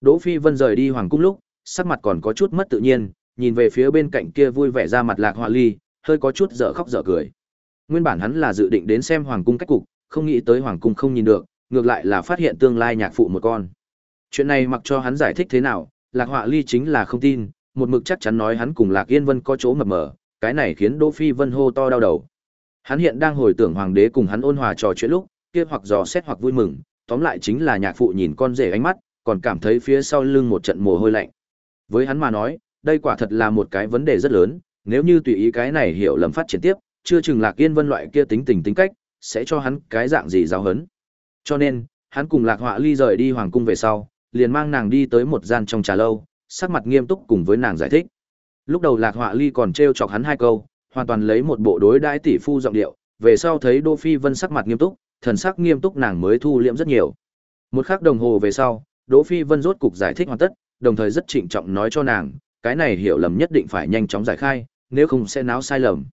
Đỗ Phi Vân rời đi hoàng cung lúc, sắc mặt còn có chút mất tự nhiên, nhìn về phía bên cạnh kia vui vẻ ra mặt Lạc Họa Ly, hơi có chút dở khóc dở cười. Nguyên bản hắn là dự định đến xem hoàng cung cách cục, không nghĩ tới hoàng cung không nhìn được, ngược lại là phát hiện tương lai nhạc phụ một con. Chuyện này mặc cho hắn giải thích thế nào, Lạc Họa Ly chính là không tin, một mực chắc chắn nói hắn cùng Lạc Yên Vân có chỗ mập mờ, cái này khiến Đỗ Phi Vân hô to đau đầu. Hắn hiện đang hồi tưởng hoàng đế cùng hắn ôn hòa trò chuyện lúc, kia hoặc dò xét hoặc vui mừng, tóm lại chính là nhạc phụ nhìn con rể ánh mắt, còn cảm thấy phía sau lưng một trận mồ hôi lạnh. Với hắn mà nói, đây quả thật là một cái vấn đề rất lớn, nếu như tùy ý cái này hiểu lầm phát triển tiếp, chưa chừng Lạc Yên Vân loại kia tính tình tính cách, sẽ cho hắn cái dạng gì giáo hấn. Cho nên, hắn cùng Lạc Họa Ly rời đi hoàng cung về sau, liền mang nàng đi tới một gian trong trà lâu, sắc mặt nghiêm túc cùng với nàng giải thích. Lúc đầu Lạc Họa Ly còn trêu chọc hắn hai câu, hoàn toàn lấy một bộ đối đãi tỷ phu giọng điệu, về sau thấy Đỗ Phi Vân sắc mặt nghiêm túc, thần sắc nghiêm túc nàng mới thu liễm rất nhiều. Một khắc đồng hồ về sau, Đỗ Phi Vân rốt cục giải thích hoàn tất, đồng thời rất trịnh trọng nói cho nàng, cái này hiểu lầm nhất định phải nhanh chóng giải khai, nếu không sẽ náo sai lầm.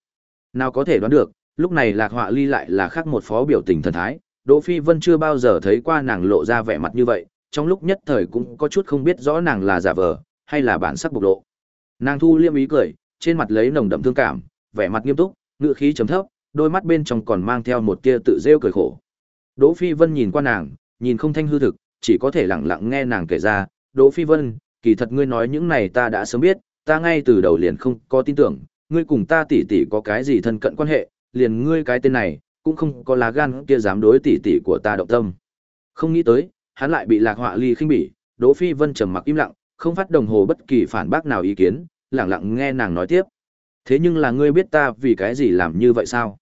Nào có thể đoán được, lúc này Lạc Họa Ly lại là khác một phó biểu tình thần thái, Đỗ Phi Vân chưa bao giờ thấy qua nàng lộ ra vẻ mặt như vậy, trong lúc nhất thời cũng có chút không biết rõ nàng là giả vờ hay là bản sắc bộc lộ. Nàng thu liêm ý cười, trên mặt lấy nồng đậm thương cảm, vẻ mặt nghiêm túc, ngữ khí trầm thấp, đôi mắt bên trong còn mang theo một tia tự rêu cười khổ. Đỗ Phi Vân nhìn qua nàng, nhìn không thanh hư thực, chỉ có thể lặng lặng nghe nàng kể ra, "Đỗ Phi Vân, kỳ thật ngươi nói những này ta đã sớm biết, ta ngay từ đầu liền không có tin tưởng, ngươi cùng ta tỷ tỷ có cái gì thân cận quan hệ, liền ngươi cái tên này, cũng không có lá gan kia dám đối tỷ tỷ của ta động tâm." Không nghĩ tới, hắn lại bị Lạc Họa Ly khinh bỉ, Đỗ Phi Vân trầm mặc im lặng, không phát đồng hồ bất kỳ phản bác nào ý kiến, lặng lặng nghe nàng nói tiếp. Thế nhưng là ngươi biết ta vì cái gì làm như vậy sao?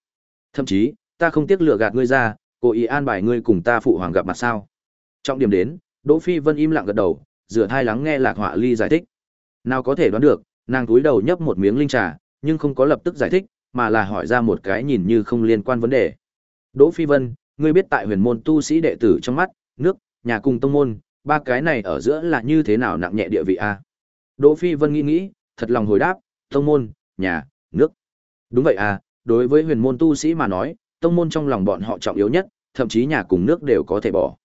Thậm chí, ta không tiếc lừa gạt ngươi ra, cố ý an bài ngươi cùng ta phụ hoàng gặp mặt sao? Trọng điểm đến, Đỗ Phi Vân im lặng gật đầu, rửa thai lắng nghe Lạc Họa Ly giải thích. Nào có thể đoán được, nàng túi đầu nhấp một miếng linh trà, nhưng không có lập tức giải thích, mà là hỏi ra một cái nhìn như không liên quan vấn đề. Đỗ Phi Vân, ngươi biết tại huyền môn tu sĩ đệ tử trong mắt, nước, nhà cùng tông môn, ba cái này ở giữa là như thế nào nặng nhẹ địa vị a? Đỗ Phi Vân nghĩ nghĩ, thật lòng hồi đáp, tông môn, nhà, nước. Đúng vậy à, đối với huyền môn tu sĩ mà nói, tông môn trong lòng bọn họ trọng yếu nhất, thậm chí nhà cùng nước đều có thể bỏ.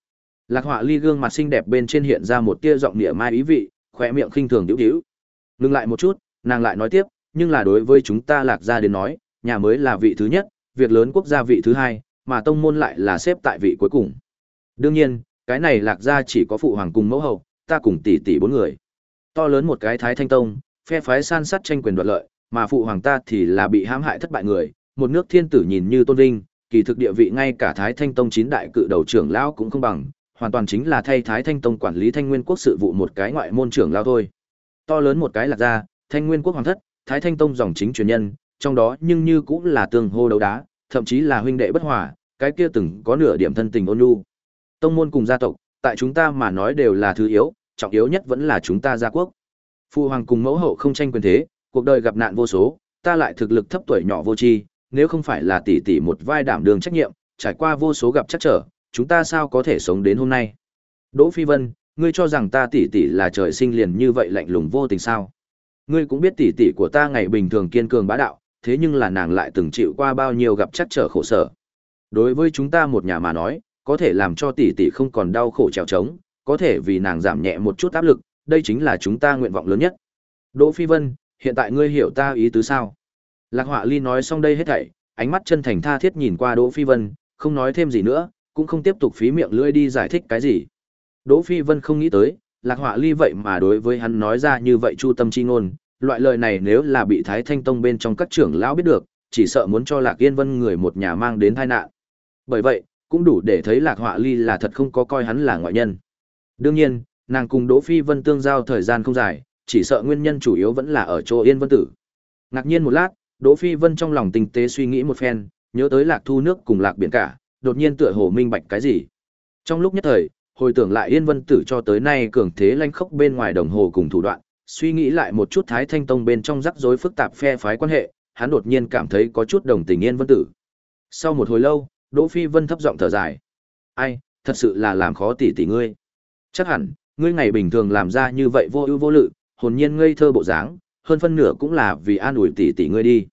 Lạc Họa Ly gương mặt xinh đẹp bên trên hiện ra một tia giọng nghĩa mai ý vị, khóe miệng khinh thường điếu điếu. Ngừng lại một chút, nàng lại nói tiếp, nhưng là đối với chúng ta Lạc gia đến nói, nhà mới là vị thứ nhất, việc lớn quốc gia vị thứ hai, mà tông môn lại là xếp tại vị cuối cùng. Đương nhiên, cái này Lạc gia chỉ có phụ hoàng cùng mẫu hậu, ta cùng tỷ tỷ bốn người. To lớn một cái Thái Thanh Tông, phe phái san sát tranh quyền đoạt lợi, mà phụ hoàng ta thì là bị hãm hại thất bại người, một nước thiên tử nhìn như tôn vinh, kỳ thực địa vị ngay cả Thái Thanh Tông chín đại cự đầu trưởng lão cũng không bằng, hoàn toàn chính là thay Thái Thanh Tông quản lý Thanh Nguyên quốc sự vụ một cái ngoại môn trưởng lao thôi. To lớn một cái lạc ra, Thanh Nguyên quốc hoàng thất, Thái Thanh Tông dòng chính truyền nhân, trong đó nhưng như cũng là tương hô đấu đá, thậm chí là huynh đệ bất hòa, cái kia từng có nửa điểm thân tình ôn nhu. Tông môn cùng gia tộc, tại chúng ta mà nói đều là thứ yếu, trọng yếu nhất vẫn là chúng ta gia quốc. Phụ hoàng cùng mẫu hậu không tranh quyền thế, cuộc đời gặp nạn vô số, ta lại thực lực thấp tuổi nhỏ vô tri, nếu không phải là tỷ tỷ một vai đảm đường trách nhiệm, trải qua vô số gặp chắc trở, chúng ta sao có thể sống đến hôm nay? Đỗ Phi Vân, ngươi cho rằng ta tỷ tỷ là trời sinh liền như vậy lạnh lùng vô tình sao? Ngươi cũng biết tỷ tỷ của ta ngày bình thường kiên cường bá đạo, thế nhưng là nàng lại từng chịu qua bao nhiêu gặp chắc trở khổ sở. Đối với chúng ta một nhà mà nói, có thể làm cho tỷ tỷ không còn đau khổ trèo trống, có thể vì nàng giảm nhẹ một chút áp lực, đây chính là chúng ta nguyện vọng lớn nhất. Đỗ Phi Vân, hiện tại ngươi hiểu ta ý tứ sao? Lạc Họa Ly nói xong đây hết thảy, ánh mắt chân thành tha thiết nhìn qua Đỗ Phi Vân, không nói thêm gì nữa, cũng không tiếp tục phí miệng lưỡi đi giải thích cái gì. Đỗ Phi Vân không nghĩ tới, Lạc Họa Ly vậy mà đối với hắn nói ra như vậy chu tâm chi ngôn, loại lời này nếu là bị Thái Thanh Tông bên trong các trưởng lão biết được, chỉ sợ muốn cho Lạc Yên Vân người một nhà mang đến tai nạn. Bởi vậy, cũng đủ để thấy Lạc Họa Ly là thật không có coi hắn là ngoại nhân. Đương nhiên, nàng cùng Đỗ Phi Vân tương giao thời gian không dài, chỉ sợ nguyên nhân chủ yếu vẫn là ở chỗ Yên Vân Tử. Ngạc nhiên một lát, Đỗ Phi Vân trong lòng tinh tế suy nghĩ một phen, nhớ tới Lạc Thu nước cùng Lạc Biển cả, đột nhiên tựa hồ minh bạch cái gì. Trong lúc nhất thời, hồi tưởng lại Yên Vân Tử cho tới nay cường thế lanh khốc bên ngoài đồng hồ cùng thủ đoạn, suy nghĩ lại một chút Thái Thanh Tông bên trong rắc rối phức tạp phe phái quan hệ, hắn đột nhiên cảm thấy có chút đồng tình Yên Vân Tử. Sau một hồi lâu, Đỗ Phi Vân thấp giọng thở dài. Ai, thật sự là làm khó tỷ tỷ ngươi. Chắc hẳn, ngươi ngày bình thường làm ra như vậy vô ưu vô lự, hồn nhiên ngây thơ bộ dáng, hơn phân nửa cũng là vì an ủi tỷ tỷ ngươi đi.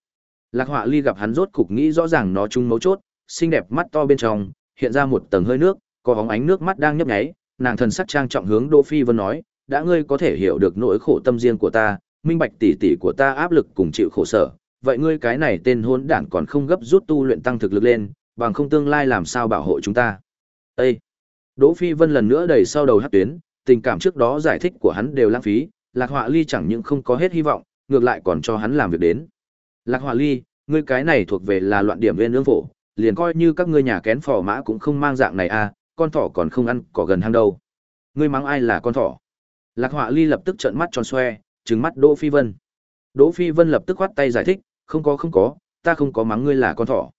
Lạc Họa Ly gặp hắn rốt cục nghĩ rõ ràng nó chung mấu chốt, xinh đẹp mắt to bên trong, hiện ra một tầng hơi nước, có bóng ánh nước mắt đang nhấp nháy, nàng thần sắc trang trọng hướng Đỗ Phi Vân nói, đã ngươi có thể hiểu được nỗi khổ tâm riêng của ta, minh bạch tỉ tỉ của ta áp lực cùng chịu khổ sở, vậy ngươi cái này tên hôn đản còn không gấp rút tu luyện tăng thực lực lên, bằng không tương lai làm sao bảo hộ chúng ta. Ê! Đỗ Phi Vân lần nữa đẩy sau đầu hát tuyến, tình cảm trước đó giải thích của hắn đều lãng phí, Lạc Họa Ly chẳng những không có hết hy vọng, ngược lại còn cho hắn làm việc đến. Lạc Họa Ly, ngươi cái này thuộc về là loạn điểm viên ương phổ, liền coi như các ngươi nhà kén phò mã cũng không mang dạng này à, con thỏ còn không ăn cỏ gần hang đâu. Ngươi mắng ai là con thỏ? Lạc Họa Ly lập tức trợn mắt tròn xoe, trừng mắt Đỗ Phi Vân. Đỗ Phi Vân lập tức khoát tay giải thích, không có không có, ta không có mắng ngươi là con thỏ.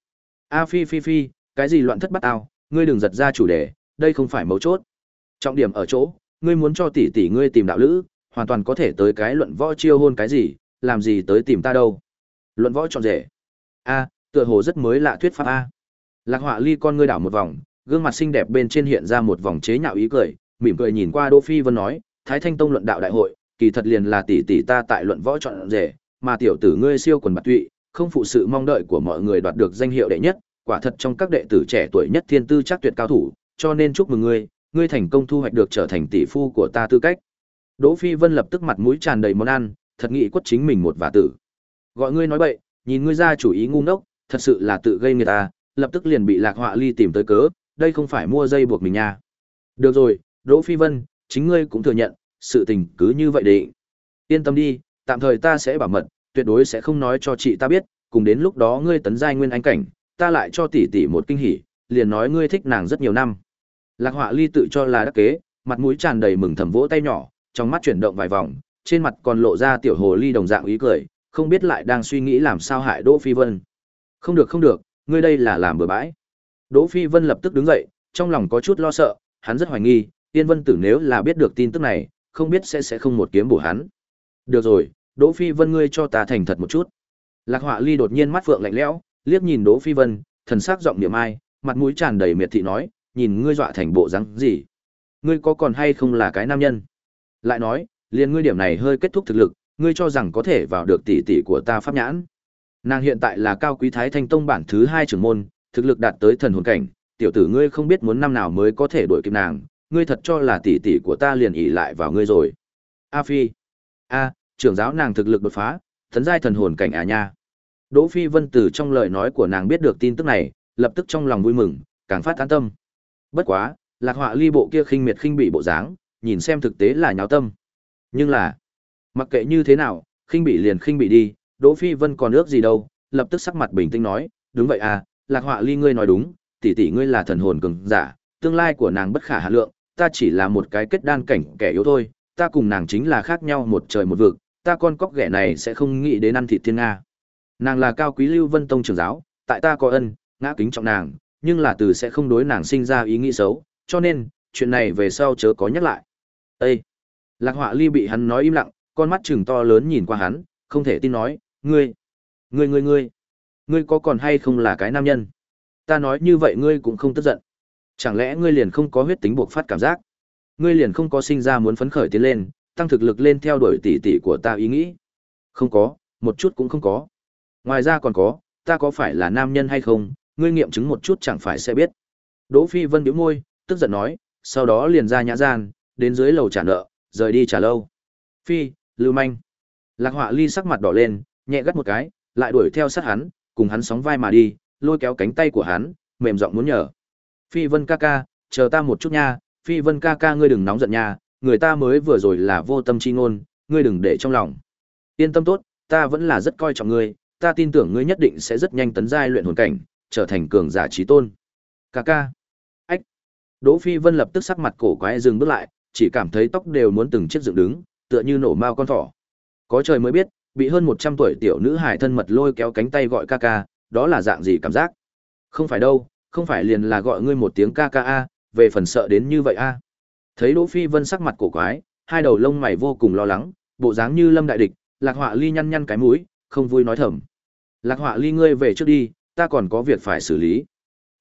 A Phi Phi Phi, cái gì loạn thất bắt ao, ngươi đừng giật ra chủ đề, đây không phải mấu chốt. Trọng điểm ở chỗ, ngươi muốn cho tỷ tỷ ngươi tìm đạo lữ, hoàn toàn có thể tới cái luận võ chiêu hôn cái gì, làm gì tới tìm ta đâu. Luận võ tròn rể. A, tựa hồ rất mới lạ thuyết pháp a. Lạc Họa Ly con ngươi đảo một vòng, gương mặt xinh đẹp bên trên hiện ra một vòng chế nhạo ý cười, mỉm cười nhìn qua Đỗ Phi Vân nói, Thái Thanh Tông luận đạo đại hội, kỳ thật liền là tỷ tỷ ta tại luận võ chọn rể, mà tiểu tử ngươi siêu quần bạc tụy, không phụ sự mong đợi của mọi người đoạt được danh hiệu đệ nhất, quả thật trong các đệ tử trẻ tuổi nhất thiên tư chắc tuyệt cao thủ, cho nên chúc mừng ngươi, ngươi thành công thu hoạch được trở thành tỷ phu của ta tư cách. Đỗ Phi Vân lập tức mặt mũi tràn đầy món ăn, thật nghĩ quất chính mình một vả tử. Gọi ngươi nói bậy, nhìn ngươi ra chủ ý ngu ngốc, thật sự là tự gây người ta, lập tức liền bị Lạc Họa Ly tìm tới cớ, đây không phải mua dây buộc mình nha. Được rồi, Đỗ Phi Vân, chính ngươi cũng thừa nhận, sự tình cứ như vậy định. Yên tâm đi, tạm thời ta sẽ bảo mật, tuyệt đối sẽ không nói cho chị ta biết, cùng đến lúc đó ngươi tấn giai nguyên anh cảnh, ta lại cho tỷ tỷ một kinh hỉ, liền nói ngươi thích nàng rất nhiều năm. Lạc Họa Ly tự cho là đắc kế, mặt mũi tràn đầy mừng thầm vỗ tay nhỏ, trong mắt chuyển động vài vòng, trên mặt còn lộ ra tiểu hồ ly đồng dạng ý cười, không biết lại đang suy nghĩ làm sao hại Đỗ Phi Vân. Không được không được, ngươi đây là làm bừa bãi. Đỗ Phi Vân lập tức đứng dậy, trong lòng có chút lo sợ, hắn rất hoài nghi, Tiên Vân Tử nếu là biết được tin tức này, không biết sẽ sẽ không một kiếm bổ hắn. Được rồi, Đỗ Phi Vân ngươi cho ta thành thật một chút. Lạc Họa Ly đột nhiên mắt phượng lạnh lẽo, liếc nhìn Đỗ Phi Vân, thần sắc giọng niệm ai, mặt mũi tràn đầy miệt thị nói, nhìn ngươi dọa thành bộ dáng gì? Ngươi có còn hay không là cái nam nhân? Lại nói, liền ngươi điểm này hơi kết thúc thực lực, ngươi cho rằng có thể vào được tỷ tỷ của ta pháp nhãn. Nàng hiện tại là cao quý thái thanh tông bản thứ hai trưởng môn, thực lực đạt tới thần hồn cảnh, tiểu tử ngươi không biết muốn năm nào mới có thể đuổi kịp nàng, ngươi thật cho là tỷ tỷ của ta liền ỷ lại vào ngươi rồi. A Phi. A, trưởng giáo nàng thực lực đột phá, thần giai thần hồn cảnh à nha. Đỗ Phi Vân từ trong lời nói của nàng biết được tin tức này, lập tức trong lòng vui mừng, càng phát an tâm. Bất quá, Lạc Họa Ly bộ kia khinh miệt khinh bị bộ dáng, nhìn xem thực tế là nháo tâm. Nhưng là, mặc kệ như thế nào, khinh bị liền khinh bị đi, Đỗ Phi Vân còn ước gì đâu, lập tức sắc mặt bình tĩnh nói, đúng vậy à, Lạc Họa Ly ngươi nói đúng, tỷ tỷ ngươi là thần hồn cường giả, tương lai của nàng bất khả hạn lượng, ta chỉ là một cái kết đan cảnh kẻ yếu thôi, ta cùng nàng chính là khác nhau một trời một vực, ta con cóc ghẻ này sẽ không nghĩ đến ăn thịt thiên nga. Nàng là cao quý Lưu Vân Tông trưởng giáo, tại ta có ân, ngã kính trọng nàng, nhưng là từ sẽ không đối nàng sinh ra ý nghĩ xấu, cho nên, chuyện này về sau chớ có nhắc lại. Ê! Lạc Họa Ly bị hắn nói im lặng, con mắt trừng to lớn nhìn qua hắn, không thể tin nói, ngươi, ngươi ngươi ngươi, ngươi có còn hay không là cái nam nhân? Ta nói như vậy ngươi cũng không tức giận. Chẳng lẽ ngươi liền không có huyết tính buộc phát cảm giác? Ngươi liền không có sinh ra muốn phấn khởi tiến lên, tăng thực lực lên theo đuổi tỷ tỷ của ta ý nghĩ? Không có, một chút cũng không có. Ngoài ra còn có, ta có phải là nam nhân hay không, ngươi nghiệm chứng một chút chẳng phải sẽ biết. Đỗ Phi Vân bĩu môi, tức giận nói, sau đó liền ra nhã gian, đến dưới lầu trả nợ, rời đi trả lâu. Phi, Lưu Manh. Lạc Họa Ly sắc mặt đỏ lên, nhẹ gắt một cái, lại đuổi theo sát hắn, cùng hắn sóng vai mà đi, lôi kéo cánh tay của hắn, mềm giọng muốn nhờ. Phi Vân ca ca, chờ ta một chút nha, Phi Vân ca ca ngươi đừng nóng giận nha, người ta mới vừa rồi là vô tâm chi ngôn, ngươi đừng để trong lòng. Yên tâm tốt, ta vẫn là rất coi trọng ngươi, ta tin tưởng ngươi nhất định sẽ rất nhanh tấn giai luyện hồn cảnh, trở thành cường giả trí tôn. Ca ca. Ách. Đỗ Phi Vân lập tức sắc mặt cổ quái dừng bước lại, chỉ cảm thấy tóc đều muốn từng chiếc dựng đứng, tựa như nổ mao con thỏ. Có trời mới biết, bị hơn 100 tuổi tiểu nữ hài thân mật lôi kéo cánh tay gọi ca ca, đó là dạng gì cảm giác? Không phải đâu, không phải liền là gọi ngươi một tiếng ca ca a, về phần sợ đến như vậy a. Thấy Đỗ Phi Vân sắc mặt cổ quái, hai đầu lông mày vô cùng lo lắng, bộ dáng như lâm đại địch, Lạc Họa Ly nhăn nhăn cái mũi, không vui nói thầm. Lạc Họa Ly ngươi về trước đi, ta còn có việc phải xử lý.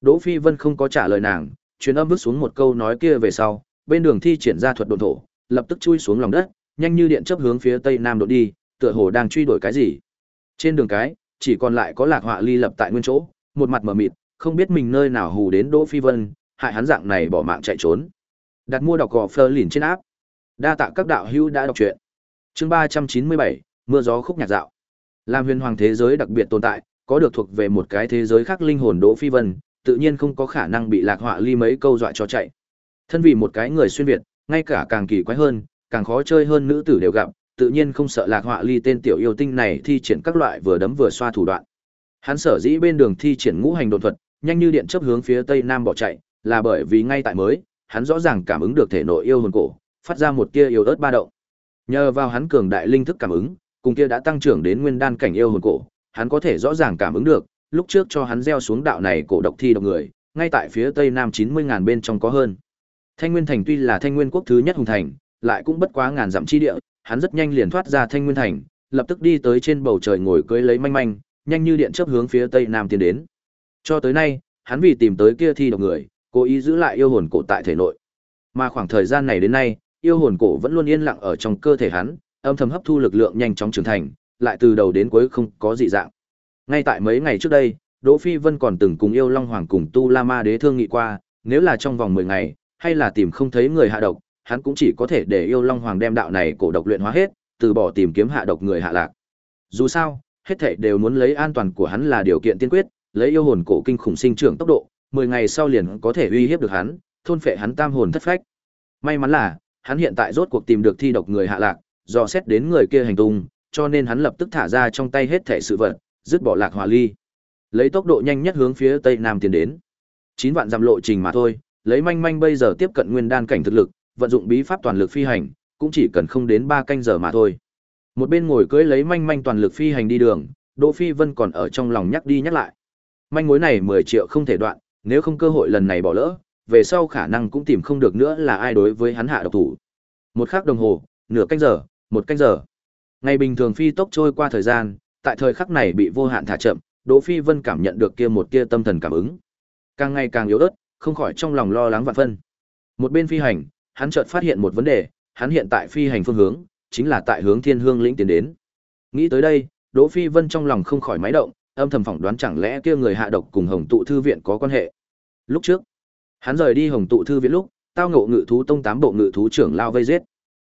Đỗ Phi Vân không có trả lời nàng, truyền âm vứt xuống một câu nói kia về sau, bên đường thi triển ra thuật độn thổ, lập tức chui xuống lòng đất, nhanh như điện chớp hướng phía tây nam độ đi, tựa hồ đang truy đuổi cái gì. Trên đường cái, chỉ còn lại có Lạc Họa Ly lập tại nguyên chỗ, một mặt mở mịt, không biết mình nơi nào hù đến Đỗ Phi Vân, hại hắn dạng này bỏ mạng chạy trốn. Đặt mua đọc gò Fleur lìn trên áp. Đa tạ các đạo hữu đã đọc truyện. Chương ba trăm chín mươi bảy mưa gió khúc nhạc dạo. Làm huyền hoàng thế giới đặc biệt tồn tại, có được thuộc về một cái thế giới khác linh hồn Đỗ Phi Vân, tự nhiên không có khả năng bị Lạc Họa Ly mấy câu dọa cho chạy. Thân vì một cái người xuyên việt, ngay cả càng kỳ quái hơn, càng khó chơi hơn nữ tử đều gặp, tự nhiên không sợ Lạc Họa Ly tên tiểu yêu tinh này thi triển các loại vừa đấm vừa xoa thủ đoạn. Hắn sở dĩ bên đường thi triển ngũ hành độn thuật, nhanh như điện chớp hướng phía tây nam bỏ chạy, là bởi vì ngay tại mới, hắn rõ ràng cảm ứng được thể nội yêu hồn cổ, phát ra một tia yêu ớt ba động. Nhờ vào hắn cường đại linh thức cảm ứng, cùng kia đã tăng trưởng đến nguyên đan cảnh yêu hồn cổ, hắn có thể rõ ràng cảm ứng được, lúc trước cho hắn gieo xuống đạo này cổ độc thi độc người, ngay tại phía tây nam 90 ngàn bên trong có hơn. Thanh Nguyên Thành tuy là Thanh Nguyên quốc thứ nhất hùng thành, lại cũng bất quá ngàn dặm chi địa, hắn rất nhanh liền thoát ra Thanh Nguyên Thành, lập tức đi tới trên bầu trời ngồi cưỡi lấy manh manh, nhanh như điện chớp hướng phía tây nam tiến đến. Cho tới nay, hắn vì tìm tới kia thi độc người, cố ý giữ lại yêu hồn cổ tại thể nội. Mà khoảng thời gian này đến nay, yêu hồn cổ vẫn luôn yên lặng ở trong cơ thể hắn, âm thầm hấp thu lực lượng nhanh chóng trưởng thành, lại từ đầu đến cuối không có dị dạng. Ngay tại mấy ngày trước đây, Đỗ Phi Vân còn từng cùng yêu Long Hoàng cùng Tu La Ma Đế thương nghị qua, nếu là trong vòng 10 ngày, hay là tìm không thấy người hạ độc, hắn cũng chỉ có thể để yêu Long Hoàng đem đạo này cổ độc luyện hóa hết, từ bỏ tìm kiếm hạ độc người hạ lạc. Dù sao, hết thảy đều muốn lấy an toàn của hắn là điều kiện tiên quyết, lấy yêu hồn cổ kinh khủng sinh trưởng tốc độ, 10 ngày sau liền có thể uy hiếp được hắn, thôn phệ hắn tam hồn thất phách. May mắn là, hắn hiện tại rốt cuộc tìm được thi độc người hạ lạc, dò xét đến người kia hành tung, cho nên hắn lập tức thả ra trong tay hết thảy sự vật, dứt bỏ lạc hòa ly. Lấy tốc độ nhanh nhất hướng phía tây nam tiến đến. chín vạn dặm lộ trình mà thôi, lấy manh manh bây giờ tiếp cận nguyên đan cảnh thực lực, vận dụng bí pháp toàn lực phi hành, cũng chỉ cần không đến 3 canh giờ mà thôi. Một bên ngồi cưỡi lấy manh manh toàn lực phi hành đi đường, Đỗ Phi Vân còn ở trong lòng nhắc đi nhắc lại. Manh mối này 10 triệu không thể đoạn, nếu không cơ hội lần này bỏ lỡ, về sau khả năng cũng tìm không được nữa là ai đối với hắn hạ độc thủ. Một khắc đồng hồ, nửa canh giờ, một canh giờ. Ngày bình thường phi tốc trôi qua thời gian, tại thời khắc này bị vô hạn thả chậm, Đỗ Phi Vân cảm nhận được kia một kia tâm thần cảm ứng. Càng ngày càng yếu ớt, không khỏi trong lòng lo lắng vạn phân. Một bên phi hành, hắn chợt phát hiện một vấn đề, hắn hiện tại phi hành phương hướng, chính là tại hướng Thiên Hương lĩnh tiến đến. Nghĩ tới đây, Đỗ Phi Vân trong lòng không khỏi máy động, âm thầm phỏng đoán chẳng lẽ kia người hạ độc cùng Hồng tụ thư viện có quan hệ. Lúc trước, hắn rời đi Hồng tụ thư viện lúc, tao ngộ ngự thú tông tám bộ ngự thú trưởng lao vây giết.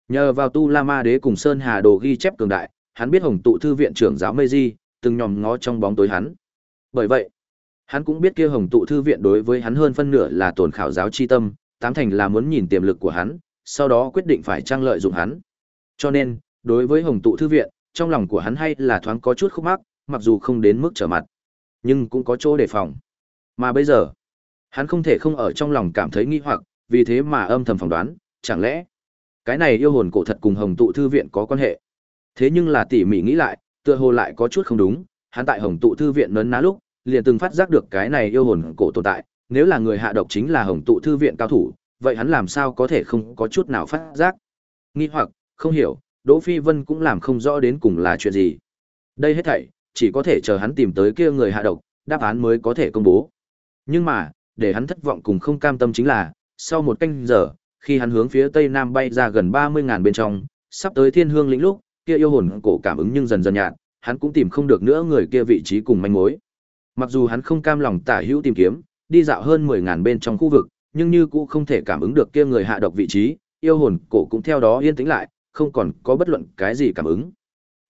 Nhờ vào tu La Ma Đế cùng Sơn Hà Đồ ghi chép cường đại, hắn biết Hồng tụ thư viện trưởng giáo Mây Di, từng nhòm ngó trong bóng tối hắn. Bởi vậy, hắn cũng biết kia Hồng tụ thư viện đối với hắn hơn phân nửa là tổn khảo giáo chi tâm, tám thành là muốn nhìn tiềm lực của hắn, sau đó quyết định phải trang lợi dụng hắn. Cho nên, đối với Hồng tụ thư viện, trong lòng của hắn hay là thoáng có chút khúc mắc, mặc dù không đến mức trở mặt, nhưng cũng có chỗ đề phòng. Mà bây giờ, hắn không thể không ở trong lòng cảm thấy nghi hoặc, vì thế mà âm thầm phỏng đoán, chẳng lẽ cái này yêu hồn cổ thật cùng Hồng tụ thư viện có quan hệ. Thế nhưng là tỉ mỉ nghĩ lại, tựa hồ lại có chút không đúng, hắn tại Hồng tụ thư viện nấn ná lúc, liền từng phát giác được cái này yêu hồn cổ tồn tại, nếu là người hạ độc chính là Hồng tụ thư viện cao thủ, vậy hắn làm sao có thể không có chút nào phát giác? Nghi hoặc, không hiểu, Đỗ Phi Vân cũng làm không rõ đến cùng là chuyện gì. Đây hết thảy, chỉ có thể chờ hắn tìm tới kia người hạ độc, đáp án mới có thể công bố. Nhưng mà, để hắn thất vọng cùng không cam tâm chính là, sau một canh giờ, khi hắn hướng phía tây nam bay ra gần 30 ngàn bên trong, sắp tới Thiên Hương lĩnh lúc, kia yêu hồn cổ cảm ứng nhưng dần dần nhạt, hắn cũng tìm không được nữa người kia vị trí cùng manh mối. Mặc dù hắn không cam lòng tả hữu tìm kiếm, đi dạo hơn 10 ngàn bên trong khu vực, nhưng như cũng không thể cảm ứng được kia người hạ độc vị trí, yêu hồn cổ cũng theo đó yên tĩnh lại, không còn có bất luận cái gì cảm ứng.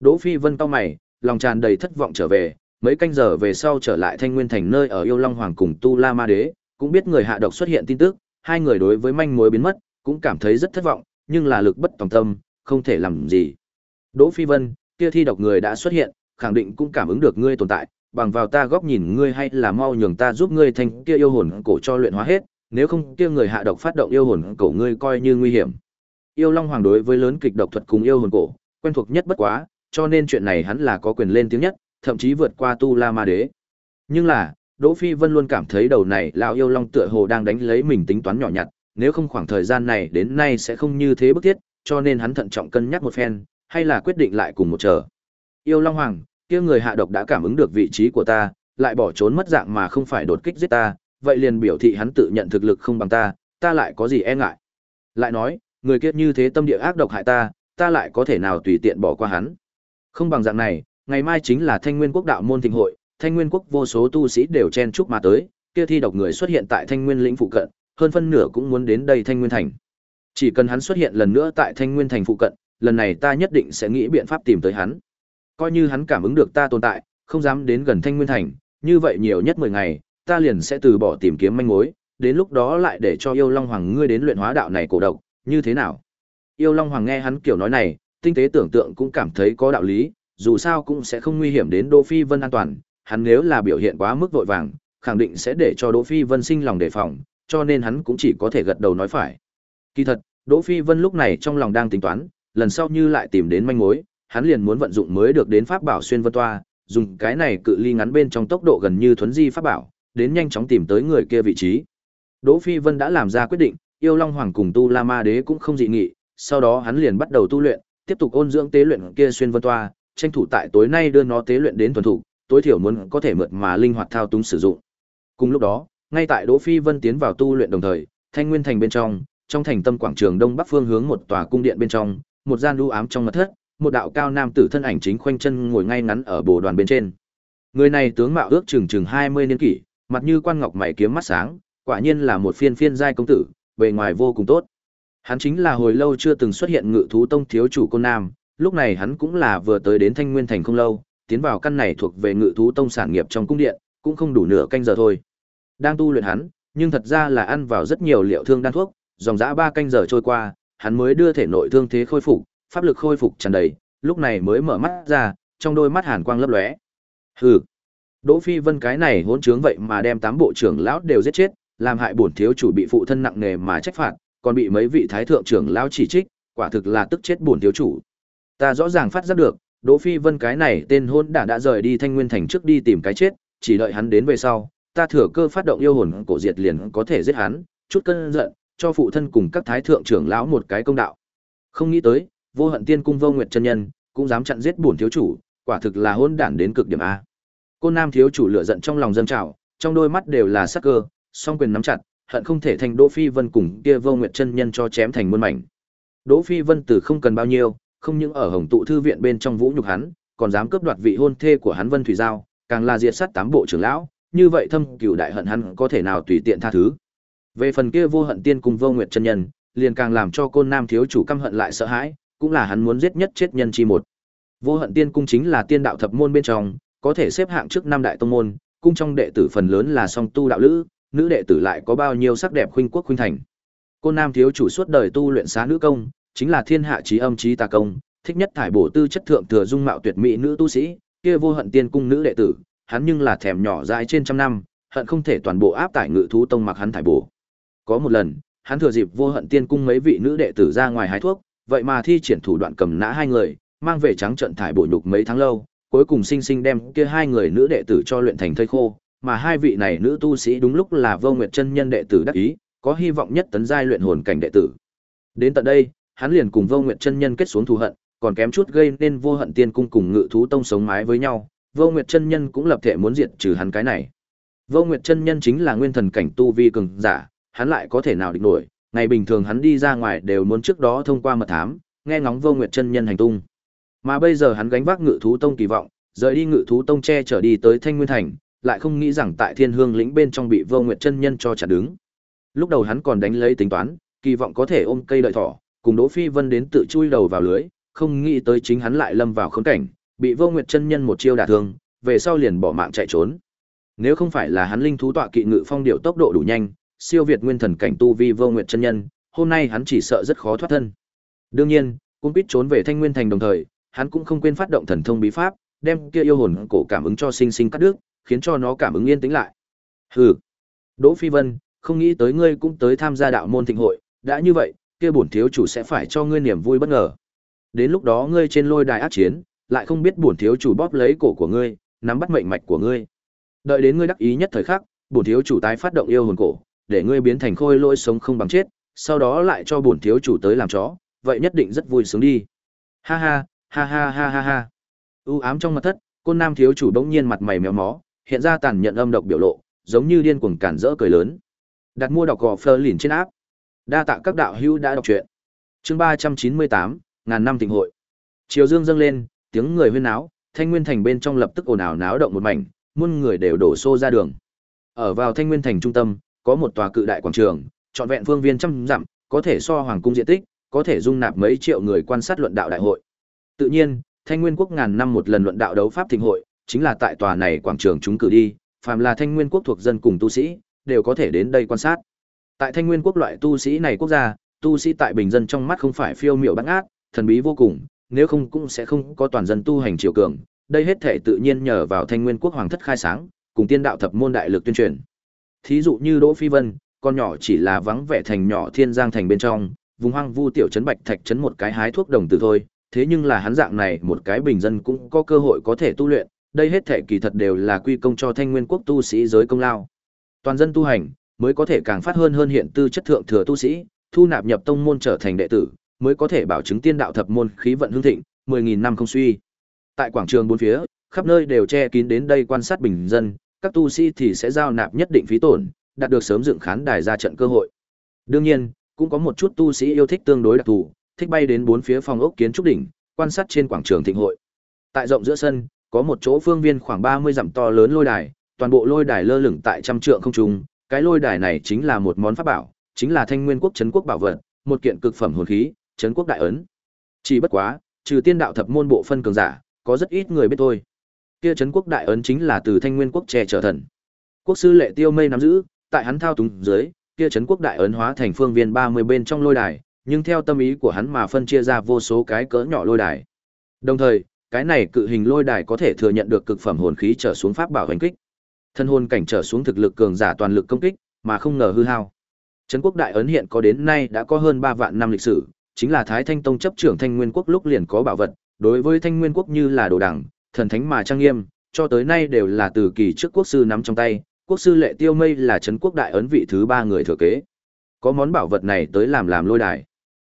Đỗ Phi Vân cau mày, lòng tràn đầy thất vọng trở về, mấy canh giờ về sau trở lại Thanh Nguyên thành nơi ở Yêu Long Hoàng cùng Tu La Ma Đế, cũng biết người hạ độc xuất hiện tin tức, hai người đối với manh mối biến mất, cũng cảm thấy rất thất vọng, nhưng là lực bất tòng tâm, không thể làm gì. Đỗ Phi Vân, kia thi độc người đã xuất hiện, khẳng định cũng cảm ứng được ngươi tồn tại, bằng vào ta góc nhìn ngươi hay là mau nhường ta giúp ngươi thành kia yêu hồn cổ cho luyện hóa hết, nếu không kia người hạ độc phát động yêu hồn cổ ngươi coi như nguy hiểm. Yêu Long Hoàng đối với lớn kịch độc thuật cùng yêu hồn cổ, quen thuộc nhất bất quá, cho nên chuyện này hắn là có quyền lên tiếng nhất, thậm chí vượt qua Tu La Ma Đế. Nhưng là, Đỗ Phi Vân luôn cảm thấy đầu này lão yêu long tựa hồ đang đánh lấy mình tính toán nhỏ nhặt, nếu không khoảng thời gian này đến nay sẽ không như thế bức thiết, cho nên hắn thận trọng cân nhắc một phen, hay là quyết định lại cùng một chờ. Yêu Long Hoàng, kia người hạ độc đã cảm ứng được vị trí của ta, lại bỏ trốn mất dạng mà không phải đột kích giết ta, vậy liền biểu thị hắn tự nhận thực lực không bằng ta, ta lại có gì e ngại. Lại nói, người kia như thế tâm địa ác độc hại ta, ta lại có thể nào tùy tiện bỏ qua hắn. Không bằng dạng này, ngày mai chính là Thanh Nguyên Quốc đạo môn thịnh hội, Thanh Nguyên Quốc vô số tu sĩ đều chen chúc mà tới, kia thi độc người xuất hiện tại Thanh Nguyên lĩnh phụ cận, hơn phân nửa cũng muốn đến đây Thanh Nguyên thành. Chỉ cần hắn xuất hiện lần nữa tại Thanh Nguyên thành phụ cận, lần này ta nhất định sẽ nghĩ biện pháp tìm tới hắn. Coi như hắn cảm ứng được ta tồn tại, không dám đến gần Thanh Nguyên thành, như vậy nhiều nhất 10 ngày, ta liền sẽ từ bỏ tìm kiếm manh mối, đến lúc đó lại để cho Yêu Long Hoàng ngươi đến luyện hóa đạo này cổ độc, như thế nào? Yêu Long Hoàng nghe hắn kiểu nói này, tinh tế tưởng tượng cũng cảm thấy có đạo lý, dù sao cũng sẽ không nguy hiểm đến Đỗ Phi Vân an toàn, hắn nếu là biểu hiện quá mức vội vàng, khẳng định sẽ để cho Đỗ Phi Vân sinh lòng đề phòng, cho nên hắn cũng chỉ có thể gật đầu nói phải. Kỳ thật, Đỗ Phi Vân lúc này trong lòng đang tính toán, lần sau như lại tìm đến manh mối, hắn liền muốn vận dụng mới được đến pháp bảo xuyên vân toa, dùng cái này cự ly ngắn bên trong tốc độ gần như thuấn di pháp bảo, đến nhanh chóng tìm tới người kia vị trí. Đỗ Phi Vân đã làm ra quyết định, yêu long hoàng cùng tu la ma đế cũng không dị nghị, sau đó hắn liền bắt đầu tu luyện, tiếp tục ôn dưỡng tế luyện kia xuyên vân toa, tranh thủ tại tối nay đưa nó tế luyện đến thuần thủ, tối thiểu muốn có thể mượt mà linh hoạt thao túng sử dụng. Cùng lúc đó, ngay tại Đỗ Phi Vân tiến vào tu luyện đồng thời, Thanh Nguyên thành bên trong, trong thành tâm quảng trường đông bắc phương hướng một tòa cung điện bên trong, một gian lưu ám trong mật thất, một đạo cao nam tử thân ảnh chính khoanh chân ngồi ngay ngắn ở bồ đoàn bên trên. Người này tướng mạo ước chừng chừng 20 niên kỷ, mặt như quan ngọc mày kiếm mắt sáng, quả nhiên là một phiên phiên giai công tử, bề ngoài vô cùng tốt. Hắn chính là hồi lâu chưa từng xuất hiện ngự thú tông thiếu chủ cô Nam, lúc này hắn cũng là vừa tới đến Thanh Nguyên thành không lâu, tiến vào căn này thuộc về ngự thú tông sản nghiệp trong cung điện, cũng không đủ nửa canh giờ thôi. Đang tu luyện hắn, nhưng thật ra là ăn vào rất nhiều liệu thương đan thuốc, dòng dã ba canh giờ trôi qua, hắn mới đưa thể nội thương thế khôi phục, pháp lực khôi phục tràn đầy, lúc này mới mở mắt ra, trong đôi mắt hàn quang lấp lóe. Hừ. Đỗ Phi Vân cái này hỗn trướng vậy mà đem tám bộ trưởng lão đều giết chết, làm hại bổn thiếu chủ bị phụ thân nặng nề mà trách phạt, còn bị mấy vị thái thượng trưởng lão chỉ trích, quả thực là tức chết bổn thiếu chủ. Ta rõ ràng phát giác được, Đỗ Phi Vân cái này tên hôn đã đã rời đi Thanh Nguyên thành trước đi tìm cái chết, chỉ đợi hắn đến về sau, ta thừa cơ phát động yêu hồn cổ diệt liền có thể giết hắn, chút cơn giận, cho phụ thân cùng các thái thượng trưởng lão một cái công đạo. Không nghĩ tới, Vô Hận Tiên cung Vô Nguyệt chân nhân cũng dám chặn giết bổn thiếu chủ, quả thực là hỗn đản đến cực điểm a. Côn Nam thiếu chủ lửa giận trong lòng dâng trào, trong đôi mắt đều là sắc cơ, song quyền nắm chặt, hận không thể thành Đỗ Phi Vân cùng kia Vô Nguyệt chân nhân cho chém thành muôn mảnh. Đỗ Phi Vân từ không cần bao nhiêu, không những ở Hồng tụ thư viện bên trong vũ nhục hắn, còn dám cướp đoạt vị hôn thê của hắn Vân Thủy Giao, càng là diệt sát tám bộ trưởng lão, như vậy thâm cửu đại hận hắn có thể nào tùy tiện tha thứ. Về phần kia vô hận tiên cùng vô nguyệt chân nhân, liền càng làm cho côn nam thiếu chủ căm hận lại sợ hãi, cũng là hắn muốn giết nhất chết nhân chi một. Vô hận tiên cung chính là tiên đạo thập môn bên trong, có thể xếp hạng trước năm đại tông môn, cung trong đệ tử phần lớn là song tu đạo lữ, nữ đệ tử lại có bao nhiêu sắc đẹp khuynh quốc khuynh thành. cô nam thiếu chủ suốt đời tu luyện xá nữ công, chính là thiên hạ trí âm trí tà công, thích nhất thải bổ tư chất thượng thừa dung mạo tuyệt mỹ nữ tu sĩ, kia vô hận tiên cung nữ đệ tử, hắn nhưng là thèm nhỏ dãi trên trăm năm, hận không thể toàn bộ áp tải ngự thú tông mặc hắn thải bổ. Có một lần, hắn thừa dịp vô hận tiên cung mấy vị nữ đệ tử ra ngoài hái thuốc, vậy mà thi triển thủ đoạn cầm nã hai người, mang về trắng trận thải bổ nhục mấy tháng lâu, cuối cùng sinh sinh đem kia hai người nữ đệ tử cho luyện thành thây khô, mà hai vị này nữ tu sĩ đúng lúc là Vô Nguyệt chân nhân đệ tử đắc ý, có hy vọng nhất tấn giai luyện hồn cảnh đệ tử. Đến tận đây, hắn liền cùng Vô Nguyệt chân nhân kết xuống thù hận, còn kém chút gây nên Vô Hận Tiên cung cùng Ngự thú tông sống mái với nhau, Vô Nguyệt chân nhân cũng lập thể muốn diệt trừ hắn cái này. Vô Nguyệt chân nhân chính là nguyên thần cảnh tu vi cường giả, hắn lại có thể nào địch nổi, ngày bình thường hắn đi ra ngoài đều muốn trước đó thông qua mật thám, nghe ngóng Vô Nguyệt chân nhân hành tung. Mà bây giờ hắn gánh vác Ngự thú tông kỳ vọng, rời đi Ngự thú tông che trở đi tới Thanh Nguyên thành, lại không nghĩ rằng tại Thiên Hương lĩnh bên trong bị Vô Nguyệt chân nhân cho chặn đứng. Lúc đầu hắn còn đánh lấy tính toán, kỳ vọng có thể ôm cây đợi thỏ, cùng Đỗ Phi Vân đến tự chui đầu vào lưới, không nghĩ tới chính hắn lại lâm vào khốn cảnh, bị Vô Nguyệt chân nhân một chiêu đả thương, về sau liền bỏ mạng chạy trốn. Nếu không phải là hắn linh thú tọa kỵ ngự phong điệu tốc độ đủ nhanh, siêu việt nguyên thần cảnh tu vi Vô Nguyệt chân nhân, hôm nay hắn chỉ sợ rất khó thoát thân. Đương nhiên, cũng biết trốn về Thanh Nguyên thành đồng thời, hắn cũng không quên phát động thần thông bí pháp, đem kia yêu hồn cổ cảm ứng cho sinh sinh cắt đứt, khiến cho nó cảm ứng yên tĩnh lại. Hừ. Đỗ Phi Vân, không nghĩ tới ngươi cũng tới tham gia đạo môn thịnh hội, đã như vậy, kia bổn thiếu chủ sẽ phải cho ngươi niềm vui bất ngờ. Đến lúc đó ngươi trên lôi đài ác chiến, lại không biết bổn thiếu chủ bóp lấy cổ của ngươi, nắm bắt mệnh mạch của ngươi. Đợi đến ngươi đắc ý nhất thời khắc, bổn thiếu chủ tái phát động yêu hồn cổ, để ngươi biến thành khôi lỗi sống không bằng chết, sau đó lại cho bổn thiếu chủ tới làm chó, vậy nhất định rất vui sướng đi. Ha ha, ha ha ha ha ha. U ám trong mặt thất, côn nam thiếu chủ bỗng nhiên mặt mày méo mó, hiện ra tàn nhận âm độc biểu lộ, giống như điên cuồng cản rỡ cười lớn. Đặt mua đọc gò phơ lìn trên áp. Đa tạ các đạo hữu đã đọc truyện. Chương ba trăm chín mươi tám ngàn năm thịnh hội. Chiều dương dâng lên, tiếng người huyên náo, Thanh Nguyên thành bên trong lập tức ồn ào náo động một mảnh, muôn người đều đổ xô ra đường. Ở vào Thanh Nguyên thành trung tâm, có một tòa cự đại quảng trường, trọn vẹn phương viên trăm dặm, có thể so hoàng cung diện tích, có thể dung nạp mấy triệu người quan sát luận đạo đại hội. Tự nhiên, Thanh Nguyên quốc ngàn năm một lần luận đạo đấu pháp thịnh hội, chính là tại tòa này quảng trường chúng cử đi, phàm là Thanh Nguyên quốc thuộc dân cùng tu sĩ, đều có thể đến đây quan sát. Tại Thanh Nguyên quốc loại tu sĩ này quốc gia, tu sĩ tại bình dân trong mắt không phải phiêu miểu băng ác, thần bí vô cùng, nếu không cũng sẽ không có toàn dân tu hành triều cường, đây hết thể tự nhiên nhờ vào Thanh Nguyên quốc hoàng thất khai sáng, cùng tiên đạo thập môn đại lực tuyên truyền. Thí dụ như Đỗ Phi Vân, con nhỏ chỉ là vắng vẻ thành nhỏ thiên giang thành bên trong, vùng hoang vu tiểu trấn bạch thạch trấn một cái hái thuốc đồng tử thôi, thế nhưng là hắn dạng này một cái bình dân cũng có cơ hội có thể tu luyện, đây hết thể kỳ thật đều là quy công cho Thanh Nguyên quốc tu sĩ giới công lao. Toàn dân tu hành mới có thể càng phát hơn hơn hiện tư chất thượng thừa tu sĩ, thu nạp nhập tông môn trở thành đệ tử, mới có thể bảo chứng tiên đạo thập môn khí vận hưng thịnh, 10000 năm không suy. Tại quảng trường bốn phía, khắp nơi đều che kín đến đây quan sát bình dân, các tu sĩ thì sẽ giao nạp nhất định phí tổn, đạt được sớm dựng khán đài ra trận cơ hội. Đương nhiên, cũng có một chút tu sĩ yêu thích tương đối đặc thù, thích bay đến bốn phía phòng ốc kiến trúc đỉnh, quan sát trên quảng trường thịnh hội. Tại rộng giữa sân, có một chỗ phương viên khoảng 30 dặm to lớn lôi đài, toàn bộ lôi đài lơ lửng tại trăm trượng không trung, cái lôi đài này chính là một món pháp bảo, chính là Thanh Nguyên quốc trấn quốc bảo vật, một kiện cực phẩm hồn khí, trấn quốc đại ấn. Chỉ bất quá, trừ tiên đạo thập môn bộ phân cường giả, có rất ít người biết thôi. Kia trấn quốc đại ấn chính là từ Thanh Nguyên quốc che trở thần. Quốc sư Lệ Tiêu Mây nắm giữ, tại hắn thao túng dưới, kia trấn quốc đại ấn hóa thành phương viên 30 bên trong lôi đài, nhưng theo tâm ý của hắn mà phân chia ra vô số cái cỡ nhỏ lôi đài. Đồng thời, cái này cự hình lôi đài có thể thừa nhận được cực phẩm hồn khí trở xuống pháp bảo hành kích. Thân hồn cảnh trở xuống thực lực cường giả toàn lực công kích, mà không ngờ hư hao. Trấn quốc đại ấn hiện có đến nay đã có hơn ba vạn năm lịch sử, chính là Thái Thanh Tông chấp trưởng Thanh Nguyên quốc lúc liền có bảo vật, đối với Thanh Nguyên quốc như là đồ đẳng, thần thánh mà trang nghiêm, cho tới nay đều là từ kỳ trước quốc sư nắm trong tay, quốc sư Lệ Tiêu Mây là trấn quốc đại ấn vị thứ ba người thừa kế. Có món bảo vật này tới làm làm lôi đài,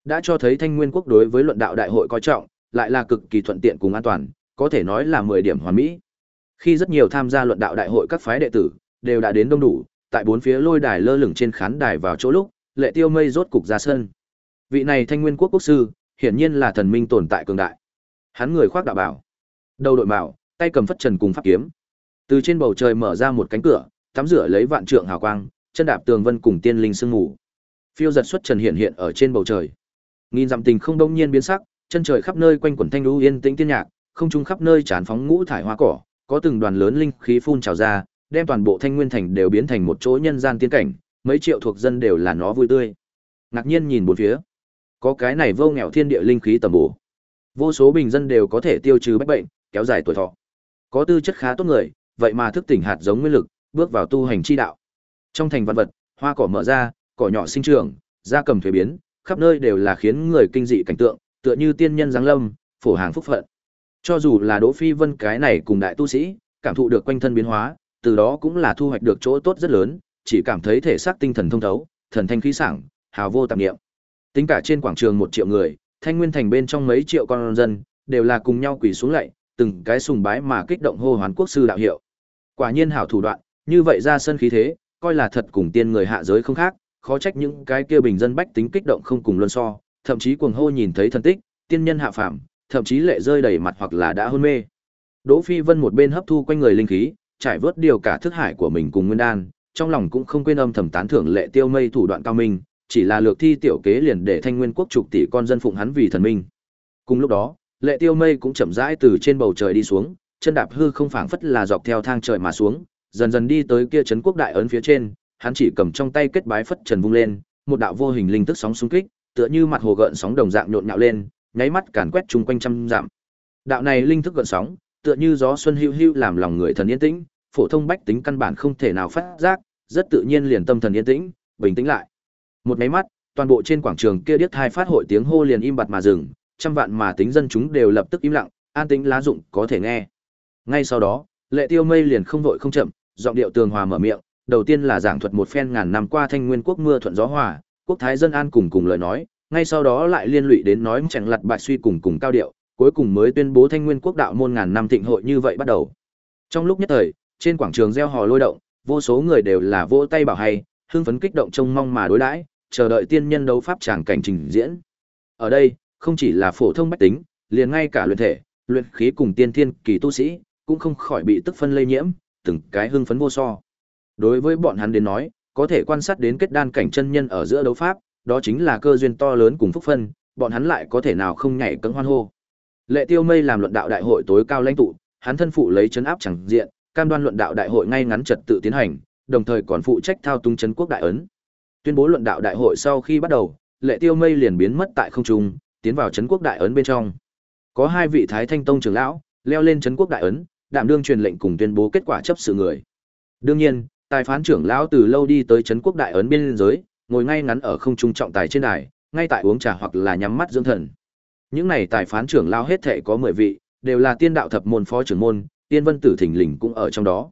đã cho thấy Thanh Nguyên quốc đối với luận đạo đại hội coi trọng, lại là cực kỳ thuận tiện cùng an toàn, có thể nói là 10 điểm hoàn mỹ. Khi rất nhiều tham gia luận đạo đại hội các phái đệ tử đều đã đến đông đủ, tại bốn phía lôi đài lơ lửng trên khán đài vào chỗ lúc, Lệ Tiêu Mây rốt cục ra sân. Vị này Thanh Nguyên quốc quốc sư, hiển nhiên là thần minh tồn tại cường đại. Hắn người khoác đạo bảo, đầu đội mạo, tay cầm phất trần cùng pháp kiếm. Từ trên bầu trời mở ra một cánh cửa, tắm rửa lấy vạn trượng hào quang, chân đạp tường vân cùng tiên linh sương mù. Phiêu giật xuất trần hiện hiện ở trên bầu trời. Nghìn dặm tình không đông nhiên biến sắc, chân trời khắp nơi quanh quẩn thanh lũ yên tĩnh tiên nhạc, không trung khắp nơi tràn phóng ngũ thải hoa cỏ, có từng đoàn lớn linh khí phun trào ra, đem toàn bộ Thanh Nguyên thành đều biến thành một chỗ nhân gian tiên cảnh, mấy triệu thuộc dân đều là nó vui tươi. Ngạc nhiên nhìn bốn phía, có cái này vô nghèo thiên địa linh khí tầm bổ. Vô số bình dân đều có thể tiêu trừ bách bệnh, kéo dài tuổi thọ. Có tư chất khá tốt người, vậy mà thức tỉnh hạt giống nguyên lực, bước vào tu hành chi đạo. Trong thành văn vật, hoa cỏ mở ra, cỏ nhỏ sinh trưởng, da cầm thuế biến, khắp nơi đều là khiến người kinh dị cảnh tượng, tựa như tiên nhân giáng lâm, phổ hàng phúc phận. Cho dù là Đỗ Phi Vân cái này cùng đại tu sĩ, cảm thụ được quanh thân biến hóa, từ đó cũng là thu hoạch được chỗ tốt rất lớn, chỉ cảm thấy thể xác tinh thần thông thấu, thần thanh khí sảng, hào vô tạp niệm. Tính cả trên quảng trường một triệu người, Thanh Nguyên thành bên trong mấy triệu con dân, đều là cùng nhau quỳ xuống lạy, từng cái sùng bái mà kích động hô hoán quốc sư đạo hiệu. Quả nhiên hảo thủ đoạn, như vậy ra sân khí thế, coi là thật cùng tiên người hạ giới không khác, khó trách những cái kia bình dân bách tính kích động không cùng luân so, thậm chí cuồng hô nhìn thấy thần tích, tiên nhân hạ phàm, thậm chí lệ rơi đầy mặt hoặc là đã hôn mê. Đỗ Phi Vân một bên hấp thu quanh người linh khí, trải vớt điều cả thức hải của mình cùng nguyên đan, trong lòng cũng không quên âm thầm tán thưởng lệ tiêu mây thủ đoạn cao minh, chỉ là lược thi tiểu kế liền để thanh nguyên quốc trục tỷ con dân phụng hắn vì thần minh. Cùng lúc đó, lệ tiêu mây cũng chậm rãi từ trên bầu trời đi xuống, chân đạp hư không phảng phất là dọc theo thang trời mà xuống, dần dần đi tới kia trấn quốc đại ấn phía trên, hắn chỉ cầm trong tay kết bái phất trần vung lên, một đạo vô hình linh tức sóng xung kích, tựa như mặt hồ gợn sóng đồng dạng nhộn nhạo lên, nháy mắt càn quét chung quanh trăm dặm. Đạo này linh thức gợn sóng, tựa như gió xuân hữu hữu làm lòng người thần yên tĩnh, phổ thông bách tính căn bản không thể nào phát giác, rất tự nhiên liền tâm thần yên tĩnh, bình tĩnh lại. Một máy mắt, toàn bộ trên quảng trường kia điếc hai phát hội tiếng hô liền im bặt mà dừng, trăm vạn mà tính dân chúng đều lập tức im lặng, an tĩnh lá dụng có thể nghe. Ngay sau đó, Lệ Tiêu Mây liền không vội không chậm, giọng điệu tường hòa mở miệng, đầu tiên là giảng thuật một phen ngàn năm qua Thanh Nguyên quốc mưa thuận gió hòa, quốc thái dân an cùng cùng lời nói, ngay sau đó lại liên lụy đến nói chẳng lật bại suy cùng cùng cao điệu, cuối cùng mới tuyên bố Thanh Nguyên quốc đạo môn ngàn năm thịnh hội như vậy bắt đầu. Trong lúc nhất thời, trên quảng trường reo hò lôi động, vô số người đều là vỗ tay bảo hay, hưng phấn kích động trông mong mà đối đãi, chờ đợi tiên nhân đấu pháp tràng cảnh trình diễn. Ở đây, không chỉ là phổ thông bách tính, liền ngay cả luyện thể, luyện khí cùng tiên thiên kỳ tu sĩ, cũng không khỏi bị tức phân lây nhiễm, từng cái hưng phấn vô so. Đối với bọn hắn đến nói, có thể quan sát đến kết đan cảnh chân nhân ở giữa đấu pháp, đó chính là cơ duyên to lớn cùng phúc phân, bọn hắn lại có thể nào không nhảy cẫng hoan hô. Lệ Tiêu Mây làm luận đạo đại hội tối cao lãnh tụ, hắn thân phụ lấy chấn áp chẳng diện, cam đoan luận đạo đại hội ngay ngắn trật tự tiến hành, đồng thời còn phụ trách thao túng chấn quốc đại ấn. Tuyên bố luận đạo đại hội sau khi bắt đầu, Lệ Tiêu Mây liền biến mất tại không trung, tiến vào chấn quốc đại ấn bên trong. Có hai vị Thái Thanh Tông trưởng lão leo lên chấn quốc đại ấn, đảm đương truyền lệnh cùng tuyên bố kết quả chấp sự người. Đương nhiên, tài phán trưởng lão từ lâu đi tới chấn quốc đại ấn biên giới, ngồi ngay ngắn ở không trung trọng tài trên đài, ngay tại uống trà hoặc là nhắm mắt dưỡng thần. Những này tài phán trưởng lão hết thể có 10 vị, đều là tiên đạo thập môn phó trưởng môn, tiên vân tử thỉnh lình cũng ở trong đó.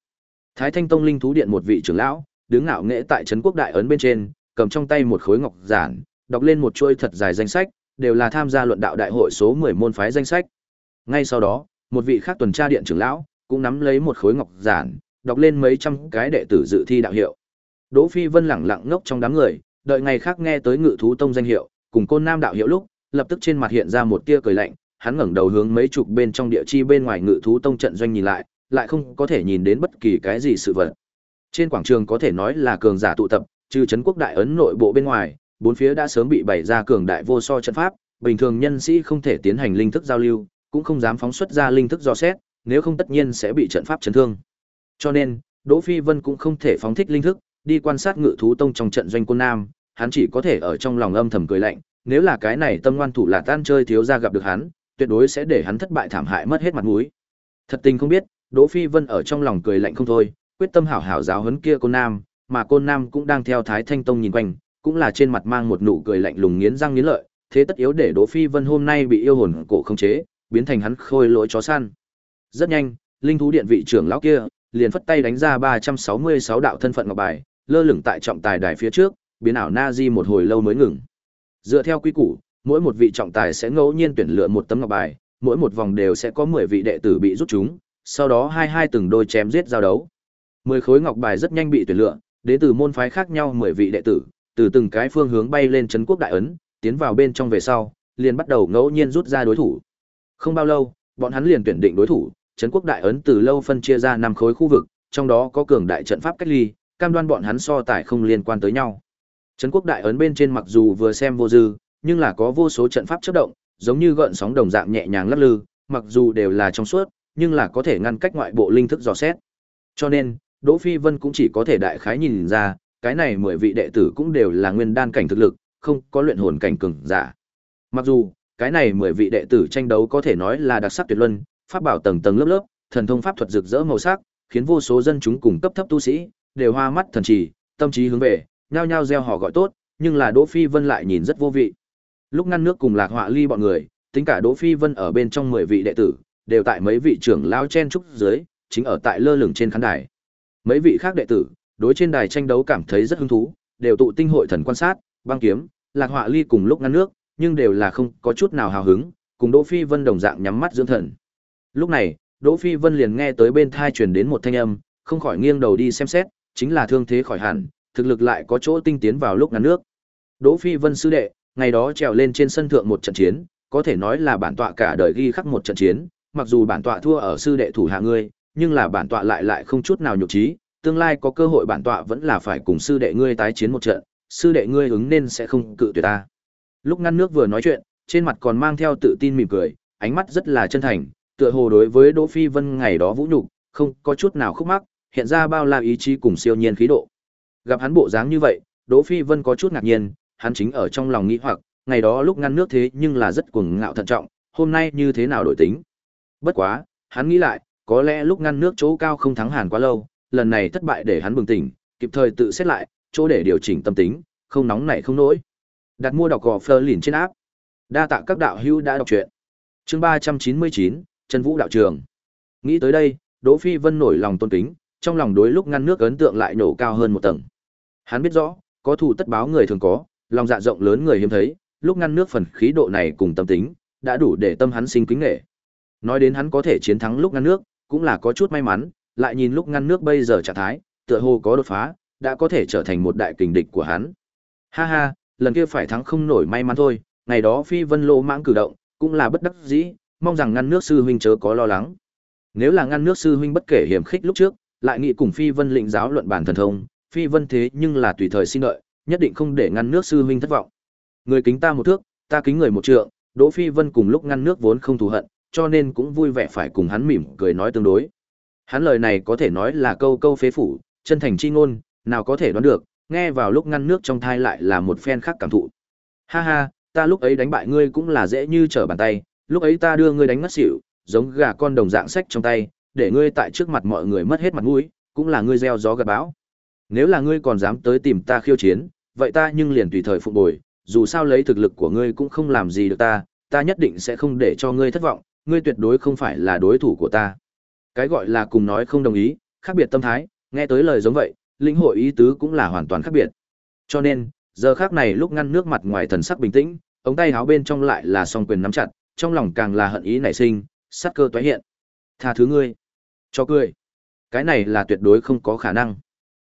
Thái Thanh Tông linh thú điện một vị trưởng lão, đứng ngạo nghễ tại trấn quốc đại ấn bên trên, cầm trong tay một khối ngọc giản, đọc lên một chuỗi thật dài danh sách, đều là tham gia luận đạo đại hội số 10 môn phái danh sách. Ngay sau đó, một vị khác tuần tra điện trưởng lão cũng nắm lấy một khối ngọc giản, đọc lên mấy trăm cái đệ tử dự thi đạo hiệu. Đỗ Phi Vân lẳng lặng ngốc trong đám người, đợi ngày khác nghe tới Ngự thú tông danh hiệu, cùng Côn Nam đạo hiệu lúc, lập tức trên mặt hiện ra một tia cười lạnh, hắn ngẩng đầu hướng mấy chục bên trong địa chi bên ngoài Ngự thú tông trận doanh nhìn lại, lại không có thể nhìn đến bất kỳ cái gì sự vật. Trên quảng trường có thể nói là cường giả tụ tập, trừ trấn quốc đại ấn nội bộ bên ngoài, bốn phía đã sớm bị bày ra cường đại vô so trận pháp, bình thường nhân sĩ không thể tiến hành linh thức giao lưu, cũng không dám phóng xuất ra linh thức do xét, nếu không tất nhiên sẽ bị trận pháp chấn thương. Cho nên, Đỗ Phi Vân cũng không thể phóng thích linh thức, đi quan sát ngự thú tông trong trận doanh quân nam, hắn chỉ có thể ở trong lòng âm thầm cười lạnh, nếu là cái này tâm ngoan thủ là tan chơi thiếu gia gặp được hắn, tuyệt đối sẽ để hắn thất bại thảm hại mất hết mặt mũi. Thật tình không biết, Đỗ Phi Vân ở trong lòng cười lạnh không thôi, quyết tâm hảo hảo giáo huấn kia cô nam, mà cô nam cũng đang theo Thái Thanh Tông nhìn quanh, cũng là trên mặt mang một nụ cười lạnh lùng nghiến răng nghiến lợi, thế tất yếu để Đỗ Phi Vân hôm nay bị yêu hồn cổ không chế, biến thành hắn khôi lỗi chó săn. Rất nhanh, linh thú điện vị trưởng lão kia liền phất tay đánh ra 366 đạo thân phận ngọc bài, lơ lửng tại trọng tài đài phía trước, biến ảo Nazi một hồi lâu mới ngừng. Dựa theo quy củ, mỗi một vị trọng tài sẽ ngẫu nhiên tuyển lựa một tấm ngọc bài, mỗi một vòng đều sẽ có 10 vị đệ tử bị rút chúng, sau đó hai hai từng đôi chém giết giao đấu. 10 khối ngọc bài rất nhanh bị tuyển lựa, đến từ môn phái khác nhau 10 vị đệ tử, từ từng cái phương hướng bay lên trấn quốc đại ấn, tiến vào bên trong về sau, liền bắt đầu ngẫu nhiên rút ra đối thủ. Không bao lâu, bọn hắn liền tuyển định đối thủ, trấn quốc đại ấn từ lâu phân chia ra năm khối khu vực, trong đó có cường đại trận pháp cách ly, cam đoan bọn hắn so tài không liên quan tới nhau. Trấn quốc đại ấn bên trên mặc dù vừa xem vô dư, nhưng là có vô số trận pháp chớp động, giống như gợn sóng đồng dạng nhẹ nhàng lắc lư, mặc dù đều là trong suốt, nhưng là có thể ngăn cách ngoại bộ linh thức dò xét. Cho nên, Đỗ Phi Vân cũng chỉ có thể đại khái nhìn ra, cái này mười vị đệ tử cũng đều là nguyên đan cảnh thực lực, không có luyện hồn cảnh cường giả. Mặc dù, cái này mười vị đệ tử tranh đấu có thể nói là đặc sắc tuyệt luân, pháp bảo tầng tầng lớp lớp, thần thông pháp thuật rực rỡ màu sắc, khiến vô số dân chúng cùng cấp thấp tu sĩ đều hoa mắt thần trì, tâm trí hướng về, nhao nhao reo hò gọi tốt, nhưng là Đỗ Phi Vân lại nhìn rất vô vị. Lúc ngăn nước cùng Lạc Họa Ly bọn người, tính cả Đỗ Phi Vân ở bên trong 10 vị đệ tử, đều tại mấy vị trưởng lao chen trúc dưới, chính ở tại lơ lửng trên khán đài. Mấy vị khác đệ tử, đối trên đài tranh đấu cảm thấy rất hứng thú, đều tụ tinh hội thần quan sát, băng kiếm, Lạc Họa Ly cùng lúc ngăn nước, nhưng đều là không có chút nào hào hứng, cùng Đỗ Phi Vân đồng dạng nhắm mắt dưỡng thần. Lúc này, Đỗ Phi Vân liền nghe tới bên thai truyền đến một thanh âm, không khỏi nghiêng đầu đi xem xét, chính là thương thế khỏi hẳn, thực lực lại có chỗ tinh tiến vào lúc ngăn nước. Đỗ Phi Vân sư đệ, ngày đó trèo lên trên sân thượng một trận chiến, có thể nói là bản tọa cả đời ghi khắc một trận chiến, mặc dù bản tọa thua ở sư đệ thủ hạ ngươi, nhưng là bản tọa lại lại không chút nào nhục trí, tương lai có cơ hội bản tọa vẫn là phải cùng sư đệ ngươi tái chiến một trận, sư đệ ngươi ứng nên sẽ không cự tuyệt ta. Lúc ngăn nước vừa nói chuyện, trên mặt còn mang theo tự tin mỉm cười, ánh mắt rất là chân thành, tựa hồ đối với Đỗ Phi Vân ngày đó vũ nhục, không có chút nào khúc mắc, hiện ra bao la ý chí cùng siêu nhiên khí độ. Gặp hắn bộ dáng như vậy, Đỗ Phi Vân có chút ngạc nhiên, hắn chính ở trong lòng nghĩ hoặc, ngày đó lúc ngăn nước thế nhưng là rất cuồng ngạo thận trọng, hôm nay như thế nào đổi tính. Bất quá, hắn nghĩ lại, có lẽ lúc ngăn nước chỗ cao không thắng Hàn quá lâu, lần này thất bại để hắn bừng tỉnh, kịp thời tự xét lại, chỗ để điều chỉnh tâm tính, không nóng nảy không nổi. Đặt mua đọc gò Fleur lìn trên áp. Đa tạ các đạo hữu đã đọc truyện. Chương 399, Trần Vũ đạo trường. Nghĩ tới đây, Đỗ Phi Vân nổi lòng tôn kính, trong lòng đối lúc ngăn nước ấn tượng lại nổ cao hơn một tầng. Hắn biết rõ, có thù tất báo người thường có, lòng dạ rộng lớn người hiếm thấy, lúc ngăn nước phần khí độ này cùng tâm tính, đã đủ để tâm hắn sinh kính nghệ. Nói đến hắn có thể chiến thắng lúc ngăn nước, cũng là có chút may mắn, lại nhìn lúc ngăn nước bây giờ trạng thái, tựa hồ có đột phá, đã có thể trở thành một đại kình địch của hắn. Ha ha, lần kia phải thắng không nổi may mắn thôi, ngày đó Phi Vân Lô mãng cử động, cũng là bất đắc dĩ, mong rằng ngăn nước sư huynh chớ có lo lắng. Nếu là ngăn nước sư huynh bất kể hiểm khích lúc trước, lại nghĩ cùng Phi Vân lĩnh giáo luận bản thần thông, Phi Vân thế nhưng là tùy thời xin đợi, nhất định không để ngăn nước sư huynh thất vọng. Người kính ta một thước, ta kính người một trượng, Đỗ Phi Vân cùng lúc ngăn nước vốn không thù hận, cho nên cũng vui vẻ phải cùng hắn mỉm cười nói tương đối. Hắn lời này có thể nói là câu câu phế phủ, chân thành chi ngôn, nào có thể đoán được, nghe vào lúc ngăn nước trong thai lại là một phen khác cảm thụ. Ha ha, ta lúc ấy đánh bại ngươi cũng là dễ như trở bàn tay, lúc ấy ta đưa ngươi đánh ngất xỉu, giống gà con đồng dạng sách trong tay, để ngươi tại trước mặt mọi người mất hết mặt mũi, cũng là ngươi gieo gió gặt bão. Nếu là ngươi còn dám tới tìm ta khiêu chiến, vậy ta nhưng liền tùy thời phụng bồi, dù sao lấy thực lực của ngươi cũng không làm gì được ta, ta nhất định sẽ không để cho ngươi thất vọng, ngươi tuyệt đối không phải là đối thủ của ta. Cái gọi là cùng nói không đồng ý, khác biệt tâm thái, nghe tới lời giống vậy, lĩnh hội ý tứ cũng là hoàn toàn khác biệt. Cho nên, giờ khác này lúc ngăn nước mặt ngoài thần sắc bình tĩnh, ống tay háo bên trong lại là song quyền nắm chặt, trong lòng càng là hận ý nảy sinh, sát cơ toái hiện. Tha thứ ngươi. Cho cười. Cái này là tuyệt đối không có khả năng.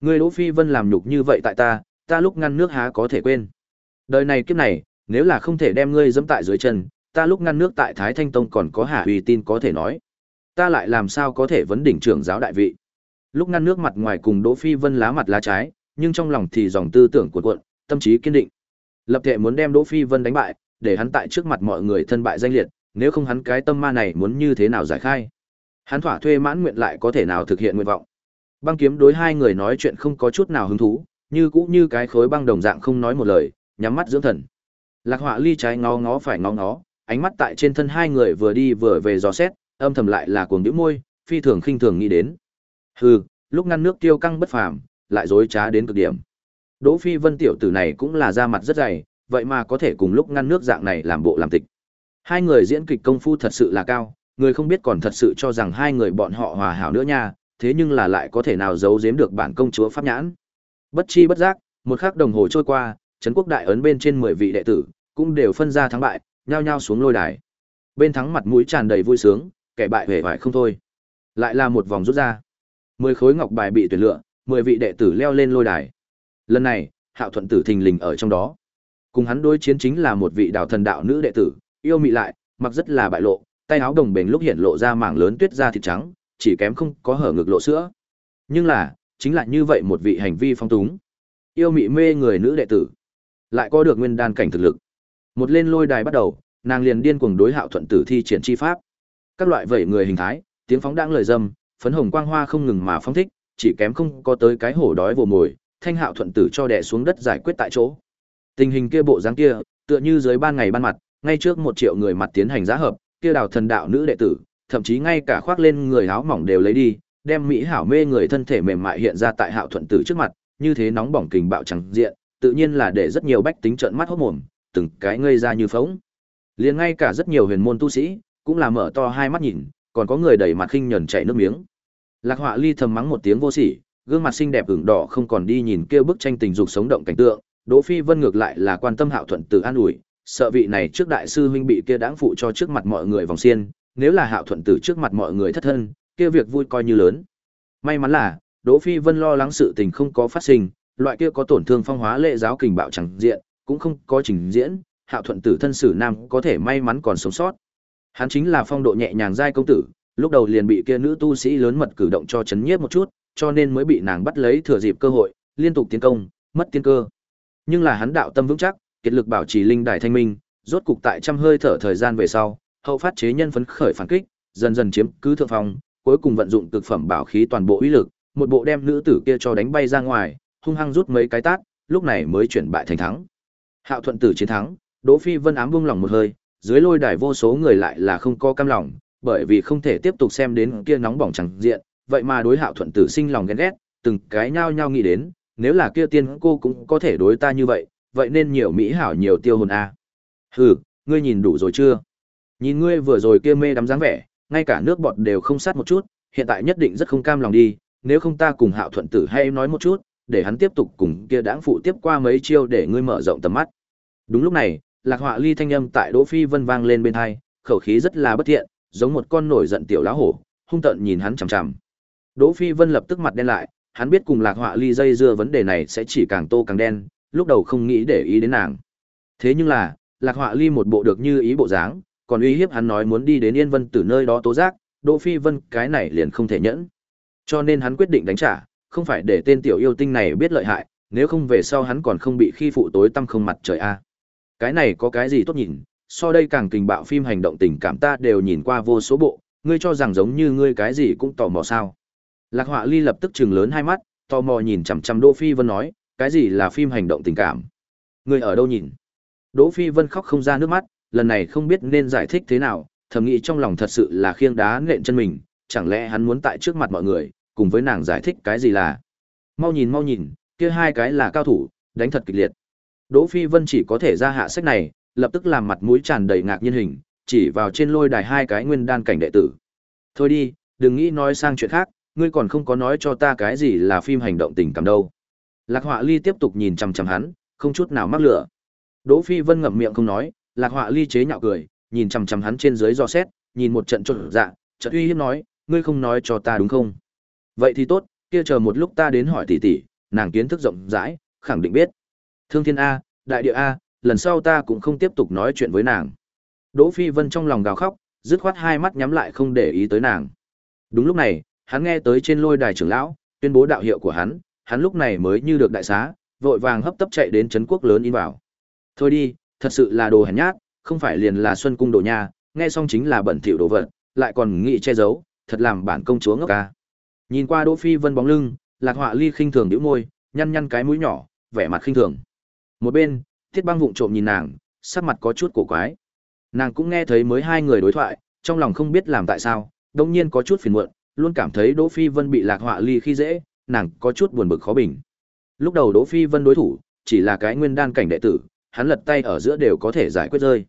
Ngươi Đỗ Phi Vân làm nhục như vậy tại ta, ta lúc ngăn nước há có thể quên. Đời này kiếp này, nếu là không thể đem ngươi dẫm tại dưới chân, ta lúc ngăn nước tại Thái Thanh Tông còn có hạ uy tin có thể nói. Ta lại làm sao có thể vấn đỉnh trưởng giáo đại vị. Lúc ngăn nước mặt ngoài cùng Đỗ Phi Vân lá mặt lá trái, nhưng trong lòng thì dòng tư tưởng cuộn cuộn, tâm trí kiên định. Lập thể muốn đem Đỗ Phi Vân đánh bại, để hắn tại trước mặt mọi người thân bại danh liệt, nếu không hắn cái tâm ma này muốn như thế nào giải khai. Hắn thỏa thuê mãn nguyện lại có thể nào thực hiện nguyện vọng. Băng kiếm đối hai người nói chuyện không có chút nào hứng thú, như cũ như cái khối băng đồng dạng không nói một lời, nhắm mắt dưỡng thần. Lạc Họa Ly trái ngó ngó phải ngó ngó, ánh mắt tại trên thân hai người vừa đi vừa về dò xét, âm thầm lại là cuồng đĩu môi, phi thường khinh thường nghĩ đến. Hừ, lúc ngăn nước tiêu căng bất phàm, lại dối trá đến cực điểm. Đỗ Phi Vân tiểu tử này cũng là da mặt rất dày, vậy mà có thể cùng lúc ngăn nước dạng này làm bộ làm tịch. Hai người diễn kịch công phu thật sự là cao, người không biết còn thật sự cho rằng hai người bọn họ hòa hảo nữa nha, thế nhưng là lại có thể nào giấu giếm được bản công chúa pháp nhãn. Bất chi bất giác, một khắc đồng hồ trôi qua, trấn quốc đại ấn bên trên 10 vị đệ tử cũng đều phân ra thắng bại, nhao nhao xuống lôi đài. Bên thắng mặt mũi tràn đầy vui sướng, kẻ bại hề bại không thôi. Lại là một vòng rút ra. 10 khối ngọc bài bị tuyển lựa, 10 vị đệ tử leo lên lôi đài. Lần này, Hạo Thuận Tử thình lình ở trong đó. Cùng hắn đối chiến chính là một vị đạo thần đạo nữ đệ tử, yêu mị lại, mặc rất là bại lộ, tay áo đồng bền lúc hiện lộ ra mảng lớn tuyết da thịt trắng, chỉ kém không có hở ngực lộ sữa. Nhưng là, chính là như vậy một vị hành vi phong túng. Yêu mị mê người nữ đệ tử, lại có được nguyên đan cảnh thực lực. Một lên lôi đài bắt đầu, nàng liền điên cuồng đối Hạo Thuận Tử thi triển chi pháp. Các loại vẩy người hình thái, tiếng phóng đãng lời dâm, phấn hồng quang hoa không ngừng mà phóng thích, chỉ kém không có tới cái hổ đói vồ mồi, Thanh Hạo Thuận Tử cho đè xuống đất giải quyết tại chỗ. Tình hình kia bộ dáng kia, tựa như dưới ban ngày ban mặt, ngay trước một triệu người mặt tiến hành giá hợp, kia đào thần đạo nữ đệ tử, thậm chí ngay cả khoác lên người áo mỏng đều lấy đi, đem mỹ hảo mê người thân thể mềm mại hiện ra tại Hạo Thuận Tử trước mặt, như thế nóng bỏng kình bạo chẳng diện, tự nhiên là để rất nhiều bách tính trợn mắt hốt mồm, từng cái ngây ra như phóng Liền ngay cả rất nhiều huyền môn tu sĩ, cũng là mở to hai mắt nhìn, còn có người đầy mặt khinh nhẫn chảy nước miếng. Lạc Họa Ly thầm mắng một tiếng vô sỉ, gương mặt xinh đẹp ửng đỏ không còn đi nhìn kia bức tranh tình dục sống động cảnh tượng, Đỗ Phi Vân ngược lại là quan tâm Hạo Thuận Tử an ủi, sợ vị này trước đại sư huynh bị kia đãng phụ cho trước mặt mọi người vòng xiên, nếu là Hạo Thuận Tử trước mặt mọi người thất thân, kia việc vui coi như lớn. May mắn là, Đỗ Phi Vân lo lắng sự tình không có phát sinh, loại kia có tổn thương phong hóa lệ giáo kình bạo chẳng diện, cũng không có trình diễn, Hạo Thuận Tử thân sử nam có thể may mắn còn sống sót. Hắn chính là phong độ nhẹ nhàng giai công tử, lúc đầu liền bị kia nữ tu sĩ lớn mật cử động cho chấn nhiếp một chút, cho nên mới bị nàng bắt lấy thừa dịp cơ hội, liên tục tiến công, mất tiên cơ. Nhưng là hắn đạo tâm vững chắc, kiệt lực bảo trì linh đài thanh minh, rốt cục tại trăm hơi thở thời gian về sau, hậu phát chế nhân phấn khởi phản kích, dần dần chiếm cứ thượng phong, cuối cùng vận dụng cực phẩm bảo khí toàn bộ uy lực, một bộ đem nữ tử kia cho đánh bay ra ngoài, hung hăng rút mấy cái tát, lúc này mới chuyển bại thành thắng. Hạo thuận tử chiến thắng, Đỗ Phi Vân ám buông lòng một hơi, dưới lôi đài vô số người lại là không có cam lòng, bởi vì không thể tiếp tục xem đến kia nóng bỏng chẳng diện, vậy mà đối Hạo thuận tử sinh lòng ghen ghét, từng cái nhao nhao nghĩ đến, nếu là kia tiên cô cũng có thể đối ta như vậy, vậy nên nhiều mỹ hảo nhiều tiêu hồn a. À. Hừ, ngươi nhìn đủ rồi chưa? Nhìn ngươi vừa rồi kia mê đắm dáng vẻ, ngay cả nước bọt đều không sát một chút, hiện tại nhất định rất không cam lòng đi, nếu không ta cùng Hạo thuận tử hay nói một chút, để hắn tiếp tục cùng kia đãng phụ tiếp qua mấy chiêu để ngươi mở rộng tầm mắt. Đúng lúc này, Lạc Họa Ly thanh âm tại Đỗ Phi Vân vang lên bên tai, khẩu khí rất là bất thiện, giống một con nổi giận tiểu lá hổ, hung tợn nhìn hắn chằm chằm. Đỗ Phi Vân lập tức mặt đen lại, hắn biết cùng Lạc Họa Ly dây dưa vấn đề này sẽ chỉ càng tô càng đen, lúc đầu không nghĩ để ý đến nàng. Thế nhưng là, Lạc Họa Ly một bộ được như ý bộ dáng, còn uy hiếp hắn nói muốn đi đến Yên Vân Tử nơi đó tố giác, Đỗ Phi Vân cái này liền không thể nhẫn. Cho nên hắn quyết định đánh trả, không phải để tên tiểu yêu tinh này biết lợi hại, nếu không về sau hắn còn không bị khi phụ tối tăm không mặt trời a. Cái này có cái gì tốt nhìn, so đây càng kình bạo phim hành động tình cảm ta đều nhìn qua vô số bộ, ngươi cho rằng giống như ngươi cái gì cũng tò mò sao. Lạc họa ly lập tức chừng lớn hai mắt, tò mò nhìn chằm chằm Đỗ Phi Vân nói, cái gì là phim hành động tình cảm? Ngươi ở đâu nhìn? Đỗ Phi Vân khóc không ra nước mắt, lần này không biết nên giải thích thế nào, thầm nghĩ trong lòng thật sự là khiêng đá nện chân mình, chẳng lẽ hắn muốn tại trước mặt mọi người, cùng với nàng giải thích cái gì là. Mau nhìn mau nhìn, kia hai cái là cao thủ, đánh thật kịch liệt. Đỗ Phi Vân chỉ có thể ra hạ sách này, lập tức làm mặt mũi tràn đầy ngạc nhiên hình, chỉ vào trên lôi đài hai cái nguyên đan cảnh đệ tử. Thôi đi, đừng nghĩ nói sang chuyện khác, ngươi còn không có nói cho ta cái gì là phim hành động tình cảm đâu. Lạc Họa Ly tiếp tục nhìn chằm chằm hắn, không chút nào mắc lửa. Đỗ Phi Vân ngậm miệng không nói, Lạc Họa Ly chế nhạo cười, nhìn chằm chằm hắn trên dưới do xét, nhìn một trận chột dạ, chợt uy hiếp nói, ngươi không nói cho ta đúng không? Vậy thì tốt, kia chờ một lúc ta đến hỏi tỷ tỷ, nàng kiến thức rộng rãi, khẳng định biết. Thương Thiên A, Đại Địa A, lần sau ta cũng không tiếp tục nói chuyện với nàng. Đỗ Phi Vân trong lòng gào khóc, dứt khoát hai mắt nhắm lại không để ý tới nàng. Đúng lúc này, hắn nghe tới trên lôi đài trưởng lão, tuyên bố đạo hiệu của hắn, hắn lúc này mới như được đại xá, vội vàng hấp tấp chạy đến trấn quốc lớn in vào. Thôi đi, thật sự là đồ hèn nhát, không phải liền là xuân cung đồ nha, nghe xong chính là bẩn thỉu đồ vật, lại còn nghĩ che giấu, thật làm bản công chúa ngốc ca. Nhìn qua Đỗ Phi Vân bóng lưng, Lạc Họa Ly khinh thường nhíu môi, nhăn nhăn cái mũi nhỏ, vẻ mặt khinh thường. Một bên, Thiết Băng vụng trộm nhìn nàng, sắc mặt có chút cổ quái. Nàng cũng nghe thấy mới hai người đối thoại, trong lòng không biết làm tại sao, đột nhiên có chút phiền muộn, luôn cảm thấy Đỗ Phi Vân bị Lạc Họa Ly khi dễ, nàng có chút buồn bực khó bình. Lúc đầu Đỗ Phi Vân đối thủ chỉ là cái nguyên đan cảnh đệ tử, hắn lật tay ở giữa đều có thể giải quyết rơi.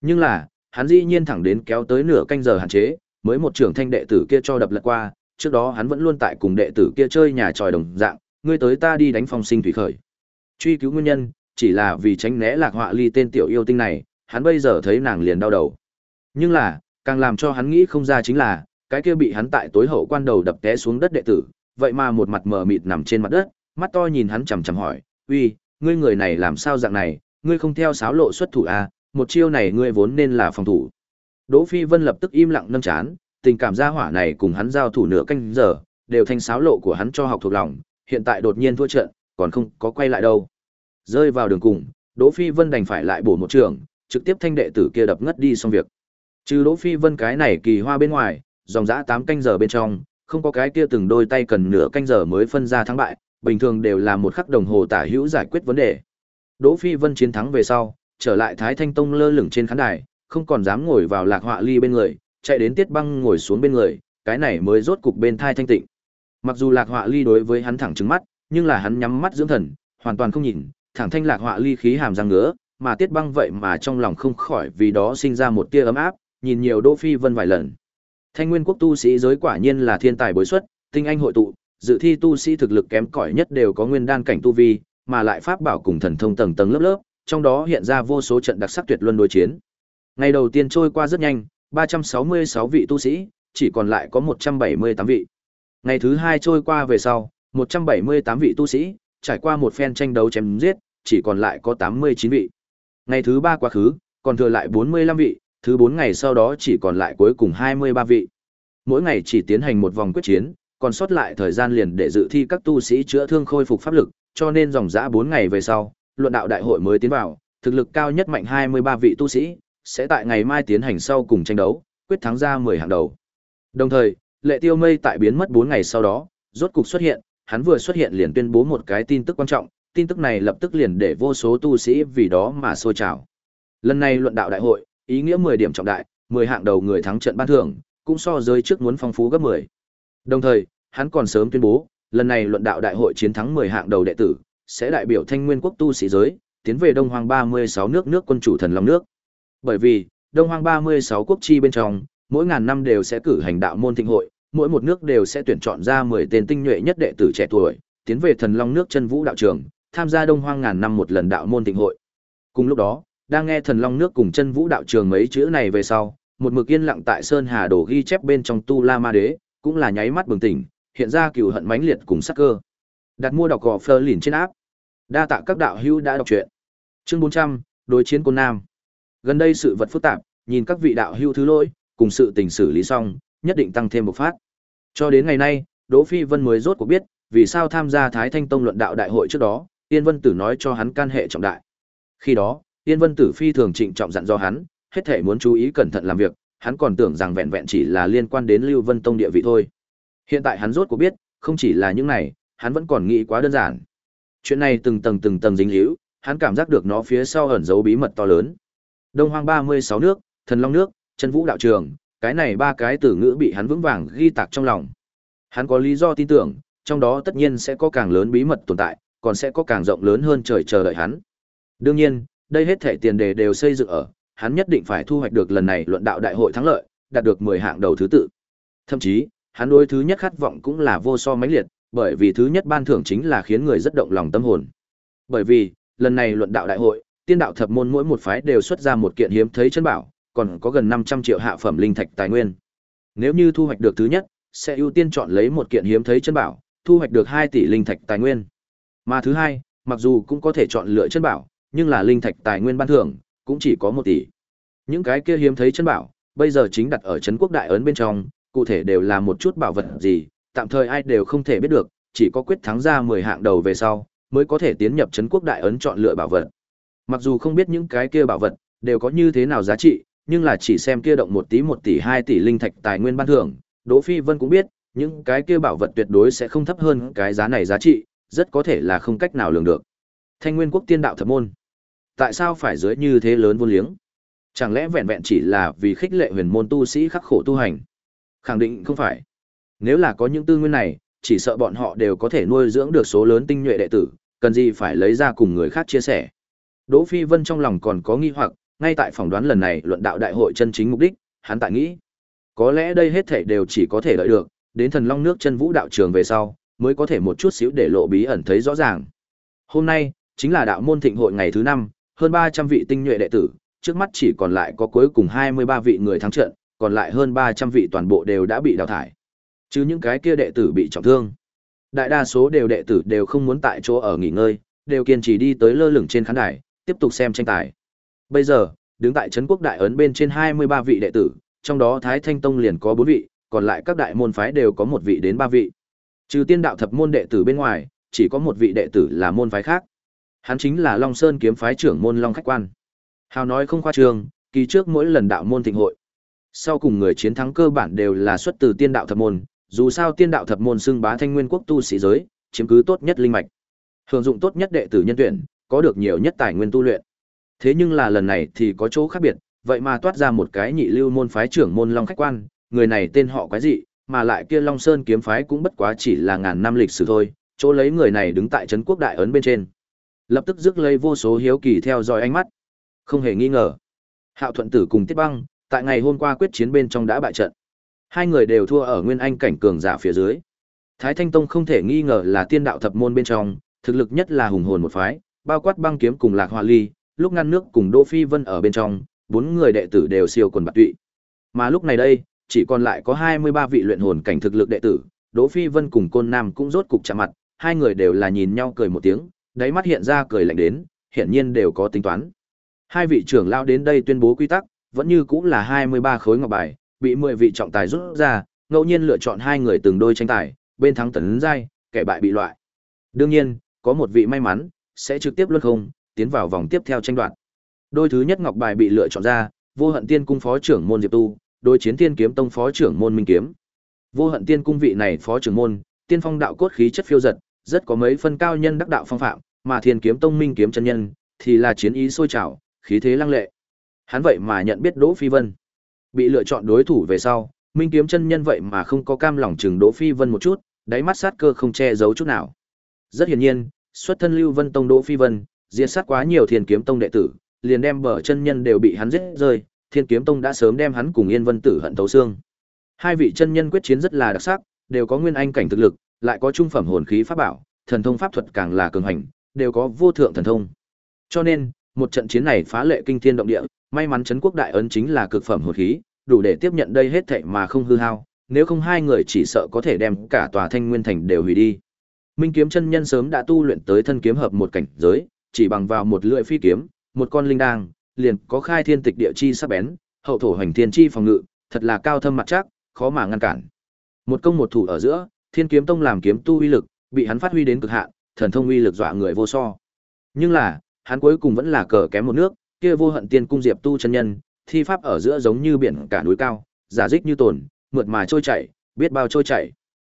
Nhưng là, hắn dĩ nhiên thẳng đến kéo tới nửa canh giờ hạn chế, mới một trưởng thanh đệ tử kia cho đập lật qua, trước đó hắn vẫn luôn tại cùng đệ tử kia chơi nhà tròi đồng dạng, ngươi tới ta đi đánh phong sinh thủy khởi. Truy cứu nguyên nhân, chỉ là vì tránh né lạc họa ly tên tiểu yêu tinh này, hắn bây giờ thấy nàng liền đau đầu. Nhưng là, càng làm cho hắn nghĩ không ra chính là, cái kia bị hắn tại tối hậu quan đầu đập té xuống đất đệ tử, vậy mà một mặt mờ mịt nằm trên mặt đất, mắt to nhìn hắn chằm chằm hỏi, "Uy, ngươi người này làm sao dạng này, ngươi không theo sáo lộ xuất thủ à, một chiêu này ngươi vốn nên là phòng thủ." Đỗ Phi Vân lập tức im lặng nâng chán, tình cảm gia hỏa này cùng hắn giao thủ nửa canh giờ, đều thành sáo lộ của hắn cho học thuộc lòng, hiện tại đột nhiên thua trận, còn không có quay lại đâu. Rơi vào đường cùng, Đỗ Phi Vân đành phải lại bổ một trường, trực tiếp thanh đệ tử kia đập ngất đi xong việc. Trừ Đỗ Phi Vân cái này kỳ hoa bên ngoài, dòng dã 8 canh giờ bên trong, không có cái kia từng đôi tay cần nửa canh giờ mới phân ra thắng bại, bình thường đều là một khắc đồng hồ tả hữu giải quyết vấn đề. Đỗ Phi Vân chiến thắng về sau, trở lại Thái Thanh Tông lơ lửng trên khán đài, không còn dám ngồi vào lạc họa ly bên người, chạy đến Tiết Băng ngồi xuống bên người, cái này mới rốt cục bên thai thanh tịnh. Mặc dù lạc họa ly đối với hắn thẳng trừng mắt, nhưng là hắn nhắm mắt dưỡng thần, hoàn toàn không nhìn, thẳng thanh lạc họa ly khí hàm răng ngứa, mà Tiết Băng vậy mà trong lòng không khỏi vì đó sinh ra một tia ấm áp, nhìn nhiều Đỗ Phi Vân vài lần. Thanh Nguyên quốc tu sĩ giới quả nhiên là thiên tài bối xuất, tinh anh hội tụ, dự thi tu sĩ thực lực kém cỏi nhất đều có nguyên đan cảnh tu vi, mà lại pháp bảo cùng thần thông tầng tầng lớp lớp, trong đó hiện ra vô số trận đặc sắc tuyệt luân đối chiến. Ngày đầu tiên trôi qua rất nhanh, 366 vị tu sĩ, chỉ còn lại có 178 vị. Ngày thứ hai trôi qua về sau, 178 vị tu sĩ, trải qua một phen tranh đấu chém giết, chỉ còn lại có 89 vị. Ngày thứ ba quá khứ, còn thừa lại 45 vị, thứ 4 ngày sau đó chỉ còn lại cuối cùng 23 vị. Mỗi ngày chỉ tiến hành một vòng quyết chiến, còn sót lại thời gian liền để dự thi các tu sĩ chữa thương khôi phục pháp lực, cho nên dòng dã 4 ngày về sau, luận đạo đại hội mới tiến vào, thực lực cao nhất mạnh 23 vị tu sĩ, sẽ tại ngày mai tiến hành sau cùng tranh đấu, quyết thắng ra 10 hạng đầu. Đồng thời, Lệ Tiêu Mây tại biến mất 4 ngày sau đó, rốt cục xuất hiện, hắn vừa xuất hiện liền tuyên bố một cái tin tức quan trọng, tin tức này lập tức liền để vô số tu sĩ vì đó mà sôi trào. Lần này luận đạo đại hội, ý nghĩa 10 điểm trọng đại, 10 hạng đầu người thắng trận ban thưởng, cũng so giới trước muốn phong phú gấp 10. Đồng thời, hắn còn sớm tuyên bố, lần này luận đạo đại hội chiến thắng 10 hạng đầu đệ tử, sẽ đại biểu Thanh Nguyên quốc tu sĩ giới, tiến về Đông Hoàng 36 nước nước quân chủ thần long nước. Bởi vì, Đông Hoàng 36 quốc chi bên trong, mỗi ngàn năm đều sẽ cử hành đạo môn thịnh hội, mỗi một nước đều sẽ tuyển chọn ra 10 tên tinh nhuệ nhất đệ tử trẻ tuổi, tiến về thần long nước chân vũ đạo trường, tham gia Đông Hoang ngàn năm một lần đạo môn thịnh hội. Cùng lúc đó, đang nghe thần long nước cùng chân vũ đạo trường mấy chữ này về sau, một mực yên lặng tại sơn hà đồ ghi chép bên trong tu la ma đế, cũng là nháy mắt bừng tỉnh, hiện ra cựu hận mãnh liệt cùng sắc cơ. Đặt mua đọc gò phơ lìn trên áp. Đa tạ các đạo hữu đã đọc truyện. Chương 400, đối chiến côn nam. Gần đây sự vật phức tạp, nhìn các vị đạo hữu thứ lỗi, cùng sự tình xử lý xong, nhất định tăng thêm một phát. Cho đến ngày nay, Đỗ Phi Vân mới rốt cuộc biết, vì sao tham gia Thái Thanh Tông luận đạo đại hội trước đó, Tiên Vân Tử nói cho hắn can hệ trọng đại. Khi đó, Yên Vân Tử phi thường trịnh trọng dặn dò hắn, hết thể muốn chú ý cẩn thận làm việc, hắn còn tưởng rằng vẹn vẹn chỉ là liên quan đến Lưu Vân Tông địa vị thôi. Hiện tại hắn rốt cuộc biết, không chỉ là những này, hắn vẫn còn nghĩ quá đơn giản. Chuyện này từng tầng từng tầng dính líu, hắn cảm giác được nó phía sau ẩn giấu bí mật to lớn. Đông Hoang 36 nước, Thần Long nước, Chân Vũ đạo trường, cái này ba cái từ ngữ bị hắn vững vàng ghi tạc trong lòng. Hắn có lý do tin tưởng, trong đó tất nhiên sẽ có càng lớn bí mật tồn tại, còn sẽ có càng rộng lớn hơn trời chờ đợi hắn. Đương nhiên, đây hết thể tiền đề đều xây dựng ở, hắn nhất định phải thu hoạch được lần này luận đạo đại hội thắng lợi, đạt được 10 hạng đầu thứ tự. Thậm chí, hắn đối thứ nhất khát vọng cũng là vô so mãnh liệt, bởi vì thứ nhất ban thưởng chính là khiến người rất động lòng tâm hồn. Bởi vì, lần này luận đạo đại hội, tiên đạo thập môn mỗi một phái đều xuất ra một kiện hiếm thấy chân bảo, còn có gần 500 triệu hạ phẩm linh thạch tài nguyên. Nếu như thu hoạch được thứ nhất, sẽ ưu tiên chọn lấy một kiện hiếm thấy chân bảo, thu hoạch được 2 tỷ linh thạch tài nguyên. Mà thứ hai, mặc dù cũng có thể chọn lựa chân bảo, nhưng là linh thạch tài nguyên ban thưởng cũng chỉ có một tỷ. Những cái kia hiếm thấy chân bảo, bây giờ chính đặt ở trấn quốc đại ấn bên trong, cụ thể đều là một chút bảo vật gì, tạm thời ai đều không thể biết được, chỉ có quyết thắng ra 10 hạng đầu về sau, mới có thể tiến nhập trấn quốc đại ấn chọn lựa bảo vật. Mặc dù không biết những cái kia bảo vật đều có như thế nào giá trị, nhưng là chỉ xem kia động một tí một tỷ hai tỷ linh thạch tài nguyên ban thưởng, Đỗ Phi Vân cũng biết, những cái kia bảo vật tuyệt đối sẽ không thấp hơn cái giá này giá trị, rất có thể là không cách nào lường được. Thanh Nguyên Quốc Tiên Đạo Thập môn, tại sao phải dưới như thế lớn vô liếng? Chẳng lẽ vẹn vẹn chỉ là vì khích lệ huyền môn tu sĩ khắc khổ tu hành? Khẳng định không phải. Nếu là có những tư nguyên này, chỉ sợ bọn họ đều có thể nuôi dưỡng được số lớn tinh nhuệ đệ tử, cần gì phải lấy ra cùng người khác chia sẻ. Đỗ Phi Vân trong lòng còn có nghi hoặc, ngay tại phỏng đoán lần này luận đạo đại hội chân chính mục đích, hắn tại nghĩ, có lẽ đây hết thảy đều chỉ có thể đợi được, đến thần long nước chân vũ đạo trường về sau, mới có thể một chút xíu để lộ bí ẩn thấy rõ ràng. Hôm nay, chính là đạo môn thịnh hội ngày thứ 5, hơn 300 vị tinh nhuệ đệ tử, trước mắt chỉ còn lại có cuối cùng 23 vị người thắng trận, còn lại hơn 300 vị toàn bộ đều đã bị đào thải. Chứ những cái kia đệ tử bị trọng thương. Đại đa số đều đệ tử đều không muốn tại chỗ ở nghỉ ngơi, đều kiên trì đi tới lơ lửng trên khán đài, tiếp tục xem tranh tài. Bây giờ, đứng tại trấn quốc đại ấn bên trên 23 vị đệ tử, trong đó Thái Thanh Tông liền có 4 vị, còn lại các đại môn phái đều có một vị đến ba vị. Trừ tiên đạo thập môn đệ tử bên ngoài, chỉ có một vị đệ tử là môn phái khác. Hắn chính là Long Sơn kiếm phái trưởng môn Long Khách Quan. Hào nói không khoa trương, kỳ trước mỗi lần đạo môn thịnh hội. Sau cùng người chiến thắng cơ bản đều là xuất từ tiên đạo thập môn, dù sao tiên đạo thập môn xưng bá thanh nguyên quốc tu sĩ giới, chiếm cứ tốt nhất linh mạch. Hưởng dụng tốt nhất đệ tử nhân tuyển, có được nhiều nhất tài nguyên tu luyện. Thế nhưng là lần này thì có chỗ khác biệt, vậy mà toát ra một cái nhị lưu môn phái trưởng môn Long Khách Quan, người này tên họ quái dị, mà lại kia Long Sơn kiếm phái cũng bất quá chỉ là ngàn năm lịch sử thôi, chỗ lấy người này đứng tại trấn quốc đại ấn bên trên. Lập tức rước lấy vô số hiếu kỳ theo dõi ánh mắt. Không hề nghi ngờ. Hạo Thuận Tử cùng Tiết Băng, tại ngày hôm qua quyết chiến bên trong đã bại trận. Hai người đều thua ở Nguyên Anh cảnh cường giả phía dưới. Thái Thanh Tông không thể nghi ngờ là tiên đạo thập môn bên trong, thực lực nhất là hùng hồn một phái, bao quát băng kiếm cùng Lạc Hoa Ly, lúc ngăn nước cùng Đỗ Phi Vân ở bên trong, bốn người đệ tử đều siêu quần bạc tụy. Mà lúc này đây, chỉ còn lại có 23 vị luyện hồn cảnh thực lực đệ tử, Đỗ Phi Vân cùng Côn Nam cũng rốt cục chạm mặt, hai người đều là nhìn nhau cười một tiếng, đáy mắt hiện ra cười lạnh đến, hiển nhiên đều có tính toán. Hai vị trưởng lao đến đây tuyên bố quy tắc, vẫn như cũng là 23 khối ngọc bài, bị 10 vị trọng tài rút ra, ngẫu nhiên lựa chọn hai người từng đôi tranh tài, bên thắng tấn giai, kẻ bại bị loại. Đương nhiên, có một vị may mắn, sẽ trực tiếp luân không, tiến vào vòng tiếp theo tranh đoạt. Đôi thứ nhất ngọc bài bị lựa chọn ra, Vô Hận Tiên cung phó trưởng môn Diệp Tu, đối chiến Tiên kiếm tông phó trưởng môn Minh kiếm. Vô Hận Tiên cung vị này phó trưởng môn, tiên phong đạo cốt khí chất phiêu giật, rất có mấy phân cao nhân đắc đạo phong phạm, mà Thiên kiếm tông Minh kiếm chân nhân thì là chiến ý sôi trào, khí thế lăng lệ. Hắn vậy mà nhận biết Đỗ Phi Vân. Bị lựa chọn đối thủ về sau, Minh kiếm chân nhân vậy mà không có cam lòng chừng Đỗ Phi Vân một chút, đáy mắt sát cơ không che giấu chút nào. Rất hiển nhiên, xuất thân Lưu Vân Tông Đỗ Phi Vân, diệt sát quá nhiều Thiên kiếm tông đệ tử, liền đem bờ chân nhân đều bị hắn giết rơi, Thiên kiếm tông đã sớm đem hắn cùng Yên Vân Tử hận thấu xương. Hai vị chân nhân quyết chiến rất là đặc sắc, đều có nguyên anh cảnh thực lực, lại có trung phẩm hồn khí pháp bảo, thần thông pháp thuật càng là cường hành, đều có vô thượng thần thông. Cho nên, một trận chiến này phá lệ kinh thiên động địa, may mắn trấn quốc đại ấn chính là cực phẩm hồn khí, đủ để tiếp nhận đây hết thảy mà không hư hao, nếu không hai người chỉ sợ có thể đem cả tòa Thanh Nguyên thành đều hủy đi. Minh kiếm chân nhân sớm đã tu luyện tới thân kiếm hợp một cảnh giới, chỉ bằng vào một lưỡi phi kiếm, một con linh đang, liền có khai thiên tịch địa chi sắc bén, hậu thổ hành thiên chi phòng ngự, thật là cao thâm mặt chắc, khó mà ngăn cản. Một công một thủ ở giữa, Thiên Kiếm Tông làm kiếm tu uy lực, bị hắn phát huy đến cực hạn, thần thông uy lực dọa người vô so. Nhưng là, hắn cuối cùng vẫn là cờ kém một nước, kia vô hận tiên cung diệp tu chân nhân, thi pháp ở giữa giống như biển cả núi cao, giả dích như tồn, mượt mà trôi chảy, biết bao trôi chảy.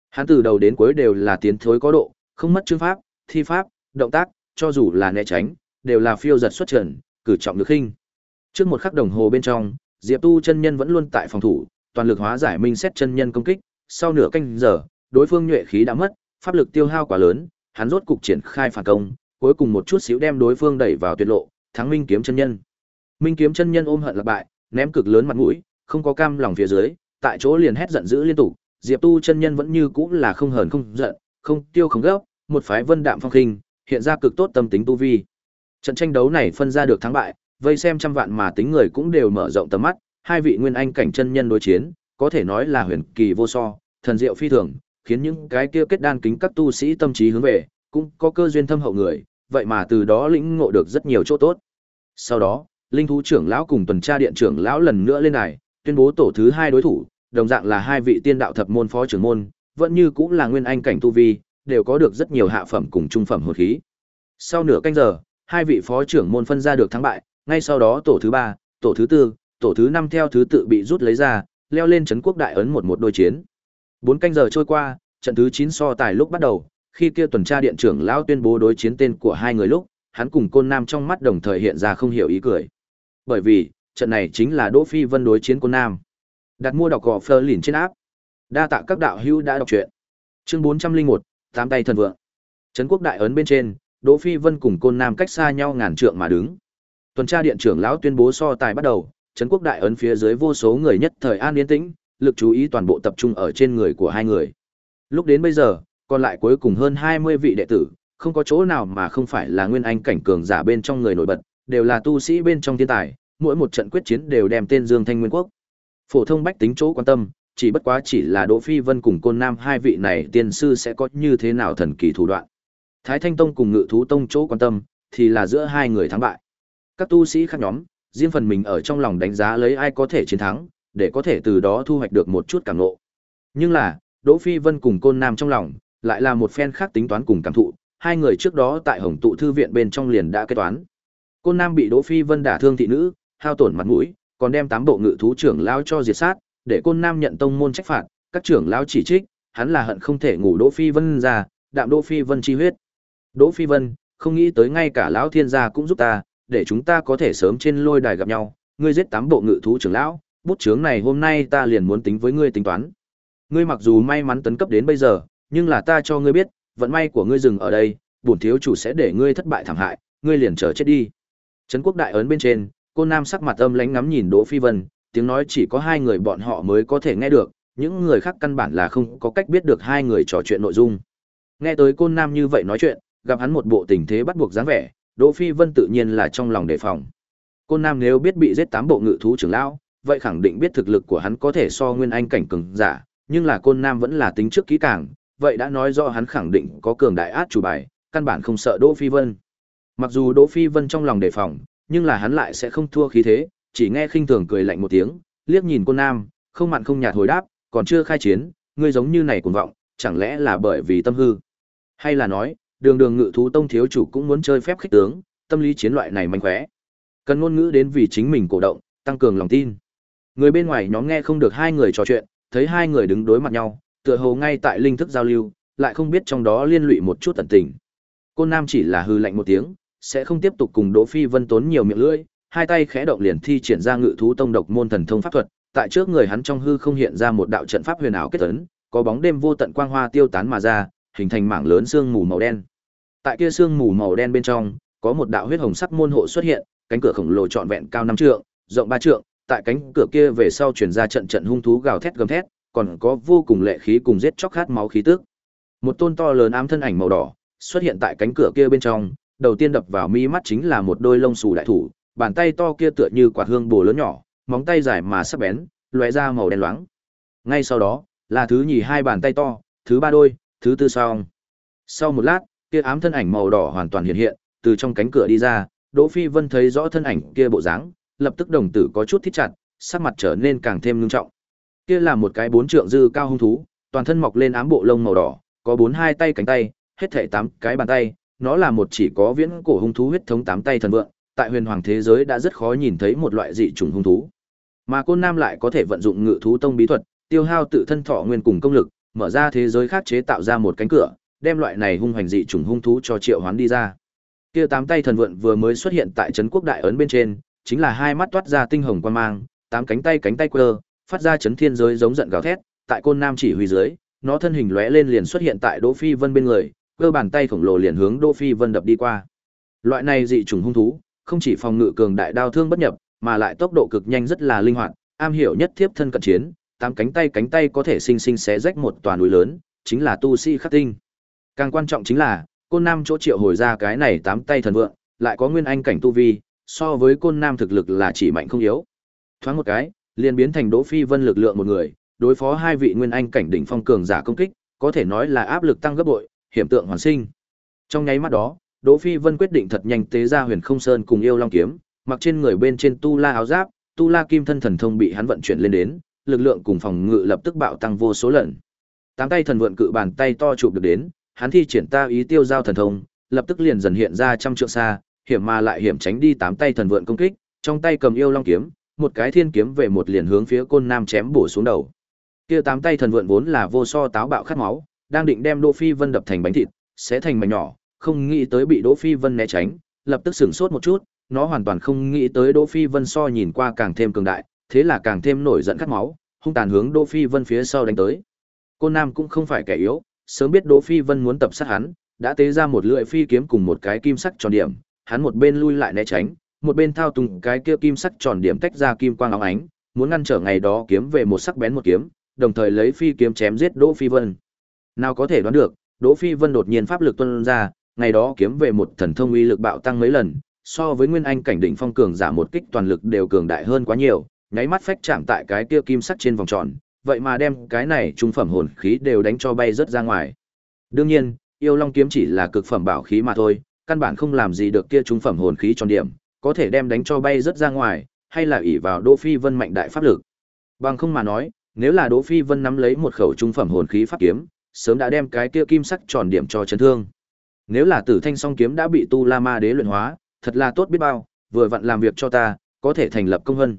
Hắn từ đầu đến cuối đều là tiến thối có độ, không mất chương pháp, thi pháp, động tác, cho dù là né tránh, đều là phiêu giật xuất trần, cử trọng lực khinh. Trước một khắc đồng hồ bên trong, Diệp Tu chân nhân vẫn luôn tại phòng thủ, toàn lực hóa giải minh xét chân nhân công kích, sau nửa canh giờ, đối phương nhuệ khí đã mất, pháp lực tiêu hao quá lớn, hắn rốt cục triển khai phản công, cuối cùng một chút xíu đem đối phương đẩy vào tuyệt lộ, thắng Minh kiếm chân nhân. Minh kiếm chân nhân ôm hận lạc bại, ném cực lớn mặt mũi, không có cam lòng phía dưới, tại chỗ liền hét giận dữ liên tục, Diệp Tu chân nhân vẫn như cũ là không hờn không giận, không tiêu không gấp, một phái vân đạm phong khinh, hiện ra cực tốt tâm tính tu vi. Trận tranh đấu này phân ra được thắng bại, vây xem trăm vạn mà tính người cũng đều mở rộng tầm mắt, hai vị nguyên anh cảnh chân nhân đối chiến, có thể nói là huyền kỳ vô so, thần diệu phi thường, khiến những cái kia kết đan kính các tu sĩ tâm trí hướng về, cũng có cơ duyên thâm hậu người, vậy mà từ đó lĩnh ngộ được rất nhiều chỗ tốt. Sau đó, linh thú trưởng lão cùng tuần tra điện trưởng lão lần nữa lên này tuyên bố tổ thứ hai đối thủ, đồng dạng là hai vị tiên đạo thập môn phó trưởng môn, vẫn như cũng là nguyên anh cảnh tu vi, đều có được rất nhiều hạ phẩm cùng trung phẩm hồn khí. Sau nửa canh giờ, hai vị phó trưởng môn phân ra được thắng bại, ngay sau đó tổ thứ ba, tổ thứ tư, tổ thứ năm theo thứ tự bị rút lấy ra, leo lên trấn quốc đại ấn một một đôi chiến. Bốn canh giờ trôi qua, trận thứ chín so tài lúc bắt đầu, khi kia tuần tra điện trưởng lão tuyên bố đối chiến tên của hai người lúc, hắn cùng Côn Nam trong mắt đồng thời hiện ra không hiểu ý cười. Bởi vì, trận này chính là Đỗ Phi Vân đối chiến Côn Nam. Đặt mua đọc gò Fleur liền trên áp. Đa tạ các đạo hữu đã đọc truyện. Chương 401, tám tay thần vượng. Trấn quốc đại ấn bên trên, Đỗ Phi Vân cùng Côn Nam cách xa nhau ngàn trượng mà đứng. Tuần tra điện trưởng lão tuyên bố so tài bắt đầu, trấn quốc đại ấn phía dưới vô số người nhất thời an yên tĩnh, lực chú ý toàn bộ tập trung ở trên người của hai người. Lúc đến bây giờ, còn lại cuối cùng hơn 20 vị đệ tử, không có chỗ nào mà không phải là nguyên anh cảnh cường giả bên trong người nổi bật, đều là tu sĩ bên trong thiên tài, mỗi một trận quyết chiến đều đem tên Dương Thanh Nguyên Quốc. Phổ thông bách tính chỗ quan tâm, chỉ bất quá chỉ là Đỗ Phi Vân cùng Côn Nam hai vị này tiên sư sẽ có như thế nào thần kỳ thủ đoạn. Thái Thanh Tông cùng Ngự Thú Tông chỗ quan tâm, thì là giữa hai người thắng bại. Các tu sĩ khác nhóm, riêng phần mình ở trong lòng đánh giá lấy ai có thể chiến thắng, để có thể từ đó thu hoạch được một chút cảm ngộ. Nhưng là, Đỗ Phi Vân cùng Côn Nam trong lòng, lại là một phen khác tính toán cùng cảm thụ, hai người trước đó tại Hồng Tụ thư viện bên trong liền đã kết toán. Côn Nam bị Đỗ Phi Vân đả thương thị nữ, hao tổn mặt mũi, còn đem tám bộ ngự thú trưởng lao cho diệt sát, để Côn Nam nhận tông môn trách phạt, các trưởng lao chỉ trích, hắn là hận không thể ngủ Đỗ Phi Vân ra, đạm Đỗ Phi Vân chi huyết. Đỗ Phi Vân, không nghĩ tới ngay cả lão thiên gia cũng giúp ta, để chúng ta có thể sớm trên lôi đài gặp nhau, ngươi giết tám bộ ngự thú trưởng lão, bút chướng này hôm nay ta liền muốn tính với ngươi tính toán. Ngươi mặc dù may mắn tấn cấp đến bây giờ, nhưng là ta cho ngươi biết, vận may của ngươi dừng ở đây, bổn thiếu chủ sẽ để ngươi thất bại thảm hại, ngươi liền chờ chết đi. Trấn quốc đại ấn bên trên, cô nam sắc mặt âm lãnh ngắm nhìn Đỗ Phi Vân, tiếng nói chỉ có hai người bọn họ mới có thể nghe được, những người khác căn bản là không có cách biết được hai người trò chuyện nội dung. Nghe tới côn nam như vậy nói chuyện, gặp hắn một bộ tình thế bắt buộc dáng vẻ, Đỗ Phi Vân tự nhiên là trong lòng đề phòng. Côn nam nếu biết bị giết tám bộ ngự thú trưởng lão, vậy khẳng định biết thực lực của hắn có thể so nguyên anh cảnh cường giả, nhưng là côn nam vẫn là tính trước kỹ càng, vậy đã nói rõ hắn khẳng định có cường đại át chủ bài, căn bản không sợ Đỗ Phi Vân. Mặc dù Đỗ Phi Vân trong lòng đề phòng, nhưng là hắn lại sẽ không thua khí thế, chỉ nghe khinh thường cười lạnh một tiếng, liếc nhìn côn nam, không mặn không nhạt hồi đáp, còn chưa khai chiến, ngươi giống như này cuồng vọng, chẳng lẽ là bởi vì tâm hư? Hay là nói, đường đường ngự thú tông thiếu chủ cũng muốn chơi phép khích tướng, tâm lý chiến loại này mạnh khỏe Cần ngôn ngữ đến vì chính mình cổ động, tăng cường lòng tin. Người bên ngoài nhóm nghe không được hai người trò chuyện, thấy hai người đứng đối mặt nhau, tựa hồ ngay tại linh thức giao lưu, lại không biết trong đó liên lụy một chút tận tình. Côn Nam chỉ là hư lạnh một tiếng, sẽ không tiếp tục cùng Đỗ Phi Vân tốn nhiều miệng lưỡi, hai tay khẽ động liền thi triển ra ngự thú tông độc môn thần thông pháp thuật, tại trước người hắn trong hư không hiện ra một đạo trận pháp huyền ảo kết ấn, có bóng đêm vô tận quang hoa tiêu tán mà ra, hình thành mảng lớn sương mù màu đen. Tại kia sương mù màu đen bên trong, có một đạo huyết hồng sắc môn hộ xuất hiện, cánh cửa khổng lồ trọn vẹn cao năm trượng, rộng ba trượng, tại cánh cửa kia về sau truyền ra trận trận hung thú gào thét gầm thét, còn có vô cùng lệ khí cùng giết chóc khát máu khí tức. Một tôn to lớn ám thân ảnh màu đỏ xuất hiện tại cánh cửa kia bên trong, đầu tiên đập vào mi mắt chính là một đôi lông xù đại thủ, bàn tay to kia tựa như quả hương bồ lớn nhỏ, móng tay dài mà sắc bén, lóe ra màu đen loáng. Ngay sau đó, là thứ nhì hai bàn tay to, thứ ba đôi, thứ tư song. Sau một lát, kia ám thân ảnh màu đỏ hoàn toàn hiện hiện, từ trong cánh cửa đi ra, Đỗ Phi Vân thấy rõ thân ảnh kia bộ dáng, lập tức đồng tử có chút thít chặt, sắc mặt trở nên càng thêm nghiêm trọng. Kia là một cái bốn trượng dư cao hung thú, toàn thân mọc lên ám bộ lông màu đỏ, có bốn hai tay cánh tay, hết thảy tám cái bàn tay, nó là một chỉ có viễn cổ hung thú huyết thống tám tay thần vượng, tại huyền hoàng thế giới đã rất khó nhìn thấy một loại dị trùng hung thú. Mà Côn Nam lại có thể vận dụng ngự thú tông bí thuật, tiêu hao tự thân thọ nguyên cùng công lực, mở ra thế giới khác chế tạo ra một cánh cửa, đem loại này hung hành dị chủng hung thú cho triệu hoán đi ra. Kia tám tay thần vượn vừa mới xuất hiện tại trấn quốc đại ấn bên trên, chính là hai mắt toát ra tinh hồng quan mang, tám cánh tay cánh tay quơ, phát ra chấn thiên giới giống giận gào thét, tại Côn Nam chỉ huy dưới, nó thân hình lóe lên liền xuất hiện tại Đỗ Phi Vân bên người, cơ bàn tay khổng lồ liền hướng Đỗ Phi Vân đập đi qua. Loại này dị chủng hung thú, không chỉ phòng ngự cường đại đao thương bất nhập, mà lại tốc độ cực nhanh rất là linh hoạt, am hiểu nhất thiếp thân cận chiến, tám cánh tay cánh tay có thể sinh sinh xé rách một tòa núi lớn, chính là tu sĩ khắc tinh. Càng quan trọng chính là, côn nam chỗ triệu hồi ra cái này tám tay thần vượng, lại có nguyên anh cảnh tu vi, so với côn nam thực lực là chỉ mạnh không yếu. Thoáng một cái, liền biến thành Đỗ Phi Vân lực lượng một người, đối phó hai vị nguyên anh cảnh đỉnh phong cường giả công kích, có thể nói là áp lực tăng gấp bội, hiểm tượng hoàn sinh. Trong nháy mắt đó, Đỗ Phi Vân quyết định thật nhanh tế ra Huyền Không Sơn cùng yêu long kiếm, mặc trên người bên trên tu la áo giáp, tu la kim thân thần thông bị hắn vận chuyển lên đến, lực lượng cùng phòng ngự lập tức bạo tăng vô số lần. Tám tay thần vượn cự bàn tay to chụp được đến, hắn thi triển ta ý tiêu giao thần thông, lập tức liền dần hiện ra trăm trượng xa, hiểm mà lại hiểm tránh đi tám tay thần vượn công kích, trong tay cầm yêu long kiếm, một cái thiên kiếm về một liền hướng phía côn nam chém bổ xuống đầu. Kia tám tay thần vượn vốn là vô so táo bạo khát máu, đang định đem Đỗ Phi Vân đập thành bánh thịt, sẽ thành mảnh nhỏ, không nghĩ tới bị Đỗ Phi Vân né tránh, lập tức sửng sốt một chút, nó hoàn toàn không nghĩ tới Đỗ Phi Vân so nhìn qua càng thêm cường đại, thế là càng thêm nổi giận cắt máu, hung tàn hướng Đỗ Phi Vân phía sau đánh tới. Cô Nam cũng không phải kẻ yếu, sớm biết Đỗ Phi Vân muốn tập sát hắn, đã tế ra một lưỡi phi kiếm cùng một cái kim sắc tròn điểm, hắn một bên lui lại né tránh, một bên thao túng cái kia kim sắc tròn điểm tách ra kim quang óng ánh, muốn ngăn trở ngày đó kiếm về một sắc bén một kiếm, đồng thời lấy phi kiếm chém giết Đỗ Phi Vân. Nào có thể đoán được, Đỗ Phi Vân đột nhiên pháp lực tuôn ra, ngày đó kiếm về một thần thông uy lực bạo tăng mấy lần, so với nguyên anh cảnh đỉnh phong cường giả một kích toàn lực đều cường đại hơn quá nhiều, nháy mắt phách chạm tại cái kia kim sắt trên vòng tròn, vậy mà đem cái này trung phẩm hồn khí đều đánh cho bay rất ra ngoài. Đương nhiên, yêu long kiếm chỉ là cực phẩm bảo khí mà thôi, căn bản không làm gì được kia trung phẩm hồn khí tròn điểm, có thể đem đánh cho bay rất ra ngoài, hay là ỷ vào Đỗ Phi Vân mạnh đại pháp lực. Bằng không mà nói, nếu là Đỗ Phi Vân nắm lấy một khẩu trung phẩm hồn khí pháp kiếm, sớm đã đem cái kia kim sắc tròn điểm cho chấn thương. Nếu là Tử Thanh song kiếm đã bị Tu La Ma Đế luyện hóa, thật là tốt biết bao, vừa vặn làm việc cho ta, có thể thành lập công hơn.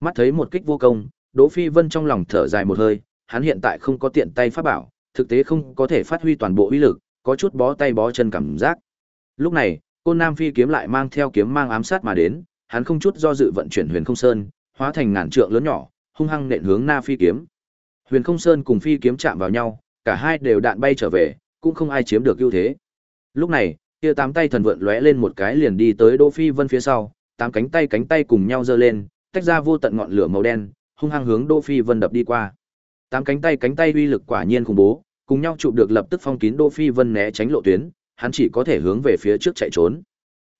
Mắt thấy một kích vô công, Đỗ Phi Vân trong lòng thở dài một hơi, hắn hiện tại không có tiện tay pháp bảo, thực tế không có thể phát huy toàn bộ uy lực, có chút bó tay bó chân cảm giác. Lúc này, Côn Nam Phi kiếm lại mang theo kiếm mang ám sát mà đến, hắn không chút do dự vận chuyển Huyền Không Sơn, hóa thành ngàn trượng lớn nhỏ, hung hăng nện hướng Na Phi kiếm. Huyền Không Sơn cùng Phi kiếm chạm vào nhau, cả hai đều đạn bay trở về, cũng không ai chiếm được ưu thế. Lúc này, kia tám tay thần vượn lóe lên một cái liền đi tới Đỗ Phi Vân phía sau, tám cánh tay cánh tay cùng nhau giơ lên, tách ra vô tận ngọn lửa màu đen, hung hăng hướng Đỗ Phi Vân đập đi qua. Tám cánh tay cánh tay uy lực quả nhiên khủng bố, cùng nhau chụp được lập tức phong kín Đỗ Phi Vân né tránh lộ tuyến, hắn chỉ có thể hướng về phía trước chạy trốn.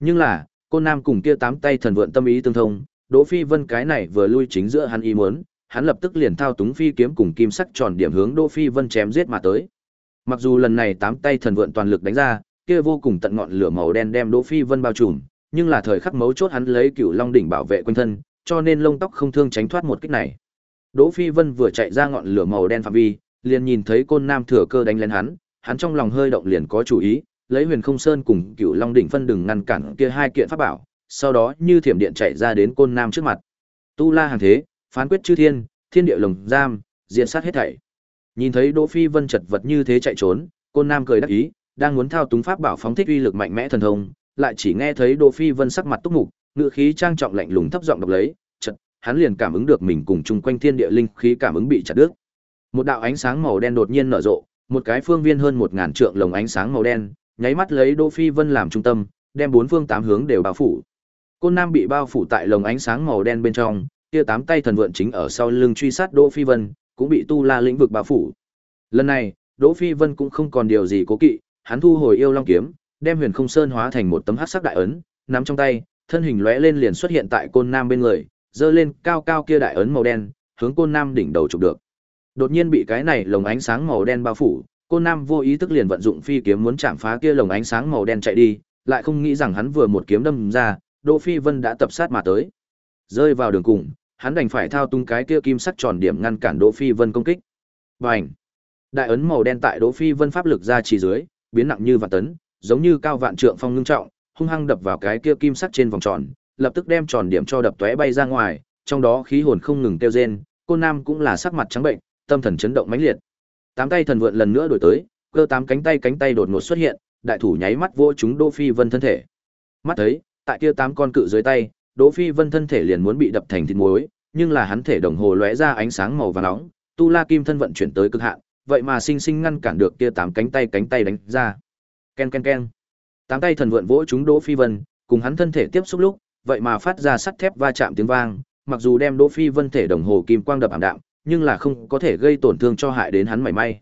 Nhưng là, cô nam cùng kia tám tay thần vượn tâm ý tương thông, Đỗ Phi Vân cái này vừa lui chính giữa hắn ý muốn, hắn lập tức liền thao túng phi kiếm cùng kim sắc tròn điểm hướng Đỗ Phi Vân chém giết mà tới. Mặc dù lần này tám tay thần vượn toàn lực đánh ra, kia vô cùng tận ngọn lửa màu đen đem Đỗ Phi Vân bao trùm, nhưng là thời khắc mấu chốt hắn lấy Cửu Long đỉnh bảo vệ quanh thân, cho nên lông tóc không thương tránh thoát một kích này. Đỗ Phi Vân vừa chạy ra ngọn lửa màu đen phạm vi, liền nhìn thấy Côn Nam thừa cơ đánh lên hắn, hắn trong lòng hơi động liền có chủ ý, lấy Huyền Không Sơn cùng Cửu Long đỉnh phân đừng ngăn cản kia hai kiện pháp bảo, sau đó như thiểm điện chạy ra đến Côn Nam trước mặt. Tu La hàng thế, phán quyết chư thiên, thiên địa lồng giam, diện sát hết thảy. Nhìn thấy Đỗ Phi Vân chật vật như thế chạy trốn, Côn Nam cười đắc ý, đang muốn thao túng pháp bảo phóng thích uy lực mạnh mẽ thần thông, lại chỉ nghe thấy Đỗ Phi Vân sắc mặt túc mục, ngữ khí trang trọng lạnh lùng thấp giọng đọc lấy, chợt, hắn liền cảm ứng được mình cùng chung quanh thiên địa linh khí cảm ứng bị chặt đứt. Một đạo ánh sáng màu đen đột nhiên nở rộ, một cái phương viên hơn một ngàn trượng lồng ánh sáng màu đen, nháy mắt lấy Đỗ Phi Vân làm trung tâm, đem bốn phương tám hướng đều bao phủ. Côn Nam bị bao phủ tại lồng ánh sáng màu đen bên trong, kia tám tay thần vượn chính ở sau lưng truy sát Đỗ Phi Vân, cũng bị tu la lĩnh vực bao phủ. Lần này, Đỗ Phi Vân cũng không còn điều gì cố kỵ, hắn thu hồi yêu long kiếm, đem Huyền Không Sơn hóa thành một tấm hắc sắc đại ấn, nắm trong tay, thân hình lóe lên liền xuất hiện tại Côn Nam bên người, giơ lên cao cao kia đại ấn màu đen, hướng Côn Nam đỉnh đầu chụp được. Đột nhiên bị cái này lồng ánh sáng màu đen bao phủ, Côn Nam vô ý thức liền vận dụng phi kiếm muốn chạm phá kia lồng ánh sáng màu đen chạy đi, lại không nghĩ rằng hắn vừa một kiếm đâm ra, Đỗ Phi Vân đã tập sát mà tới. Rơi vào đường cùng, hắn đành phải thao tung cái kia kim sắc tròn điểm ngăn cản Đỗ Phi Vân công kích. Bành! Đại ấn màu đen tại Đỗ Phi Vân pháp lực ra chỉ dưới, biến nặng như vạn tấn, giống như cao vạn trượng phong ngưng trọng, hung hăng đập vào cái kia kim sắt trên vòng tròn, lập tức đem tròn điểm cho đập tóe bay ra ngoài, trong đó khí hồn không ngừng tiêu rên, cô Nam cũng là sắc mặt trắng bệnh, tâm thần chấn động mãnh liệt. Tám tay thần vượn lần nữa đổi tới, cơ tám cánh tay cánh tay đột ngột xuất hiện, đại thủ nháy mắt vô chúng Đỗ Phi Vân thân thể. Mắt thấy, tại kia tám con cự dưới tay, Đỗ Phi Vân thân thể liền muốn bị đập thành thịt muối, nhưng là hắn thể đồng hồ lóe ra ánh sáng màu vàng nóng, tu la kim thân vận chuyển tới cực hạn, vậy mà sinh sinh ngăn cản được kia tám cánh tay cánh tay đánh ra. Ken ken ken. Tám tay thần vượn vỗ chúng Đỗ Phi Vân, cùng hắn thân thể tiếp xúc lúc, vậy mà phát ra sắt thép va chạm tiếng vang, mặc dù đem Đỗ Phi Vân thể đồng hồ kim quang đập ảm đạm, nhưng là không có thể gây tổn thương cho hại đến hắn mảy may.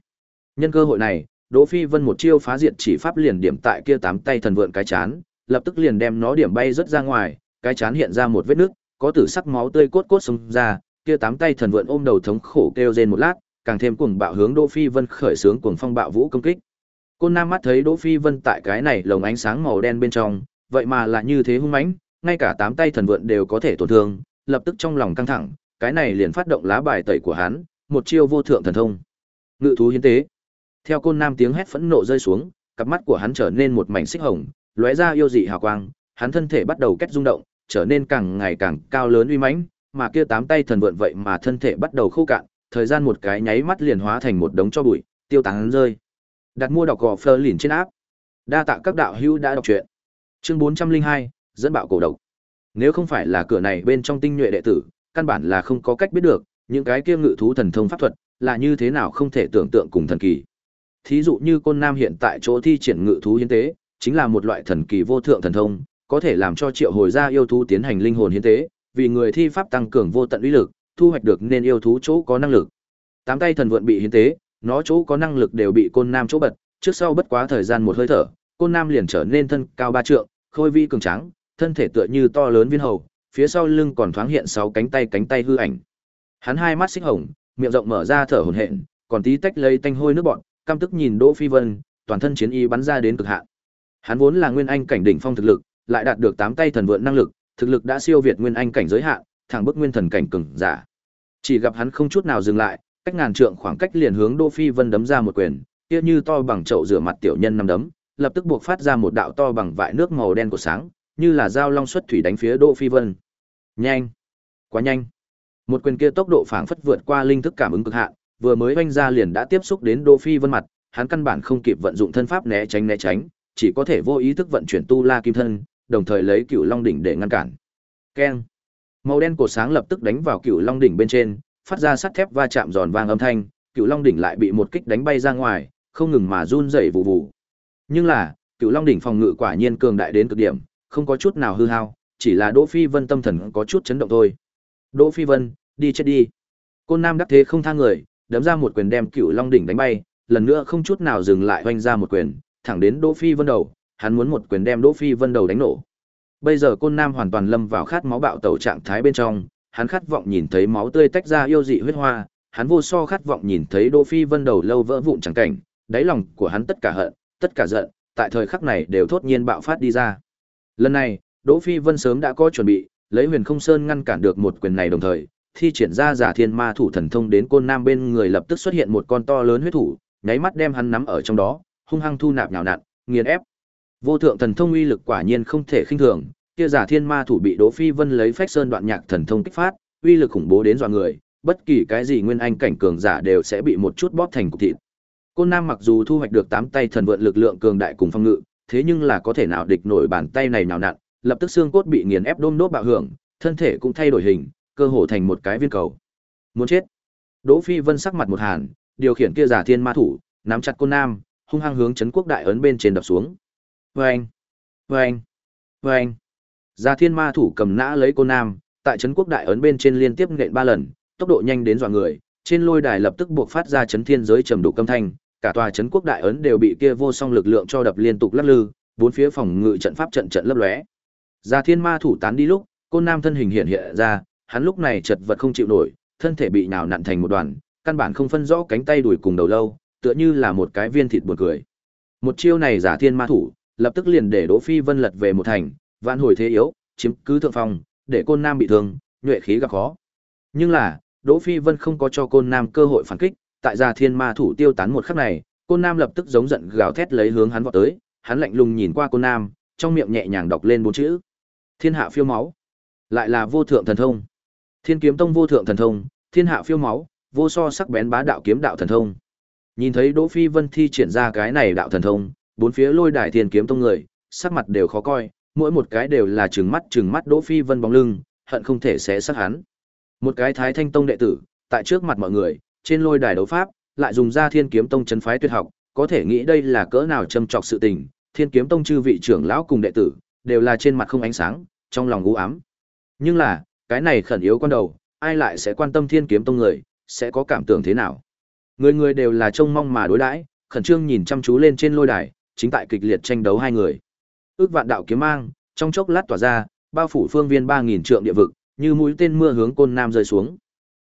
Nhân cơ hội này, Đỗ Phi Vân một chiêu phá diệt chỉ pháp liền điểm tại kia tám tay thần vượn cái chán, lập tức liền đem nó điểm bay rất ra ngoài, cái chán hiện ra một vết nước, có tử sắc máu tươi cốt cốt xông ra, kia tám tay thần vượn ôm đầu thống khổ kêu rên một lát, càng thêm cuồng bạo hướng Đỗ Phi Vân khởi sướng cuồng phong bạo vũ công kích. Côn Nam mắt thấy Đỗ Phi Vân tại cái này lồng ánh sáng màu đen bên trong, vậy mà là như thế hung mãnh, ngay cả tám tay thần vượn đều có thể tổn thương, lập tức trong lòng căng thẳng, cái này liền phát động lá bài tẩy của hắn, một chiêu vô thượng thần thông. Ngự thú hiến tế. Theo Côn Nam tiếng hét phẫn nộ rơi xuống, cặp mắt của hắn trở nên một mảnh xích hồng, lóe ra yêu dị hào quang, hắn thân thể bắt đầu kết rung động, trở nên càng ngày càng cao lớn uy mãnh, mà kia tám tay thần vượn vậy mà thân thể bắt đầu khô cạn, thời gian một cái nháy mắt liền hóa thành một đống cho bụi, tiêu tán rơi. Đặt mua đọc gò phơ lìn trên áp. Đa tạ các đạo hữu đã đọc truyện. Chương 402, dẫn bạo cổ độc. Nếu không phải là cửa này bên trong tinh nhuệ đệ tử, căn bản là không có cách biết được, những cái kia ngự thú thần thông pháp thuật là như thế nào không thể tưởng tượng cùng thần kỳ. Thí dụ như côn nam hiện tại chỗ thi triển ngự thú hiến tế, chính là một loại thần kỳ vô thượng thần thông, có thể làm cho triệu hồi ra yêu thú tiến hành linh hồn hiến tế, vì người thi pháp tăng cường vô tận uy lực, thu hoạch được nên yêu thú chỗ có năng lực. Tám tay thần vượn bị hiến tế, nó chỗ có năng lực đều bị côn nam chỗ bật, trước sau bất quá thời gian một hơi thở, côn nam liền trở nên thân cao ba trượng, khôi vi cường tráng, thân thể tựa như to lớn viên hầu, phía sau lưng còn thoáng hiện sáu cánh tay cánh tay hư ảnh. Hắn hai mắt xích hồng, miệng rộng mở ra thở hổn hển, còn tí tách lấy tanh hôi nước bọn, căm tức nhìn Đỗ Phi Vân, toàn thân chiến y bắn ra đến cực hạn. Hắn vốn là nguyên anh cảnh đỉnh phong thực lực, lại đạt được tám tay thần vượn năng lực, thực lực đã siêu việt nguyên anh cảnh giới hạn, thẳng bức nguyên thần cảnh cường giả. Chỉ gặp hắn không chút nào dừng lại, cách ngàn trượng khoảng cách liền hướng Đỗ Phi Vân đấm ra một quyền, kia như to bằng chậu rửa mặt tiểu nhân năm đấm, lập tức buộc phát ra một đạo to bằng vại nước màu đen của sáng, như là dao long xuất thủy đánh phía Đỗ Phi Vân. Nhanh, quá nhanh. Một quyền kia tốc độ phảng phất vượt qua linh thức cảm ứng cực hạn, vừa mới vung ra liền đã tiếp xúc đến Đỗ Phi Vân mặt, hắn căn bản không kịp vận dụng thân pháp né tránh né tránh, chỉ có thể vô ý thức vận chuyển tu la kim thân, đồng thời lấy Cựu Long đỉnh để ngăn cản. Keng. Màu đen cổ sáng lập tức đánh vào Cựu Long đỉnh bên trên, phát ra sắt thép va chạm giòn vang âm thanh, Cựu Long đỉnh lại bị một kích đánh bay ra ngoài, không ngừng mà run rẩy vụ vụ. Nhưng là, Cựu Long đỉnh phòng ngự quả nhiên cường đại đến cực điểm, không có chút nào hư hao, chỉ là Đỗ Phi Vân tâm thần có chút chấn động thôi. Đỗ Phi Vân, đi chết đi. Côn Nam đắc thế không tha người, đấm ra một quyền đem Cựu Long đỉnh đánh bay, lần nữa không chút nào dừng lại hoành ra một quyền, thẳng đến Đỗ Phi Vân đầu, hắn muốn một quyền đem Đỗ Phi Vân đầu đánh nổ. Bây giờ Côn Nam hoàn toàn lâm vào khát máu bạo tẩu trạng thái bên trong, hắn khát vọng nhìn thấy máu tươi tách ra yêu dị huyết hoa, hắn vô so khát vọng nhìn thấy Đỗ Phi Vân đầu lâu vỡ vụn chẳng cảnh, đáy lòng của hắn tất cả hận, tất cả giận, tại thời khắc này đều thốt nhiên bạo phát đi ra. Lần này, Đỗ Phi Vân sớm đã có chuẩn bị, lấy Huyền Không Sơn ngăn cản được một quyền này đồng thời, thi triển ra giả thiên ma thủ thần thông đến côn nam bên người lập tức xuất hiện một con to lớn huyết thủ, nháy mắt đem hắn nắm ở trong đó, hung hăng thu nạp nhào nặn, nghiền ép. Vô thượng thần thông uy lực quả nhiên không thể khinh thường, kia giả thiên ma thủ bị Đỗ Phi Vân lấy phách sơn đoạn nhạc thần thông kích phát, uy lực khủng bố đến dọa người, bất kỳ cái gì nguyên anh cảnh cường giả đều sẽ bị một chút bóp thành cục thịt. Côn Nam mặc dù thu hoạch được tám tay thần vượn lực lượng cường đại cùng phong ngự, thế nhưng là có thể nào địch nổi bàn tay này nào nặn, lập tức xương cốt bị nghiền ép đôm đốt bạo hưởng, thân thể cũng thay đổi hình, cơ hồ thành một cái viên cầu. Muốn chết. Đỗ Phi Vân sắc mặt một hàn, điều khiển kia giả thiên ma thủ, nắm chặt Côn Nam, hung hăng hướng Trấn quốc đại ấn bên trên đập xuống. Oeng, oeng, oeng gia thiên ma thủ cầm nã lấy cô Nam, tại trấn quốc đại ấn bên trên liên tiếp nện ba lần, tốc độ nhanh đến dọa người, trên lôi đài lập tức buộc phát ra chấn thiên giới trầm đục âm thanh, cả tòa trấn quốc đại ấn đều bị kia vô song lực lượng cho đập liên tục lắc lư, bốn phía phòng ngự trận pháp trận trận lấp lóe. gia thiên ma thủ tán đi lúc, cô nam thân hình hiện hiện ra, hắn lúc này chật vật không chịu nổi, thân thể bị nhào nặn thành một đoàn, căn bản không phân rõ cánh tay đuổi cùng đầu lâu, tựa như là một cái viên thịt buồn cười. Một chiêu này giả thiên ma thủ, lập tức liền để Đỗ Phi Vân lật về một thành, vạn hồi thế yếu, chiếm cứ thượng phòng để côn nam bị thương, nhuệ khí gặp khó. Nhưng là, Đỗ Phi Vân không có cho côn nam cơ hội phản kích, tại gia thiên ma thủ tiêu tán một khắc này, côn nam lập tức giống giận gào thét lấy hướng hắn vọt tới, hắn lạnh lùng nhìn qua côn nam, trong miệng nhẹ nhàng đọc lên bốn chữ. Thiên hạ phiêu máu. Lại là vô thượng thần thông. Thiên kiếm tông vô thượng thần thông, thiên hạ phiêu máu, vô so sắc bén bá đạo kiếm đạo thần thông. Nhìn thấy Đỗ Phi Vân thi triển ra cái này đạo thần thông, bốn phía lôi đài thiên kiếm tông người, sắc mặt đều khó coi, mỗi một cái đều là trừng mắt trừng mắt Đỗ Phi Vân bóng lưng, hận không thể xé xác hắn. Một cái Thái Thanh Tông đệ tử, tại trước mặt mọi người, trên lôi đài đấu pháp, lại dùng ra Thiên Kiếm Tông trấn phái tuyệt học, có thể nghĩ đây là cỡ nào châm trọc sự tình, Thiên Kiếm Tông chư vị trưởng lão cùng đệ tử, đều là trên mặt không ánh sáng, trong lòng u ám. Nhưng là, cái này khẩn yếu quan đầu, ai lại sẽ quan tâm Thiên Kiếm Tông người, sẽ có cảm tưởng thế nào? Người người đều là trông mong mà đối đãi, khẩn trương nhìn chăm chú lên trên lôi đài, chính tại kịch liệt tranh đấu hai người. Ước vạn đạo kiếm mang, trong chốc lát tỏa ra, bao phủ phương viên 3000 trượng địa vực, như mũi tên mưa hướng côn nam rơi xuống.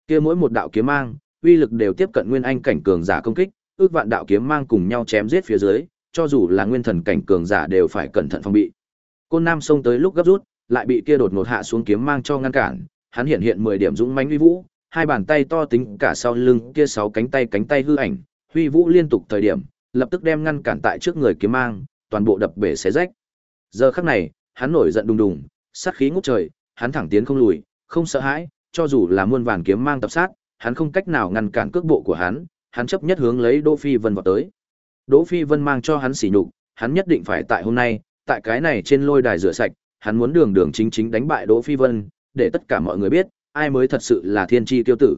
Kia mỗi một đạo kiếm mang, uy lực đều tiếp cận nguyên anh cảnh cường giả công kích, ước vạn đạo kiếm mang cùng nhau chém giết phía dưới, cho dù là nguyên thần cảnh cường giả đều phải cẩn thận phòng bị. Côn Nam xông tới lúc gấp rút, lại bị kia đột ngột hạ xuống kiếm mang cho ngăn cản, hắn hiện hiện 10 điểm dũng mãnh uy vũ, hai bàn tay to tính cả sau lưng, kia sáu cánh tay cánh tay hư ảnh, huy vũ liên tục thời điểm, lập tức đem ngăn cản tại trước người kiếm mang, toàn bộ đập bể xé rách. Giờ khắc này, hắn nổi giận đùng đùng, sát khí ngút trời, hắn thẳng tiến không lùi, không sợ hãi, cho dù là muôn vàn kiếm mang tập sát, hắn không cách nào ngăn cản cước bộ của hắn, hắn chấp nhất hướng lấy Đỗ Phi Vân vào tới. Đỗ Phi Vân mang cho hắn sỉ nhục, hắn nhất định phải tại hôm nay, tại cái này trên lôi đài rửa sạch, hắn muốn đường đường chính chính đánh bại Đỗ Phi Vân, để tất cả mọi người biết, ai mới thật sự là thiên chi tiêu tử.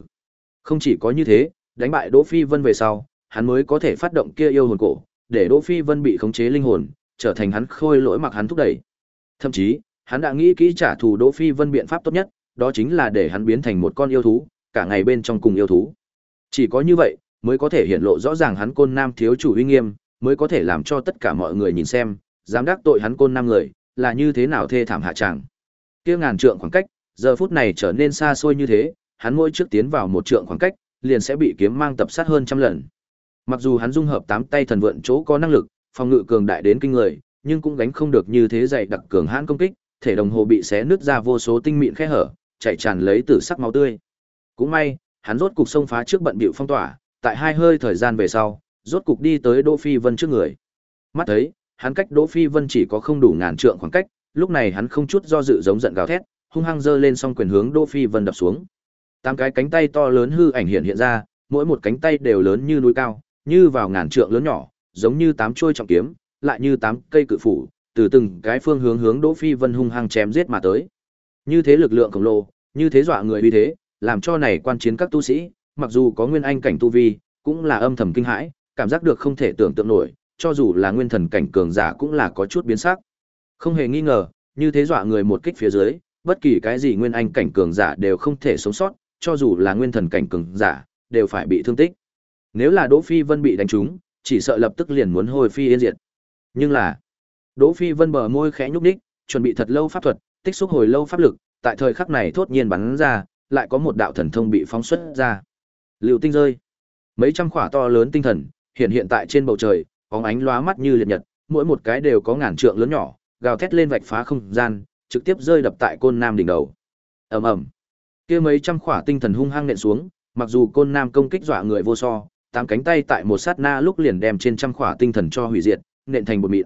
Không chỉ có như thế, đánh bại Đỗ Phi Vân về sau, hắn mới có thể phát động kia yêu hồn cổ, để Đỗ Phi Vân bị khống chế linh hồn, trở thành hắn khôi lỗi mặc hắn thúc đẩy. Thậm chí, hắn đã nghĩ kỹ trả thù Đỗ Phi Vân biện pháp tốt nhất, đó chính là để hắn biến thành một con yêu thú, cả ngày bên trong cùng yêu thú. Chỉ có như vậy, mới có thể hiện lộ rõ ràng hắn côn nam thiếu chủ uy nghiêm, mới có thể làm cho tất cả mọi người nhìn xem, dám đắc tội hắn côn nam người, là như thế nào thê thảm hạ trạng. Kia ngàn trượng khoảng cách, giờ phút này trở nên xa xôi như thế, hắn mỗi trước tiến vào một trượng khoảng cách, liền sẽ bị kiếm mang tập sát hơn trăm lần. Mặc dù hắn dung hợp tám tay thần vượn chỗ có năng lực, phòng ngự cường đại đến kinh người, nhưng cũng gánh không được như thế dày đặc cường hãn công kích, thể đồng hồ bị xé nứt ra vô số tinh mịn khe hở, chảy tràn lấy tử sắc máu tươi. Cũng may, hắn rốt cục xông phá trước bận bịu phong tỏa, tại hai hơi thời gian về sau, rốt cục đi tới Đỗ Phi Vân trước người. Mắt thấy, hắn cách Đỗ Phi Vân chỉ có không đủ ngàn trượng khoảng cách, lúc này hắn không chút do dự giống giận gào thét, hung hăng giơ lên song quyền hướng Đỗ Phi Vân đập xuống. Tám cái cánh tay to lớn hư ảnh hiện hiện ra, mỗi một cánh tay đều lớn như núi cao, như vào ngàn trượng lớn nhỏ, giống như tám chuôi trọng kiếm, lại như tám cây cự phủ, từ từng cái phương hướng hướng Đỗ Phi Vân hung hăng chém giết mà tới. Như thế lực lượng khổng lồ, như thế dọa người uy thế, làm cho này quan chiến các tu sĩ, mặc dù có nguyên anh cảnh tu vi, cũng là âm thầm kinh hãi, cảm giác được không thể tưởng tượng nổi, cho dù là nguyên thần cảnh cường giả cũng là có chút biến sắc. Không hề nghi ngờ, như thế dọa người một kích phía dưới, bất kỳ cái gì nguyên anh cảnh cường giả đều không thể sống sót, cho dù là nguyên thần cảnh cường giả, đều phải bị thương tích. Nếu là Đỗ Phi Vân bị đánh trúng, chỉ sợ lập tức liền muốn hồi phi yên diệt. Nhưng là, Đỗ Phi Vân bờ môi khẽ nhúc nhích, chuẩn bị thật lâu pháp thuật, tích xúc hồi lâu pháp lực, tại thời khắc này thốt nhiên bắn ra, lại có một đạo thần thông bị phóng xuất ra. Lưu tinh rơi. Mấy trăm khỏa to lớn tinh thần hiện hiện tại trên bầu trời, bóng ánh lóa mắt như liệt nhật, mỗi một cái đều có ngàn trượng lớn nhỏ, gào thét lên vạch phá không gian, trực tiếp rơi đập tại côn nam đỉnh đầu. Ầm ầm. Kia mấy trăm khỏa tinh thần hung hăng nện xuống, mặc dù côn nam công kích dọa người vô so, tám cánh tay tại một sát na lúc liền đem trên trăm khỏa tinh thần cho hủy diệt, nện thành bột mịn.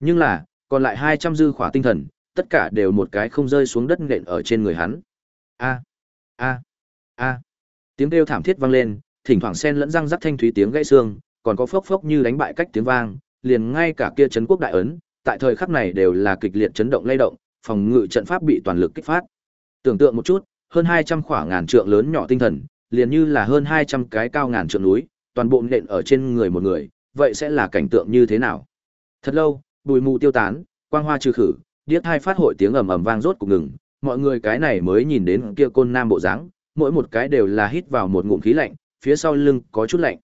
Nhưng là, còn lại 200 dư khỏa tinh thần, tất cả đều một cái không rơi xuống đất nện ở trên người hắn. A a a. Tiếng kêu thảm thiết vang lên, thỉnh thoảng xen lẫn răng rắc thanh thúy tiếng gãy xương, còn có phốc phốc như đánh bại cách tiếng vang, liền ngay cả kia trấn quốc đại ấn, tại thời khắc này đều là kịch liệt chấn động lay động, phòng ngự trận pháp bị toàn lực kích phát. Tưởng tượng một chút, hơn 200 khỏa ngàn trượng lớn nhỏ tinh thần, liền như là hơn 200 cái cao ngàn trượng núi, toàn bộ nện ở trên người một người, vậy sẽ là cảnh tượng như thế nào? Thật lâu, bụi mù tiêu tán, quang hoa trừ khử, điếc hai phát hội tiếng ầm ầm vang rốt cục ngừng, mọi người cái này mới nhìn đến kia côn nam bộ dáng, mỗi một cái đều là hít vào một ngụm khí lạnh, phía sau lưng có chút lạnh.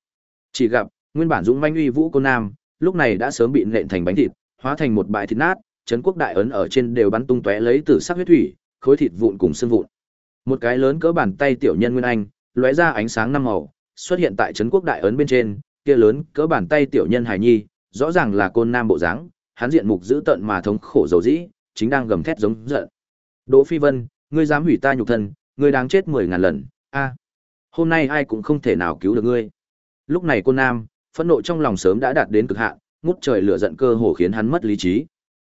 Chỉ gặp, nguyên bản dũng manh uy vũ côn nam, lúc này đã sớm bị nện thành bánh thịt, hóa thành một bãi thịt nát, trấn quốc đại ấn ở trên đều bắn tung tóe lấy tử sắc huyết thủy, khối thịt vụn cùng xương vụn. Một cái lớn cỡ bàn tay tiểu nhân nguyên anh, lóe ra ánh sáng năm màu, xuất hiện tại trấn quốc đại ấn bên trên, kia lớn cỡ bàn tay tiểu nhân hải nhi, rõ ràng là côn nam bộ dáng, hắn diện mục dữ tợn mà thống khổ dầu dĩ, chính đang gầm thét giống giận. Đỗ Phi Vân, ngươi dám hủy ta nhục thân, ngươi đáng chết mười ngàn lần, a. hôm nay ai cũng không thể nào cứu được ngươi. Lúc này côn nam, phẫn nộ trong lòng sớm đã đạt đến cực hạn, ngút trời lửa giận cơ hồ khiến hắn mất lý trí.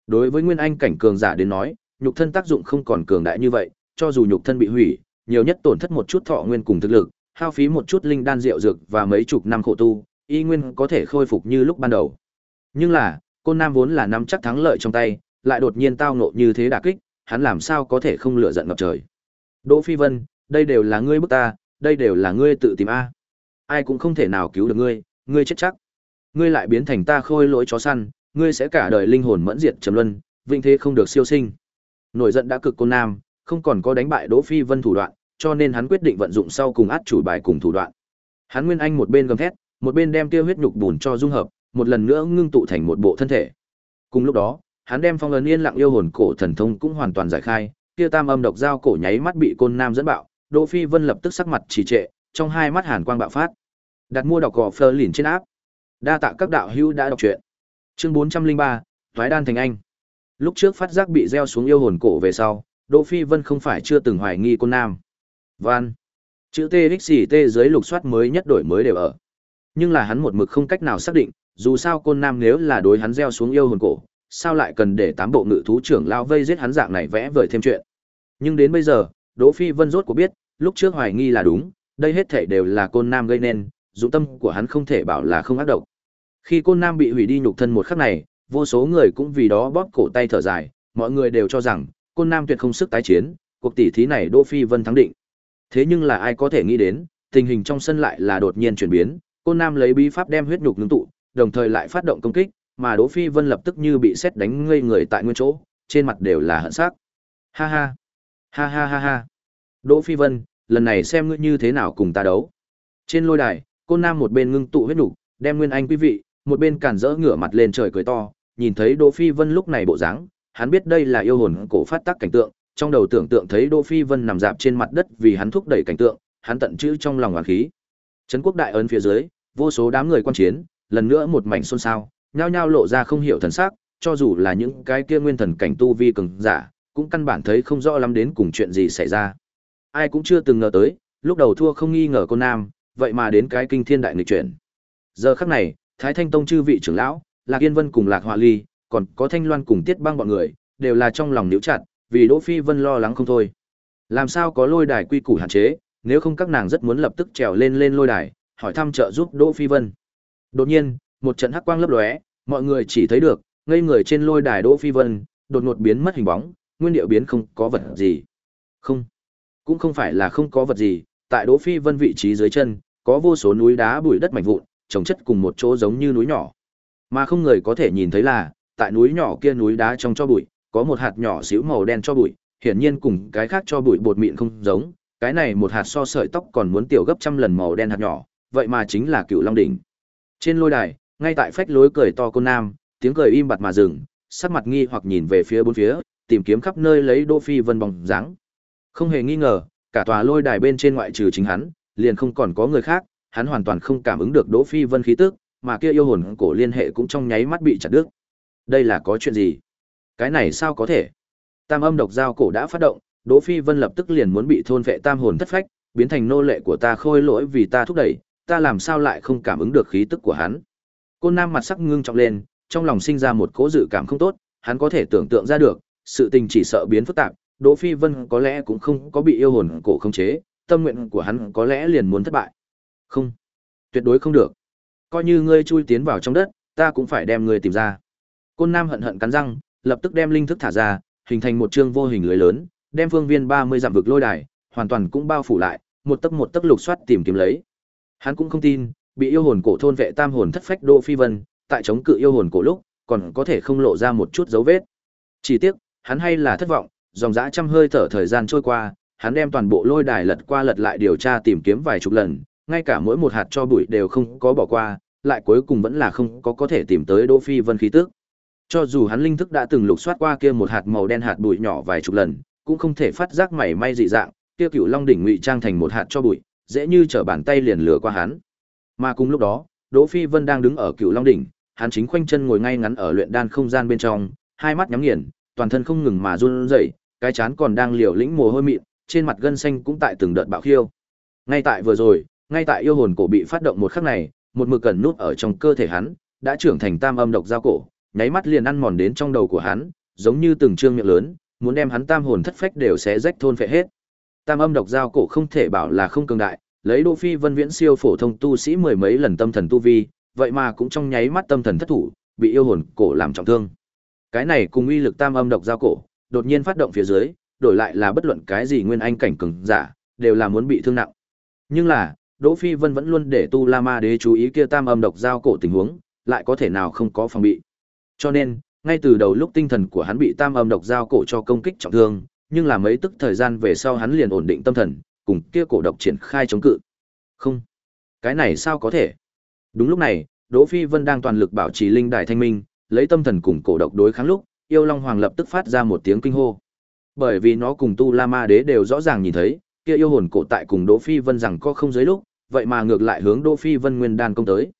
Đối với nguyên anh cảnh cường giả đến nói, nhục thân tác dụng không còn cường đại như vậy, cho dù nhục thân bị hủy, nhiều nhất tổn thất một chút thọ nguyên cùng thực lực, hao phí một chút linh đan rượu dược và mấy chục năm khổ tu, y nguyên có thể khôi phục như lúc ban đầu. Nhưng là, Côn Nam vốn là nắm chắc thắng lợi trong tay, lại đột nhiên tao ngộ như thế đả kích, hắn làm sao có thể không lựa giận ngập trời. Đỗ Phi Vân, đây đều là ngươi bức ta, đây đều là ngươi tự tìm a. Ai cũng không thể nào cứu được ngươi, ngươi chết chắc. Ngươi lại biến thành ta khôi lỗi chó săn, ngươi sẽ cả đời linh hồn mẫn diệt trầm luân, vinh thế không được siêu sinh. Nổi giận đã cực Côn Nam, không còn có đánh bại Đỗ Phi Vân thủ đoạn, cho nên hắn quyết định vận dụng sau cùng át chủ bài cùng thủ đoạn. Hắn Nguyên Anh một bên gầm thét, một bên đem kia huyết nhục bùn cho dung hợp, một lần nữa ngưng tụ thành một bộ thân thể. Cùng lúc đó, hắn đem phong ấn yên lặng yêu hồn cổ thần thông cũng hoàn toàn giải khai, kia tam âm độc dao cổ nháy mắt bị côn nam dẫn bạo, Đỗ Phi Vân lập tức sắc mặt trì trệ, trong hai mắt hàn quang bạo phát. Đặt mua đọc gò Fleur lìn trên áp. Đa tạ các đạo hữu đã đọc truyện. Chương 403, Toái đan thành anh. Lúc trước phát giác bị gieo xuống yêu hồn cổ về sau, Đỗ Phi Vân không phải chưa từng hoài nghi côn nam. Van. Chữ TXT dưới lục soát mới nhất đổi mới đều ở. Nhưng là hắn một mực không cách nào xác định, dù sao côn nam nếu là đối hắn gieo xuống yêu hồn cổ, sao lại cần để tám bộ ngự thú trưởng lao vây giết hắn dạng này vẽ vời thêm chuyện. Nhưng đến bây giờ, Đỗ Phi Vân rốt của biết, lúc trước hoài nghi là đúng, đây hết thảy đều là côn nam gây nên, dụng tâm của hắn không thể bảo là không ác độc. Khi côn nam bị hủy đi nhục thân một khắc này, vô số người cũng vì đó bóp cổ tay thở dài, mọi người đều cho rằng côn nam tuyệt không sức tái chiến, cuộc tỷ thí này Đỗ Phi Vân thắng định. Thế nhưng là ai có thể nghĩ đến, tình hình trong sân lại là đột nhiên chuyển biến, côn nam lấy bí pháp đem huyết nhục ngưng tụ, đồng thời lại phát động công kích, mà Đỗ Phi Vân lập tức như bị sét đánh ngây người tại nguyên chỗ, trên mặt đều là hận sắc. Ha ha, ha ha ha ha. Đỗ Phi Vân, lần này xem ngươi như thế nào cùng ta đấu. Trên lôi đài, Côn Nam một bên ngưng tụ huyết nhục đem Nguyên Anh quý vị, một bên cản rỡ ngửa mặt lên trời cười to, nhìn thấy Đỗ Phi Vân lúc này bộ dáng, hắn biết đây là yêu hồn cổ phát tác cảnh tượng, trong đầu tưởng tượng thấy Đỗ Phi Vân nằm dạp trên mặt đất vì hắn thúc đẩy cảnh tượng, hắn tận chữ trong lòng oán khí. Trấn quốc đại ấn phía dưới, vô số đám người quan chiến, lần nữa một mảnh xôn xao, nhao nhao lộ ra không hiểu thần sắc, cho dù là những cái kia nguyên thần cảnh tu vi cường giả, cũng căn bản thấy không rõ lắm đến cùng chuyện gì xảy ra. Ai cũng chưa từng ngờ tới, lúc đầu thua không nghi ngờ cô nam, vậy mà đến cái kinh thiên đại nghịch chuyển. Giờ khắc này, Thái Thanh Tông chư vị trưởng lão, Lạc Yên Vân cùng Lạc Họa Ly, còn có Thanh Loan cùng Tiết Bang bọn người, đều là trong lòng níu chặt, vì Đỗ Phi Vân lo lắng không thôi. Làm sao có lôi đài quy củ hạn chế, nếu không các nàng rất muốn lập tức trèo lên lên lôi đài, hỏi thăm trợ giúp Đỗ Phi Vân. Đột nhiên, một trận hắc quang lấp lóe, mọi người chỉ thấy được, ngây người trên lôi đài Đỗ Phi Vân, đột ngột biến mất hình bóng, nguyên điệu biến không có vật gì. Không, cũng không phải là không có vật gì, tại Đỗ Phi Vân vị trí dưới chân, có vô số núi đá bụi đất mảnh vụn, chồng chất cùng một chỗ giống như núi nhỏ. Mà không người có thể nhìn thấy là, tại núi nhỏ kia núi đá trong cho bụi, có một hạt nhỏ xíu màu đen cho bụi, hiển nhiên cùng cái khác cho bụi bột mịn không giống, cái này một hạt so sợi tóc còn muốn tiểu gấp trăm lần màu đen hạt nhỏ, vậy mà chính là Cựu Long đỉnh. Trên lôi đài, ngay tại phách lối cười to cô nam, tiếng cười im bặt mà dừng, sắc mặt nghi hoặc nhìn về phía bốn phía, tìm kiếm khắp nơi lấy Đỗ Phi Vân bóng dáng. Không hề nghi ngờ, cả tòa lôi đài bên trên ngoại trừ chính hắn, liền không còn có người khác, hắn hoàn toàn không cảm ứng được Đỗ Phi Vân khí tức, mà kia yêu hồn cổ liên hệ cũng trong nháy mắt bị chặt đứt. Đây là có chuyện gì? Cái này sao có thể? Tam âm độc giao cổ đã phát động, Đỗ Phi Vân lập tức liền muốn bị thôn vệ tam hồn thất phách, biến thành nô lệ của ta khôi lỗi vì ta thúc đẩy, ta làm sao lại không cảm ứng được khí tức của hắn? Côn Nam mặt sắc ngưng trọng lên, trong lòng sinh ra một cố dự cảm không tốt, hắn có thể tưởng tượng ra được, sự tình chỉ sợ biến phức tạp, Đỗ Phi Vân có lẽ cũng không có bị yêu hồn cổ khống chế, tâm nguyện của hắn có lẽ liền muốn thất bại. Không, tuyệt đối không được. Coi như ngươi chui tiến vào trong đất, ta cũng phải đem ngươi tìm ra. Côn Nam hận hận cắn răng, lập tức đem linh thức thả ra, hình thành một chương vô hình lưới lớn, đem phương viên 30 dặm vực lôi đài, hoàn toàn cũng bao phủ lại, một tấc một tấc lục soát tìm kiếm lấy. Hắn cũng không tin, bị yêu hồn cổ thôn vệ tam hồn thất phách Đỗ Phi Vân, tại chống cự yêu hồn cổ lúc, còn có thể không lộ ra một chút dấu vết. Chỉ tiếc, hắn hay là thất vọng, dòng dã trăm hơi thở thời gian trôi qua, hắn đem toàn bộ lôi đài lật qua lật lại điều tra tìm kiếm vài chục lần, ngay cả mỗi một hạt cho bụi đều không có bỏ qua, lại cuối cùng vẫn là không có có thể tìm tới Đỗ Phi Vân khí tức. Cho dù hắn linh thức đã từng lục soát qua kia một hạt màu đen hạt bụi nhỏ vài chục lần, cũng không thể phát giác mảy may dị dạng, kia cựu long đỉnh ngụy trang thành một hạt cho bụi, dễ như trở bàn tay liền lừa qua hắn. Mà cùng lúc đó, Đỗ Phi Vân đang đứng ở Cựu Long đỉnh, hắn chính khoanh chân ngồi ngay ngắn ở luyện đan không gian bên trong, hai mắt nhắm nghiền, toàn thân không ngừng mà run rẩy, cái chán còn đang liều lĩnh mồ hôi mịn, trên mặt gân xanh cũng tại từng đợt bạo khiêu. Ngay tại vừa rồi, ngay tại yêu hồn cổ bị phát động một khắc này, một mực cẩn nút ở trong cơ thể hắn, đã trưởng thành tam âm độc giao cổ, nháy mắt liền ăn mòn đến trong đầu của hắn, giống như từng trương miệng lớn, muốn đem hắn tam hồn thất phách đều xé rách thôn phệ hết. Tam âm độc giao cổ không thể bảo là không cường đại, lấy Đỗ Phi Vân Viễn siêu phổ thông tu sĩ mười mấy lần tâm thần tu vi, vậy mà cũng trong nháy mắt tâm thần thất thủ, bị yêu hồn cổ làm trọng thương. Cái này cùng uy lực tam âm độc giao cổ, đột nhiên phát động phía dưới, đổi lại là bất luận cái gì nguyên anh cảnh cường giả, đều là muốn bị thương nặng. Nhưng là, Đỗ Phi Vân vẫn luôn để Tu La Ma Đế chú ý kia tam âm độc giao cổ tình huống, lại có thể nào không có phòng bị. Cho nên, ngay từ đầu lúc tinh thần của hắn bị tam âm độc giao cổ cho công kích trọng thương, nhưng là mấy tức thời gian về sau hắn liền ổn định tâm thần, cùng kia cổ độc triển khai chống cự. Không, cái này sao có thể? Đúng lúc này, Đỗ Phi Vân đang toàn lực bảo trì linh đài thanh minh, lấy tâm thần cùng cổ độc đối kháng lúc, yêu long hoàng lập tức phát ra một tiếng kinh hô. Bởi vì nó cùng Tu La Ma Đế đều rõ ràng nhìn thấy, kia yêu hồn cổ tại cùng Đỗ Phi Vân rằng có không giới lúc, vậy mà ngược lại hướng Đỗ Phi Vân nguyên đan công tới.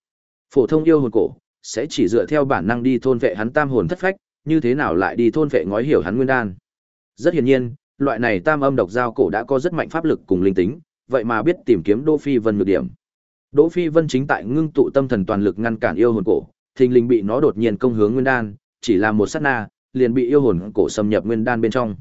Phổ thông yêu hồn cổ sẽ chỉ dựa theo bản năng đi thôn vệ hắn tam hồn thất phách, như thế nào lại đi thôn vệ ngói hiểu hắn nguyên đan. Rất hiển nhiên, loại này tam âm độc giao cổ đã có rất mạnh pháp lực cùng linh tính, vậy mà biết tìm kiếm Đỗ Phi Vân nhược điểm. Đỗ Phi Vân chính tại ngưng tụ tâm thần toàn lực ngăn cản yêu hồn cổ, thình lình bị nó đột nhiên công hướng nguyên đan, chỉ là một sát na, liền bị yêu hồn cổ xâm nhập nguyên đan bên trong.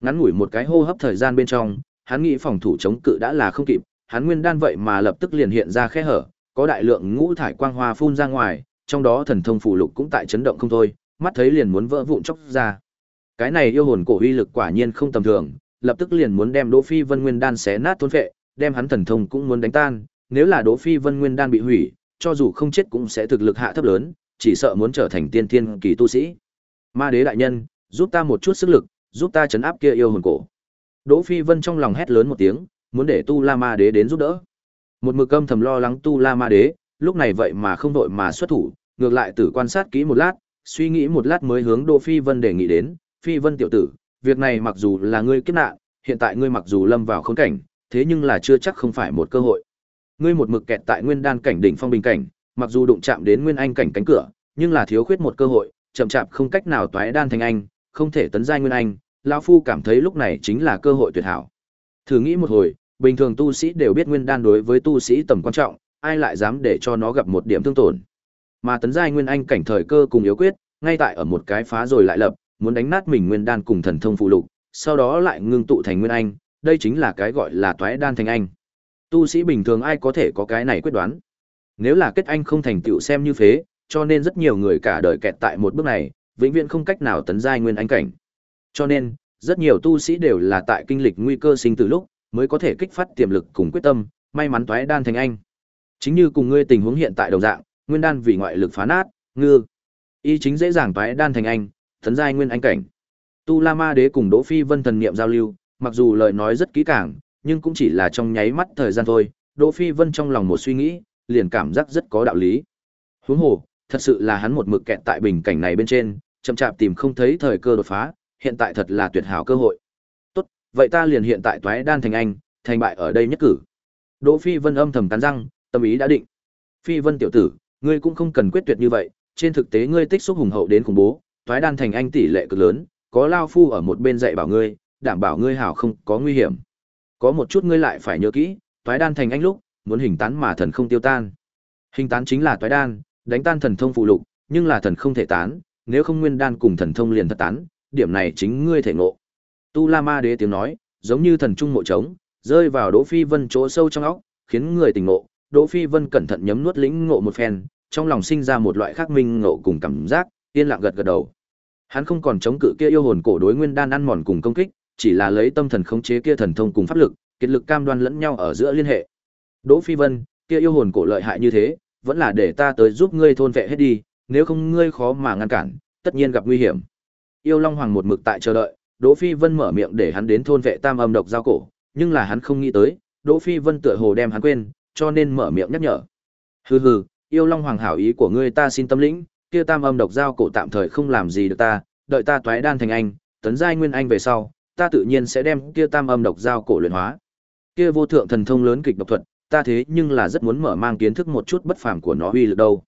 Ngắn ngủi một cái hô hấp thời gian bên trong, hắn nghĩ phòng thủ chống cự đã là không kịp, hắn nguyên đan vậy mà lập tức liền hiện ra khe hở, có đại lượng ngũ thải quang hoa phun ra ngoài, trong đó thần thông phụ lục cũng tại chấn động không thôi, mắt thấy liền muốn vỡ vụn chốc ra. Cái này yêu hồn cổ uy lực quả nhiên không tầm thường, lập tức liền muốn đem Đỗ Phi Vân Nguyên đan xé nát thôn phệ, đem hắn thần thông cũng muốn đánh tan, nếu là Đỗ Phi Vân Nguyên đan bị hủy, cho dù không chết cũng sẽ thực lực hạ thấp lớn, chỉ sợ muốn trở thành tiên thiên kỳ tu sĩ. Ma đế đại nhân, giúp ta một chút sức lực, giúp ta chấn áp kia yêu hồn cổ. Đỗ Phi Vân trong lòng hét lớn một tiếng, muốn để Tu La Ma đế đến giúp đỡ. Một mực âm thầm lo lắng Tu La Ma đế, lúc này vậy mà không đội mà xuất thủ, ngược lại tử quan sát kỹ một lát, suy nghĩ một lát mới hướng Đỗ Phi Vân đề nghị đến, "Phi Vân tiểu tử, việc này mặc dù là ngươi kiếp nạn, hiện tại ngươi mặc dù lâm vào khốn cảnh, thế nhưng là chưa chắc không phải một cơ hội. Ngươi một mực kẹt tại nguyên đan cảnh đỉnh phong bình cảnh, mặc dù đụng chạm đến nguyên anh cảnh cánh cửa, nhưng là thiếu khuyết một cơ hội, chậm chạp không cách nào toái đan thành anh, không thể tấn giai nguyên anh, lão phu cảm thấy lúc này chính là cơ hội tuyệt hảo. Thử nghĩ một hồi, bình thường tu sĩ đều biết nguyên đan đối với tu sĩ tầm quan trọng, ai lại dám để cho nó gặp một điểm thương tổn. Mà tấn giai nguyên anh cảnh thời cơ cùng yếu quyết, ngay tại ở một cái phá rồi lại lập, muốn đánh nát mình nguyên đan cùng thần thông phụ lục, sau đó lại ngưng tụ thành nguyên anh, đây chính là cái gọi là toái đan thành anh. Tu sĩ bình thường ai có thể có cái này quyết đoán. Nếu là kết anh không thành tựu xem như phế, cho nên rất nhiều người cả đời kẹt tại một bước này, vĩnh viễn không cách nào tấn giai nguyên anh cảnh. Cho nên, rất nhiều tu sĩ đều là tại kinh lịch nguy cơ sinh từ lúc, mới có thể kích phát tiềm lực cùng quyết tâm, may mắn toái đan thành anh. Chính như cùng ngươi tình huống hiện tại đồng dạng, nguyên đan vì ngoại lực phá nát, ngư. Y chính dễ dàng toái đan thành anh, thần giai nguyên anh cảnh. Tu La Ma Đế cùng Đỗ Phi Vân thần niệm giao lưu, mặc dù lời nói rất kỹ càng, nhưng cũng chỉ là trong nháy mắt thời gian thôi. Đỗ Phi Vân trong lòng một suy nghĩ, liền cảm giác rất có đạo lý. Huống hồ, thật sự là hắn một mực kẹt tại bình cảnh này bên trên, chậm chạp tìm không thấy thời cơ đột phá, hiện tại thật là tuyệt hảo cơ hội. Tốt, vậy ta liền hiện tại toái đan thành anh, thành bại ở đây nhất cử. Đỗ Phi Vân âm thầm cắn răng, tâm ý đã định. Phi Vân tiểu tử, ngươi cũng không cần quyết tuyệt như vậy, trên thực tế ngươi tích xúc hùng hậu đến khủng bố, toái đan thành anh tỷ lệ cực lớn, có lao phu ở một bên dạy bảo ngươi, đảm bảo ngươi hảo không có nguy hiểm. Có một chút ngươi lại phải nhớ kỹ, toái đan thành anh lúc, muốn hình tán mà thần không tiêu tan. Hình tán chính là toái đan, đánh tan thần thông phụ lục, nhưng là thần không thể tán, nếu không nguyên đan cùng thần thông liền thất tán, điểm này chính ngươi thể ngộ. Tu La Ma Đế tiếng nói, giống như thần trung mộ trống, rơi vào Đỗ Phi Vân chỗ sâu trong óc, khiến người tỉnh ngộ. Đỗ Phi Vân cẩn thận nhấm nuốt lĩnh ngộ một phen, trong lòng sinh ra một loại khác minh ngộ cùng cảm giác, yên lặng gật gật đầu. Hắn không còn chống cự kia yêu hồn cổ đối nguyên đan ăn mòn cùng công kích, chỉ là lấy tâm thần khống chế kia thần thông cùng pháp lực, kết lực cam đoan lẫn nhau ở giữa liên hệ. Đỗ Phi Vân, kia yêu hồn cổ lợi hại như thế, vẫn là để ta tới giúp ngươi thôn vệ hết đi, nếu không ngươi khó mà ngăn cản, tất nhiên gặp nguy hiểm. Yêu Long Hoàng một mực tại chờ đợi, Đỗ Phi Vân mở miệng để hắn đến thôn vệ tam âm độc giao cổ, nhưng là hắn không nghĩ tới, Đỗ Phi Vân tựa hồ đem hắn quên, cho nên mở miệng nhắc nhở. Hừ hừ, Yêu Long Hoàng hảo ý của ngươi ta xin tâm lĩnh, kia tam âm độc giao cổ tạm thời không làm gì được ta, đợi ta toái đan thành anh, tấn giai nguyên anh về sau, ta tự nhiên sẽ đem kia tam âm độc giao cổ luyện hóa. Kia vô thượng thần thông lớn kịch độc thuật, ta thế nhưng là rất muốn mở mang kiến thức một chút bất phàm của nó uy lực đâu.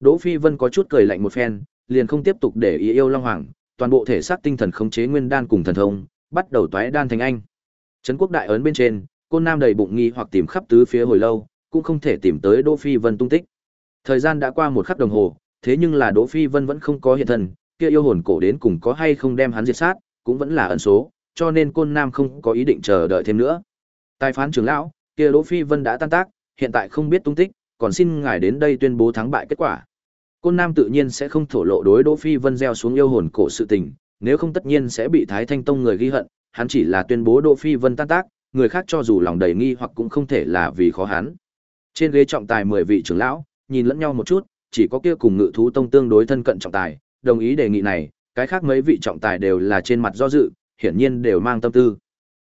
Đỗ Phi Vân có chút cười lạnh một phen, liền không tiếp tục để ý yêu Long Hoàng, toàn bộ thể xác tinh thần khống chế nguyên đan cùng thần thông, bắt đầu toái đan thành anh. Trấn quốc đại ấn bên trên, Côn Nam đầy bụng nghi hoặc tìm khắp tứ phía hồi lâu, cũng không thể tìm tới Đỗ Phi Vân tung tích. Thời gian đã qua một khắc đồng hồ, thế nhưng là Đỗ Phi Vân vẫn không có hiện thân, kia yêu hồn cổ đến cùng có hay không đem hắn diệt sát, cũng vẫn là ẩn số, cho nên Côn Nam không có ý định chờ đợi thêm nữa. Tài phán trưởng lão, kia Đỗ Phi Vân đã tan tác, hiện tại không biết tung tích, còn xin ngài đến đây tuyên bố thắng bại kết quả. Côn Nam tự nhiên sẽ không thổ lộ đối Đỗ Phi Vân gieo xuống yêu hồn cổ sự tình, nếu không tất nhiên sẽ bị Thái Thanh Tông người ghi hận, hắn chỉ là tuyên bố Đỗ Phi Vân tan tác, người khác cho dù lòng đầy nghi hoặc cũng không thể là vì khó hắn. Trên ghế trọng tài 10 vị trưởng lão, nhìn lẫn nhau một chút, chỉ có kia cùng Ngự thú tông tương đối thân cận trọng tài, đồng ý đề nghị này, cái khác mấy vị trọng tài đều là trên mặt do dự, hiển nhiên đều mang tâm tư.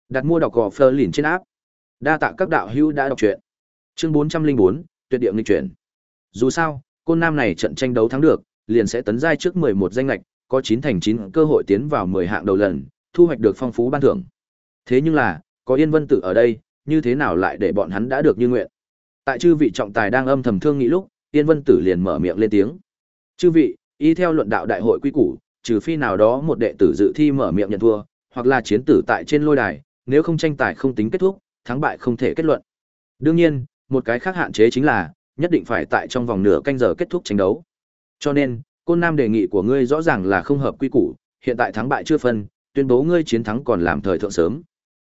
Đặt mua đọc gò Fleur lìn trên áp. Đa tạ các đạo hữu đã đọc truyện. Chương 404, tuyệt địa nghịch chuyển. Dù sao, côn nam này trận tranh đấu thắng được, liền sẽ tấn giai trước 11 danh lệch, có 9 thành 9 cơ hội tiến vào 10 hạng đầu lần, thu hoạch được phong phú ban thưởng. Thế nhưng là, có Yên Vân Tử ở đây, như thế nào lại để bọn hắn đã được như nguyện? Tại chư vị trọng tài đang âm thầm thương nghị lúc, Yên Vân Tử liền mở miệng lên tiếng. Chư vị, y theo luận đạo đại hội quy củ, trừ phi nào đó một đệ tử dự thi mở miệng nhận thua, hoặc là chiến tử tại trên lôi đài, nếu không tranh tài không tính kết thúc, thắng bại không thể kết luận. Đương nhiên, một cái khác hạn chế chính là, nhất định phải tại trong vòng nửa canh giờ kết thúc tranh đấu. Cho nên, Côn Nam đề nghị của ngươi rõ ràng là không hợp quy củ, hiện tại thắng bại chưa phân, tuyên bố ngươi chiến thắng còn làm thời thượng sớm.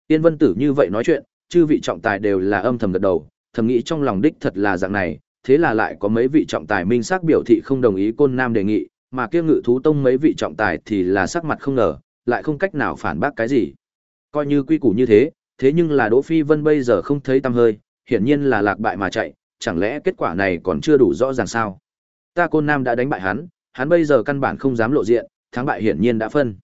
Tiên Vân Tử như vậy nói chuyện, chư vị trọng tài đều là âm thầm gật đầu, thầm nghĩ trong lòng đích thật là dạng này, thế là lại có mấy vị trọng tài minh xác biểu thị không đồng ý Côn Nam đề nghị, mà kia Ngự thú tông mấy vị trọng tài thì là sắc mặt không ngờ, lại không cách nào phản bác cái gì. Coi như quy củ như thế, thế nhưng là Đỗ Phi Vân bây giờ không thấy tăm hơi, hiển nhiên là lạc bại mà chạy, chẳng lẽ kết quả này còn chưa đủ rõ ràng sao? Ta Côn Nam đã đánh bại hắn, hắn bây giờ căn bản không dám lộ diện, thắng bại hiển nhiên đã phân.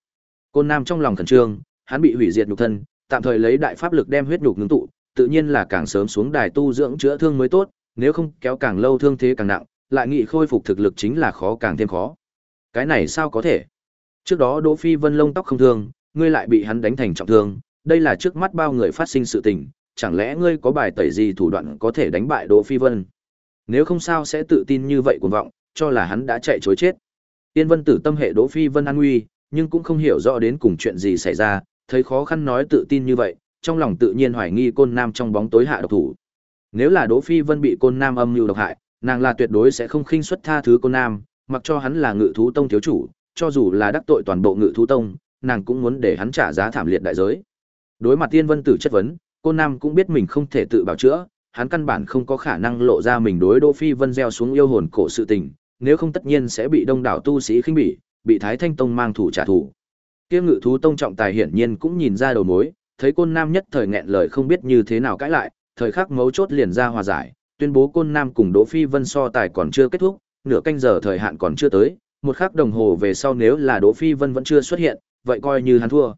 Côn Nam trong lòng khẩn trương, hắn bị hủy diệt nhục thân, tạm thời lấy đại pháp lực đem huyết nhục ngưng tụ, tự nhiên là càng sớm xuống đài tu dưỡng chữa thương mới tốt, nếu không kéo càng lâu thương thế càng nặng, lại nghị khôi phục thực lực chính là khó càng thêm khó. Cái này sao có thể? Trước đó Đỗ Phi Vân lông tóc không thương, ngươi lại bị hắn đánh thành trọng thương, đây là trước mắt bao người phát sinh sự tình, chẳng lẽ ngươi có bài tẩy gì thủ đoạn có thể đánh bại Đỗ Phi Vân? Nếu không sao sẽ tự tin như vậy cuồng vọng, cho là hắn đã chạy chối chết. Tiên Vân Tử tâm hệ Đỗ Phi Vân an nguy, nhưng cũng không hiểu rõ đến cùng chuyện gì xảy ra, thấy khó khăn nói tự tin như vậy, trong lòng tự nhiên hoài nghi Côn Nam trong bóng tối hạ độc thủ. Nếu là Đỗ Phi Vân bị Côn Nam âm mưu độc hại, nàng là tuyệt đối sẽ không khinh suất tha thứ Côn Nam, mặc cho hắn là Ngự thú tông thiếu chủ, cho dù là đắc tội toàn bộ Ngự thú tông, nàng cũng muốn để hắn trả giá thảm liệt đại giới. Đối mặt Tiên Vân Tử chất vấn, Côn Nam cũng biết mình không thể tự bảo chữa, hắn căn bản không có khả năng lộ ra mình đối Đỗ Phi Vân gieo xuống yêu hồn cổ sự tình, nếu không tất nhiên sẽ bị đông đảo tu sĩ khinh bỉ, bị Thái Thanh Tông mang thủ trả thù. Kia Ngự thú tông trọng tài hiển nhiên cũng nhìn ra đầu mối, thấy Côn Nam nhất thời nghẹn lời không biết như thế nào cãi lại, thời khắc mấu chốt liền ra hòa giải, tuyên bố Côn Nam cùng Đỗ Phi Vân so tài còn chưa kết thúc, nửa canh giờ thời hạn còn chưa tới, một khắc đồng hồ về sau nếu là Đỗ Phi Vân vẫn chưa xuất hiện, vậy coi như hắn thua.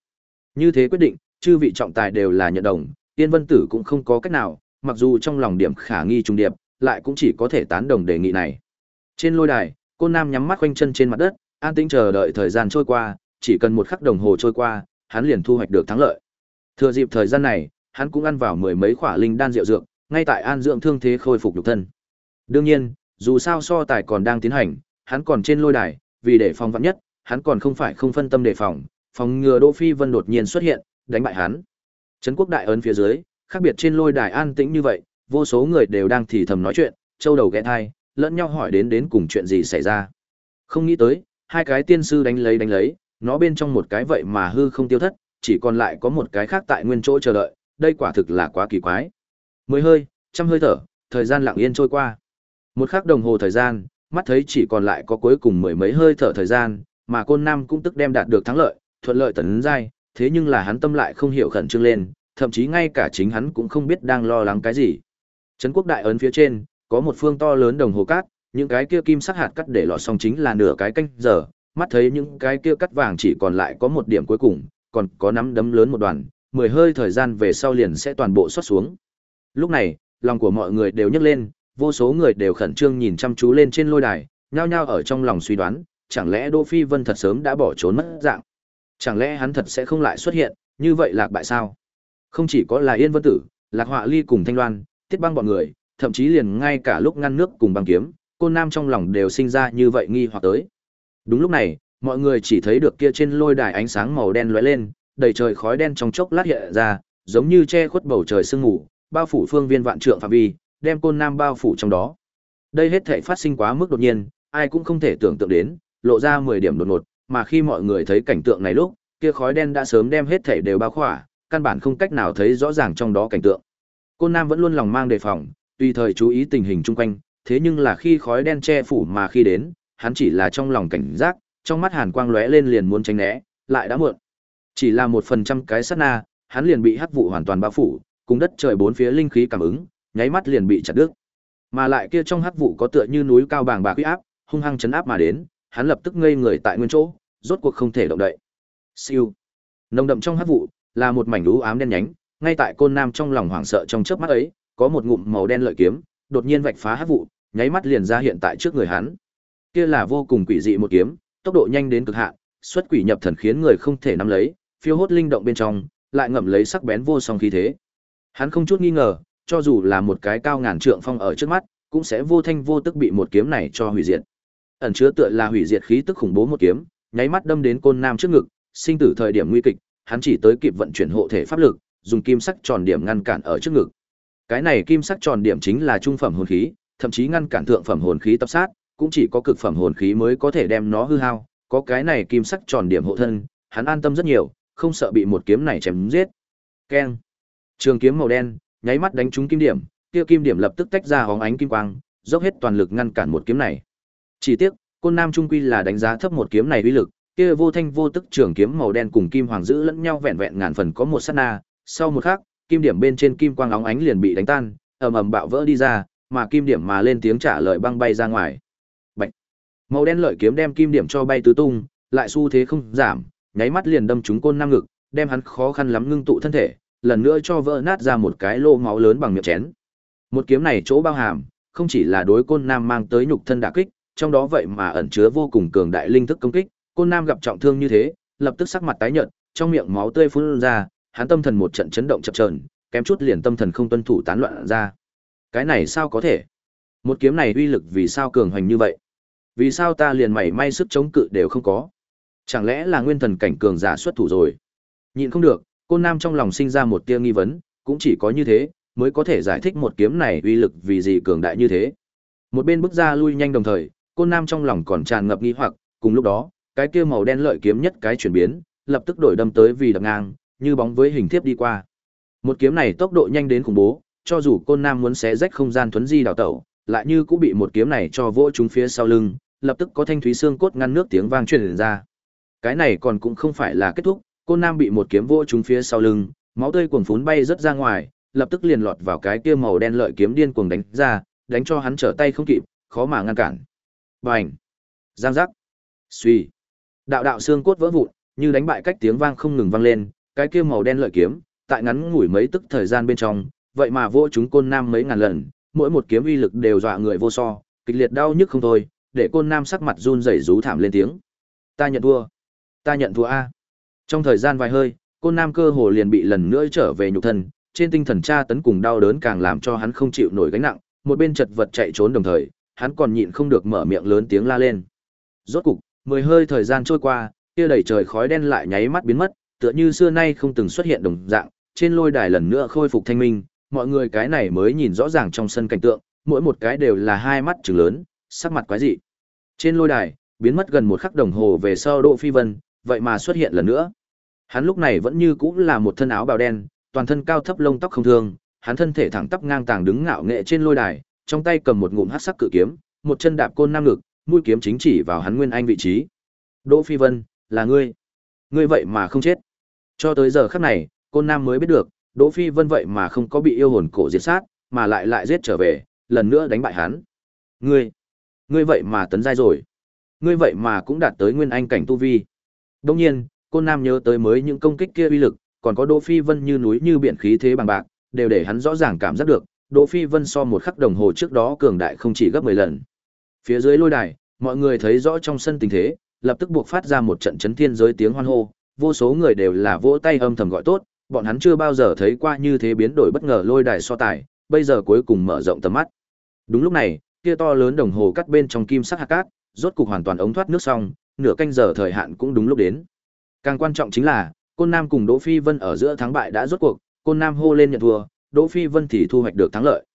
Như thế quyết định, chư vị trọng tài đều là nhận đồng, Tiên Vân Tử cũng không có cách nào, mặc dù trong lòng điểm khả nghi trùng điệp, lại cũng chỉ có thể tán đồng đề nghị này. Trên lôi đài, Côn Nam nhắm mắt quanh chân trên mặt đất, an tĩnh chờ đợi thời gian trôi qua, chỉ cần một khắc đồng hồ trôi qua, hắn liền thu hoạch được thắng lợi. Thừa dịp thời gian này, hắn cũng ăn vào mười mấy khỏa linh đan rượu dược, ngay tại an dưỡng thương thế khôi phục nhục thân. Đương nhiên, dù sao so tài còn đang tiến hành, hắn còn trên lôi đài, vì để phòng vạn nhất, hắn còn không phải không phân tâm đề phòng, phòng ngừa Đỗ Phi Vân đột nhiên xuất hiện, đánh bại hắn. Trấn quốc đại ấn phía dưới, khác biệt trên lôi đài an tĩnh như vậy, vô số người đều đang thì thầm nói chuyện, châu đầu ghé thai, lẫn nhau hỏi đến đến cùng chuyện gì xảy ra. Không nghĩ tới, hai cái tiên sư đánh lấy đánh lấy, nó bên trong một cái vậy mà hư không tiêu thất, chỉ còn lại có một cái khác tại nguyên chỗ chờ đợi, đây quả thực là quá kỳ quái. Mười hơi, trăm hơi thở, thời gian lặng yên trôi qua. Một khắc đồng hồ thời gian, mắt thấy chỉ còn lại có cuối cùng mười mấy hơi thở thời gian, mà Côn Nam cũng tức đem đạt được thắng lợi, thuận lợi tấn giai, thế nhưng là hắn tâm lại không hiểu khẩn trương lên, thậm chí ngay cả chính hắn cũng không biết đang lo lắng cái gì. Trấn quốc đại ấn phía trên, có một phương to lớn đồng hồ cát, những cái kia kim sắc hạt cắt để lọt xong chính là nửa cái canh giờ, mắt thấy những cái kia cắt vàng chỉ còn lại có một điểm cuối cùng, còn có nắm đấm lớn một đoàn, mười hơi thời gian về sau liền sẽ toàn bộ xuất xuống. Lúc này, lòng của mọi người đều nhấc lên, vô số người đều khẩn trương nhìn chăm chú lên trên lôi đài, nhao nhao ở trong lòng suy đoán, chẳng lẽ Đỗ Phi Vân thật sớm đã bỏ trốn mất dạng? Chẳng lẽ hắn thật sẽ không lại xuất hiện, như vậy lạc bại sao? Không chỉ có là Yên Vân Tử, Lạc Họa Ly cùng Thanh Loan, Tiết Băng bọn người, thậm chí liền ngay cả lúc ngăn nước cùng băng kiếm, Côn Nam trong lòng đều sinh ra như vậy nghi hoặc tới. Đúng lúc này, mọi người chỉ thấy được kia trên lôi đài ánh sáng màu đen lóe lên, đầy trời khói đen trong chốc lát hiện ra, giống như che khuất bầu trời sương mù, bao phủ phương viên vạn trượng phạm vi, đem Côn Nam bao phủ trong đó. Đây hết thảy phát sinh quá mức đột nhiên, ai cũng không thể tưởng tượng đến, lộ ra 10 điểm đột ngột, mà khi mọi người thấy cảnh tượng này lúc, kia khói đen đã sớm đem hết thảy đều bao khỏa, căn bản không cách nào thấy rõ ràng trong đó cảnh tượng. Côn Nam vẫn luôn lòng mang đề phòng, tùy thời chú ý tình hình chung quanh, thế nhưng là khi khói đen che phủ mà khi đến, hắn chỉ là trong lòng cảnh giác, trong mắt hàn quang lóe lên liền muốn tránh né, lại đã muộn. Chỉ là một phần trăm cái sát na, hắn liền bị hắc vụ hoàn toàn bao phủ, cùng đất trời bốn phía linh khí cảm ứng, nháy mắt liền bị chặt đứt. Mà lại kia trong hắc vụ có tựa như núi cao bàng bạc uy áp, hung hăng chấn áp mà đến, hắn lập tức ngây người tại nguyên chỗ, rốt cuộc không thể động đậy. Siêu. Nồng đậm trong hắc vụ là một mảnh u ám đen nhánh, ngay tại côn nam trong lòng hoảng sợ trong chớp mắt ấy, có một ngụm màu đen lợi kiếm, đột nhiên vạch phá hắc vụ, nháy mắt liền ra hiện tại trước người hắn. Kia là vô cùng quỷ dị một kiếm, tốc độ nhanh đến cực hạn, xuất quỷ nhập thần khiến người không thể nắm lấy, phiêu hốt linh động bên trong, lại ngậm lấy sắc bén vô song khí thế. Hắn không chút nghi ngờ, cho dù là một cái cao ngàn trượng phong ở trước mắt, cũng sẽ vô thanh vô tức bị một kiếm này cho hủy diệt. Ẩn chứa tựa là hủy diệt khí tức khủng bố một kiếm, nháy mắt đâm đến côn nam trước ngực, sinh tử thời điểm nguy kịch, hắn chỉ tới kịp vận chuyển hộ thể pháp lực, dùng kim sắc tròn điểm ngăn cản ở trước ngực. Cái này kim sắc tròn điểm chính là trung phẩm hồn khí, thậm chí ngăn cản thượng phẩm hồn khí tập sát, cũng chỉ có cực phẩm hồn khí mới có thể đem nó hư hao, có cái này kim sắc tròn điểm hộ thân, hắn an tâm rất nhiều, không sợ bị một kiếm này chém giết. Keng. Trường kiếm màu đen, nháy mắt đánh trúng kim điểm, kia kim điểm lập tức tách ra hóng ánh kim quang, dốc hết toàn lực ngăn cản một kiếm này. Chỉ tiếc, Côn Nam trung quy là đánh giá thấp một kiếm này uy lực, kia vô thanh vô tức trường kiếm màu đen cùng kim hoàng giữ lẫn nhau vẹn vẹn ngàn phần có một sát na, sau một khắc, kim điểm bên trên kim quang óng ánh liền bị đánh tan, ầm ầm bạo vỡ đi ra, mà kim điểm mà lên tiếng trả lời băng bay ra ngoài. Màu đen lợi kiếm đem kim điểm cho bay tứ tung, lại xu thế không giảm, nháy mắt liền đâm trúng côn nam ngực, đem hắn khó khăn lắm ngưng tụ thân thể, lần nữa cho vỡ nát ra một cái lô máu lớn bằng miệng chén. Một kiếm này chỗ bao hàm, không chỉ là đối côn nam mang tới nhục thân đả kích, trong đó vậy mà ẩn chứa vô cùng cường đại linh thức công kích, côn nam gặp trọng thương như thế, lập tức sắc mặt tái nhợt, trong miệng máu tươi phun ra, hắn tâm thần một trận chấn động chập chờn, kém chút liền tâm thần không tuân thủ tán loạn ra. Cái này sao có thể? Một kiếm này uy lực vì sao cường hoành như vậy? Vì sao ta liền mảy may sức chống cự đều không có? Chẳng lẽ là nguyên thần cảnh cường giả xuất thủ rồi? Nhịn không được, Côn Nam trong lòng sinh ra một tia nghi vấn, cũng chỉ có như thế mới có thể giải thích một kiếm này uy lực vì gì cường đại như thế. Một bên bước ra lui nhanh đồng thời, Côn Nam trong lòng còn tràn ngập nghi hoặc, cùng lúc đó, cái kia màu đen lợi kiếm nhất cái chuyển biến, lập tức đổi đâm tới vì đập ngang, như bóng với hình thiếp đi qua. Một kiếm này tốc độ nhanh đến khủng bố, cho dù Côn Nam muốn xé rách không gian thuấn di đào tẩu, lại như cũng bị một kiếm này cho vỗ trúng phía sau lưng, lập tức có thanh thúy xương cốt ngăn nước tiếng vang truyền ra. Cái này còn cũng không phải là kết thúc, Côn Nam bị một kiếm vỗ trúng phía sau lưng, máu tươi cuồn phún bay rất ra ngoài, lập tức liền lọt vào cái kia màu đen lợi kiếm điên cuồng đánh ra, đánh cho hắn trở tay không kịp, khó mà ngăn cản. Bành! Giang giác! Suy! Đạo đạo xương cốt vỡ vụn, như đánh bại cách tiếng vang không ngừng vang lên, cái kia màu đen lợi kiếm, tại ngắn ngủi mấy tức thời gian bên trong, vậy mà vỗ chúng côn nam mấy ngàn lần, mỗi một kiếm uy lực đều dọa người vô so, kịch liệt đau nhức không thôi, để côn nam sắc mặt run rẩy rú thảm lên tiếng. Ta nhận thua, ta nhận thua a. Trong thời gian vài hơi, côn nam cơ hồ liền bị lần nữa trở về nhục thân, trên tinh thần tra tấn cùng đau đớn càng làm cho hắn không chịu nổi gánh nặng, một bên chật vật chạy trốn đồng thời, hắn còn nhịn không được mở miệng lớn tiếng la lên. Rốt cục, mười hơi thời gian trôi qua, kia đầy trời khói đen lại nháy mắt biến mất, tựa như xưa nay không từng xuất hiện đồng dạng, trên lôi đài lần nữa khôi phục thanh minh, mọi người cái này mới nhìn rõ ràng trong sân cảnh tượng, mỗi một cái đều là hai mắt chừng lớn, sắc mặt quái dị. Trên lôi đài, biến mất gần một khắc đồng hồ về sau Đỗ Phi Vân, vậy mà xuất hiện lần nữa. Hắn lúc này vẫn như cũ là một thân áo bào đen, toàn thân cao thấp lông tóc không thương, hắn thân thể thẳng tắp ngang tàng đứng ngạo nghệ trên lôi đài, trong tay cầm một ngụm hắc sắc cự kiếm, một chân đạp côn nam ngực, mũi kiếm chính chỉ vào hắn nguyên anh vị trí. Đỗ Phi Vân, là ngươi. Ngươi vậy mà không chết. Cho tới giờ khắc này, côn nam mới biết được, Đỗ Phi Vân vậy mà không có bị yêu hồn cổ diệt sát, mà lại lại giết trở về, lần nữa đánh bại hắn. Ngươi, ngươi vậy mà tấn giai rồi. Ngươi vậy mà cũng đạt tới nguyên anh cảnh tu vi. Đương nhiên, Côn Nam nhớ tới mới những công kích kia uy lực, còn có Đỗ Phi Vân như núi như biển khí thế bằng bạc, đều để hắn rõ ràng cảm giác được, Đỗ Phi Vân so một khắc đồng hồ trước đó cường đại không chỉ gấp 10 lần. Phía dưới lôi đài, mọi người thấy rõ trong sân tình thế, lập tức buộc phát ra một trận chấn thiên giới tiếng hoan hô, vô số người đều là vỗ tay âm thầm gọi tốt, bọn hắn chưa bao giờ thấy qua như thế biến đổi bất ngờ lôi đài so tài, bây giờ cuối cùng mở rộng tầm mắt. Đúng lúc này, kia to lớn đồng hồ cắt bên trong kim sắc hạt cát, rốt cục hoàn toàn ống thoát nước xong, nửa canh giờ thời hạn cũng đúng lúc đến. Càng quan trọng chính là, Côn Nam cùng Đỗ Phi Vân ở giữa thắng bại đã rốt cuộc, Côn Nam hô lên nhận thua, Đỗ Phi Vân thì thu hoạch được thắng lợi.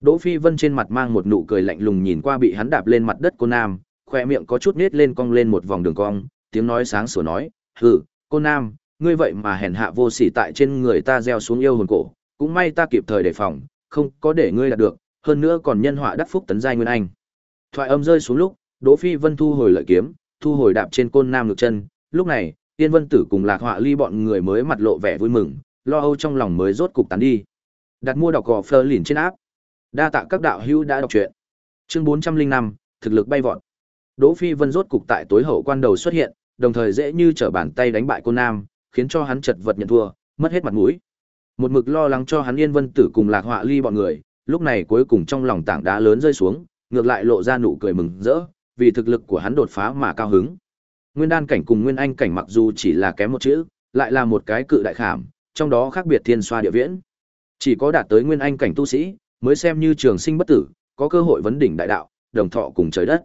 Đỗ Phi Vân trên mặt mang một nụ cười lạnh lùng nhìn qua bị hắn đạp lên mặt đất Côn Nam, khoe miệng có chút nết lên cong lên một vòng đường cong, tiếng nói sáng sủa nói, hừ, côn nam, ngươi vậy mà hèn hạ vô sỉ tại trên người ta gieo xuống yêu hồn cổ, cũng may ta kịp thời đề phòng, không có để ngươi đạt được, hơn nữa còn nhân họa đắc phúc tấn giai nguyên anh. Thoại âm rơi xuống lúc, Đỗ Phi Vân thu hồi lợi kiếm, thu hồi đạp trên côn nam ngực chân, lúc này, Tiên Vân Tử cùng Lạc Họa Ly bọn người mới mặt lộ vẻ vui mừng, lo âu trong lòng mới rốt cục tán đi. Đặt mua đọc gò Fleur lìn trên áp. Đa tạ các đạo hữu đã đọc truyện. Chương 405, thực lực bay vọt. Đỗ Phi Vân rốt cục tại tối hậu quan đầu xuất hiện, đồng thời dễ như trở bàn tay đánh bại cô nam, khiến cho hắn chật vật nhận thua, mất hết mặt mũi. Một mực lo lắng cho hắn Yên Vân Tử cùng Lạc Họa Ly bọn người, lúc này cuối cùng trong lòng tảng đá lớn rơi xuống, ngược lại lộ ra nụ cười mừng rỡ, vì thực lực của hắn đột phá mà cao hứng. Nguyên đan cảnh cùng nguyên anh cảnh mặc dù chỉ là kém một chữ, lại là một cái cự đại khảm, trong đó khác biệt thiên xoa địa viễn. Chỉ có đạt tới nguyên anh cảnh tu sĩ, mới xem như trường sinh bất tử, có cơ hội vấn đỉnh đại đạo, đồng thọ cùng trời đất.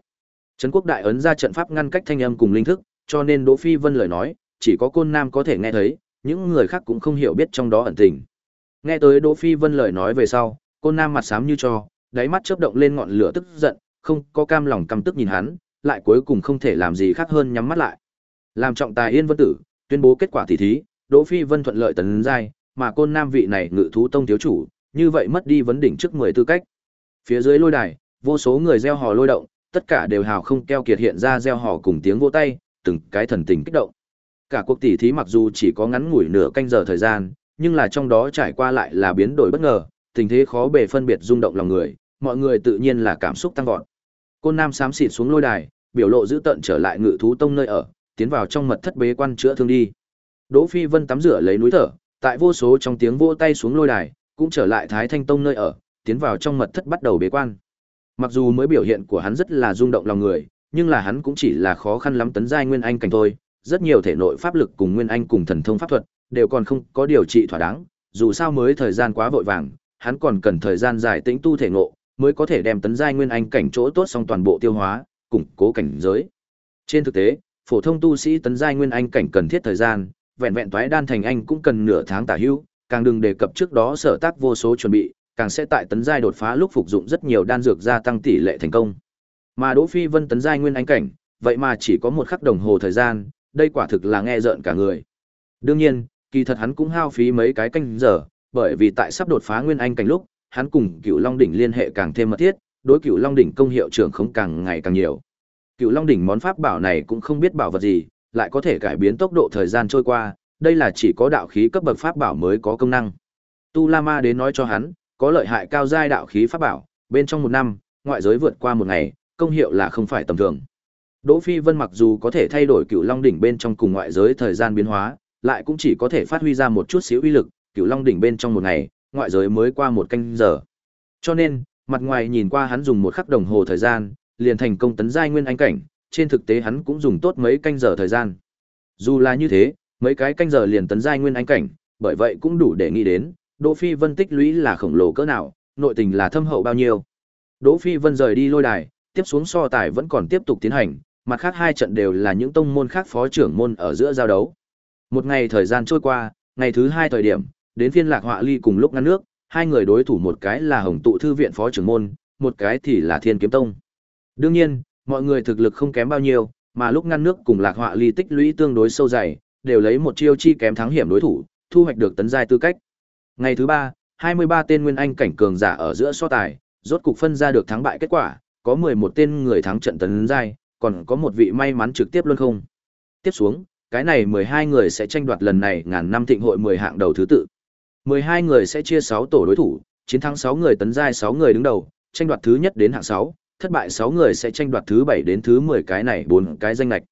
Trấn quốc đại ấn ra trận pháp ngăn cách thanh âm cùng linh thức, cho nên Đỗ Phi Vân lời nói, chỉ có Côn Nam có thể nghe thấy, những người khác cũng không hiểu biết trong đó ẩn tình. Nghe tới Đỗ Phi Vân lời nói về sau, Côn Nam mặt xám như cho, đáy mắt chớp động lên ngọn lửa tức giận, không có cam lòng căm tức nhìn hắn, lại cuối cùng không thể làm gì khác hơn nhắm mắt lại. Làm trọng tài Yên Vân Tử, tuyên bố kết quả tỷ thí, Đỗ Phi Vân thuận lợi tấn giai, mà Côn Nam vị này ngự thú tông thiếu chủ, như vậy mất đi vấn đỉnh trước 10 tư cách. Phía dưới lôi đài, vô số người gieo hò lôi động, tất cả đều hào không keo kiệt hiện ra gieo hò cùng tiếng vỗ tay, từng cái thần tình kích động. Cả cuộc tỷ thí mặc dù chỉ có ngắn ngủi nửa canh giờ thời gian, nhưng là trong đó trải qua lại là biến đổi bất ngờ, tình thế khó bề phân biệt rung động lòng người, mọi người tự nhiên là cảm xúc tăng vọt. Côn Nam xám xịt xuống lôi đài, biểu lộ giữ tận trở lại ngự thú tông nơi ở, tiến vào trong mật thất bế quan chữa thương đi. Đỗ Phi Vân tắm rửa lấy núi thở, tại vô số trong tiếng vỗ tay xuống lôi đài, cũng trở lại Thái Thanh Tông nơi ở, tiến vào trong mật thất bắt đầu bế quan. Mặc dù mới biểu hiện của hắn rất là rung động lòng người, nhưng là hắn cũng chỉ là khó khăn lắm tấn giai nguyên anh cảnh thôi, rất nhiều thể nội pháp lực cùng nguyên anh cùng thần thông pháp thuật đều còn không có điều trị thỏa đáng, dù sao mới thời gian quá vội vàng, hắn còn cần thời gian dài tĩnh tu thể ngộ, mới có thể đem tấn giai nguyên anh cảnh chỗ tốt xong toàn bộ tiêu hóa, củng cố cảnh giới. Trên thực tế, phổ thông tu sĩ tấn giai nguyên anh cảnh cần thiết thời gian, vẹn vẹn toái đan thành anh cũng cần nửa tháng tả hữu, càng đừng đề cập trước đó sở tác vô số chuẩn bị, càng sẽ tại tấn giai đột phá lúc phục dụng rất nhiều đan dược gia tăng tỷ lệ thành công. Mà Đỗ Phi Vân tấn giai nguyên anh cảnh, vậy mà chỉ có một khắc đồng hồ thời gian, đây quả thực là nghe rợn cả người. Đương nhiên, kỳ thật hắn cũng hao phí mấy cái canh giờ, bởi vì tại sắp đột phá nguyên anh cảnh lúc, hắn cùng Cựu Long đỉnh liên hệ càng thêm mật thiết, đối Cựu Long đỉnh công hiệu trưởng không càng ngày càng nhiều. Cựu Long đỉnh món pháp bảo này cũng không biết bảo vật gì, lại có thể cải biến tốc độ thời gian trôi qua, đây là chỉ có đạo khí cấp bậc pháp bảo mới có công năng. Tu La Ma đến nói cho hắn, có lợi hại cao giai đạo khí pháp bảo, bên trong một năm, ngoại giới vượt qua một ngày, công hiệu là không phải tầm thường. Đỗ Phi Vân mặc dù có thể thay đổi Cựu Long đỉnh bên trong cùng ngoại giới thời gian biến hóa, lại cũng chỉ có thể phát huy ra một chút xíu uy lực, Cựu Long đỉnh bên trong một ngày, ngoại giới mới qua một canh giờ. Cho nên, mặt ngoài nhìn qua hắn dùng một khắc đồng hồ thời gian, liền thành công tấn giai nguyên anh cảnh, trên thực tế hắn cũng dùng tốt mấy canh giờ thời gian. Dù là như thế, mấy cái canh giờ liền tấn giai nguyên anh cảnh, bởi vậy cũng đủ để nghĩ đến, Đỗ Phi Vân tích lũy là khổng lồ cỡ nào, nội tình là thâm hậu bao nhiêu. Đỗ Phi Vân rời đi lôi đài, tiếp xuống so tài vẫn còn tiếp tục tiến hành, mặt khác hai trận đều là những tông môn khác phó trưởng môn ở giữa giao đấu. Một ngày thời gian trôi qua, ngày thứ hai thời điểm, đến phiên Lạc Họa Ly cùng lúc ngăn nước, hai người đối thủ một cái là Hồng Tụ thư viện phó trưởng môn, một cái thì là Thiên Kiếm Tông. Đương nhiên, mọi người thực lực không kém bao nhiêu, mà lúc ngăn nước cùng Lạc Họa Ly tích lũy tương đối sâu dày, đều lấy một chiêu chi kém thắng hiểm đối thủ, thu hoạch được tấn giai tư cách. Ngày thứ ba, 23 tên nguyên anh cảnh cường giả ở giữa so tài, rốt cục phân ra được thắng bại kết quả, có 11 tên người thắng trận tấn giai, còn có một vị may mắn trực tiếp luôn không. Tiếp xuống, cái này 12 người sẽ tranh đoạt lần này ngàn năm thịnh hội 10 hạng đầu thứ tự. 12 người sẽ chia 6 tổ đối thủ, chiến thắng 6 người tấn giai 6 người đứng đầu, tranh đoạt thứ nhất đến hạng 6, thất bại 6 người sẽ tranh đoạt thứ 7 đến thứ 10 cái này bốn cái danh ngạch.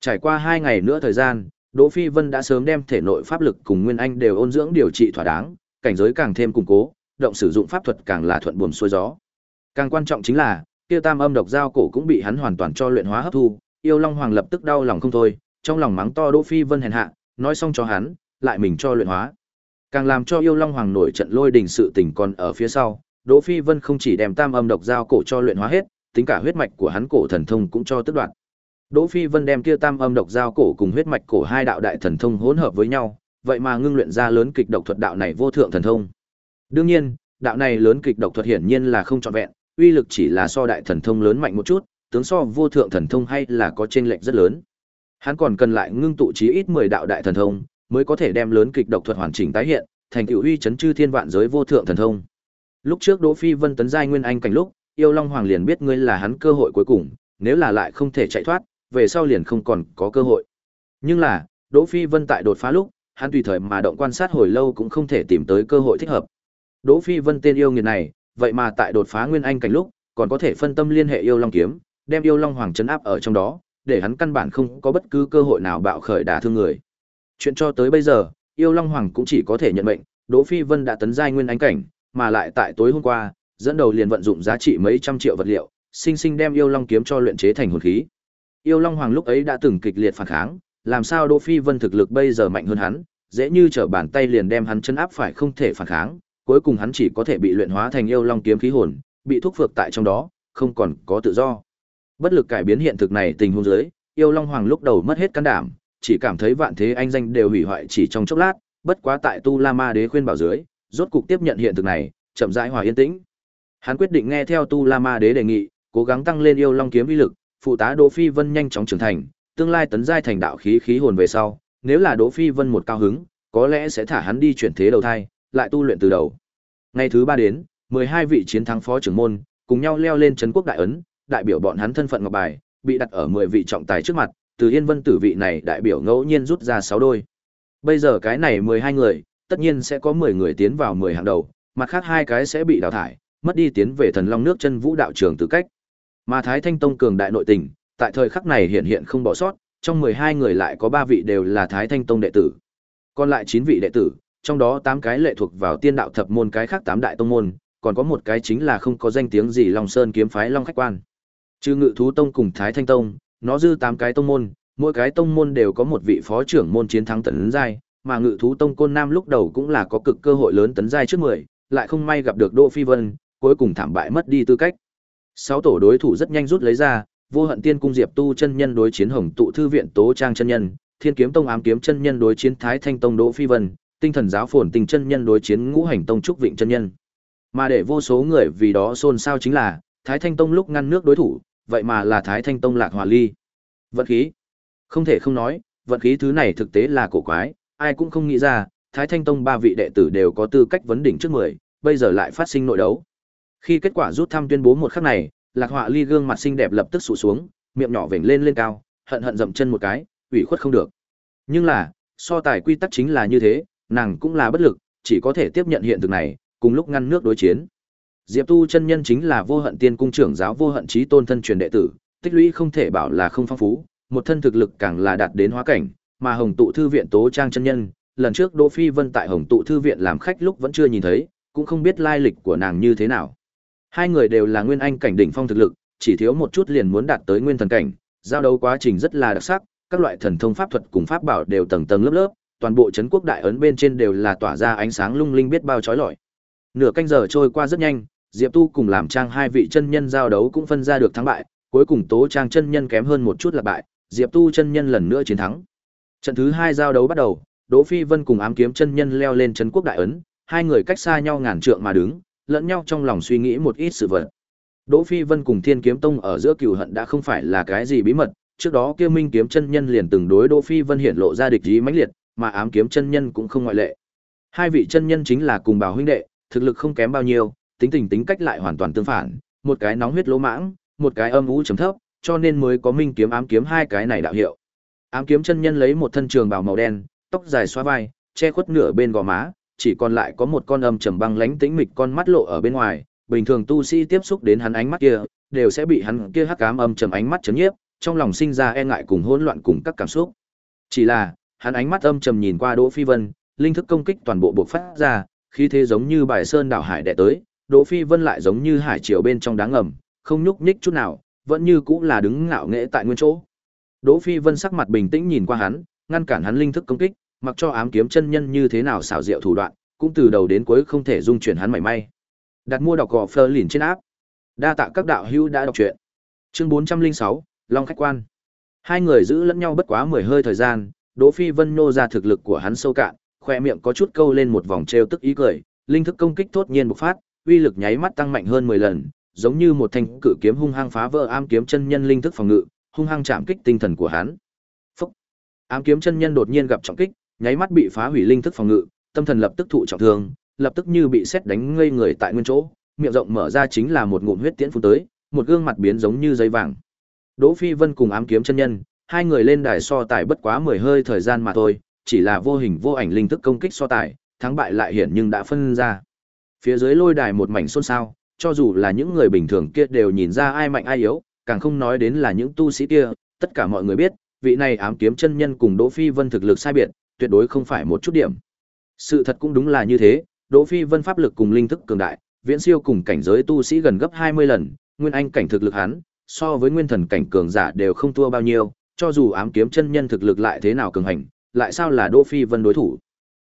Trải qua 2 ngày nữa thời gian, Đỗ Phi Vân đã sớm đem thể nội pháp lực cùng Nguyên Anh đều ôn dưỡng điều trị thỏa đáng, cảnh giới càng thêm củng cố, động sử dụng pháp thuật càng là thuận buồm xuôi gió. Càng quan trọng chính là, kia tam âm độc giao cổ cũng bị hắn hoàn toàn cho luyện hóa hấp thu, Yêu Long Hoàng lập tức đau lòng không thôi, trong lòng mắng to Đỗ Phi Vân hèn hạ, nói xong cho hắn, lại mình cho luyện hóa. Càng làm cho Yêu Long Hoàng nổi trận lôi đình sự tình còn ở phía sau, Đỗ Phi Vân không chỉ đem tam âm độc giao cổ cho luyện hóa hết, tính cả huyết mạch của hắn cổ thần thông cũng cho tước đoạt. Đỗ Phi Vân đem kia tam âm độc giao cổ cùng huyết mạch cổ hai đạo đại thần thông hỗn hợp với nhau, vậy mà ngưng luyện ra lớn kịch độc thuật đạo này vô thượng thần thông. Đương nhiên, đạo này lớn kịch độc thuật hiển nhiên là không trọn vẹn, uy lực chỉ là so đại thần thông lớn mạnh một chút, tướng so vô thượng thần thông hay là có chênh lệch rất lớn. Hắn còn cần lại ngưng tụ chí ít 10 đạo đại thần thông, mới có thể đem lớn kịch độc thuật hoàn chỉnh tái hiện, thành tựu uy chấn chư thiên vạn giới vô thượng thần thông. Lúc trước Đỗ Phi Vân tấn giai nguyên anh cảnh lúc, yêu long hoàng liền biết ngươi là hắn cơ hội cuối cùng, nếu là lại không thể chạy thoát, về sau liền không còn có cơ hội. Nhưng là, Đỗ Phi Vân tại đột phá lúc, hắn tùy thời mà động quan sát hồi lâu cũng không thể tìm tới cơ hội thích hợp. Đỗ Phi Vân tên yêu nghiệt này, vậy mà tại đột phá nguyên anh cảnh lúc, còn có thể phân tâm liên hệ yêu long kiếm, đem yêu long hoàng trấn áp ở trong đó, để hắn căn bản không có bất cứ cơ hội nào bạo khởi đả thương người. Chuyện cho tới bây giờ, yêu long hoàng cũng chỉ có thể nhận mệnh, Đỗ Phi Vân đã tấn giai nguyên ánh cảnh, mà lại tại tối hôm qua, dẫn đầu liền vận dụng giá trị mấy trăm triệu vật liệu, sinh sinh đem yêu long kiếm cho luyện chế thành hồn khí. Yêu long hoàng lúc ấy đã từng kịch liệt phản kháng, làm sao Đỗ Phi Vân thực lực bây giờ mạnh hơn hắn, dễ như trở bàn tay liền đem hắn chân áp phải không thể phản kháng, cuối cùng hắn chỉ có thể bị luyện hóa thành yêu long kiếm khí hồn, bị thúc phược tại trong đó, không còn có tự do. Bất lực cải biến hiện thực này tình huống dưới, yêu long hoàng lúc đầu mất hết can đảm, chỉ cảm thấy vạn thế anh danh đều hủy hoại chỉ trong chốc lát, bất quá tại Tu La Ma Đế khuyên bảo dưới, rốt cục tiếp nhận hiện thực này, chậm rãi hòa yên tĩnh. Hắn quyết định nghe theo Tu La Ma Đế đề nghị, cố gắng tăng lên yêu long kiếm uy lực, phụ tá Đỗ Phi Vân nhanh chóng trưởng thành, tương lai tấn giai thành đạo khí khí hồn về sau, nếu là Đỗ Phi Vân một cao hứng, có lẽ sẽ thả hắn đi chuyển thế đầu thai, lại tu luyện từ đầu. Ngày thứ ba đến, 12 vị chiến thắng phó trưởng môn, cùng nhau leo lên trấn quốc đại ấn, đại biểu bọn hắn thân phận ngọc bài, bị đặt ở 10 vị trọng tài trước mặt, từ Yên Vân tử vị này đại biểu ngẫu nhiên rút ra 6 đôi. Bây giờ cái này 12 người, tất nhiên sẽ có 10 người tiến vào 10 hàng đầu, mặt khác hai cái sẽ bị đào thải, mất đi tiến về thần long nước chân vũ đạo trường tư cách. Mà Thái Thanh Tông cường đại nội tình, tại thời khắc này hiện hiện không bỏ sót, trong 12 người lại có 3 vị đều là Thái Thanh Tông đệ tử. Còn lại 9 vị đệ tử, trong đó 8 cái lệ thuộc vào tiên đạo thập môn cái khác 8 đại tông môn, còn có một cái chính là không có danh tiếng gì Long Sơn kiếm phái Long khách quan. Trừ Ngự thú tông cùng Thái Thanh tông, nó dư 8 cái tông môn, mỗi cái tông môn đều có một vị phó trưởng môn chiến thắng tấn giai, mà Ngự thú tông Côn Nam lúc đầu cũng là có cực cơ hội lớn tấn giai trước 10, lại không may gặp được Đỗ Phi Vân, cuối cùng thảm bại mất đi tư cách. Sáu tổ đối thủ rất nhanh rút lấy ra, Vô Hận Tiên cung Diệp Tu chân nhân đối chiến Hồng tụ thư viện Tố Trang chân nhân, Thiên Kiếm Tông Ám Kiếm chân nhân đối chiến Thái Thanh Tông Đỗ Phi Vân, Tinh Thần giáo Phồn Tình chân nhân đối chiến Ngũ Hành Tông Trúc Vịnh chân nhân. Mà để vô số người vì đó xôn xao chính là, Thái Thanh Tông lúc ngăn nước đối thủ, vậy mà là Thái Thanh Tông Lạc Hòa Ly. Vận khí. Không thể không nói, vận khí thứ này thực tế là cổ quái, ai cũng không nghĩ ra, Thái Thanh Tông ba vị đệ tử đều có tư cách vấn đỉnh trước mười, bây giờ lại phát sinh nội đấu. Khi kết quả rút thăm tuyên bố một khắc này, Lạc Họa Ly gương mặt xinh đẹp lập tức sụt xuống, miệng nhỏ vểnh lên lên cao, hận hận dậm chân một cái, ủy khuất không được. Nhưng là, so tài quy tắc chính là như thế, nàng cũng là bất lực, chỉ có thể tiếp nhận hiện thực này, cùng lúc ngăn nước đối chiến. Diệp Tu chân nhân chính là vô hận tiên cung trưởng giáo vô hận chí tôn thân truyền đệ tử, tích lũy không thể bảo là không phong phú, một thân thực lực càng là đạt đến hóa cảnh, mà Hồng tụ thư viện Tố Trang chân nhân, lần trước Đỗ Phi Vân tại Hồng tụ thư viện làm khách lúc vẫn chưa nhìn thấy, cũng không biết lai lịch của nàng như thế nào. Hai người đều là nguyên anh cảnh đỉnh phong thực lực, chỉ thiếu một chút liền muốn đạt tới nguyên thần cảnh, giao đấu quá trình rất là đặc sắc, các loại thần thông pháp thuật cùng pháp bảo đều tầng tầng lớp lớp, toàn bộ trấn quốc đại ấn bên trên đều là tỏa ra ánh sáng lung linh biết bao chói lọi. Nửa canh giờ trôi qua rất nhanh, Diệp Tu cùng làm trang hai vị chân nhân giao đấu cũng phân ra được thắng bại, cuối cùng Tố Trang chân nhân kém hơn một chút là bại, Diệp Tu chân nhân lần nữa chiến thắng. Trận thứ hai giao đấu bắt đầu, Đỗ Phi Vân cùng Ám Kiếm chân nhân leo lên trấn quốc đại ấn, hai người cách xa nhau ngàn trượng mà đứng, lẫn nhau trong lòng suy nghĩ một ít sự vật. Đỗ Phi Vân cùng Thiên Kiếm Tông ở giữa cừu hận đã không phải là cái gì bí mật, trước đó kia Minh Kiếm chân nhân liền từng đối Đỗ Phi Vân hiện lộ ra địch ý mãnh liệt, mà Ám Kiếm chân nhân cũng không ngoại lệ. Hai vị chân nhân chính là cùng bảo huynh đệ, thực lực không kém bao nhiêu, tính tình tính cách lại hoàn toàn tương phản, một cái nóng huyết lỗ mãng, một cái âm u chấm thấp, cho nên mới có Minh Kiếm Ám Kiếm hai cái này đạo hiệu. Ám Kiếm chân nhân lấy một thân trường bào màu đen, tóc dài xóa vai, che khuất nửa bên gò má, chỉ còn lại có một con âm trầm băng lánh tĩnh mịch con mắt lộ ở bên ngoài, bình thường tu sĩ tiếp xúc đến hắn ánh mắt kia, đều sẽ bị hắn kia hắc ám âm trầm ánh mắt chấn nhiếp, trong lòng sinh ra e ngại cùng hỗn loạn cùng các cảm xúc. Chỉ là, hắn ánh mắt âm trầm nhìn qua Đỗ Phi Vân, linh thức công kích toàn bộ bộc phát ra, khí thế giống như bài sơn đảo hải đè tới, Đỗ Phi Vân lại giống như hải triều bên trong đá ngầm, không nhúc nhích chút nào, vẫn như cũng là đứng ngạo nghễ tại nguyên chỗ. Đỗ Phi Vân sắc mặt bình tĩnh nhìn qua hắn, ngăn cản hắn linh thức công kích, mặc cho ám kiếm chân nhân như thế nào xảo diệu thủ đoạn, cũng từ đầu đến cuối không thể dung chuyển hắn mảy may. Đặt mua đọc gò Fleur lìn trên áp. Đa tạ các đạo hữu đã đọc truyện. Chương 406, Long khách quan. Hai người giữ lẫn nhau bất quá 10 hơi thời gian, Đỗ Phi Vân nô ra thực lực của hắn sâu cạn, khóe miệng có chút câu lên một vòng trêu tức ý cười, linh thức công kích tốt nhiên bộc phát, uy lực nháy mắt tăng mạnh hơn 10 lần, giống như một thanh cự kiếm hung hăng phá vỡ ám kiếm chân nhân linh thức phòng ngự, hung hăng chạm kích tinh thần của hắn. Phúc! Ám kiếm chân nhân đột nhiên gặp trọng kích, nháy mắt bị phá hủy linh thức phòng ngự, tâm thần lập tức thụ trọng thương, lập tức như bị sét đánh ngây người tại nguyên chỗ, miệng rộng mở ra chính là một ngụm huyết tiễn phun tới, một gương mặt biến giống như giấy vàng. Đỗ Phi Vân cùng ám kiếm chân nhân, hai người lên đài so tài bất quá 10 hơi thời gian mà thôi, chỉ là vô hình vô ảnh linh thức công kích so tài, thắng bại lại hiển nhưng đã phân ra. Phía dưới lôi đài một mảnh xôn xao, cho dù là những người bình thường kia đều nhìn ra ai mạnh ai yếu, càng không nói đến là những tu sĩ kia, tất cả mọi người biết, vị này ám kiếm chân nhân cùng Đỗ Phi Vân thực lực sai biệt, tuyệt đối không phải một chút điểm. Sự thật cũng đúng là như thế, Đỗ Phi Vân pháp lực cùng linh thức cường đại, viễn siêu cùng cảnh giới tu sĩ gần gấp 20 lần, nguyên anh cảnh thực lực hắn, so với nguyên thần cảnh cường giả đều không thua bao nhiêu, cho dù ám kiếm chân nhân thực lực lại thế nào cường hành, lại sao là Đỗ Phi Vân đối thủ.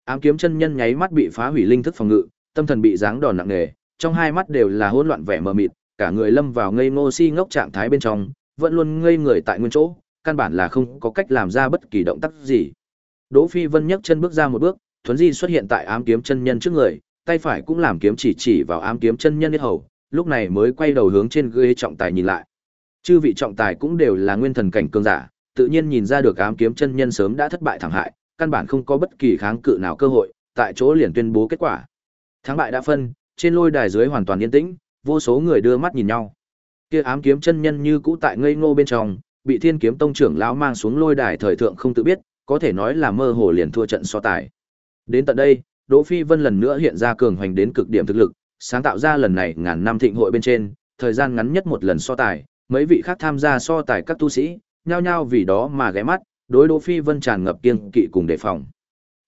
Ám kiếm chân nhân nháy mắt bị phá hủy linh thức phòng ngự, tâm thần bị giáng đòn nặng nề, trong hai mắt đều là hỗn loạn vẻ mờ mịt, cả người lâm vào ngây ngô si ngốc trạng thái bên trong, vẫn luôn ngây người tại nguyên chỗ, căn bản là không có cách làm ra bất kỳ động tác gì. Đỗ Phi Vân nhấc chân bước ra một bước, thuấn di xuất hiện tại ám kiếm chân nhân trước người, tay phải cũng làm kiếm chỉ chỉ vào ám kiếm chân nhân yết hầu, lúc này mới quay đầu hướng trên ghế trọng tài nhìn lại. Chư vị trọng tài cũng đều là nguyên thần cảnh cường giả, tự nhiên nhìn ra được ám kiếm chân nhân sớm đã thất bại thảm hại, căn bản không có bất kỳ kháng cự nào cơ hội, tại chỗ liền tuyên bố kết quả. Thắng bại đã phân, trên lôi đài dưới hoàn toàn yên tĩnh, vô số người đưa mắt nhìn nhau. Kia ám kiếm chân nhân như cũ tại ngây ngô bên trong, bị Thiên Kiếm Tông trưởng lão mang xuống lôi đài thời thượng không tự biết, có thể nói là mơ hồ liền thua trận so tài. Đến tận đây, Đỗ Phi Vân lần nữa hiện ra cường hoành đến cực điểm thực lực, sáng tạo ra lần này ngàn năm thịnh hội bên trên, thời gian ngắn nhất một lần so tài, mấy vị khác tham gia so tài các tu sĩ, nhao nhao vì đó mà ghé mắt, đối Đỗ Phi Vân tràn ngập kiêng kỵ cùng đề phòng.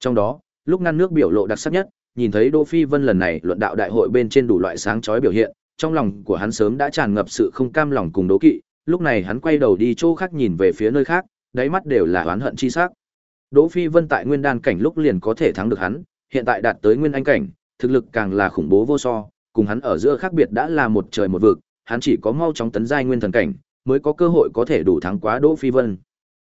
Trong đó, lúc ngăn nước biểu lộ đặc sắc nhất, nhìn thấy Đỗ Phi Vân lần này luận đạo đại hội bên trên đủ loại sáng chói biểu hiện, trong lòng của hắn sớm đã tràn ngập sự không cam lòng cùng đố kỵ, lúc này hắn quay đầu đi chỗ khác nhìn về phía nơi khác, đáy mắt đều là oán hận chi sắc. Đỗ Phi Vân tại nguyên đan cảnh lúc liền có thể thắng được hắn, hiện tại đạt tới nguyên anh cảnh, thực lực càng là khủng bố vô so, cùng hắn ở giữa khác biệt đã là một trời một vực, hắn chỉ có mau chóng tấn giai nguyên thần cảnh, mới có cơ hội có thể đủ thắng quá Đỗ Phi Vân.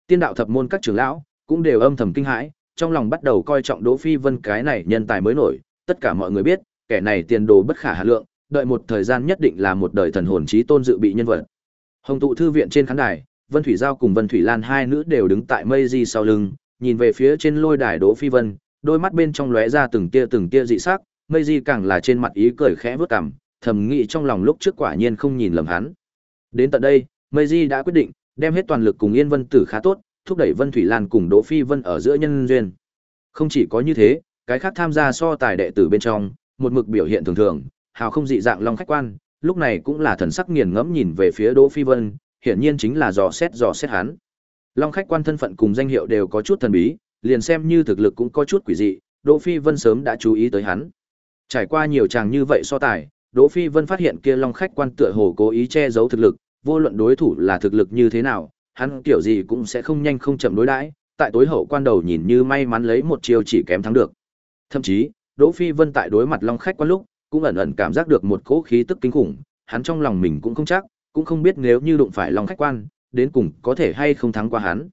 Tiên đạo thập môn các trưởng lão cũng đều âm thầm kinh hãi, trong lòng bắt đầu coi trọng Đỗ Phi Vân cái này nhân tài mới nổi, tất cả mọi người biết, kẻ này tiền đồ bất khả hạ lượng, đợi một thời gian nhất định là một đời thần hồn chí tôn dự bị nhân vật. Hồng tụ thư viện trên khán đài, Vân Thủy Giao cùng Vân Thủy Lan hai nữ đều đứng tại mây di sau lưng, nhìn về phía trên lôi đài Đỗ Phi Vân, đôi mắt bên trong lóe ra từng tia từng tia dị sắc, mây di càng là trên mặt ý cười khẽ vút cằm, thầm nghĩ trong lòng lúc trước quả nhiên không nhìn lầm hắn. Đến tận đây, mây di đã quyết định đem hết toàn lực cùng Yên Vân Tử khá tốt, thúc đẩy Vân Thủy Lan cùng Đỗ Phi Vân ở giữa nhân duyên. Không chỉ có như thế, cái khác tham gia so tài đệ tử bên trong, một mực biểu hiện thường thường, hào không dị dạng long khách quan, lúc này cũng là thần sắc nghiền ngẫm nhìn về phía Đỗ Phi Vân, hiển nhiên chính là dò xét dò xét hắn. Long khách quan thân phận cùng danh hiệu đều có chút thần bí, liền xem như thực lực cũng có chút quỷ dị, Đỗ Phi Vân sớm đã chú ý tới hắn. Trải qua nhiều chàng như vậy so tài, Đỗ Phi Vân phát hiện kia Long khách quan tựa hồ cố ý che giấu thực lực, vô luận đối thủ là thực lực như thế nào, hắn kiểu gì cũng sẽ không nhanh không chậm đối đãi, tại tối hậu quan đầu nhìn như may mắn lấy một chiêu chỉ kém thắng được. Thậm chí, Đỗ Phi Vân tại đối mặt Long khách quan lúc, cũng ẩn ẩn cảm giác được một cỗ khí tức kinh khủng, hắn trong lòng mình cũng không chắc, cũng không biết nếu như đụng phải Long khách quan, đến cùng có thể hay không thắng qua hắn.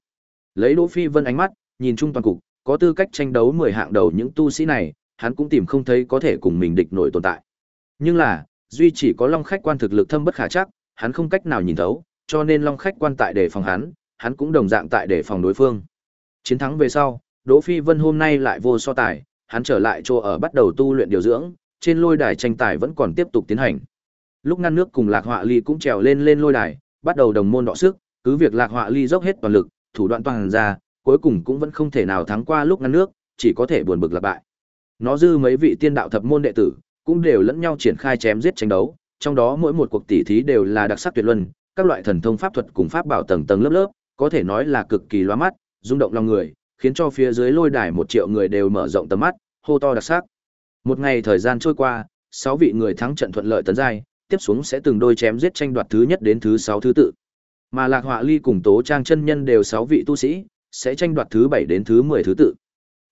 Lấy Đỗ Phi Vân ánh mắt, nhìn chung toàn cục, có tư cách tranh đấu 10 hạng đầu những tu sĩ này, hắn cũng tìm không thấy có thể cùng mình địch nổi tồn tại. Nhưng là, duy chỉ có Long khách quan thực lực thâm bất khả chắc, hắn không cách nào nhìn thấu, cho nên Long khách quan tại để phòng hắn, hắn cũng đồng dạng tại để phòng đối phương. Chiến thắng về sau, Đỗ Phi Vân hôm nay lại vô so tài, hắn trở lại chỗ ở bắt đầu tu luyện điều dưỡng, trên lôi đài tranh tài vẫn còn tiếp tục tiến hành. Lúc ngăn nước cùng Lạc Họa Ly cũng trèo lên lên lôi đài, bắt đầu đồng môn đọ sức, cứ việc Lạc Họa Ly dốc hết toàn lực, thủ đoạn toàn ra, cuối cùng cũng vẫn không thể nào thắng qua lúc ngăn nước, chỉ có thể buồn bực lạc bại. Nó dư mấy vị tiên đạo thập môn đệ tử, cũng đều lẫn nhau triển khai chém giết tranh đấu, trong đó mỗi một cuộc tỉ thí đều là đặc sắc tuyệt luân, các loại thần thông pháp thuật cùng pháp bảo tầng tầng lớp lớp, có thể nói là cực kỳ loa mắt, rung động lòng người, khiến cho phía dưới lôi đài một triệu người đều mở rộng tầm mắt, hô to đặc sắc. Một ngày thời gian trôi qua, sáu vị người thắng trận thuận lợi tấn giai, tiếp xuống sẽ từng đôi chém giết tranh đoạt thứ nhất đến thứ sáu thứ tự. Mà Lạc Họa Ly cùng Tố Trang chân nhân đều sáu vị tu sĩ, sẽ tranh đoạt thứ bảy đến thứ mười thứ tự.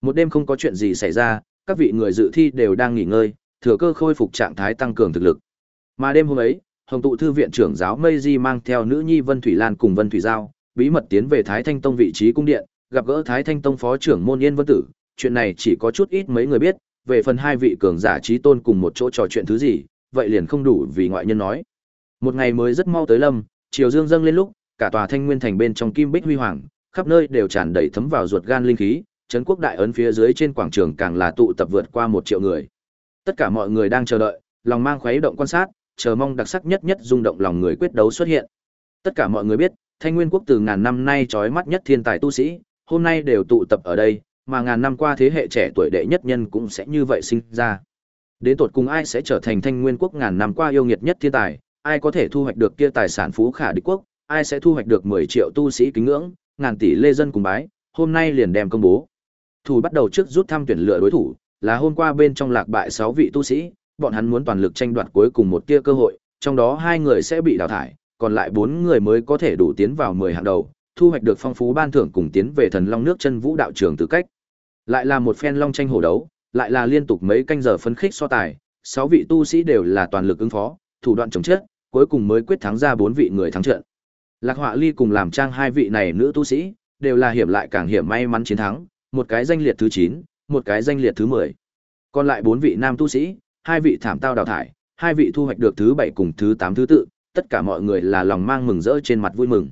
Một đêm không có chuyện gì xảy ra, các vị người dự thi đều đang nghỉ ngơi, thừa cơ khôi phục trạng thái tăng cường thực lực. Mà đêm hôm ấy, Hồng tụ thư viện trưởng giáo Mây Di mang theo nữ nhi Vân Thủy Lan cùng Vân Thủy Giao, bí mật tiến về Thái Thanh Tông vị trí cung điện, gặp gỡ Thái Thanh Tông phó trưởng môn Yên Vân Tử, chuyện này chỉ có chút ít mấy người biết, về phần hai vị cường giả trí tôn cùng một chỗ trò chuyện thứ gì, vậy liền không đủ vì ngoại nhân nói. Một ngày mới rất mau tới lâm, chiều dương dâng lên lúc, cả tòa Thanh Nguyên thành bên trong kim bích huy hoàng, khắp nơi đều tràn đầy thấm vào ruột gan linh khí, trấn quốc đại ấn phía dưới trên quảng trường càng là tụ tập vượt qua một triệu người. Tất cả mọi người đang chờ đợi, lòng mang khuấy động quan sát, chờ mong đặc sắc nhất nhất rung động lòng người quyết đấu xuất hiện. Tất cả mọi người biết, Thanh Nguyên quốc từ ngàn năm nay trói mắt nhất thiên tài tu sĩ, hôm nay đều tụ tập ở đây, mà ngàn năm qua thế hệ trẻ tuổi đệ nhất nhân cũng sẽ như vậy sinh ra. Đến tột cùng ai sẽ trở thành Thanh Nguyên quốc ngàn năm qua yêu nghiệt nhất thiên tài, ai có thể thu hoạch được kia tài sản phú khả địch quốc, ai sẽ thu hoạch được 10 triệu tu sĩ kính ngưỡng, ngàn tỷ lê dân cùng bái, hôm nay liền đem công bố. Thủ bắt đầu trước rút thăm tuyển lựa đối thủ, là hôm qua bên trong lạc bại 6 vị tu sĩ, bọn hắn muốn toàn lực tranh đoạt cuối cùng một tia cơ hội, trong đó hai người sẽ bị đào thải, còn lại bốn người mới có thể đủ tiến vào 10 hạng đầu, thu hoạch được phong phú ban thưởng cùng tiến về thần long nước chân vũ đạo trường tư cách. Lại là một phen long tranh hổ đấu, lại là liên tục mấy canh giờ phấn khích so tài, sáu vị tu sĩ đều là toàn lực ứng phó, thủ đoạn chống chết, cuối cùng mới quyết thắng ra bốn vị người thắng trận. Lạc Họa Ly cùng làm trang hai vị này nữ tu sĩ, đều là hiểm lại càng hiểm may mắn chiến thắng, một cái danh liệt thứ 9, một cái danh liệt thứ 10. Còn lại bốn vị nam tu sĩ, hai vị thảm tao đào thải, hai vị thu hoạch được thứ 7 cùng thứ 8 thứ tự, tất cả mọi người là lòng mang mừng rỡ trên mặt vui mừng.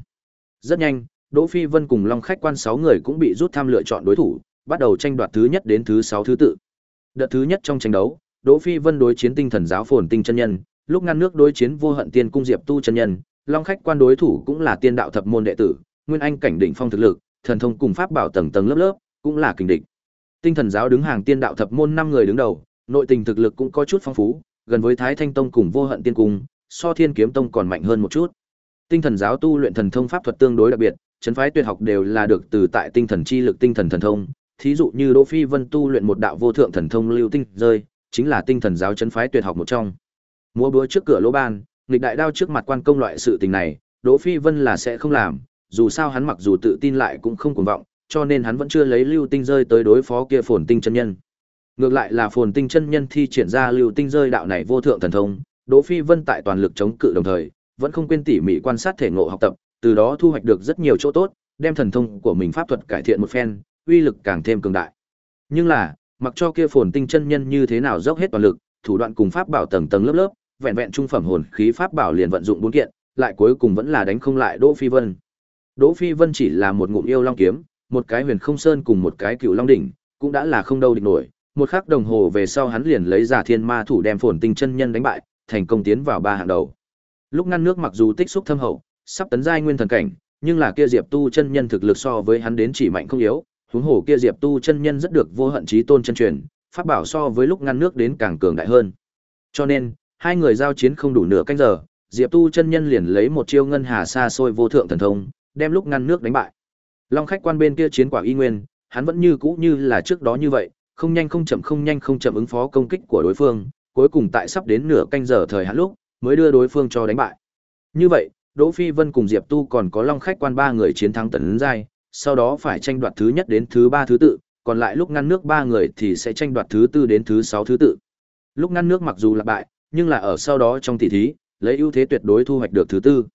Rất nhanh, Đỗ Phi Vân cùng Long khách quan 6 người cũng bị rút tham lựa chọn đối thủ, bắt đầu tranh đoạt thứ nhất đến thứ 6 thứ tự. Đợt thứ nhất trong tranh đấu, Đỗ Phi Vân đối chiến tinh thần giáo phồn tinh chân nhân, lúc ngăn nước đối chiến vô hận tiên cung diệp tu chân nhân, Long khách quan đối thủ cũng là tiên đạo thập môn đệ tử, nguyên anh cảnh đỉnh phong thực lực, thần thông cùng pháp bảo tầng tầng lớp lớp, cũng là kình địch. Tinh thần giáo đứng hàng tiên đạo thập môn năm người đứng đầu, nội tình thực lực cũng có chút phong phú, gần với Thái Thanh Tông cùng Vô Hận Tiên Cung, so Thiên Kiếm Tông còn mạnh hơn một chút. Tinh thần giáo tu luyện thần thông pháp thuật tương đối đặc biệt, chấn phái tuyệt học đều là được từ tại tinh thần chi lực tinh thần thần thông, thí dụ như Đỗ Phi Vân tu luyện một đạo vô thượng thần thông lưu tinh rơi, chính là tinh thần giáo chấn phái tuyệt học một trong. Múa búa trước cửa lỗ ban, nghịch đại đao trước mặt quan công loại sự tình này, Đỗ Phi Vân là sẽ không làm, dù sao hắn mặc dù tự tin lại cũng không cuồng vọng, cho nên hắn vẫn chưa lấy lưu tinh rơi tới đối phó kia phồn tinh chân nhân. Ngược lại là phồn tinh chân nhân thi triển ra lưu tinh rơi đạo này vô thượng thần thông, Đỗ Phi Vân tại toàn lực chống cự đồng thời, vẫn không quên tỉ mỉ quan sát thể ngộ học tập, từ đó thu hoạch được rất nhiều chỗ tốt, đem thần thông của mình pháp thuật cải thiện một phen, uy lực càng thêm cường đại. Nhưng là, mặc cho kia phồn tinh chân nhân như thế nào dốc hết toàn lực, thủ đoạn cùng pháp bảo tầng tầng lớp lớp, vẹn vẹn trung phẩm hồn khí pháp bảo liền vận dụng bốn kiện, lại cuối cùng vẫn là đánh không lại Đỗ Phi Vân. Đỗ Phi Vân chỉ là một ngụm yêu long kiếm, một cái huyền không sơn cùng một cái cựu long đỉnh, cũng đã là không đâu địch nổi. Một khắc đồng hồ về sau hắn liền lấy giả thiên ma thủ đem phồn tinh chân nhân đánh bại, thành công tiến vào ba hạng đầu. Lúc ngăn nước mặc dù tích xúc thâm hậu, sắp tấn giai nguyên thần cảnh, nhưng là kia Diệp Tu chân nhân thực lực so với hắn đến chỉ mạnh không yếu, huống hồ kia Diệp Tu chân nhân rất được vô hận chí tôn chân truyền, pháp bảo so với lúc ngăn nước đến càng cường đại hơn. Cho nên, hai người giao chiến không đủ nửa canh giờ, Diệp Tu chân nhân liền lấy một chiêu ngân hà xa xôi vô thượng thần thông, đem lúc ngăn nước đánh bại. Long khách quan bên kia chiến quả y nguyên, hắn vẫn như cũ như là trước đó như vậy, không nhanh không chậm không nhanh không chậm ứng phó công kích của đối phương, cuối cùng tại sắp đến nửa canh giờ thời hạn lúc, mới đưa đối phương cho đánh bại. Như vậy, Đỗ Phi Vân cùng Diệp Tu còn có Long khách quan ba người chiến thắng tấn giai, sau đó phải tranh đoạt thứ nhất đến thứ ba thứ tự, còn lại lúc ngăn nước ba người thì sẽ tranh đoạt thứ tư đến thứ sáu thứ tự. Lúc ngăn nước mặc dù là bại, nhưng là ở sau đó trong tỷ thí, lấy ưu thế tuyệt đối thu hoạch được thứ tư.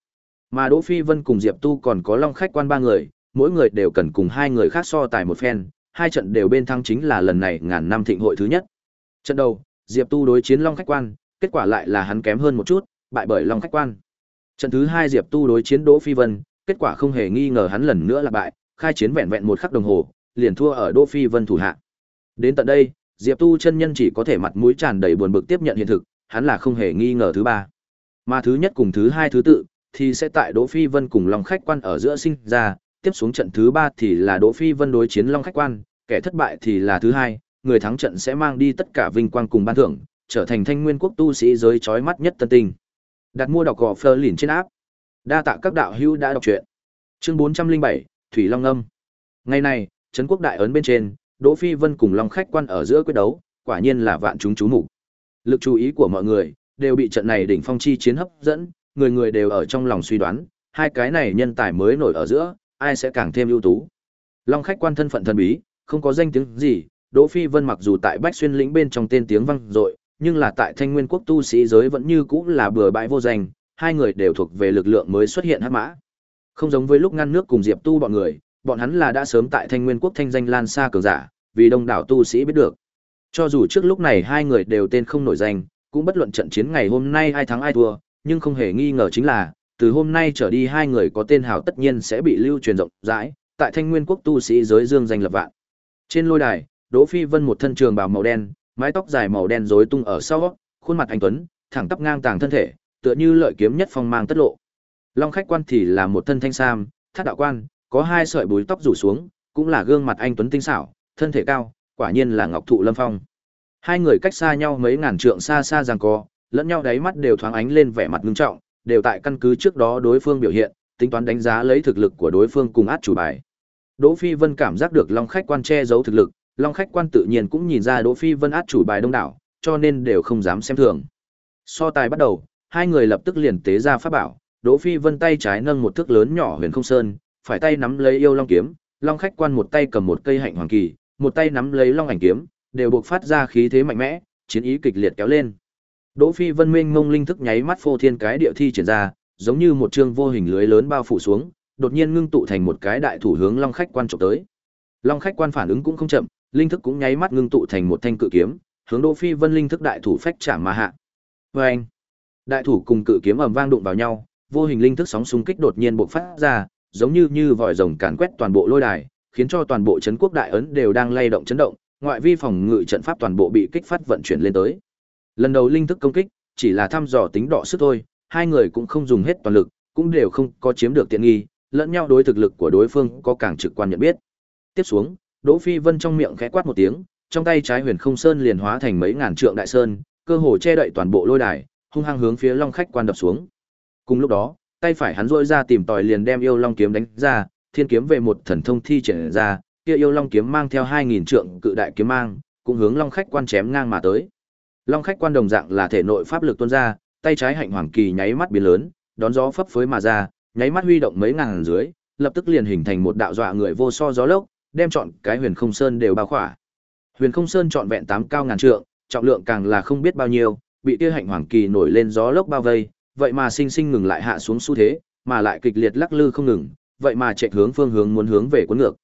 Mà Đỗ Phi Vân cùng Diệp Tu còn có Long khách quan ba người, mỗi người đều cần cùng hai người khác so tài một phen, hai trận đều bên thắng chính là lần này ngàn năm thịnh hội thứ nhất. Trận đầu, Diệp Tu đối chiến Long khách quan, kết quả lại là hắn kém hơn một chút, bại bởi Long khách quan. Trận thứ hai Diệp Tu đối chiến Đỗ Phi Vân, kết quả không hề nghi ngờ hắn lần nữa là bại, khai chiến vẹn vẹn một khắc đồng hồ, liền thua ở Đỗ Phi Vân thủ hạ. Đến tận đây, Diệp Tu chân nhân chỉ có thể mặt mũi tràn đầy buồn bực tiếp nhận hiện thực, hắn là không hề nghi ngờ thứ ba. Mà thứ nhất cùng thứ hai thứ tự, thì sẽ tại Đỗ Phi Vân cùng Long khách quan ở giữa sinh ra, tiếp xuống trận thứ ba thì là Đỗ Phi Vân đối chiến Long khách quan, kẻ thất bại thì là thứ hai, người thắng trận sẽ mang đi tất cả vinh quang cùng ban thưởng, trở thành thanh nguyên quốc tu sĩ giới chói mắt nhất tân tình. Đặt mua đọc gò phơ lìn trên áp. Đa tạ các đạo hữu đã đọc truyện. Chương 407, Thủy Long Âm. Ngày này, trấn quốc đại ấn bên trên, Đỗ Phi Vân cùng Long khách quan ở giữa quyết đấu, quả nhiên là vạn chúng chú mục. Lực chú ý của mọi người đều bị trận này đỉnh phong chi chiến hấp dẫn, người người đều ở trong lòng suy đoán, hai cái này nhân tài mới nổi ở giữa, ai sẽ càng thêm ưu tú. Long khách quan thân phận thần bí, không có danh tiếng gì, Đỗ Phi Vân mặc dù tại Bách Xuyên lĩnh bên trong tên tiếng vang dội, nhưng là tại Thanh Nguyên quốc tu sĩ giới vẫn như cũ là bừa bãi vô danh, hai người đều thuộc về lực lượng mới xuất hiện hắc mã. Không giống với lúc ngăn nước cùng Diệp Tu bọn người, bọn hắn là đã sớm tại Thanh Nguyên quốc thanh danh lan xa cường giả, vì đông đảo tu sĩ biết được. Cho dù trước lúc này hai người đều tên không nổi danh, cũng bất luận trận chiến ngày hôm nay ai thắng ai thua, nhưng không hề nghi ngờ chính là, từ hôm nay trở đi hai người có tên hào tất nhiên sẽ bị lưu truyền rộng rãi, tại Thanh Nguyên quốc tu sĩ giới dương danh lập vạn. Trên lôi đài, Đỗ Phi Vân một thân trường bào màu đen, mái tóc dài màu đen rối tung ở sau, khuôn mặt anh tuấn, thẳng tắp ngang tàng thân thể, tựa như lợi kiếm nhất phong mang tất lộ. Long khách quan thì là một thân thanh sam, thắt đạo quan, có hai sợi búi tóc rủ xuống, cũng là gương mặt anh tuấn tinh xảo, thân thể cao, quả nhiên là ngọc thụ lâm phong. Hai người cách xa nhau mấy ngàn trượng xa xa giằng co, lẫn nhau đáy mắt đều thoáng ánh lên vẻ mặt nghiêm trọng, đều tại căn cứ trước đó đối phương biểu hiện, tính toán đánh giá lấy thực lực của đối phương cùng át chủ bài. Đỗ Phi Vân cảm giác được Long khách quan che giấu thực lực, Long khách quan tự nhiên cũng nhìn ra Đỗ Phi Vân át chủ bài đông đảo, cho nên đều không dám xem thường. So tài bắt đầu, hai người lập tức liền tế ra pháp bảo, Đỗ Phi Vân tay trái nâng một thước lớn nhỏ huyền không sơn, phải tay nắm lấy yêu long kiếm, Long khách quan một tay cầm một cây hạnh hoàng kỳ, một tay nắm lấy long ảnh kiếm, đều buộc phát ra khí thế mạnh mẽ, chiến ý kịch liệt kéo lên. Đỗ Phi Vân Minh ngông linh thức nháy mắt phô thiên cái địa thi triển ra, giống như một trương vô hình lưới lớn bao phủ xuống, đột nhiên ngưng tụ thành một cái đại thủ hướng Long khách quan trộm tới. Long khách quan phản ứng cũng không chậm, linh thức cũng nháy mắt ngưng tụ thành một thanh cự kiếm, hướng Đỗ Phi Vân linh thức đại thủ phách trả mà hạ. Oeng! Đại thủ cùng cự kiếm ầm vang đụng vào nhau, vô hình linh thức sóng xung kích đột nhiên bộc phát ra, giống như như vòi rồng càn quét toàn bộ lôi đài, khiến cho toàn bộ trấn quốc đại ấn đều đang lay động chấn động, ngoại vi phòng ngự trận pháp toàn bộ bị kích phát vận chuyển lên tới. Lần đầu linh thức công kích, chỉ là thăm dò tính đọ sức thôi, hai người cũng không dùng hết toàn lực, cũng đều không có chiếm được tiện nghi, lẫn nhau đối thực lực của đối phương có càng trực quan nhận biết. Tiếp xuống, Đỗ Phi Vân trong miệng khẽ quát một tiếng, trong tay trái Huyền Không Sơn liền hóa thành mấy ngàn trượng đại sơn, cơ hồ che đậy toàn bộ lôi đài, hung hăng hướng phía Long khách quan đập xuống. Cùng lúc đó, tay phải hắn rỗi ra tìm tòi liền đem yêu long kiếm đánh ra, thiên kiếm về một thần thông thi triển ra, kia yêu long kiếm mang theo 2000 trượng cự đại kiếm mang, cũng hướng long khách quan chém ngang mà tới. Long khách quan đồng dạng là thể nội pháp lực tuôn ra, tay trái hạnh hoàng kỳ nháy mắt biến lớn, đón gió phấp phới mà ra, nháy mắt huy động mấy ngàn dưới, lập tức liền hình thành một đạo dọa người vô so gió lốc, đem chọn cái Huyền Không Sơn đều bao khỏa. Huyền Không Sơn trọn vẹn tám cao ngàn trượng, trọng lượng càng là không biết bao nhiêu, bị kia hạnh hoàng kỳ nổi lên gió lốc bao vây, vậy mà sinh sinh ngừng lại hạ xuống xu thế, mà lại kịch liệt lắc lư không ngừng, vậy mà chạy hướng phương hướng muốn hướng về cuốn ngược.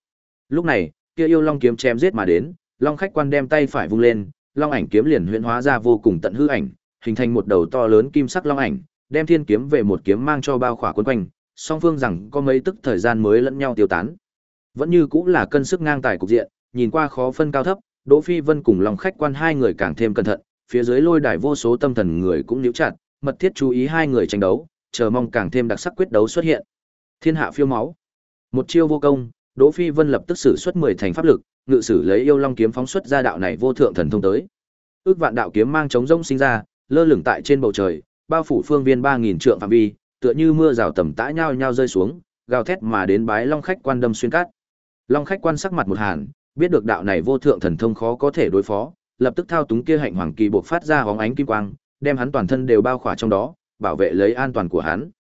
Lúc này, kia yêu long kiếm chém giết mà đến, long khách quan đem tay phải vung lên, long ảnh kiếm liền huyễn hóa ra vô cùng tận hư ảnh, hình thành một đầu to lớn kim sắc long ảnh, đem thiên kiếm về một kiếm mang cho bao khỏa quân quanh, song phương rằng có mấy tức thời gian mới lẫn nhau tiêu tán. Vẫn như cũng là cân sức ngang tài cục diện, nhìn qua khó phân cao thấp, Đỗ Phi Vân cùng Long khách quan hai người càng thêm cẩn thận, phía dưới lôi đài vô số tâm thần người cũng níu chặt, mật thiết chú ý hai người tranh đấu, chờ mong càng thêm đặc sắc quyết đấu xuất hiện. Thiên hạ phiêu máu. Một chiêu vô công, Đỗ Phi Vân lập tức sử xuất 10 thành pháp lực, ngự sử lấy yêu long kiếm phóng xuất ra đạo này vô thượng thần thông tới. Ước vạn đạo kiếm mang chống rông sinh ra, lơ lửng tại trên bầu trời, bao phủ phương viên 3000 trượng phạm vi, tựa như mưa rào tầm tã nhau nhau rơi xuống, gào thét mà đến bái long khách quan đâm xuyên cát. Long khách quan sắc mặt một hàn, biết được đạo này vô thượng thần thông khó có thể đối phó, lập tức thao túng kia hạnh hoàng kỳ bộc phát ra hóng ánh kim quang, đem hắn toàn thân đều bao khỏa trong đó, bảo vệ lấy an toàn của hắn.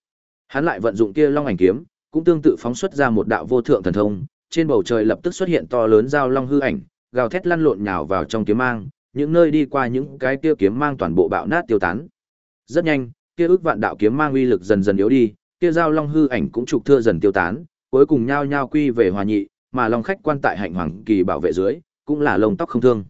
Hắn lại vận dụng kia long ảnh kiếm, cũng tương tự phóng xuất ra một đạo vô thượng thần thông, trên bầu trời lập tức xuất hiện to lớn giao long hư ảnh, gào thét lăn lộn nhào vào trong kiếm mang, những nơi đi qua những cái kia kiếm mang toàn bộ bạo nát tiêu tán. Rất nhanh, kia ước vạn đạo kiếm mang uy lực dần dần yếu đi, kia giao long hư ảnh cũng trục thưa dần tiêu tán, cuối cùng nhao nhao quy về hòa nhị, mà long khách quan tại hạnh hoàng kỳ bảo vệ dưới, cũng là lông tóc không thương.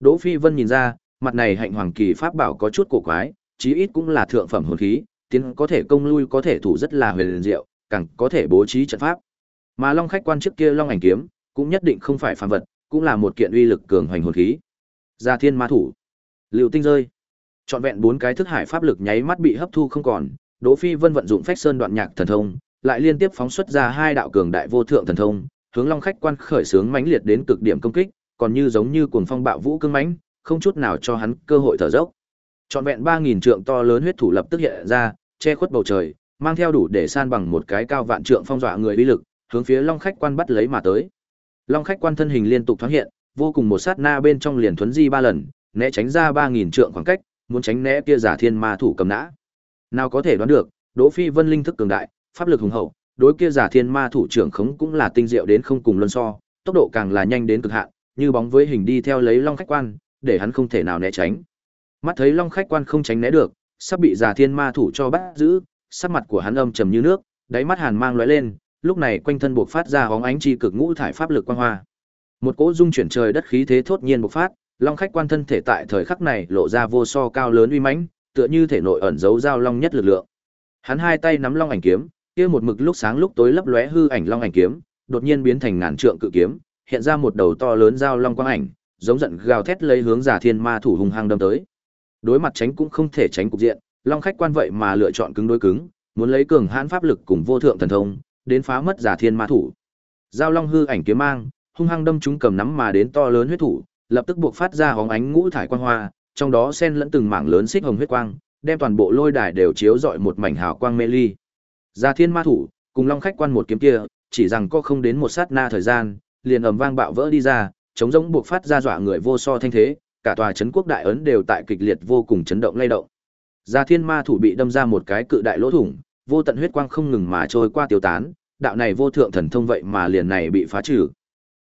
Đỗ Phi Vân nhìn ra, mặt này hạnh hoàng kỳ pháp bảo có chút cổ quái, chí ít cũng là thượng phẩm hồn khí, tiến có thể công lui có thể thủ rất là huyền diệu, càng có thể bố trí trận pháp. Mà Long khách quan trước kia Long ảnh kiếm, cũng nhất định không phải phàm vật, cũng là một kiện uy lực cường hoành hồn khí. Gia Thiên Ma thủ, Lưu Tinh rơi. Trọn vẹn bốn cái thức hải pháp lực nháy mắt bị hấp thu không còn, Đỗ Phi Vân vận dụng Phách Sơn đoạn nhạc thần thông, lại liên tiếp phóng xuất ra hai đạo cường đại vô thượng thần thông, hướng Long khách quan khởi sướng mãnh liệt đến cực điểm công kích, còn như giống như cuồng phong bạo vũ cương mãnh, không chút nào cho hắn cơ hội thở dốc. Trọn vẹn ba nghìn trượng to lớn huyết thủ lập tức hiện ra, che khuất bầu trời, mang theo đủ để san bằng một cái cao vạn trượng phong dọa người uy lực, hướng phía Long khách quan bắt lấy mà tới. Long khách quan thân hình liên tục thoáng hiện, vô cùng một sát na bên trong liền thuấn di ba lần, né tránh ra ba nghìn trượng khoảng cách, muốn tránh né kia giả thiên ma thủ cầm nã. Nào có thể đoán được, Đỗ Phi Vân linh thức cường đại, pháp lực hùng hậu, đối kia giả thiên ma thủ trưởng khống cũng là tinh diệu đến không cùng luân so, tốc độ càng là nhanh đến cực hạn, như bóng với hình đi theo lấy Long khách quan, để hắn không thể nào né tránh. Mắt thấy Long khách quan không tránh né được, sắp bị giả thiên ma thủ cho bắt giữ, sắc mặt của hắn âm trầm như nước, đáy mắt hàn mang lóe lên, lúc này quanh thân bộc phát ra hóng ánh chi cực ngũ thải pháp lực quang hoa. Một cỗ dung chuyển trời đất khí thế thốt nhiên bộc phát, Long khách quan thân thể tại thời khắc này lộ ra vô so cao lớn uy mãnh, tựa như thể nội ẩn giấu giao long nhất lực lượng. Hắn hai tay nắm long ảnh kiếm, kia một mực lúc sáng lúc tối lấp lóe hư ảnh long ảnh kiếm, đột nhiên biến thành ngàn trượng cự kiếm, hiện ra một đầu to lớn giao long quang ảnh, giống giận gào thét lấy hướng giả thiên ma thủ hung hăng đâm tới. Đối mặt tránh cũng không thể tránh cục diện, long khách quan vậy mà lựa chọn cứng đối cứng, muốn lấy cường hãn pháp lực cùng vô thượng thần thông, đến phá mất giả thiên ma thủ. Giao long hư ảnh kiếm mang, hung hăng đâm chúng cầm nắm mà đến to lớn huyết thủ, lập tức buộc phát ra hóng ánh ngũ thải quang hoa, trong đó xen lẫn từng mảng lớn xích hồng huyết quang, đem toàn bộ lôi đài đều chiếu rọi một mảnh hào quang mê ly. Gia thiên ma thủ, cùng long khách quan một kiếm kia, chỉ rằng có không đến một sát na thời gian, liền ầm vang bạo vỡ đi ra, chống giống buộc phát ra dọa người vô so thanh thế, cả tòa trấn quốc đại ấn đều tại kịch liệt vô cùng chấn động lay động. Gia Thiên Ma thủ bị đâm ra một cái cự đại lỗ thủng, vô tận huyết quang không ngừng mà trôi qua tiêu tán, đạo này vô thượng thần thông vậy mà liền này bị phá trừ.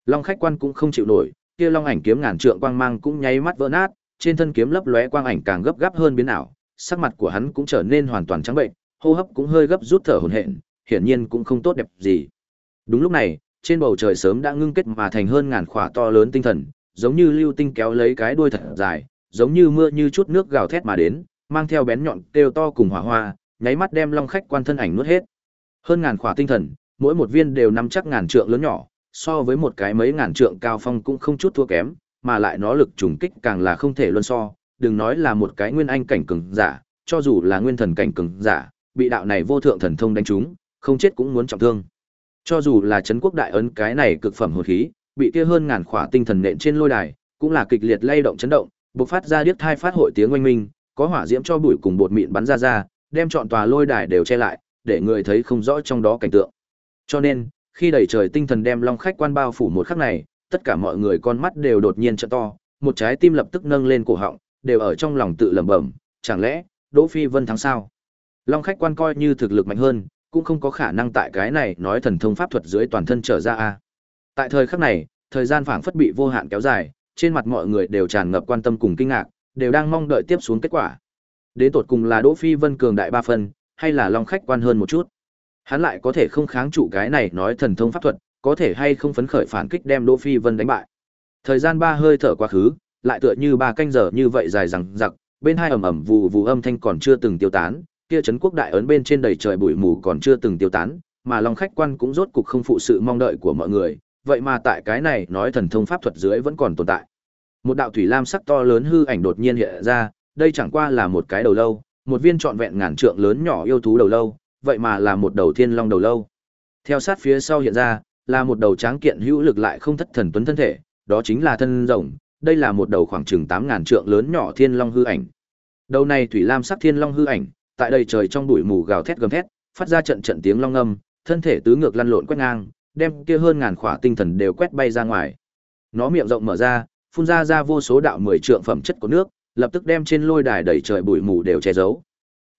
Long khách quan cũng không chịu nổi, kia long ảnh kiếm ngàn trượng quang mang cũng nháy mắt vỡ nát, trên thân kiếm lấp lóe quang ảnh càng gấp gáp hơn biến ảo, sắc mặt của hắn cũng trở nên hoàn toàn trắng bệnh, hô hấp cũng hơi gấp rút thở hổn hển, hiển nhiên cũng không tốt đẹp gì. Đúng lúc này, trên bầu trời sớm đã ngưng kết mà thành hơn ngàn khỏa to lớn tinh thần, giống như lưu tinh kéo lấy cái đuôi thật dài, giống như mưa như chút nước gào thét mà đến, mang theo bén nhọn kêu to cùng hỏa hoa, nháy mắt đem long khách quan thân ảnh nuốt hết. Hơn ngàn khỏa tinh thần, mỗi một viên đều nắm chắc ngàn trượng lớn nhỏ, so với một cái mấy ngàn trượng cao phong cũng không chút thua kém, mà lại nó lực trùng kích càng là không thể luân so, đừng nói là một cái nguyên anh cảnh cường giả, cho dù là nguyên thần cảnh cường giả, bị đạo này vô thượng thần thông đánh trúng, không chết cũng muốn trọng thương. Cho dù là Trấn quốc đại ấn cái này cực phẩm hồn khí, bị kia hơn ngàn khỏa tinh thần nện trên lôi đài, cũng là kịch liệt lay động chấn động, bộc phát ra điếc thai phát hội tiếng oanh minh, có hỏa diễm cho bụi cùng bột mịn bắn ra ra, đem trọn tòa lôi đài đều che lại, để người thấy không rõ trong đó cảnh tượng. Cho nên, khi đẩy trời tinh thần đem long khách quan bao phủ một khắc này, tất cả mọi người con mắt đều đột nhiên trợ to, một trái tim lập tức nâng lên cổ họng, đều ở trong lòng tự lẩm bẩm, chẳng lẽ Đỗ Phi Vân thắng sao? Long khách quan coi như thực lực mạnh hơn, cũng không có khả năng tại cái này nói thần thông pháp thuật dưới toàn thân trở ra a. Tại thời khắc này, thời gian phảng phất bị vô hạn kéo dài, trên mặt mọi người đều tràn ngập quan tâm cùng kinh ngạc, đều đang mong đợi tiếp xuống kết quả. Đến tột cùng là Đỗ Phi Vân cường đại ba phần, hay là Long khách quan hơn một chút. Hắn lại có thể không kháng trụ cái này nói thần thông pháp thuật, có thể hay không phấn khởi phản kích đem Đỗ Phi Vân đánh bại. Thời gian ba hơi thở quá khứ, lại tựa như ba canh giờ như vậy dài dằng dặc, bên hai ầm ầm vù vù âm thanh còn chưa từng tiêu tán, kia trấn quốc đại ấn bên trên đầy trời bụi mù còn chưa từng tiêu tán, mà Long khách quan cũng rốt cục không phụ sự mong đợi của mọi người, vậy mà tại cái này nói thần thông pháp thuật dưới vẫn còn tồn tại. Một đạo thủy lam sắc to lớn hư ảnh đột nhiên hiện ra, đây chẳng qua là một cái đầu lâu, một viên trọn vẹn ngàn trượng lớn nhỏ yêu thú đầu lâu, vậy mà là một đầu thiên long đầu lâu. Theo sát phía sau hiện ra, là một đầu tráng kiện hữu lực lại không thất thần tuấn thân thể, đó chính là thân rồng, đây là một đầu khoảng chừng 8000 trượng lớn nhỏ thiên long hư ảnh. Đầu này thủy lam sắc thiên long hư ảnh, tại đây trời trong bụi mù gào thét gầm thét, phát ra trận trận tiếng long ngâm, thân thể tứ ngược lăn lộn quét ngang, đem kia hơn ngàn khỏa tinh thần đều quét bay ra ngoài. Nó miệng rộng mở ra, phun ra ra vô số đạo mười trượng phẩm chất của nước, lập tức đem trên lôi đài đầy trời bụi mù đều che giấu.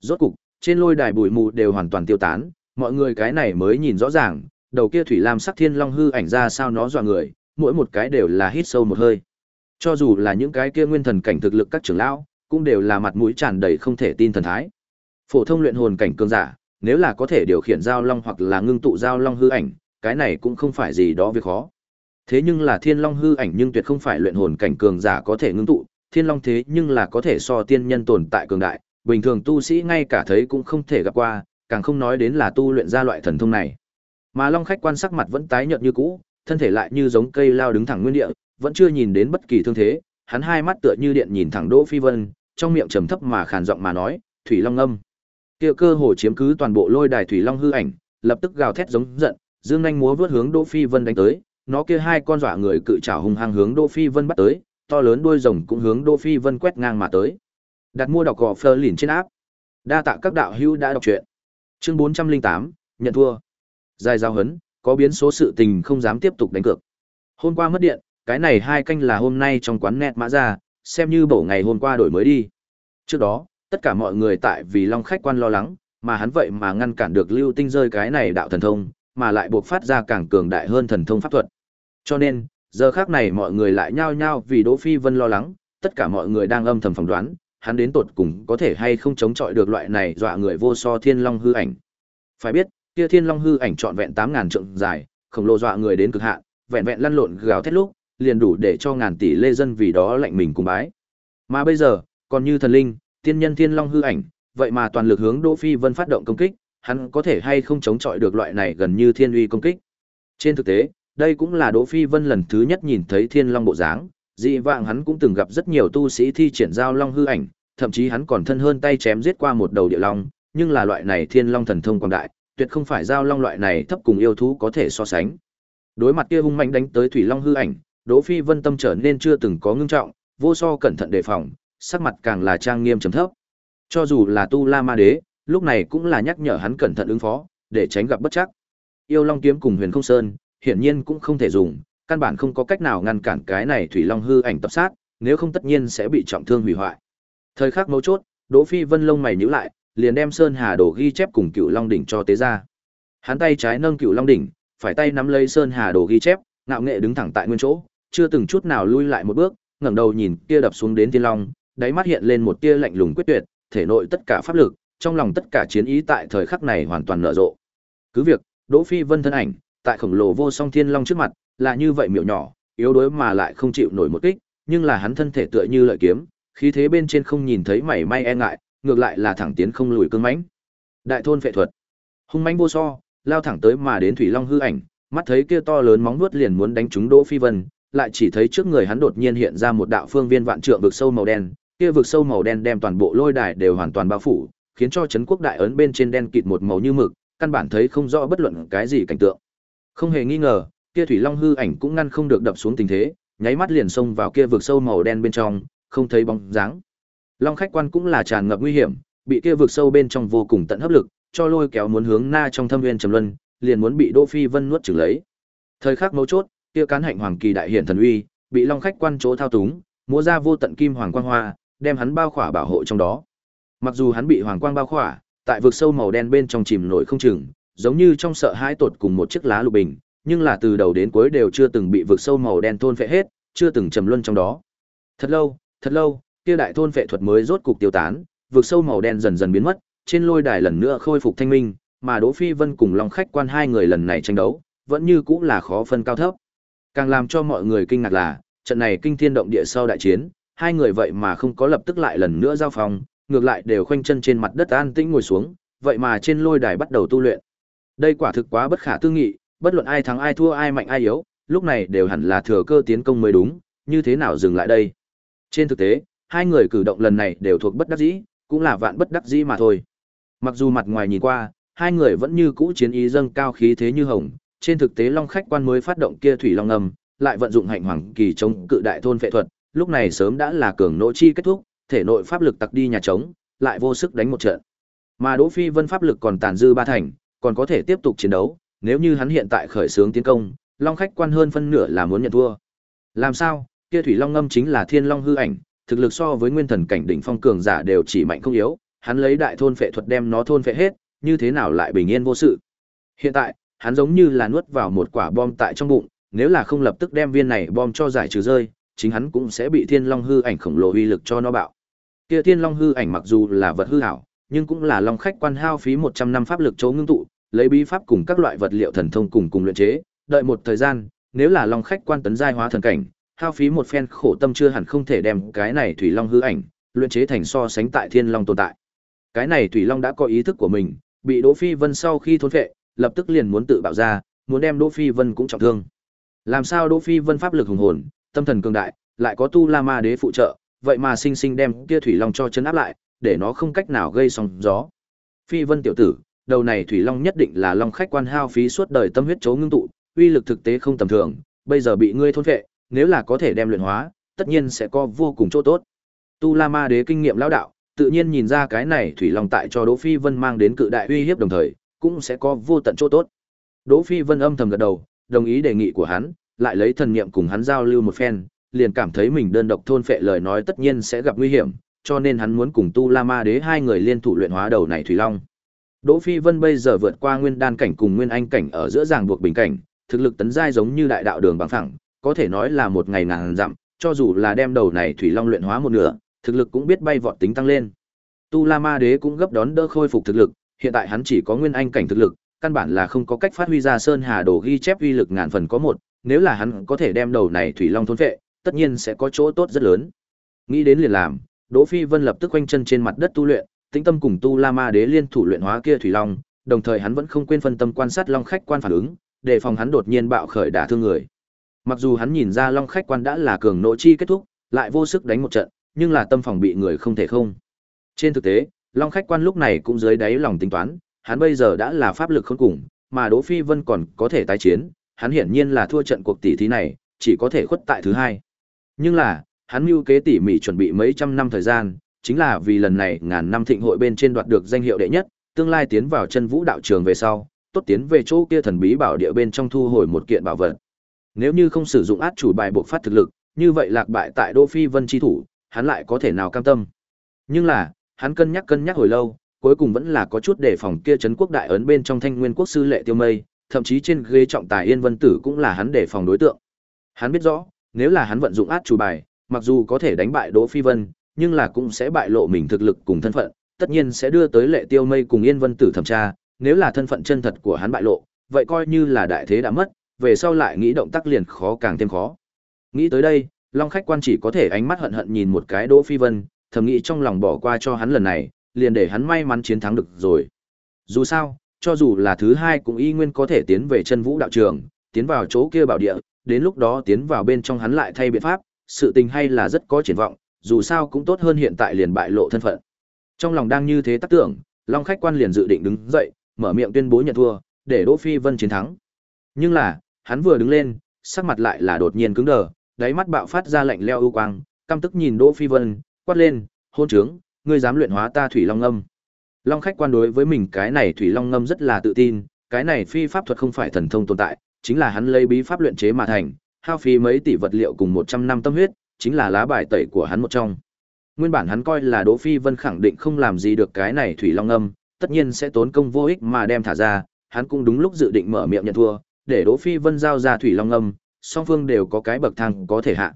Rốt cục, trên lôi đài bụi mù đều hoàn toàn tiêu tán, mọi người cái này mới nhìn rõ ràng, đầu kia thủy lam sắc thiên long hư ảnh ra sao nó dọa người, mỗi một cái đều là hít sâu một hơi. Cho dù là những cái kia nguyên thần cảnh thực lực các trưởng lão, cũng đều là mặt mũi tràn đầy không thể tin thần thái. Phổ thông luyện hồn cảnh cường giả, nếu là có thể điều khiển giao long hoặc là ngưng tụ giao long hư ảnh, cái này cũng không phải gì đó việc khó. Thế nhưng là thiên long hư ảnh nhưng tuyệt không phải luyện hồn cảnh cường giả có thể ngưng tụ, thiên long thế nhưng là có thể so tiên nhân tồn tại cường đại, bình thường tu sĩ ngay cả thấy cũng không thể gặp qua, càng không nói đến là tu luyện ra loại thần thông này. Mà long khách quan sắc mặt vẫn tái nhợt như cũ, thân thể lại như giống cây lao đứng thẳng nguyên địa, vẫn chưa nhìn đến bất kỳ thương thế, hắn hai mắt tựa như điện nhìn thẳng Đỗ Phi Vân, trong miệng trầm thấp mà khàn giọng mà nói, "Thủy Long âm." Kia cơ hồ chiếm cứ toàn bộ lôi đài Thủy Long hư ảnh, lập tức gào thét giống giận, dương nhanh múa vút hướng Đỗ Phi Vân đánh tới, nó kia hai con dọa người cự trảo hung hăng hướng Đỗ Phi Vân bắt tới, to lớn đuôi rồng cũng hướng Đỗ Phi Vân quét ngang mà tới. Đặt mua đọc gò phơ lìn trên áp. Đa tạ các đạo hữu đã đọc truyện. Chương 408, nhận thua. Dài giao hấn, có biến số sự tình không dám tiếp tục đánh cược. Hôm qua mất điện, cái này hai canh là hôm nay trong quán net mã ra, xem như bổ ngày hôm qua đổi mới đi. Trước đó, tất cả mọi người tại vì Long khách quan lo lắng, mà hắn vậy mà ngăn cản được Lưu Tinh rơi cái này đạo thần thông, mà lại buộc phát ra càng cường đại hơn thần thông pháp thuật. Cho nên, giờ khác này mọi người lại nhao nhao vì Đỗ Phi Vân lo lắng, tất cả mọi người đang âm thầm phỏng đoán, hắn đến tột cùng có thể hay không chống chọi được loại này dọa người vô so thiên long hư ảnh. Phải biết, kia thiên long hư ảnh trọn vẹn tám ngàn trượng dài, khổng lồ dọa người đến cực hạn, vẹn vẹn lăn lộn gào thét lúc, liền đủ để cho ngàn tỷ lê dân vì đó lạnh mình cùng bái. Mà bây giờ, còn như thần linh, tiên nhân thiên long hư ảnh, vậy mà toàn lực hướng Đỗ Phi Vân phát động công kích, hắn có thể hay không chống chọi được loại này gần như thiên uy công kích. Trên thực tế, đây cũng là Đỗ Phi Vân lần thứ nhất nhìn thấy thiên long bộ dáng, dị vạng hắn cũng từng gặp rất nhiều tu sĩ thi triển giao long hư ảnh, thậm chí hắn còn thân hơn tay chém giết qua một đầu địa long, nhưng là loại này thiên long thần thông quang đại, tuyệt không phải giao long loại này thấp cùng yêu thú có thể so sánh. Đối mặt kia hung mạnh đánh tới thủy long hư ảnh, Đỗ Phi Vân tâm trở nên chưa từng có ngưng trọng, vô so cẩn thận đề phòng, sắc mặt càng là trang nghiêm trầm thấp. Cho dù là Tu La Ma Đế, lúc này cũng là nhắc nhở hắn cẩn thận ứng phó, để tránh gặp bất chắc. Yêu Long kiếm cùng Huyền Không Sơn, hiển nhiên cũng không thể dùng, căn bản không có cách nào ngăn cản cái này thủy long hư ảnh tập sát, nếu không tất nhiên sẽ bị trọng thương hủy hoại. Thời khắc mấu chốt, Đỗ Phi Vân lông mày nhíu lại, liền đem Sơn Hà Đồ ghi chép cùng Cựu Long đỉnh cho tế ra. Hắn tay trái nâng Cựu Long đỉnh, phải tay nắm lấy Sơn Hà Đồ ghi chép, ngạo nghệ đứng thẳng tại nguyên chỗ, chưa từng chút nào lui lại một bước, ngẩng đầu nhìn kia đập xuống đến Thiên Long, đáy mắt hiện lên một tia lạnh lùng quyết tuyệt, thể nội tất cả pháp lực, trong lòng tất cả chiến ý tại thời khắc này hoàn toàn nở rộ. Cứ việc, Đỗ Phi Vân thân ảnh, tại khổng lồ vô song Thiên Long trước mặt, là như vậy miểu nhỏ, yếu đuối mà lại không chịu nổi một kích, nhưng là hắn thân thể tựa như lợi kiếm, khí thế bên trên không nhìn thấy mảy may e ngại, ngược lại là thẳng tiến không lùi cương mãnh. Đại thôn phệ thuật, hung mãnh vô so, lao thẳng tới mà đến thủy long hư ảnh, mắt thấy kia to lớn móng vuốt liền muốn đánh trúng Đỗ Phi Vân, lại chỉ thấy trước người hắn đột nhiên hiện ra một đạo phương viên vạn trượng vực sâu màu đen, kia vực sâu màu đen đem toàn bộ lôi đài đều hoàn toàn bao phủ, khiến cho chấn quốc đại ấn bên trên đen kịt một màu như mực, căn bản thấy không rõ bất luận cái gì cảnh tượng. Không hề nghi ngờ, kia thủy long hư ảnh cũng ngăn không được đập xuống tình thế, nháy mắt liền xông vào kia vực sâu màu đen bên trong, không thấy bóng dáng. Long khách quan cũng là tràn ngập nguy hiểm, bị kia vực sâu bên trong vô cùng tận hấp lực, cho lôi kéo muốn hướng na trong thâm nguyên trầm luân, liền muốn bị Đỗ Phi Vân nuốt chửng lấy. Thời khắc mấu chốt, kia cán hạnh hoàng kỳ đại hiển thần uy, bị long khách quan chỗ thao túng, múa ra vô tận kim hoàng quang hoa, đem hắn bao khỏa bảo hộ trong đó. Mặc dù hắn bị hoàng quang bao khỏa, tại vực sâu màu đen bên trong chìm nổi không chừng, giống như trong sợ hãi tột cùng một chiếc lá lục bình, nhưng là từ đầu đến cuối đều chưa từng bị vực sâu màu đen thôn phệ hết, chưa từng trầm luân trong đó. Thật lâu, thật lâu, kia đại thôn phệ thuật mới rốt cục tiêu tán, vực sâu màu đen dần dần biến mất, trên lôi đài lần nữa khôi phục thanh minh, mà Đỗ Phi Vân cùng Long khách quan hai người lần này tranh đấu, vẫn như cũng là khó phân cao thấp. Càng làm cho mọi người kinh ngạc là, trận này kinh thiên động địa sau đại chiến, hai người vậy mà không có lập tức lại lần nữa giao phòng, ngược lại đều khoanh chân trên mặt đất an tĩnh ngồi xuống, vậy mà trên lôi đài bắt đầu tu luyện. Đây quả thực quá bất khả tư nghị, bất luận ai thắng ai thua ai mạnh ai yếu, lúc này đều hẳn là thừa cơ tiến công mới đúng, như thế nào dừng lại đây? Trên thực tế, hai người cử động lần này đều thuộc bất đắc dĩ, cũng là vạn bất đắc dĩ mà thôi. Mặc dù mặt ngoài nhìn qua, hai người vẫn như cũ chiến ý dâng cao khí thế như hồng, trên thực tế Long khách quan mới phát động kia thủy long ngầm, lại vận dụng hạnh hoàng kỳ chống cự đại thôn phệ thuật, lúc này sớm đã là cường nỗ chi kết thúc, thể nội pháp lực tặc đi nhà trống, lại vô sức đánh một trận. Mà Đỗ Phi Vân pháp lực còn tàn dư ba thành, còn có thể tiếp tục chiến đấu, nếu như hắn hiện tại khởi xướng tiến công, Long khách quan hơn phân nửa là muốn nhận thua. Làm sao? Kia thủy long ngâm chính là thiên long hư ảnh, thực lực so với nguyên thần cảnh đỉnh phong cường giả đều chỉ mạnh không yếu, hắn lấy đại thôn phệ thuật đem nó thôn phệ hết, như thế nào lại bình yên vô sự. Hiện tại, hắn giống như là nuốt vào một quả bom tại trong bụng, nếu là không lập tức đem viên này bom cho giải trừ rơi, chính hắn cũng sẽ bị Thiên Long hư ảnh khổng lồ uy lực cho nó bạo. Kia Thiên Long hư ảnh mặc dù là vật hư ảo, nhưng cũng là long khách quan hao phí 100 năm pháp lực chỗ ngưng tụ, lấy bí pháp cùng các loại vật liệu thần thông cùng cùng luyện chế, đợi một thời gian, nếu là long khách quan tấn giai hóa thần cảnh, hao phí một phen khổ tâm chưa hẳn không thể đem cái này thủy long hư ảnh luyện chế thành so sánh tại Thiên Long tồn tại. Cái này thủy long đã có ý thức của mình, bị Đỗ Phi Vân sau khi thôn phệ, lập tức liền muốn tự bạo ra, muốn đem Đỗ Phi Vân cũng trọng thương. Làm sao Đỗ Phi Vân pháp lực hùng hồn, tâm thần cường đại, lại có tu La Ma Đế phụ trợ, vậy mà sinh sinh đem kia thủy long cho chấn áp lại, để nó không cách nào gây sóng gió. Phi Vân tiểu tử, đầu này thủy long nhất định là long khách quan hao phí suốt đời tâm huyết chấu ngưng tụ, uy lực thực tế không tầm thường, bây giờ bị ngươi thôn phệ, nếu là có thể đem luyện hóa, tất nhiên sẽ có vô cùng chỗ tốt. Tu La Ma Đế kinh nghiệm lão đạo, tự nhiên nhìn ra cái này thủy long tại cho Đỗ Phi Vân mang đến cự đại uy hiếp đồng thời, cũng sẽ có vô tận chỗ tốt. Đỗ Phi Vân âm thầm gật đầu, đồng ý đề nghị của hắn, lại lấy thần niệm cùng hắn giao lưu một phen, liền cảm thấy mình đơn độc thôn phệ lời nói tất nhiên sẽ gặp nguy hiểm, cho nên hắn muốn cùng Tu La Ma Đế hai người liên thủ luyện hóa đầu này thủy long. Đỗ Phi Vân bây giờ vượt qua nguyên đan cảnh cùng nguyên anh cảnh ở giữa ràng buộc bình cảnh, thực lực tấn giai giống như đại đạo đường bằng phẳng, có thể nói là một ngày ngàn dặm, cho dù là đem đầu này thủy long luyện hóa một nửa, thực lực cũng biết bay vọt tính tăng lên. Tu La Ma Đế cũng gấp đón đỡ khôi phục thực lực, hiện tại hắn chỉ có nguyên anh cảnh thực lực, căn bản là không có cách phát huy ra Sơn Hà Đồ ghi chép uy lực ngàn phần có một, nếu là hắn có thể đem đầu này thủy long thôn phệ, tất nhiên sẽ có chỗ tốt rất lớn. Nghĩ đến liền làm, Đỗ Phi Vân lập tức quanh chân trên mặt đất tu luyện, tĩnh tâm cùng tu La Ma Đế liên thủ luyện hóa kia thủy long, đồng thời hắn vẫn không quên phân tâm quan sát long khách quan phản ứng, đề phòng hắn đột nhiên bạo khởi đả thương người. Mặc dù hắn nhìn ra long khách quan đã là cường nỗ chi kết thúc, lại vô sức đánh một trận, nhưng là tâm phòng bị người không thể không. Trên thực tế, long khách quan lúc này cũng dưới đáy lòng tính toán, hắn bây giờ đã là pháp lực không cùng, mà Đỗ Phi Vân còn có thể tái chiến, hắn hiển nhiên là thua trận cuộc tỷ thí này, chỉ có thể khuất tại thứ hai. Nhưng là, hắn mưu kế tỉ mỉ chuẩn bị mấy trăm năm thời gian, chính là vì lần này ngàn năm thịnh hội bên trên đoạt được danh hiệu đệ nhất, tương lai tiến vào chân vũ đạo trường về sau, tốt tiến về chỗ kia thần bí bảo địa bên trong thu hồi một kiện bảo vật. Nếu như không sử dụng át chủ bài buộc phát thực lực, như vậy lạc bại tại Đỗ Phi Vân chi thủ, hắn lại có thể nào cam tâm. Nhưng là, hắn cân nhắc cân nhắc hồi lâu, cuối cùng vẫn là có chút đề phòng kia trấn quốc đại ấn bên trong thanh nguyên quốc sư lệ tiêu mây, thậm chí trên ghế trọng tài yên vân tử cũng là hắn đề phòng đối tượng. Hắn biết rõ, nếu là hắn vận dụng át chủ bài, mặc dù có thể đánh bại Đỗ Phi Vân, nhưng là cũng sẽ bại lộ mình thực lực cùng thân phận, tất nhiên sẽ đưa tới lệ tiêu mây cùng yên vân tử thẩm tra, nếu là thân phận chân thật của hắn bại lộ, vậy coi như là đại thế đã mất, về sau lại nghĩ động tác liền khó càng thêm khó. Nghĩ tới đây, Long khách quan chỉ có thể ánh mắt hận hận nhìn một cái Đỗ Phi Vân, thầm nghĩ trong lòng bỏ qua cho hắn lần này, liền để hắn may mắn chiến thắng được rồi. Dù sao, cho dù là thứ hai cũng y nguyên có thể tiến về chân vũ đạo trường, tiến vào chỗ kia bảo địa, đến lúc đó tiến vào bên trong hắn lại thay biện pháp, sự tình hay là rất có triển vọng, dù sao cũng tốt hơn hiện tại liền bại lộ thân phận. Trong lòng đang như thế tác tưởng, Long khách quan liền dự định đứng dậy, mở miệng tuyên bố nhận thua, để Đỗ Phi Vân chiến thắng. Nhưng là, hắn vừa đứng lên, sắc mặt lại là đột nhiên cứng đờ, đáy mắt bạo phát ra lạnh leo ưu quang, căm tức nhìn Đỗ Phi Vân, quát lên, "Hôn trướng, ngươi dám luyện hóa ta thủy long ngâm?" Long khách quan đối với mình cái này thủy long ngâm rất là tự tin, cái này phi pháp thuật không phải thần thông tồn tại, chính là hắn lấy bí pháp luyện chế mà thành, hao phí mấy tỷ vật liệu cùng 100 năm tâm huyết, chính là lá bài tẩy của hắn một trong. Nguyên bản hắn coi là Đỗ Phi Vân khẳng định không làm gì được cái này thủy long ngâm, tất nhiên sẽ tốn công vô ích mà đem thả ra, hắn cũng đúng lúc dự định mở miệng nhận thua, để Đỗ Phi Vân giao ra thủy long ngâm, song phương đều có cái bậc thang có thể hạ.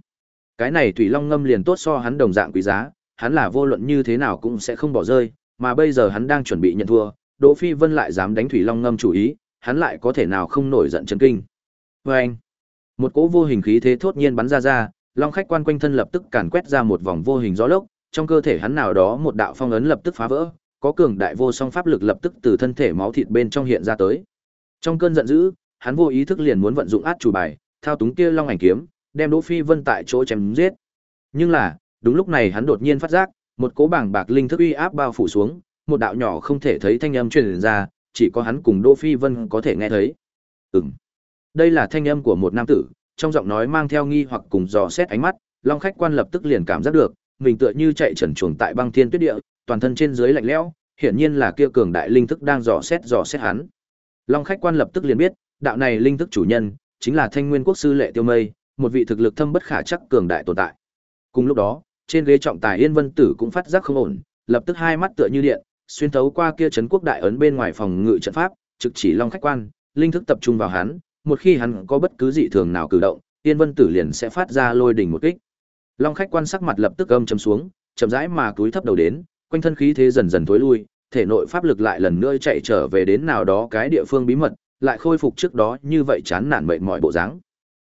Cái này thủy long ngâm liền tốt so hắn đồng dạng quý giá, hắn là vô luận như thế nào cũng sẽ không bỏ rơi, mà bây giờ hắn đang chuẩn bị nhận thua, Đỗ Phi Vân lại dám đánh thủy long ngâm chủ ý, hắn lại có thể nào không nổi giận chấn kinh. Và anh, một cỗ vô hình khí thế thốt nhiên bắn ra ra, long khách quan quanh thân lập tức càn quét ra một vòng vô hình gió lốc, trong cơ thể hắn nào đó một đạo phong ấn lập tức phá vỡ, có cường đại vô song pháp lực lập tức từ thân thể máu thịt bên trong hiện ra tới. Trong cơn giận dữ, hắn vô ý thức liền muốn vận dụng át chủ bài, thao túng kia long ảnh kiếm, đem Đỗ Phi Vân tại chỗ chém giết. Nhưng là, đúng lúc này hắn đột nhiên phát giác, một cỗ bảng bạc linh thức uy áp bao phủ xuống, một đạo nhỏ không thể thấy thanh âm truyền ra, chỉ có hắn cùng Đỗ Phi Vân có thể nghe thấy. Ừm. Đây là thanh âm của một nam tử, trong giọng nói mang theo nghi hoặc cùng dò xét ánh mắt, Long khách quan lập tức liền cảm giác được, mình tựa như chạy trần truồng tại băng thiên tuyết địa, toàn thân trên dưới lạnh lẽo, hiển nhiên là kia cường đại linh thức đang dò xét dò xét hắn. Long khách quan lập tức liền biết, đạo này linh thức chủ nhân chính là Thanh Nguyên Quốc sư Lệ Tiêu Mây, một vị thực lực thâm bất khả chắc cường đại tồn tại. Cùng lúc đó, trên ghế trọng tài Yên Vân Tử cũng phát giác không ổn, lập tức hai mắt tựa như điện, xuyên thấu qua kia trấn quốc đại ấn bên ngoài phòng ngự trận pháp, trực chỉ Long khách quan, linh thức tập trung vào hắn, một khi hắn có bất cứ dị thường nào cử động, Tiên Vân Tử liền sẽ phát ra lôi đỉnh một kích. Long khách quan sắc mặt lập tức âm trầm xuống, chậm rãi mà cúi thấp đầu đến, quanh thân khí thế dần dần tối lui, thể nội pháp lực lại lần nữa chạy trở về đến nào đó cái địa phương bí mật, lại khôi phục trước đó như vậy chán nản mệt mỏi bộ dáng.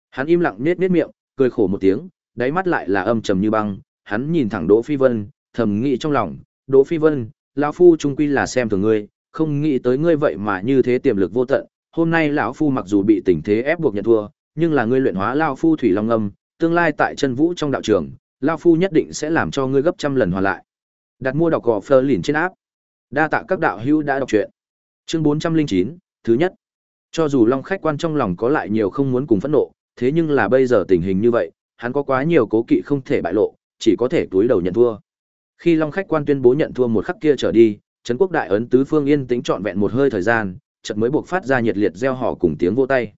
Hắn im lặng nết nết miệng, cười khổ một tiếng, đáy mắt lại là âm trầm như băng, hắn nhìn thẳng Đỗ Phi Vân, thầm nghĩ trong lòng, "Đỗ Phi Vân, lão phu trung quy là xem thường ngươi, không nghĩ tới ngươi vậy mà như thế tiềm lực vô tận, hôm nay lão phu mặc dù bị tình thế ép buộc nhận thua, nhưng là ngươi luyện hóa lão phu thủy long âm, tương lai tại chân vũ trong đạo trường, lão phu nhất định sẽ làm cho ngươi gấp trăm lần hoàn lại." Đặt mua đọc gò Fleur lìn trên áp. Đa tạ các đạo hữu đã đọc truyện. Chương 409, thứ nhất. Cho dù Long khách quan trong lòng có lại nhiều không muốn cùng phẫn nộ, thế nhưng là bây giờ tình hình như vậy, hắn có quá nhiều cố kỵ không thể bại lộ, chỉ có thể túi đầu nhận thua. Khi Long khách quan tuyên bố nhận thua một khắc kia trở đi, Trấn quốc đại ấn tứ phương yên tĩnh trọn vẹn một hơi thời gian, chợt mới buộc phát ra nhiệt liệt reo hò cùng tiếng vỗ tay.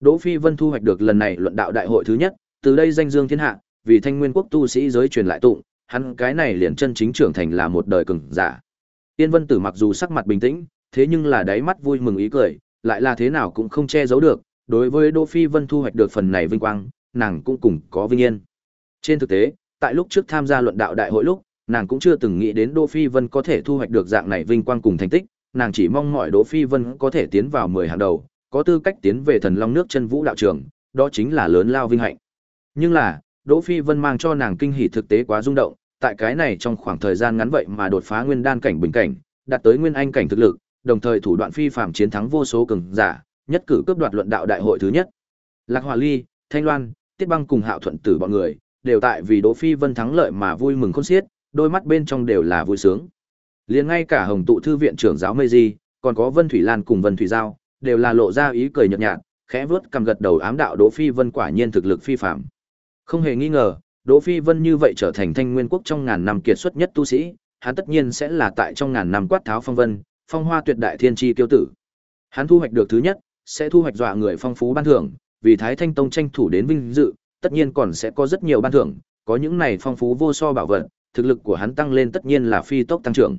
Đỗ Phi Vân thu hoạch được lần này luận đạo đại hội thứ nhất, từ đây danh dương thiên hạ, vì thanh nguyên quốc tu sĩ giới truyền lại tụng, hắn cái này liền chân chính trưởng thành là một đời cường giả. Tiên Vân Tử mặc dù sắc mặt bình tĩnh, thế nhưng là đáy mắt vui mừng ý cười, lại là thế nào cũng không che giấu được, đối với Đỗ Phi Vân thu hoạch được phần này vinh quang, nàng cũng cùng có vinh yên. Trên thực tế, tại lúc trước tham gia luận đạo đại hội lúc, nàng cũng chưa từng nghĩ đến Đỗ Phi Vân có thể thu hoạch được dạng này vinh quang cùng thành tích, nàng chỉ mong mọi Đỗ Phi Vân có thể tiến vào 10 hàng đầu, có tư cách tiến về Thần Long nước chân vũ đạo trường, đó chính là lớn lao vinh hạnh. Nhưng là, Đỗ Phi Vân mang cho nàng kinh hỉ thực tế quá rung động, tại cái này trong khoảng thời gian ngắn vậy mà đột phá nguyên đan cảnh bình cảnh, đạt tới nguyên anh cảnh thực lực, đồng thời thủ đoạn phi phàm chiến thắng vô số cường giả, nhất cử cướp đoạt luận đạo đại hội thứ nhất. Lạc Hòa Ly, Thanh Loan, Tiết Băng cùng Hạo Thuận Tử bọn người, đều tại vì Đỗ Phi Vân thắng lợi mà vui mừng khôn xiết, đôi mắt bên trong đều là vui sướng. Liền ngay cả Hồng tụ thư viện trưởng giáo Mây Di, còn có Vân Thủy Lan cùng Vân Thủy Giao, đều là lộ ra ý cười nhợt nhạt, khẽ vớt cầm gật đầu ám đạo Đỗ Phi Vân quả nhiên thực lực phi phàm. Không hề nghi ngờ, Đỗ Phi Vân như vậy trở thành thanh nguyên quốc trong ngàn năm kiệt xuất nhất tu sĩ, hắn tất nhiên sẽ là tại trong ngàn năm quát tháo phong vân, phong hoa tuyệt đại thiên chi tiêu tử. Hắn thu hoạch được thứ nhất, sẽ thu hoạch dọa người phong phú ban thưởng, vì Thái Thanh Tông tranh thủ đến vinh dự, tất nhiên còn sẽ có rất nhiều ban thưởng, có những này phong phú vô so bảo vật, thực lực của hắn tăng lên tất nhiên là phi tốc tăng trưởng.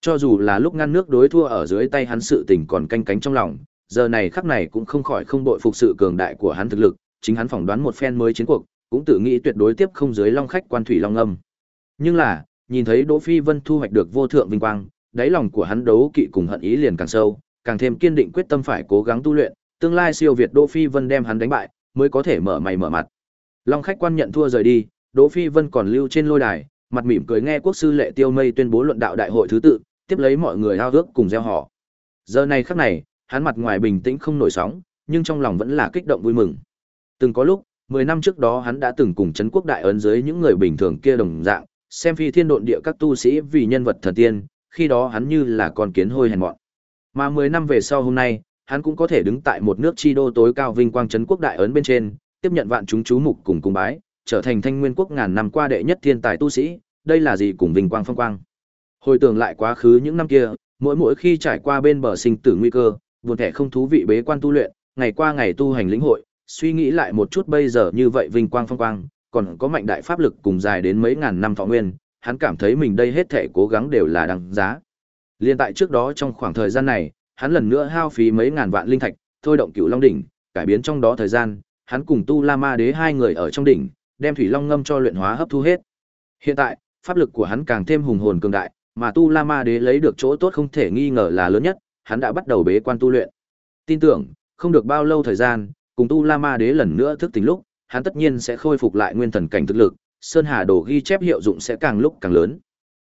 Cho dù là lúc ngăn nước đối thua ở dưới tay hắn sự tình còn canh cánh trong lòng, giờ này khắc này cũng không khỏi không bội phục sự cường đại của hắn thực lực, chính hắn phỏng đoán một phen mới chiến cuộc, cũng tự nghĩ tuyệt đối tiếp không dưới long khách quan thủy long âm. Nhưng là, nhìn thấy Đỗ Phi Vân thu hoạch được vô thượng vinh quang, đáy lòng của hắn đấu kỵ cùng hận ý liền càng sâu, càng thêm kiên định quyết tâm phải cố gắng tu luyện, tương lai siêu việt Đỗ Phi Vân đem hắn đánh bại, mới có thể mở mày mở mặt. Long khách quan nhận thua rời đi, Đỗ Phi Vân còn lưu trên lôi đài, mặt mỉm cười nghe quốc sư Lệ Tiêu Mây tuyên bố luận đạo đại hội thứ tự, tiếp lấy mọi người ao ước cùng gieo họ. Giờ này khắc này, hắn mặt ngoài bình tĩnh không nổi sóng, nhưng trong lòng vẫn là kích động vui mừng. Từng có lúc, 10 năm trước đó hắn đã từng cùng chấn quốc đại ấn dưới những người bình thường kia đồng dạng, xem phi thiên độn địa các tu sĩ vì nhân vật thần tiên, khi đó hắn như là con kiến hôi hèn mọn. Mà 10 năm về sau hôm nay, hắn cũng có thể đứng tại một nước chi đô tối cao vinh quang chấn quốc đại ấn bên trên, tiếp nhận vạn chúng chú mục cùng cung bái, trở thành thanh nguyên quốc ngàn năm qua đệ nhất thiên tài tu sĩ, đây là gì cùng vinh quang phong quang. Hồi tưởng lại quá khứ những năm kia, mỗi mỗi khi trải qua bên bờ sinh tử nguy cơ, buồn thẻ không thú vị bế quan tu luyện, ngày qua ngày tu hành lĩnh hội, suy nghĩ lại một chút bây giờ như vậy vinh quang phong quang, còn có mạnh đại pháp lực cùng dài đến mấy ngàn năm thọ nguyên, hắn cảm thấy mình đây hết thể cố gắng đều là đáng giá. Liên tại trước đó trong khoảng thời gian này, hắn lần nữa hao phí mấy ngàn vạn linh thạch, thôi động cửu long đỉnh, cải biến trong đó thời gian, hắn cùng Tu La Ma Đế hai người ở trong đỉnh, đem thủy long ngâm cho luyện hóa hấp thu hết. Hiện tại, pháp lực của hắn càng thêm hùng hồn cường đại, mà Tu La Ma Đế lấy được chỗ tốt không thể nghi ngờ là lớn nhất, hắn đã bắt đầu bế quan tu luyện. Tin tưởng, không được bao lâu thời gian, cùng Tu La Ma Đế lần nữa thức tỉnh lúc, hắn tất nhiên sẽ khôi phục lại nguyên thần cảnh thực lực, Sơn Hà Đồ ghi chép hiệu dụng sẽ càng lúc càng lớn.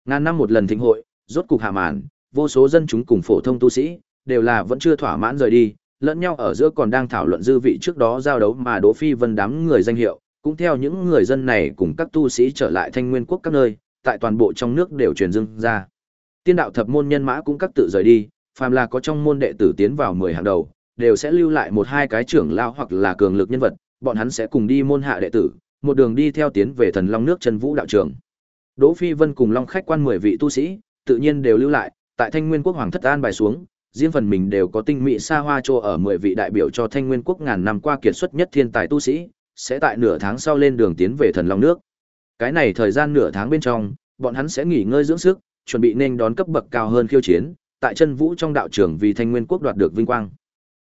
Ngàn năm một lần thịnh hội, rốt cục hạ màn, vô số dân chúng cùng phổ thông tu sĩ đều là vẫn chưa thỏa mãn rời đi, lẫn nhau ở giữa còn đang thảo luận dư vị trước đó giao đấu mà Đỗ Phi Vân đám người danh hiệu, cũng theo những người dân này cùng các tu sĩ trở lại Thanh Nguyên quốc các nơi, tại toàn bộ trong nước đều truyền dưng ra. Tiên đạo thập môn nhân mã cũng các tự rời đi, phàm là có trong môn đệ tử tiến vào 10 hàng đầu, đều sẽ lưu lại một hai cái trưởng lao hoặc là cường lực nhân vật, bọn hắn sẽ cùng đi môn hạ đệ tử, một đường đi theo tiến về thần long nước chân vũ đạo trường. Đỗ Phi Vân cùng long khách quan 10 vị tu sĩ, tự nhiên đều lưu lại, tại Thanh Nguyên quốc hoàng thất an bài xuống, riêng phần mình đều có tinh mỹ xa hoa cho ở 10 vị đại biểu cho Thanh Nguyên quốc ngàn năm qua kiệt xuất nhất thiên tài tu sĩ, sẽ tại nửa tháng sau lên đường tiến về thần long nước. Cái này thời gian nửa tháng bên trong, bọn hắn sẽ nghỉ ngơi dưỡng sức, chuẩn bị nên đón cấp bậc cao hơn khiêu chiến, tại chân vũ trong đạo trường vì Thanh Nguyên quốc đoạt được vinh quang.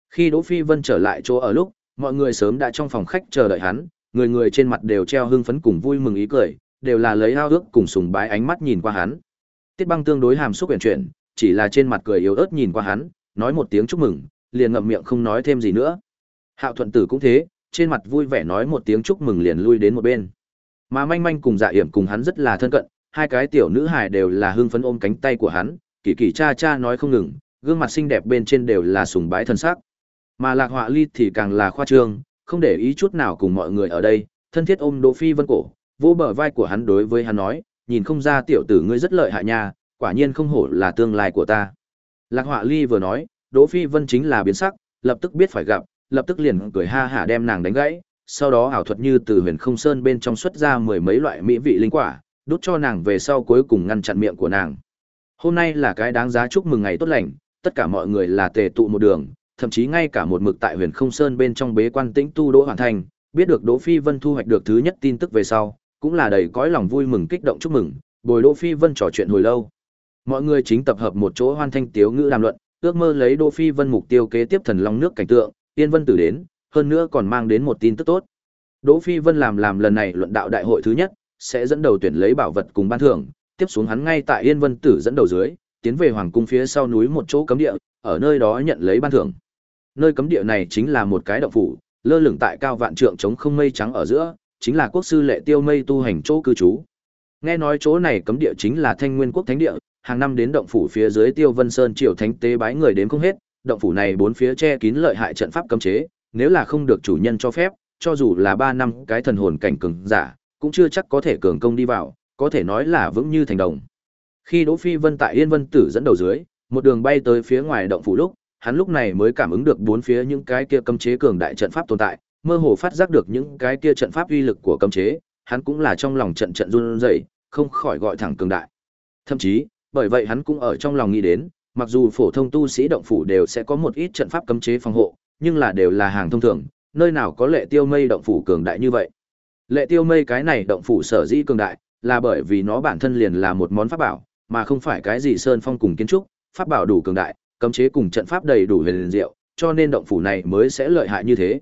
Khi Đỗ Phi Vân trở lại chỗ ở lúc, mọi người sớm đã trong phòng khách chờ đợi hắn, người người trên mặt đều treo hưng phấn cùng vui mừng ý cười, đều là lấy ao ước cùng sùng bái ánh mắt nhìn qua hắn. Tiết Băng tương đối hàm xúc huyền chuyển, chỉ là trên mặt cười yếu ớt nhìn qua hắn, nói một tiếng chúc mừng, liền ngậm miệng không nói thêm gì nữa. Hạo Thuận Tử cũng thế, trên mặt vui vẻ nói một tiếng chúc mừng liền lui đến một bên. Mà Manh Manh cùng Dạ Yểm cùng hắn rất là thân cận, hai cái tiểu nữ hài đều là hưng phấn ôm cánh tay của hắn, kỳ kỳ cha cha nói không ngừng, gương mặt xinh đẹp bên trên đều là sùng bái thân sắc. Mà Lạc Họa Ly thì càng là khoa trương, không để ý chút nào cùng mọi người ở đây, thân thiết ôm Đỗ Phi Vân cổ, vỗ bờ vai của hắn đối với hắn nói, nhìn không ra tiểu tử ngươi rất lợi hại nha, quả nhiên không hổ là tương lai của ta. Lạc Họa Ly vừa nói, Đỗ Phi Vân chính là biến sắc, lập tức biết phải gặp, lập tức liền cười ha hả đem nàng đánh gãy, sau đó ảo thuật như từ huyền không sơn bên trong xuất ra mười mấy loại mỹ vị linh quả, đút cho nàng về sau cuối cùng ngăn chặn miệng của nàng. Hôm nay là cái đáng giá chúc mừng ngày tốt lành, tất cả mọi người là tề tụ một đường, thậm chí ngay cả một mực tại huyền không sơn bên trong bế quan tĩnh tu đỗ hoàn thành biết được đỗ phi vân thu hoạch được thứ nhất tin tức về sau cũng là đầy cõi lòng vui mừng kích động chúc mừng bồi đỗ phi vân trò chuyện hồi lâu mọi người chính tập hợp một chỗ hoan thanh tiếu ngữ đàm luận ước mơ lấy đỗ phi vân mục tiêu kế tiếp thần long nước cảnh tượng tiên vân tử đến hơn nữa còn mang đến một tin tức tốt đỗ phi vân làm làm lần này luận đạo đại hội thứ nhất sẽ dẫn đầu tuyển lấy bảo vật cùng ban thưởng tiếp xuống hắn ngay tại yên vân tử dẫn đầu dưới tiến về hoàng cung phía sau núi một chỗ cấm địa ở nơi đó nhận lấy ban thưởng Nơi cấm địa này chính là một cái động phủ, lơ lửng tại cao vạn trượng chống không mây trắng ở giữa, chính là quốc sư lệ tiêu mây tu hành chỗ cư trú. Nghe nói chỗ này cấm địa chính là Thanh Nguyên quốc thánh địa, hàng năm đến động phủ phía dưới Tiêu Vân Sơn triều thánh tế bái người đến không hết, động phủ này bốn phía che kín lợi hại trận pháp cấm chế, nếu là không được chủ nhân cho phép, cho dù là 3 năm cái thần hồn cảnh cường giả, cũng chưa chắc có thể cường công đi vào, có thể nói là vững như thành đồng. Khi Đỗ Phi Vân tại Yên Vân Tử dẫn đầu dưới, một đường bay tới phía ngoài động phủ lúc, hắn lúc này mới cảm ứng được bốn phía những cái kia cấm chế cường đại trận pháp tồn tại, mơ hồ phát giác được những cái kia trận pháp uy lực của cấm chế, hắn cũng là trong lòng trận trận run rẩy, không khỏi gọi thẳng cường đại. Thậm chí, bởi vậy hắn cũng ở trong lòng nghĩ đến, mặc dù phổ thông tu sĩ động phủ đều sẽ có một ít trận pháp cấm chế phòng hộ, nhưng là đều là hàng thông thường, nơi nào có lệ tiêu mây động phủ cường đại như vậy. Lệ tiêu mây cái này động phủ sở dĩ cường đại, là bởi vì nó bản thân liền là một món pháp bảo, mà không phải cái gì sơn phong cùng kiến trúc, pháp bảo đủ cường đại, cấm chế cùng trận pháp đầy đủ huyền diệu, cho nên động phủ này mới sẽ lợi hại như thế.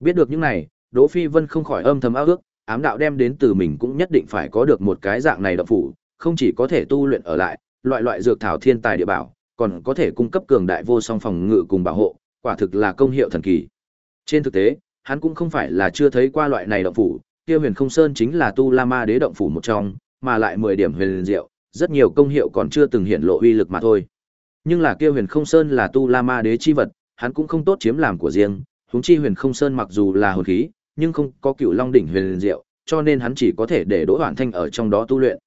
Biết được những này, Đỗ Phi Vân không khỏi âm thầm ao ước, ám đạo đem đến từ mình cũng nhất định phải có được một cái dạng này động phủ, không chỉ có thể tu luyện ở lại, loại loại dược thảo thiên tài địa bảo, còn có thể cung cấp cường đại vô song phòng ngự cùng bảo hộ, quả thực là công hiệu thần kỳ. Trên thực tế, hắn cũng không phải là chưa thấy qua loại này động phủ, kia Huyền Không Sơn chính là tu La Ma Đế động phủ một trong, mà lại 10 điểm huyền diệu, rất nhiều công hiệu còn chưa từng hiện lộ uy lực mà thôi. Nhưng là kia Huyền Không Sơn là tu La Ma Đế chi vật, hắn cũng không tốt chiếm làm của riêng, huống chi Huyền Không Sơn mặc dù là hồn khí, nhưng không có Cựu Long đỉnh huyền diệu, cho nên hắn chỉ có thể để Đỗ Hoản Thanh ở trong đó tu luyện.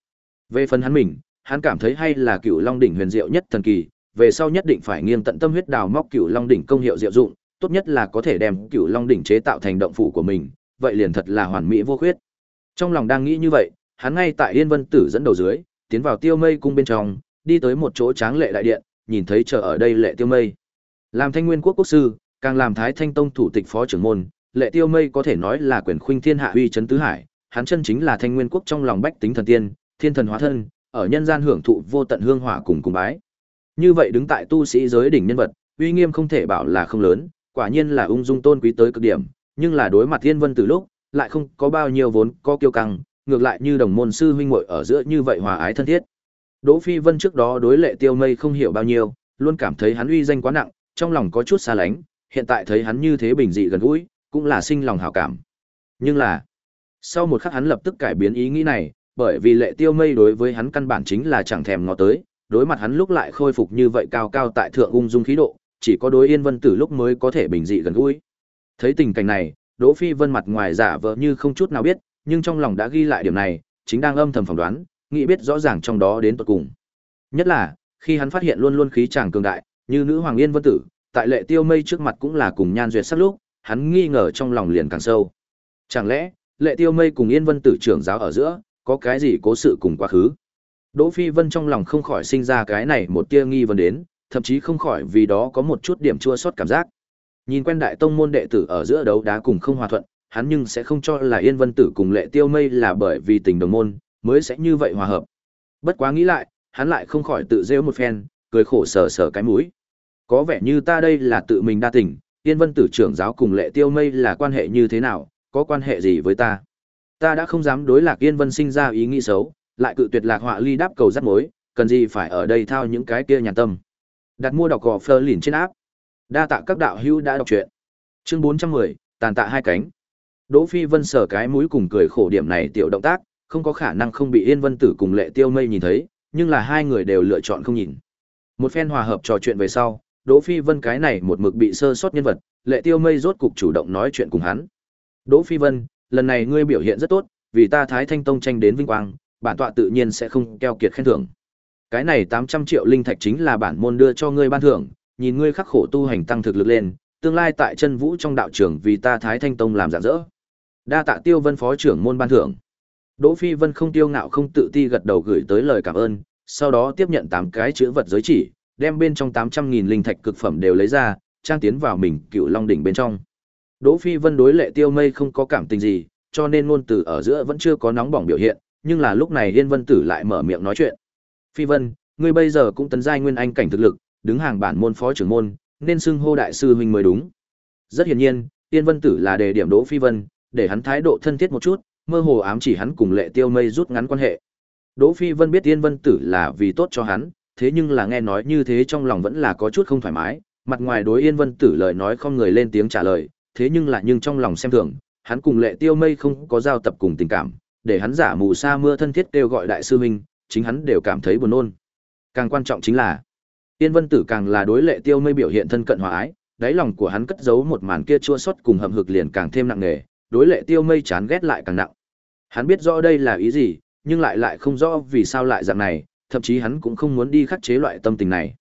Về phần hắn mình, hắn cảm thấy hay là Cựu Long đỉnh huyền diệu nhất thần kỳ, về sau nhất định phải nghiêng tận tâm huyết đào móc Cựu Long đỉnh công hiệu diệu dụng, tốt nhất là có thể đem Cựu Long đỉnh chế tạo thành động phủ của mình, vậy liền thật là hoàn mỹ vô khuyết. Trong lòng đang nghĩ như vậy, hắn ngay tại Yên Vân Tử dẫn đầu dưới, tiến vào Tiêu Mây cung bên trong, đi tới một chỗ tráng lệ đại điện, nhìn thấy chờ ở đây Lệ Tiêu Mây. Làm Thanh Nguyên quốc quốc sư, càng làm Thái Thanh Tông thủ tịch phó trưởng môn, Lệ Tiêu Mây có thể nói là quyền khuynh thiên hạ uy chấn tứ hải, hắn chân chính là Thanh Nguyên quốc trong lòng bách tính thần tiên, thiên thần hóa thân, ở nhân gian hưởng thụ vô tận hương hỏa cùng cùng bái. Như vậy đứng tại tu sĩ giới đỉnh nhân vật, uy nghiêm không thể bảo là không lớn, quả nhiên là ung dung tôn quý tới cực điểm, nhưng là đối mặt Thiên Vân từ lúc, lại không có bao nhiêu vốn có kiêu căng, ngược lại như đồng môn sư huynh muội ở giữa như vậy hòa ái thân thiết. Đỗ Phi Vân trước đó đối Lệ Tiêu Mây không hiểu bao nhiêu, luôn cảm thấy hắn uy danh quá nặng, trong lòng có chút xa lánh, hiện tại thấy hắn như thế bình dị gần gũi, cũng là sinh lòng hảo cảm. Nhưng là, sau một khắc hắn lập tức cải biến ý nghĩ này, bởi vì Lệ Tiêu Mây đối với hắn căn bản chính là chẳng thèm ngó tới, đối mặt hắn lúc lại khôi phục như vậy cao cao tại thượng ung dung khí độ, chỉ có đối Yên Vân Tử lúc mới có thể bình dị gần gũi. Thấy tình cảnh này, Đỗ Phi Vân mặt ngoài giả vờ như không chút nào biết, nhưng trong lòng đã ghi lại điểm này, chính đang âm thầm phỏng đoán, nghĩ biết rõ ràng trong đó đến tận cùng. Nhất là, khi hắn phát hiện luôn luôn khí chàng cường đại, như nữ hoàng yên vân tử, tại lệ tiêu mây trước mặt cũng là cùng nhan duyệt sắc lúc, hắn nghi ngờ trong lòng liền càng sâu. Chẳng lẽ, lệ tiêu mây cùng yên vân tử trưởng giáo ở giữa, có cái gì cố sự cùng quá khứ? Đỗ Phi Vân trong lòng không khỏi sinh ra cái này một tia nghi vấn đến, thậm chí không khỏi vì đó có một chút điểm chua xót cảm giác. Nhìn quen đại tông môn đệ tử ở giữa đấu đá cùng không hòa thuận, hắn nhưng sẽ không cho là Yên Vân Tử cùng Lệ Tiêu Mây là bởi vì tình đồng môn, mới sẽ như vậy hòa hợp. Bất quá nghĩ lại, hắn lại không khỏi tự rêu một phen, cười khổ sờ sờ cái mũi. Có vẻ như ta đây là tự mình đa tình, Yên Vân Tử trưởng giáo cùng Lệ Tiêu Mây là quan hệ như thế nào, có quan hệ gì với ta? Ta đã không dám đối Lạc Yên Vân sinh ra ý nghĩ xấu, lại cự tuyệt Lạc Họa Ly đáp cầu dắt mối, cần gì phải ở đây thao những cái kia nhàn tâm. Đặt mua đọc gò phơ lìn trên áp. Đa tạ các đạo hữu đã đọc truyện. Chương 410, tàn tạ hai cánh. Đỗ Phi Vân sở cái mũi cùng cười khổ điểm này tiểu động tác, không có khả năng không bị Yên Vân Tử cùng Lệ Tiêu Mây nhìn thấy, nhưng là hai người đều lựa chọn không nhìn. Một phen hòa hợp trò chuyện về sau, Đỗ Phi Vân cái này một mực bị sơ sót nhân vật, Lệ Tiêu Mây rốt cục chủ động nói chuyện cùng hắn. Đỗ Phi Vân, lần này ngươi biểu hiện rất tốt, vì ta Thái Thanh Tông tranh đến vinh quang, bản tọa tự nhiên sẽ không keo kiệt khen thưởng. Cái này 800 triệu linh thạch chính là bản môn đưa cho ngươi ban thưởng, nhìn ngươi khắc khổ tu hành tăng thực lực lên, tương lai tại chân vũ trong đạo trường vì ta Thái Thanh Tông làm dạng dỡ. Đa tạ Tiêu Vân phó trưởng môn ban thưởng. Đỗ Phi Vân không tiêu ngạo không tự ti gật đầu gửi tới lời cảm ơn, sau đó tiếp nhận tám cái chữ vật giới chỉ, đem bên trong 800.000 linh thạch cực phẩm đều lấy ra, trang tiến vào mình Cựu Long đỉnh bên trong. Đỗ Phi Vân đối Lệ Tiêu Mây không có cảm tình gì, cho nên ngôn từ ở giữa vẫn chưa có nóng bỏng biểu hiện, nhưng là lúc này Yên Vân Tử lại mở miệng nói chuyện. "Phi Vân, ngươi bây giờ cũng tấn giai nguyên anh cảnh thực lực, đứng hàng bản môn phó trưởng môn, nên xưng hô đại sư huynh mới đúng." Rất hiển nhiên, Yên Vân Tử là đề điểm Đỗ Phi Vân, để hắn thái độ thân thiết một chút, mơ hồ ám chỉ hắn cùng Lệ Tiêu Mây rút ngắn quan hệ. Đỗ Phi Vân biết Yên Vân Tử là vì tốt cho hắn, thế nhưng là nghe nói như thế trong lòng vẫn là có chút không thoải mái, mặt ngoài đối Yên Vân Tử lời nói không người lên tiếng trả lời, thế nhưng là nhưng trong lòng xem thường, hắn cùng Lệ Tiêu Mây không có giao tập cùng tình cảm, để hắn giả mù sa mưa thân thiết kêu gọi đại sư huynh, chính hắn đều cảm thấy buồn nôn. Càng quan trọng chính là, Tiên Vân Tử càng là đối lệ tiêu mây biểu hiện thân cận hòa ái, đáy lòng của hắn cất giấu một màn kia chua xót cùng hậm hực liền càng thêm nặng nề, đối lệ tiêu mây chán ghét lại càng nặng. Hắn biết rõ đây là ý gì, nhưng lại lại không rõ vì sao lại dạng này, thậm chí hắn cũng không muốn đi khắc chế loại tâm tình này.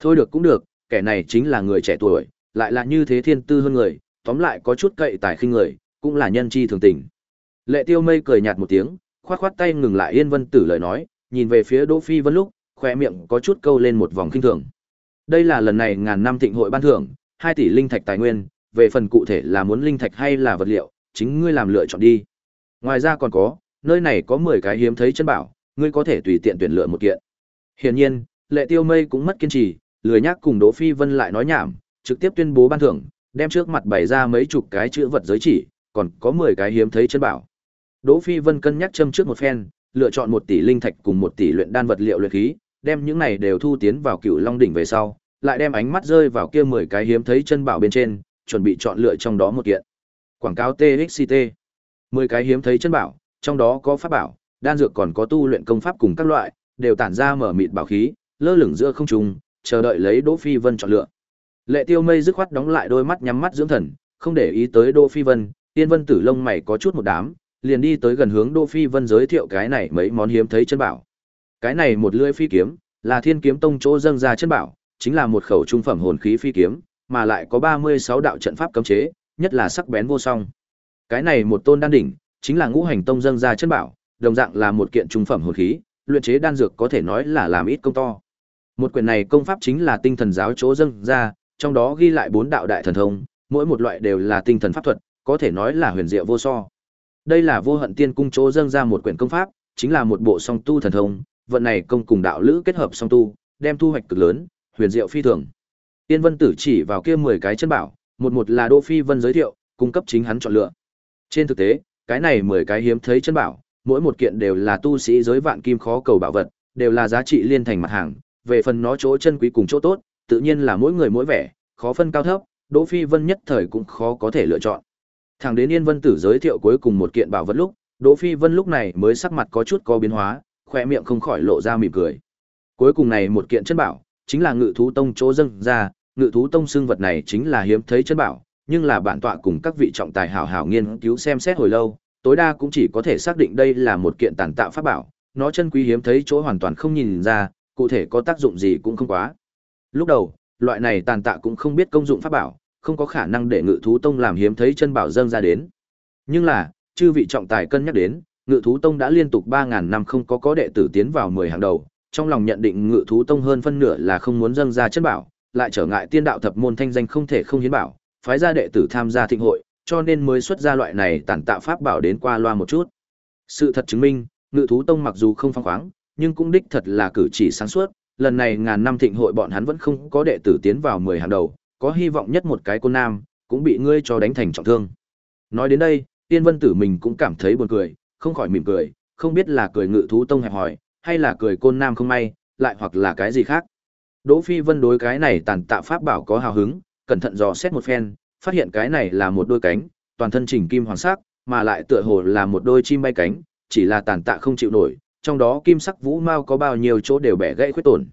Thôi được cũng được, kẻ này chính là người trẻ tuổi, lại là như thế thiên tư hơn người, tóm lại có chút cậy tài khinh người, cũng là nhân chi thường tình. Lệ Tiêu Mây cười nhạt một tiếng, khoát khoát tay ngừng lại Yên Vân Tử lời nói, nhìn về phía Đỗ Phi Vân lúc, khóe miệng có chút câu lên một vòng kinh thường. Đây là lần này ngàn năm thịnh hội ban thưởng, 2 tỷ linh thạch tài nguyên, về phần cụ thể là muốn linh thạch hay là vật liệu, chính ngươi làm lựa chọn đi. Ngoài ra còn có, nơi này có 10 cái hiếm thấy chân bảo, ngươi có thể tùy tiện tuyển lựa một kiện. Hiển nhiên, Lệ Tiêu Mây cũng mất kiên trì, lười nhắc cùng Đỗ Phi Vân lại nói nhảm, trực tiếp tuyên bố ban thưởng, đem trước mặt bày ra mấy chục cái chữ vật giới chỉ, còn có 10 cái hiếm thấy chân bảo. Đỗ Phi Vân cân nhắc châm trước một phen, lựa chọn 1 tỷ linh thạch cùng 1 tỷ luyện đan vật liệu luyện khí, đem những này đều thu tiến vào Cựu Long đỉnh về sau, lại đem ánh mắt rơi vào kia 10 cái hiếm thấy chân bảo bên trên, chuẩn bị chọn lựa trong đó một kiện. Quảng cáo TXT. 10 cái hiếm thấy chân bảo, trong đó có pháp bảo, đan dược còn có tu luyện công pháp cùng các loại, đều tản ra mở mịt bảo khí, lơ lửng giữa không trung, chờ đợi lấy Đỗ Phi Vân chọn lựa. Lệ Tiêu Mây dứt khoát đóng lại đôi mắt nhắm mắt dưỡng thần, không để ý tới Đỗ Phi Vân, Tiên Vân Tử lông mày có chút một đám, liền đi tới gần hướng Đỗ Phi Vân giới thiệu cái này mấy món hiếm thấy chân bảo. Cái này một lưỡi phi kiếm, là Thiên Kiếm Tông chỗ dâng ra chân bảo, chính là một khẩu trung phẩm hồn khí phi kiếm, mà lại có 36 đạo trận pháp cấm chế, nhất là sắc bén vô song. Cái này một tôn đan đỉnh, chính là Ngũ Hành Tông dâng ra chân bảo, đồng dạng là một kiện trung phẩm hồn khí, luyện chế đan dược có thể nói là làm ít công to. Một quyển này công pháp chính là tinh thần giáo chỗ dâng ra, trong đó ghi lại bốn đạo đại thần thông, mỗi một loại đều là tinh thần pháp thuật, có thể nói là huyền diệu vô so. Đây là vô hận tiên cung chỗ dâng ra một quyển công pháp, chính là một bộ song tu thần thông, vận này công cùng đạo lữ kết hợp song tu, đem thu hoạch cực lớn, huyền diệu phi thường. Tiên Vân Tử chỉ vào kia 10 cái chân bảo, một một là Đỗ Phi Vân giới thiệu, cung cấp chính hắn chọn lựa. Trên thực tế, cái này 10 cái hiếm thấy chân bảo, mỗi một kiện đều là tu sĩ giới vạn kim khó cầu bảo vật, đều là giá trị liên thành mặt hàng, về phần nó chỗ chân quý cùng chỗ tốt, tự nhiên là mỗi người mỗi vẻ, khó phân cao thấp, Đỗ Phi Vân nhất thời cũng khó có thể lựa chọn. Thẳng đến Yên Vân Tử giới thiệu cuối cùng một kiện bảo vật lúc, Đỗ Phi Vân lúc này mới sắc mặt có chút có biến hóa, khỏe miệng không khỏi lộ ra mỉm cười. Cuối cùng này một kiện chân bảo, chính là Ngự thú tông chỗ dâng ra, Ngự thú tông xương vật này chính là hiếm thấy chân bảo, nhưng là bản tọa cùng các vị trọng tài hảo hảo nghiên cứu xem xét hồi lâu, tối đa cũng chỉ có thể xác định đây là một kiện tàn tạo pháp bảo, nó chân quý hiếm thấy chỗ hoàn toàn không nhìn ra, cụ thể có tác dụng gì cũng không quá. Lúc đầu, loại này tàn tạ cũng không biết công dụng pháp bảo, không có khả năng để ngự thú tông làm hiếm thấy chân bảo dâng ra đến. Nhưng là, chư vị trọng tài cân nhắc đến, ngự thú tông đã liên tục 3.000 năm không có có đệ tử tiến vào 10 hàng đầu, trong lòng nhận định ngự thú tông hơn phân nửa là không muốn dâng ra chân bảo, lại trở ngại tiên đạo thập môn thanh danh không thể không hiến bảo, phái ra đệ tử tham gia thịnh hội, cho nên mới xuất ra loại này tản tạo pháp bảo đến qua loa một chút. Sự thật chứng minh, ngự thú tông mặc dù không phong khoáng, nhưng cũng đích thật là cử chỉ sáng suốt, lần này ngàn năm thịnh hội bọn hắn vẫn không có đệ tử tiến vào 10 hàng đầu, có hy vọng nhất một cái côn nam, cũng bị ngươi cho đánh thành trọng thương. Nói đến đây, Tiên Vân Tử mình cũng cảm thấy buồn cười, không khỏi mỉm cười, không biết là cười ngự thú tông hẹp hỏi, hay là cười côn nam không may, lại hoặc là cái gì khác. Đỗ Phi Vân đối cái này tàn tạ pháp bảo có hào hứng, cẩn thận dò xét một phen, phát hiện cái này là một đôi cánh, toàn thân chỉnh kim hoàng sắc, mà lại tựa hồ là một đôi chim bay cánh, chỉ là tàn tạ không chịu nổi, trong đó kim sắc vũ mao có bao nhiêu chỗ đều bẻ gãy khuyết tổn.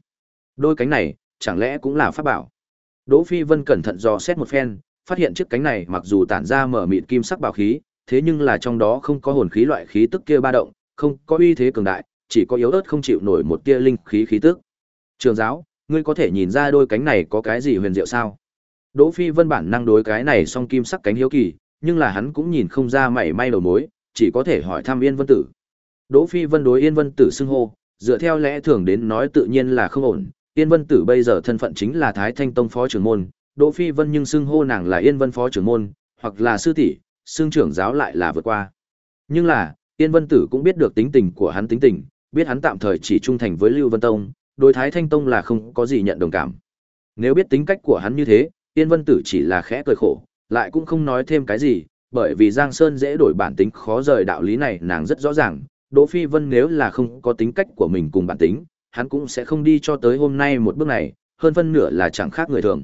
Đôi cánh này, chẳng lẽ cũng là pháp bảo? Đỗ Phi Vân cẩn thận dò xét một phen, phát hiện chiếc cánh này mặc dù tản ra mở mịt kim sắc bảo khí, thế nhưng là trong đó không có hồn khí loại khí tức kia ba động, không có uy thế cường đại, chỉ có yếu ớt không chịu nổi một tia linh khí khí tức. Trường giáo, ngươi có thể nhìn ra đôi cánh này có cái gì huyền diệu sao? Đỗ Phi Vân bản năng đối cái này song kim sắc cánh hiếu kỳ, nhưng là hắn cũng nhìn không ra mảy may đầu mối, chỉ có thể hỏi thăm Yên Vân Tử. Đỗ Phi Vân đối Yên Vân Tử xưng hô, dựa theo lẽ thường đến nói tự nhiên là không ổn, Yên Vân Tử bây giờ thân phận chính là Thái Thanh Tông phó trưởng môn, Đỗ Phi Vân nhưng xưng hô nàng là Yên Vân phó trưởng môn, hoặc là sư tỷ, xưng trưởng giáo lại là vượt qua. Nhưng là, Yên Vân Tử cũng biết được tính tình của hắn tính tình, biết hắn tạm thời chỉ trung thành với Lưu Vân Tông, đối Thái Thanh Tông là không có gì nhận đồng cảm. Nếu biết tính cách của hắn như thế, Yên Vân Tử chỉ là khẽ cười khổ, lại cũng không nói thêm cái gì, bởi vì Giang Sơn dễ đổi bản tính khó rời đạo lý này nàng rất rõ ràng, Đỗ Phi Vân nếu là không có tính cách của mình cùng bản tính, hắn cũng sẽ không đi cho tới hôm nay một bước này, hơn phân nửa là chẳng khác người thường.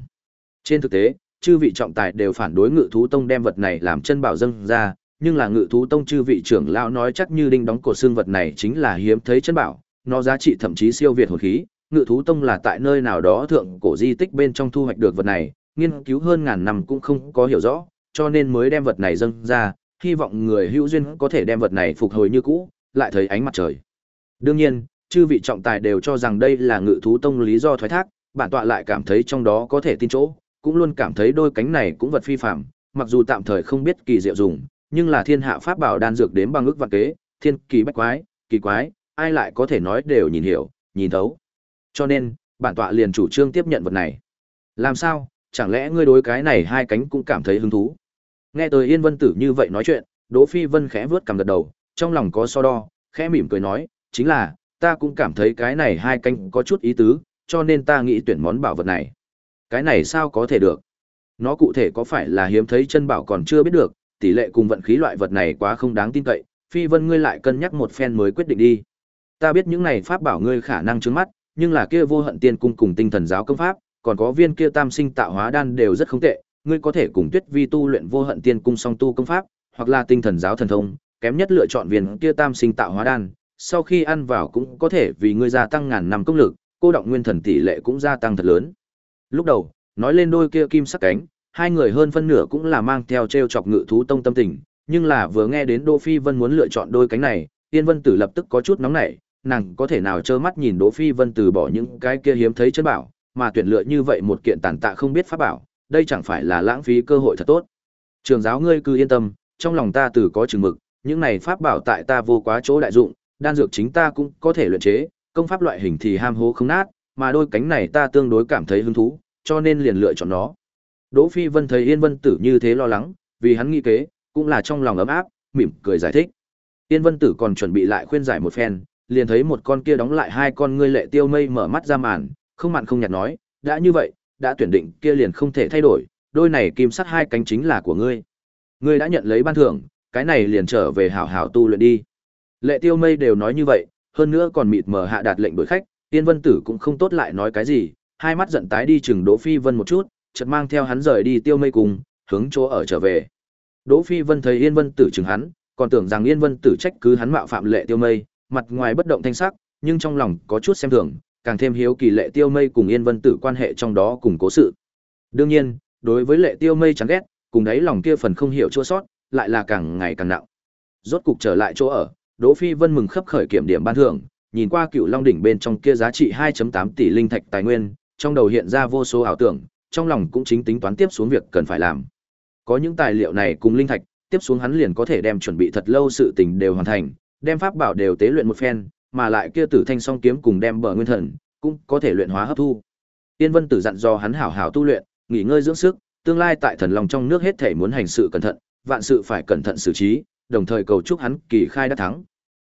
Trên thực tế, chư vị trọng tài đều phản đối Ngự thú tông đem vật này làm chân bảo dâng ra, nhưng là ngự thú tông chư vị trưởng lão nói chắc như đinh đóng cổ xương vật này chính là hiếm thấy chân bảo, nó giá trị thậm chí siêu việt hồn khí, ngự thú tông là tại nơi nào đó thượng cổ di tích bên trong thu hoạch được vật này, nghiên cứu hơn ngàn năm cũng không có hiểu rõ, cho nên mới đem vật này dâng ra, hy vọng người hữu duyên có thể đem vật này phục hồi như cũ, lại thấy ánh mặt trời. Đương nhiên, chư vị trọng tài đều cho rằng đây là ngự thú tông lý do thoái thác, bản tọa lại cảm thấy trong đó có thể tin chỗ, cũng luôn cảm thấy đôi cánh này cũng vật phi phạm, mặc dù tạm thời không biết kỳ diệu dùng, nhưng là thiên hạ pháp bảo đan dược đến bằng ước vạn kế, thiên kỳ bách quái, kỳ quái, ai lại có thể nói đều nhìn hiểu, nhìn thấu. Cho nên, bản tọa liền chủ trương tiếp nhận vật này. Làm sao, chẳng lẽ ngươi đối cái này hai cánh cũng cảm thấy hứng thú? Nghe tới Yên Vân Tử như vậy nói chuyện, Đỗ Phi Vân khẽ vướt cằm gật đầu, trong lòng có so đo, khẽ mỉm cười nói, chính là, ta cũng cảm thấy cái này hai canh có chút ý tứ, cho nên ta nghĩ tuyển món bảo vật này. Cái này sao có thể được? Nó cụ thể có phải là hiếm thấy chân bảo còn chưa biết được, tỷ lệ cùng vận khí loại vật này quá không đáng tin cậy, Phi Vân ngươi lại cân nhắc một phen mới quyết định đi. Ta biết những này pháp bảo ngươi khả năng trướng mắt, nhưng là kia vô hận tiên cung cùng tinh thần giáo công pháp, còn có viên kia tam sinh tạo hóa đan đều rất không tệ, ngươi có thể cùng Tuyết Vi tu luyện vô hận tiên cung song tu công pháp, hoặc là tinh thần giáo thần thông, kém nhất lựa chọn viên kia tam sinh tạo hóa đan, sau khi ăn vào cũng có thể vì ngươi gia tăng ngàn năm công lực, cô động nguyên thần tỷ lệ cũng gia tăng thật lớn. Lúc đầu, nói lên đôi kia kim sắc cánh, hai người hơn phân nửa cũng là mang theo treo chọc ngự thú tông tâm tình, nhưng là vừa nghe đến Đỗ Phi Vân muốn lựa chọn đôi cánh này, Tiên Vân Tử lập tức có chút nóng nảy, nàng có thể nào trơ mắt nhìn Đỗ Phi Vân từ bỏ những cái kia hiếm thấy chân bảo, mà tuyển lựa như vậy một kiện tàn tạ không biết pháp bảo, đây chẳng phải là lãng phí cơ hội thật tốt. Trường giáo ngươi cứ yên tâm, trong lòng ta từ có chừng mực, những này pháp bảo tại ta vô quá chỗ đại dụng, đan dược chính ta cũng có thể luyện chế, công pháp loại hình thì ham hố không nát, mà đôi cánh này ta tương đối cảm thấy hứng thú, cho nên liền lựa chọn nó. Đỗ Phi Vân thấy Yên Vân Tử như thế lo lắng, vì hắn nghĩ kế, cũng là trong lòng ấm áp, mỉm cười giải thích. Yên Vân Tử còn chuẩn bị lại khuyên giải một phen, liền thấy một con kia đóng lại hai con ngươi lệ tiêu mây mở mắt ra màn, không mặn không nhạt nói, đã như vậy, đã tuyển định kia liền không thể thay đổi, đôi này kim sắt hai cánh chính là của ngươi. Ngươi đã nhận lấy ban thưởng, cái này liền trở về hảo hảo tu luyện đi. Lệ Tiêu Mây đều nói như vậy, hơn nữa còn mịt mờ hạ đạt lệnh đuổi khách, Tiên Vân Tử cũng không tốt lại nói cái gì, hai mắt giận tái đi chừng Đỗ Phi Vân một chút, chợt mang theo hắn rời đi Tiêu Mây cùng, hướng chỗ ở trở về. Đỗ Phi Vân thấy Yên Vân Tử chừng hắn, còn tưởng rằng Yên Vân Tử trách cứ hắn mạo phạm Lệ Tiêu Mây, mặt ngoài bất động thanh sắc, nhưng trong lòng có chút xem thường, càng thêm hiếu kỳ Lệ Tiêu Mây cùng Yên Vân Tử quan hệ trong đó cùng cố sự. Đương nhiên, đối với Lệ Tiêu Mây chán ghét, cùng đấy lòng kia phần không hiểu chua sót, lại là càng ngày càng nặng. Rốt cục trở lại chỗ ở, Đỗ Phi Vân mừng khấp khởi kiểm điểm ban thưởng, nhìn qua Cựu Long đỉnh bên trong kia giá trị 2.8 tỷ linh thạch tài nguyên, trong đầu hiện ra vô số ảo tưởng, trong lòng cũng chính tính toán tiếp xuống việc cần phải làm. Có những tài liệu này cùng linh thạch, tiếp xuống hắn liền có thể đem chuẩn bị thật lâu sự tình đều hoàn thành, đem pháp bảo đều tế luyện một phen, mà lại kia Tử Thanh Song kiếm cùng đem bờ nguyên thần, cũng có thể luyện hóa hấp thu. Tiên Vân Tử dặn dò hắn hảo hảo tu luyện, nghỉ ngơi dưỡng sức, tương lai tại thần long trong nước hết thể muốn hành sự cẩn thận, vạn sự phải cẩn thận xử trí, đồng thời cầu chúc hắn kỳ khai đã thắng.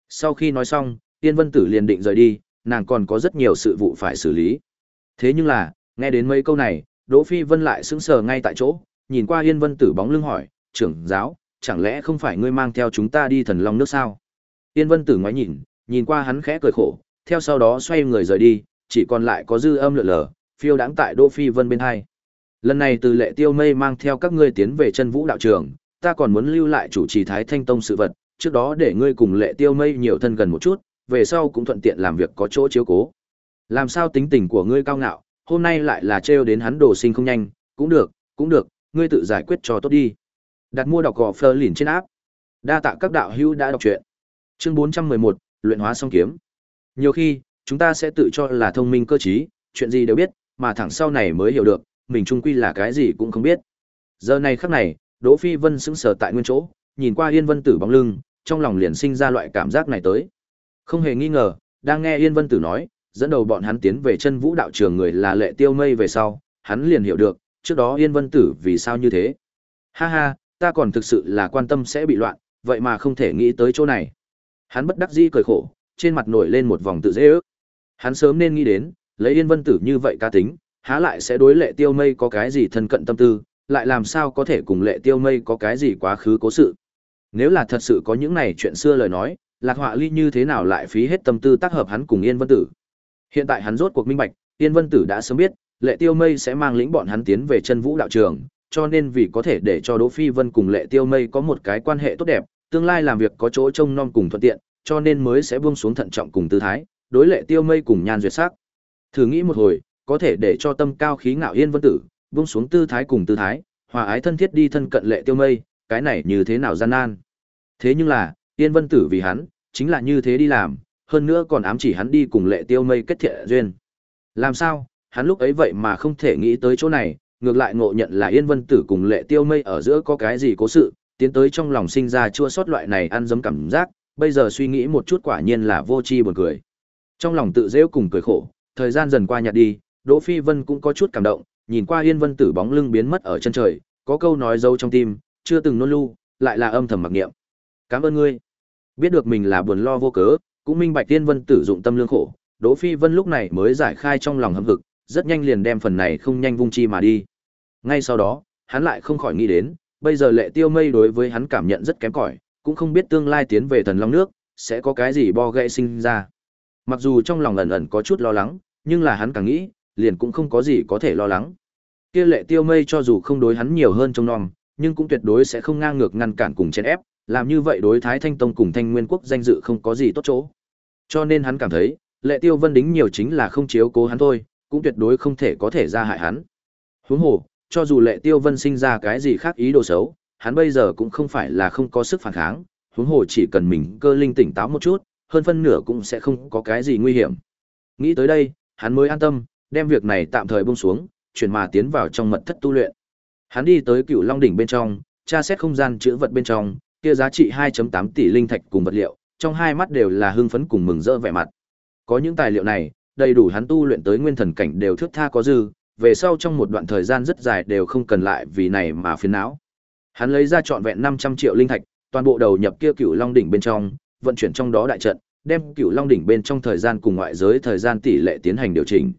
Sau khi nói xong, Tiên Vân Tử liền định rời đi, nàng còn có rất nhiều sự vụ phải xử lý. Thế nhưng là, nghe đến mấy câu này, Đỗ Phi Vân lại sững sờ ngay tại chỗ, nhìn qua Yên Vân Tử bóng lưng hỏi, trưởng giáo, chẳng lẽ không phải ngươi mang theo chúng ta đi thần long nước sao? Yên Vân Tử ngoái nhìn, nhìn qua hắn khẽ cười khổ, theo sau đó xoay người rời đi, chỉ còn lại có dư âm lượn lờ, phiêu đáng tại Đỗ Phi Vân bên hai. Lần này từ lệ tiêu mây mang theo các ngươi tiến về chân vũ đạo trường, ta còn muốn lưu lại chủ trì Thái Thanh Tông sự vật, trước đó để ngươi cùng lệ tiêu mây nhiều thân gần một chút, về sau cũng thuận tiện làm việc có chỗ chiếu cố. Làm sao tính tình của ngươi cao ngạo, hôm nay lại là trêu đến hắn đồ sinh không nhanh, cũng được, cũng được, ngươi tự giải quyết cho tốt đi. Đặt mua đọc gò phơ lìn trên áp. Đa tạ các đạo hữu đã đọc truyện. Chương 411, luyện hóa song kiếm. Nhiều khi, chúng ta sẽ tự cho là thông minh cơ trí, chuyện gì đều biết, mà thẳng sau này mới hiểu được, mình trung quy là cái gì cũng không biết. Giờ này khắc này, Đỗ Phi Vân sững sờ tại nguyên chỗ, nhìn qua Yên Vân Tử bóng lưng, trong lòng liền sinh ra loại cảm giác này tới. Không hề nghi ngờ, đang nghe Yên Vân Tử nói, dẫn đầu bọn hắn tiến về chân vũ đạo trường người là lệ tiêu mây về sau, hắn liền hiểu được, trước đó Yên Vân Tử vì sao như thế. Ha ha, ta còn thực sự là quan tâm sẽ bị loạn, vậy mà không thể nghĩ tới chỗ này. Hắn bất đắc dĩ cười khổ, trên mặt nổi lên một vòng tự dễ ước. Hắn sớm nên nghĩ đến, lấy Yên Vân Tử như vậy ca tính, há lại sẽ đối lệ tiêu mây có cái gì thân cận tâm tư, lại làm sao có thể cùng lệ tiêu mây có cái gì quá khứ cố sự. Nếu là thật sự có những này chuyện xưa lời nói, lạc họa ly như thế nào lại phí hết tâm tư tác hợp hắn cùng Yên Vân Tử. Hiện tại hắn rốt cuộc minh bạch, Yên Vân Tử đã sớm biết, lệ tiêu mây sẽ mang lĩnh bọn hắn tiến về chân vũ đạo trường, cho nên vì có thể để cho Đỗ Phi Vân cùng Lệ Tiêu Mây có một cái quan hệ tốt đẹp, tương lai làm việc có chỗ trông nom cùng thuận tiện, cho nên mới sẽ buông xuống thận trọng cùng tư thái, đối Lệ Tiêu Mây cùng Nhan Duyệt sắc. Thử nghĩ một hồi, có thể để cho tâm cao khí ngạo Yên Vân Tử, buông xuống tư thái cùng tư thái, hòa ái thân thiết đi thân cận Lệ Tiêu Mây, cái này như thế nào gian nan. Thế nhưng là, Yên Vân Tử vì hắn, chính là như thế đi làm, hơn nữa còn ám chỉ hắn đi cùng Lệ Tiêu Mây kết thiện duyên. Làm sao, hắn lúc ấy vậy mà không thể nghĩ tới chỗ này, ngược lại ngộ nhận là Yên Vân Tử cùng Lệ Tiêu Mây ở giữa có cái gì cố sự, tiến tới trong lòng sinh ra chua xót loại này ăn dấm cảm giác, bây giờ suy nghĩ một chút quả nhiên là vô tri buồn cười. Trong lòng tự giễu cùng cười khổ, thời gian dần qua nhạt đi, Đỗ Phi Vân cũng có chút cảm động, nhìn qua Yên Vân Tử bóng lưng biến mất ở chân trời, có câu nói dâu trong tim, chưa từng nôn lu, lại là âm thầm mặc niệm. Cảm ơn ngươi. Biết được mình là buồn lo vô cớ, cũng minh bạch tiên Vân Tử dụng tâm lương khổ, Đỗ Phi Vân lúc này mới giải khai trong lòng hâm hực, rất nhanh liền đem phần này không nhanh vung chi mà đi. Ngay sau đó, hắn lại không khỏi nghĩ đến, bây giờ lệ tiêu mây đối với hắn cảm nhận rất kém cỏi, cũng không biết tương lai tiến về thần long nước, sẽ có cái gì bo gãy sinh ra. Mặc dù trong lòng ẩn ẩn có chút lo lắng, nhưng là hắn càng nghĩ, liền cũng không có gì có thể lo lắng. Kia lệ tiêu mây cho dù không đối hắn nhiều hơn trong non, nhưng cũng tuyệt đối sẽ không ngang ngược ngăn cản cùng chèn ép, làm như vậy đối Thái Thanh Tông cùng Thanh Nguyên Quốc danh dự không có gì tốt chỗ. Cho nên hắn cảm thấy, lệ tiêu vân đính nhiều chính là không chiếu cố hắn thôi, cũng tuyệt đối không thể có thể ra hại hắn. Huống hồ, cho dù lệ tiêu vân sinh ra cái gì khác ý đồ xấu, hắn bây giờ cũng không phải là không có sức phản kháng, huống hồ chỉ cần mình cơ linh tỉnh táo một chút, hơn phân nửa cũng sẽ không có cái gì nguy hiểm. Nghĩ tới đây, hắn mới an tâm, đem việc này tạm thời buông xuống, chuyển mà tiến vào trong mật thất tu luyện. Hắn đi tới Cựu Long đỉnh bên trong, tra xét không gian chứa vật bên trong, kia giá trị 2.8 tỷ linh thạch cùng vật liệu, trong hai mắt đều là hưng phấn cùng mừng rỡ vẻ mặt. Có những tài liệu này, đầy đủ hắn tu luyện tới nguyên thần cảnh đều thước tha có dư, về sau trong một đoạn thời gian rất dài đều không cần lại vì này mà phiền não. Hắn lấy ra trọn vẹn 500 triệu linh thạch, toàn bộ đầu nhập kia Cửu Long đỉnh bên trong, vận chuyển trong đó đại trận, đem Cửu Long đỉnh bên trong thời gian cùng ngoại giới thời gian tỷ lệ tiến hành điều chỉnh.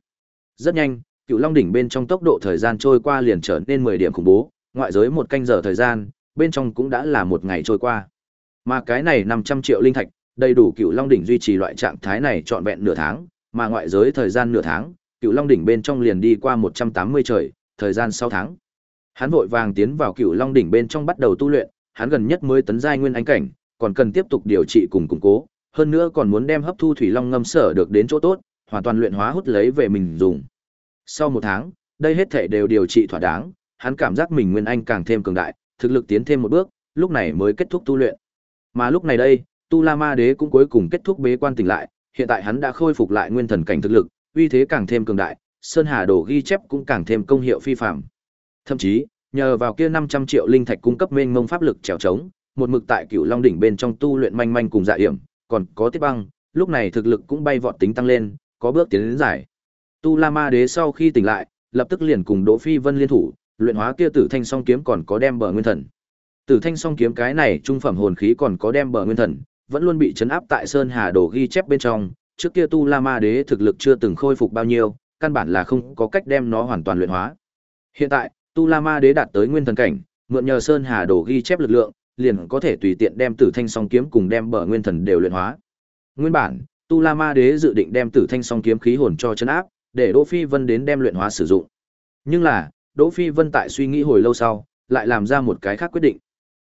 Rất nhanh, Cửu Long đỉnh bên trong tốc độ thời gian trôi qua liền trở nên 10 điểm khủng bố, ngoại giới một canh giờ thời gian, bên trong cũng đã là một ngày trôi qua. Mà cái này 500 triệu linh thạch, đầy đủ cựu Long đỉnh duy trì loại trạng thái này trọn vẹn nửa tháng, mà ngoại giới thời gian nửa tháng, cựu Long đỉnh bên trong liền đi qua 180 trời, thời gian 6 tháng. Hắn vội vàng tiến vào cựu Long đỉnh bên trong bắt đầu tu luyện, hắn gần nhất mới tấn giai nguyên ánh cảnh, còn cần tiếp tục điều trị cùng củng cố, hơn nữa còn muốn đem hấp thu thủy long ngâm sở được đến chỗ tốt, hoàn toàn luyện hóa hút lấy về mình dùng. Sau một tháng, đây hết thể đều điều trị thỏa đáng, hắn cảm giác mình nguyên anh càng thêm cường đại, thực lực tiến thêm một bước, lúc này mới kết thúc tu luyện. Mà lúc này đây, Tu La Ma Đế cũng cuối cùng kết thúc bế quan tỉnh lại, hiện tại hắn đã khôi phục lại nguyên thần cảnh thực lực, uy thế càng thêm cường đại, Sơn Hà Đồ ghi chép cũng càng thêm công hiệu phi phàm. Thậm chí, nhờ vào kia 500 triệu linh thạch cung cấp mênh mông pháp lực trèo trống, một mực tại Cửu Long đỉnh bên trong tu luyện manh manh cùng dạ hiểm, còn có Tiết Băng, lúc này thực lực cũng bay vọt tính tăng lên, có bước tiến đến giải. Tu La Ma Đế sau khi tỉnh lại, lập tức liền cùng Đỗ Phi Vân liên thủ, luyện hóa kia Tử Thanh Song kiếm còn có đem bờ nguyên thần. Tử Thanh Song kiếm cái này trung phẩm hồn khí còn có đem bờ nguyên thần, vẫn luôn bị chấn áp tại Sơn Hà Đồ ghi chép bên trong, trước kia Tu La Ma Đế thực lực chưa từng khôi phục bao nhiêu, căn bản là không có cách đem nó hoàn toàn luyện hóa. Hiện tại, Tu La Ma Đế đạt tới nguyên thần cảnh, mượn nhờ Sơn Hà Đồ ghi chép lực lượng, liền có thể tùy tiện đem Tử Thanh Song kiếm cùng đem bờ nguyên thần đều luyện hóa. Nguyên bản, Tu La Ma Đế dự định đem Tử Thanh Song kiếm khí hồn cho chấn áp, để Đỗ Phi Vân đến đem luyện hóa sử dụng. Nhưng là, Đỗ Phi Vân tại suy nghĩ hồi lâu sau, lại làm ra một cái khác quyết định.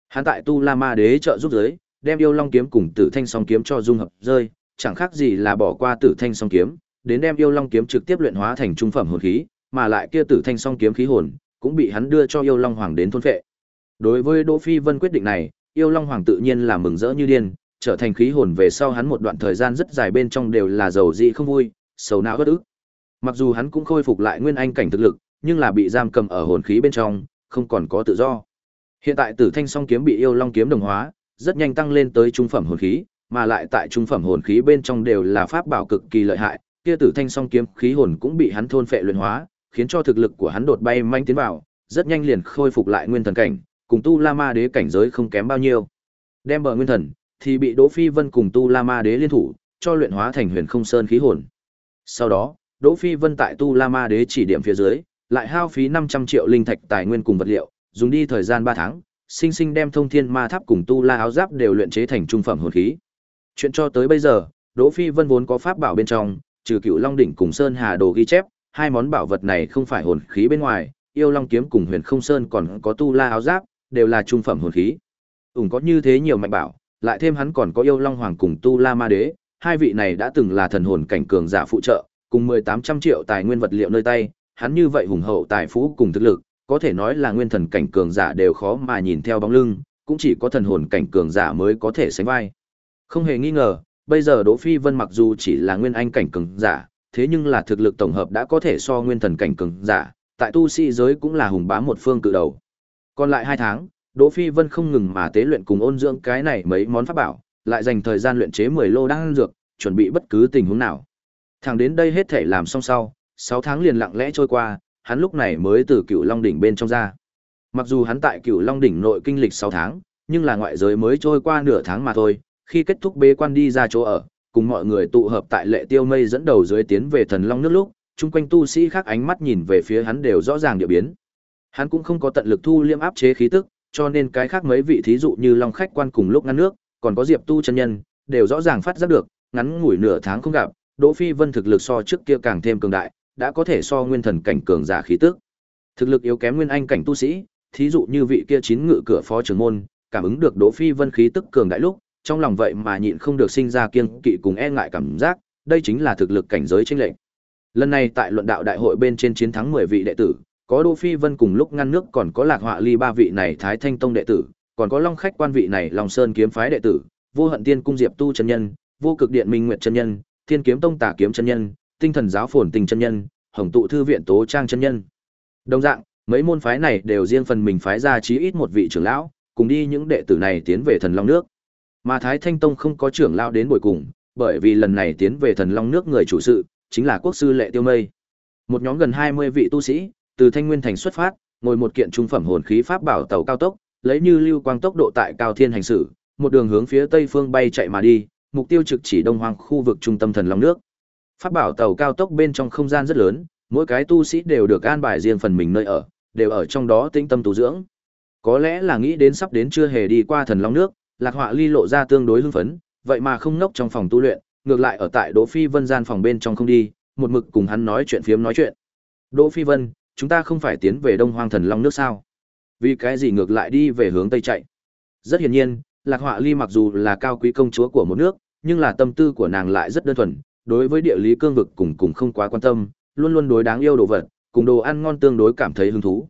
Hắn tại Tu La Ma Đế trợ giúp giới, đem yêu long kiếm cùng Tử Thanh Song kiếm cho dung hợp rơi, chẳng khác gì là bỏ qua Tử Thanh Song kiếm, đến đem yêu long kiếm trực tiếp luyện hóa thành trung phẩm hồn khí, mà lại kia Tử Thanh Song kiếm khí hồn cũng bị hắn đưa cho yêu long hoàng đến thôn phệ. Đối với Đỗ Phi Vân quyết định này, yêu long hoàng tự nhiên là mừng rỡ như điên, trở thành khí hồn về sau hắn một đoạn thời gian rất dài bên trong đều là giàu dị không vui, sầu não bất ức. Mặc dù hắn cũng khôi phục lại nguyên anh cảnh thực lực, nhưng là bị giam cầm ở hồn khí bên trong, không còn có tự do. Hiện tại Tử Thanh Song kiếm bị yêu long kiếm đồng hóa, rất nhanh tăng lên tới trung phẩm hồn khí, mà lại tại trung phẩm hồn khí bên trong đều là pháp bảo cực kỳ lợi hại, kia Tử Thanh Song kiếm khí hồn cũng bị hắn thôn phệ luyện hóa, khiến cho thực lực của hắn đột bay manh tiến vào, rất nhanh liền khôi phục lại nguyên thần cảnh, cùng Tu La Ma Đế cảnh giới không kém bao nhiêu. Đem bờ nguyên thần thì bị Đỗ Phi Vân cùng Tu La Ma Đế liên thủ, cho luyện hóa thành Huyền Không Sơn khí hồn. Sau đó, Đỗ Phi Vân tại Tu La Ma Đế chỉ điểm phía dưới, lại hao phí 500 triệu linh thạch tài nguyên cùng vật liệu, dùng đi thời gian 3 tháng, sinh sinh đem Thông Thiên Ma Tháp cùng Tu La áo giáp đều luyện chế thành trung phẩm hồn khí. Chuyện cho tới bây giờ, Đỗ Phi Vân vốn có pháp bảo bên trong, trừ Cựu Long đỉnh cùng Sơn Hà đồ ghi chép, hai món bảo vật này không phải hồn khí bên ngoài, yêu long kiếm cùng huyền không sơn còn có tu la áo giáp, đều là trung phẩm hồn khí. Ủng có như thế nhiều mạnh bảo, lại thêm hắn còn có yêu long hoàng cùng tu la ma đế, hai vị này đã từng là thần hồn cảnh cường giả phụ trợ, cùng 1800 triệu tài nguyên vật liệu nơi tay, hắn như vậy hùng hậu tài phú cùng thực lực, có thể nói là nguyên thần cảnh cường giả đều khó mà nhìn theo bóng lưng, cũng chỉ có thần hồn cảnh cường giả mới có thể sánh vai. Không hề nghi ngờ, bây giờ Đỗ Phi Vân mặc dù chỉ là nguyên anh cảnh cường giả, thế nhưng là thực lực tổng hợp đã có thể so nguyên thần cảnh cường giả, tại tu sĩ giới cũng là hùng bá một phương cự đầu. Còn lại 2 tháng, Đỗ Phi Vân không ngừng mà tế luyện cùng ôn dưỡng cái này mấy món pháp bảo, lại dành thời gian luyện chế 10 lô đan dược, chuẩn bị bất cứ tình huống nào. Thẳng đến đây hết thể làm xong sau, 6 tháng liền lặng lẽ trôi qua, hắn lúc này mới từ Cựu Long đỉnh bên trong ra. Mặc dù hắn tại Cựu Long đỉnh nội kinh lịch 6 tháng, nhưng là ngoại giới mới trôi qua nửa tháng mà thôi, khi kết thúc bế quan đi ra chỗ ở, cùng mọi người tụ hợp tại Lệ Tiêu Mây dẫn đầu dưới tiến về Thần Long nước lúc, chung quanh tu sĩ khác ánh mắt nhìn về phía hắn đều rõ ràng địa biến. Hắn cũng không có tận lực thu liêm áp chế khí tức, cho nên cái khác mấy vị thí dụ như Long khách quan cùng lúc ngăn nước, còn có Diệp Tu chân nhân, đều rõ ràng phát giác được, ngắn ngủi nửa tháng không gặp, Đỗ Phi Vân thực lực so trước kia càng thêm cường đại, đã có thể so nguyên thần cảnh cường giả khí tức. Thực lực yếu kém nguyên anh cảnh tu sĩ, thí dụ như vị kia chín ngự cửa phó trưởng môn, cảm ứng được Đỗ Phi Vân khí tức cường đại lúc, trong lòng vậy mà nhịn không được sinh ra kiêng kỵ cùng e ngại cảm giác, đây chính là thực lực cảnh giới chênh lệch. Lần này tại luận đạo đại hội bên trên chiến thắng 10 vị đệ tử, có Đỗ Phi Vân cùng lúc ngăn nước còn có Lạc Họa Ly ba vị này Thái Thanh Tông đệ tử, còn có Long khách quan vị này Long Sơn kiếm phái đệ tử, Vô Hận Tiên cung Diệp Tu chân nhân, Vô Cực Điện Minh Nguyệt chân nhân, Thiên Kiếm Tông Tả kiếm chân nhân, Tinh Thần giáo Phồn Tình chân nhân, Hồng Tụ thư viện Tố Trang chân nhân. Đồng dạng, mấy môn phái này đều riêng phần mình phái ra chí ít một vị trưởng lão, cùng đi những đệ tử này tiến về Thần Long nước. Mà Thái Thanh Tông không có trưởng lão đến buổi cùng, bởi vì lần này tiến về Thần Long nước người chủ sự chính là quốc sư Lệ Tiêu Mây. Một nhóm gần 20 vị tu sĩ, từ Thanh Nguyên thành xuất phát, ngồi một kiện trung phẩm hồn khí pháp bảo tàu cao tốc, lấy như lưu quang tốc độ tại cao thiên hành xử, một đường hướng phía tây phương bay chạy mà đi, mục tiêu trực chỉ đông hoang khu vực trung tâm thần long nước. Pháp bảo tàu cao tốc bên trong không gian rất lớn, mỗi cái tu sĩ đều được an bài riêng phần mình nơi ở, đều ở trong đó tĩnh tâm tu dưỡng. Có lẽ là nghĩ đến sắp đến chưa hề đi qua thần long nước, Lạc Họa Ly lộ ra tương đối hưng phấn, vậy mà không nốc trong phòng tu luyện, ngược lại ở tại Đỗ Phi Vân gian phòng bên trong không đi, một mực cùng hắn nói chuyện phiếm nói chuyện. Đỗ Phi Vân, chúng ta không phải tiến về Đông Hoang Thần Long nước sao? Vì cái gì ngược lại đi về hướng tây chạy? Rất hiển nhiên, Lạc Họa Ly mặc dù là cao quý công chúa của một nước, nhưng là tâm tư của nàng lại rất đơn thuần, đối với địa lý cương vực cùng cùng không quá quan tâm, luôn luôn đối đáng yêu đồ vật, cùng đồ ăn ngon tương đối cảm thấy hứng thú.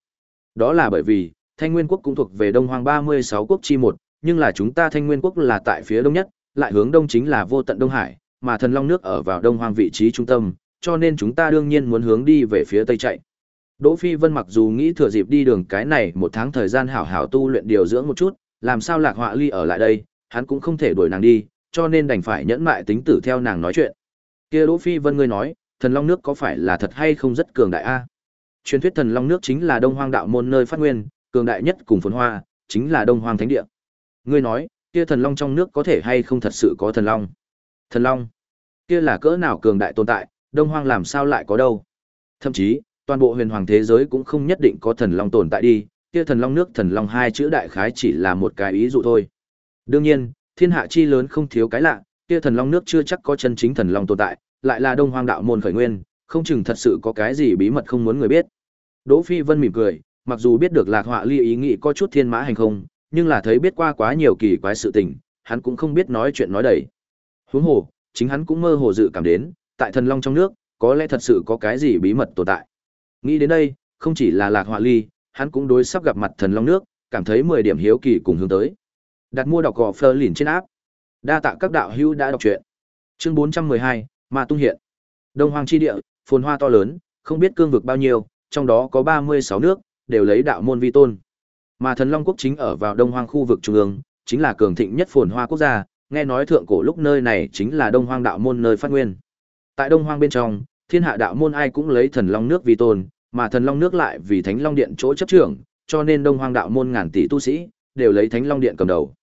Đó là bởi vì, Thanh Nguyên quốc cũng thuộc về Đông Hoang 36 quốc chi một, nhưng là chúng ta Thanh Nguyên quốc là tại phía đông nhất, lại hướng đông chính là vô tận Đông Hải, mà thần long nước ở vào Đông Hoang vị trí trung tâm, cho nên chúng ta đương nhiên muốn hướng đi về phía tây chạy. Đỗ Phi Vân mặc dù nghĩ thừa dịp đi đường cái này một tháng thời gian hảo hảo tu luyện điều dưỡng một chút, làm sao Lạc Họa Ly ở lại đây, hắn cũng không thể đuổi nàng đi, cho nên đành phải nhẫn mại tính tử theo nàng nói chuyện. Kia Đỗ Phi Vân ngươi nói, thần long nước có phải là thật hay không rất cường đại a? Truyền thuyết thần long nước chính là Đông Hoang đạo môn nơi phát nguyên, cường đại nhất cùng phồn hoa, chính là Đông Hoang thánh địa. Ngươi nói, kia thần long trong nước có thể hay không thật sự có thần long? Thần long? Kia là cỡ nào cường đại tồn tại, Đông Hoang làm sao lại có đâu? Thậm chí, toàn bộ huyền hoàng thế giới cũng không nhất định có thần long tồn tại đi, kia thần long nước thần long hai chữ đại khái chỉ là một cái ý dụ thôi. Đương nhiên, thiên hạ chi lớn không thiếu cái lạ, kia thần long nước chưa chắc có chân chính thần long tồn tại, lại là đông hoang đạo môn khởi nguyên, không chừng thật sự có cái gì bí mật không muốn người biết. Đỗ Phi Vân mỉm cười, mặc dù biết được Lạc Họa Ly ý nghĩ có chút thiên mã hành không, nhưng là thấy biết qua quá nhiều kỳ quái sự tình, hắn cũng không biết nói chuyện nói đầy. Huống hồ, chính hắn cũng mơ hồ dự cảm đến, tại thần long trong nước, có lẽ thật sự có cái gì bí mật tồn tại. Nghĩ đến đây, không chỉ là Lạc Họa Ly, hắn cũng đối sắp gặp mặt thần long nước, cảm thấy 10 điểm hiếu kỳ cùng hướng tới. Đặt mua đọc gò Fleur lìn trên áp. Đa tạ các đạo hữu đã đọc truyện. Chương 412, Ma tung hiện. Đông Hoang chi địa, phồn hoa to lớn, không biết cương vực bao nhiêu, trong đó có 36 nước, đều lấy đạo môn vi tôn. Mà thần long quốc chính ở vào Đông Hoang khu vực trung ương, chính là cường thịnh nhất phồn hoa quốc gia, nghe nói thượng cổ lúc nơi này chính là Đông Hoang đạo môn nơi phát nguyên. Tại Đông Hoang bên trong, thiên hạ đạo môn ai cũng lấy thần long nước vi tôn, mà thần long nước lại vì thánh long điện chỗ chấp trưởng, cho nên Đông Hoang đạo môn ngàn tỷ tu sĩ đều lấy thánh long điện cầm đầu.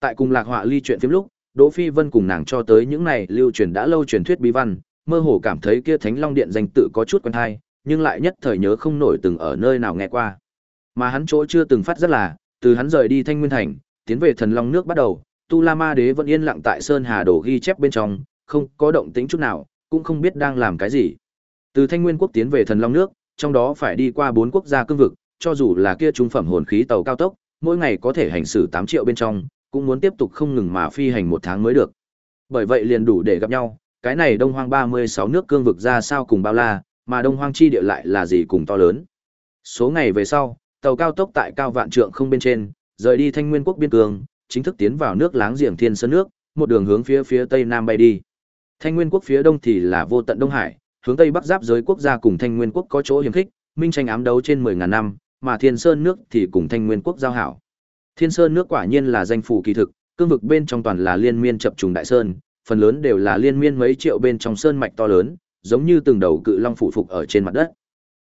Tại cùng Lạc Họa ly chuyện phim lúc, Đỗ Phi Vân cùng nàng cho tới những này lưu truyền đã lâu truyền thuyết bí văn, mơ hồ cảm thấy kia Thánh Long Điện danh tự có chút quen hay, nhưng lại nhất thời nhớ không nổi từng ở nơi nào nghe qua. Mà hắn chỗ chưa từng phát rất là, từ hắn rời đi Thanh Nguyên Thành, tiến về Thần Long nước bắt đầu, Tu La Ma Đế vẫn yên lặng tại Sơn Hà Đồ ghi chép bên trong, không có động tĩnh chút nào, cũng không biết đang làm cái gì. Từ Thanh Nguyên quốc tiến về Thần Long nước, trong đó phải đi qua bốn quốc gia cương vực, cho dù là kia trung phẩm hồn khí tàu cao tốc, mỗi ngày có thể hành xử 8 triệu bên trong, cũng muốn tiếp tục không ngừng mà phi hành một tháng mới được. Bởi vậy liền đủ để gặp nhau, cái này Đông Hoang 36 nước cương vực ra sao cùng bao la, mà Đông Hoang chi địa lại là gì cùng to lớn. Số ngày về sau, tàu cao tốc tại cao vạn trượng không bên trên, rời đi Thanh Nguyên quốc biên cương, chính thức tiến vào nước láng giềng Thiên Sơn nước, một đường hướng phía phía tây nam bay đi. Thanh Nguyên quốc phía đông thì là vô tận Đông Hải, hướng tây bắc giáp giới quốc gia cùng Thanh Nguyên quốc có chỗ hiểm khích, minh tranh ám đấu trên 10000 năm, mà Thiên Sơn nước thì cùng Thanh Nguyên quốc giao hảo. Thiên Sơn nước quả nhiên là danh phủ kỳ thực, cương vực bên trong toàn là liên miên chập trùng đại sơn, phần lớn đều là liên miên mấy triệu bên trong sơn mạch to lớn, giống như từng đầu cự long phụ phục ở trên mặt đất.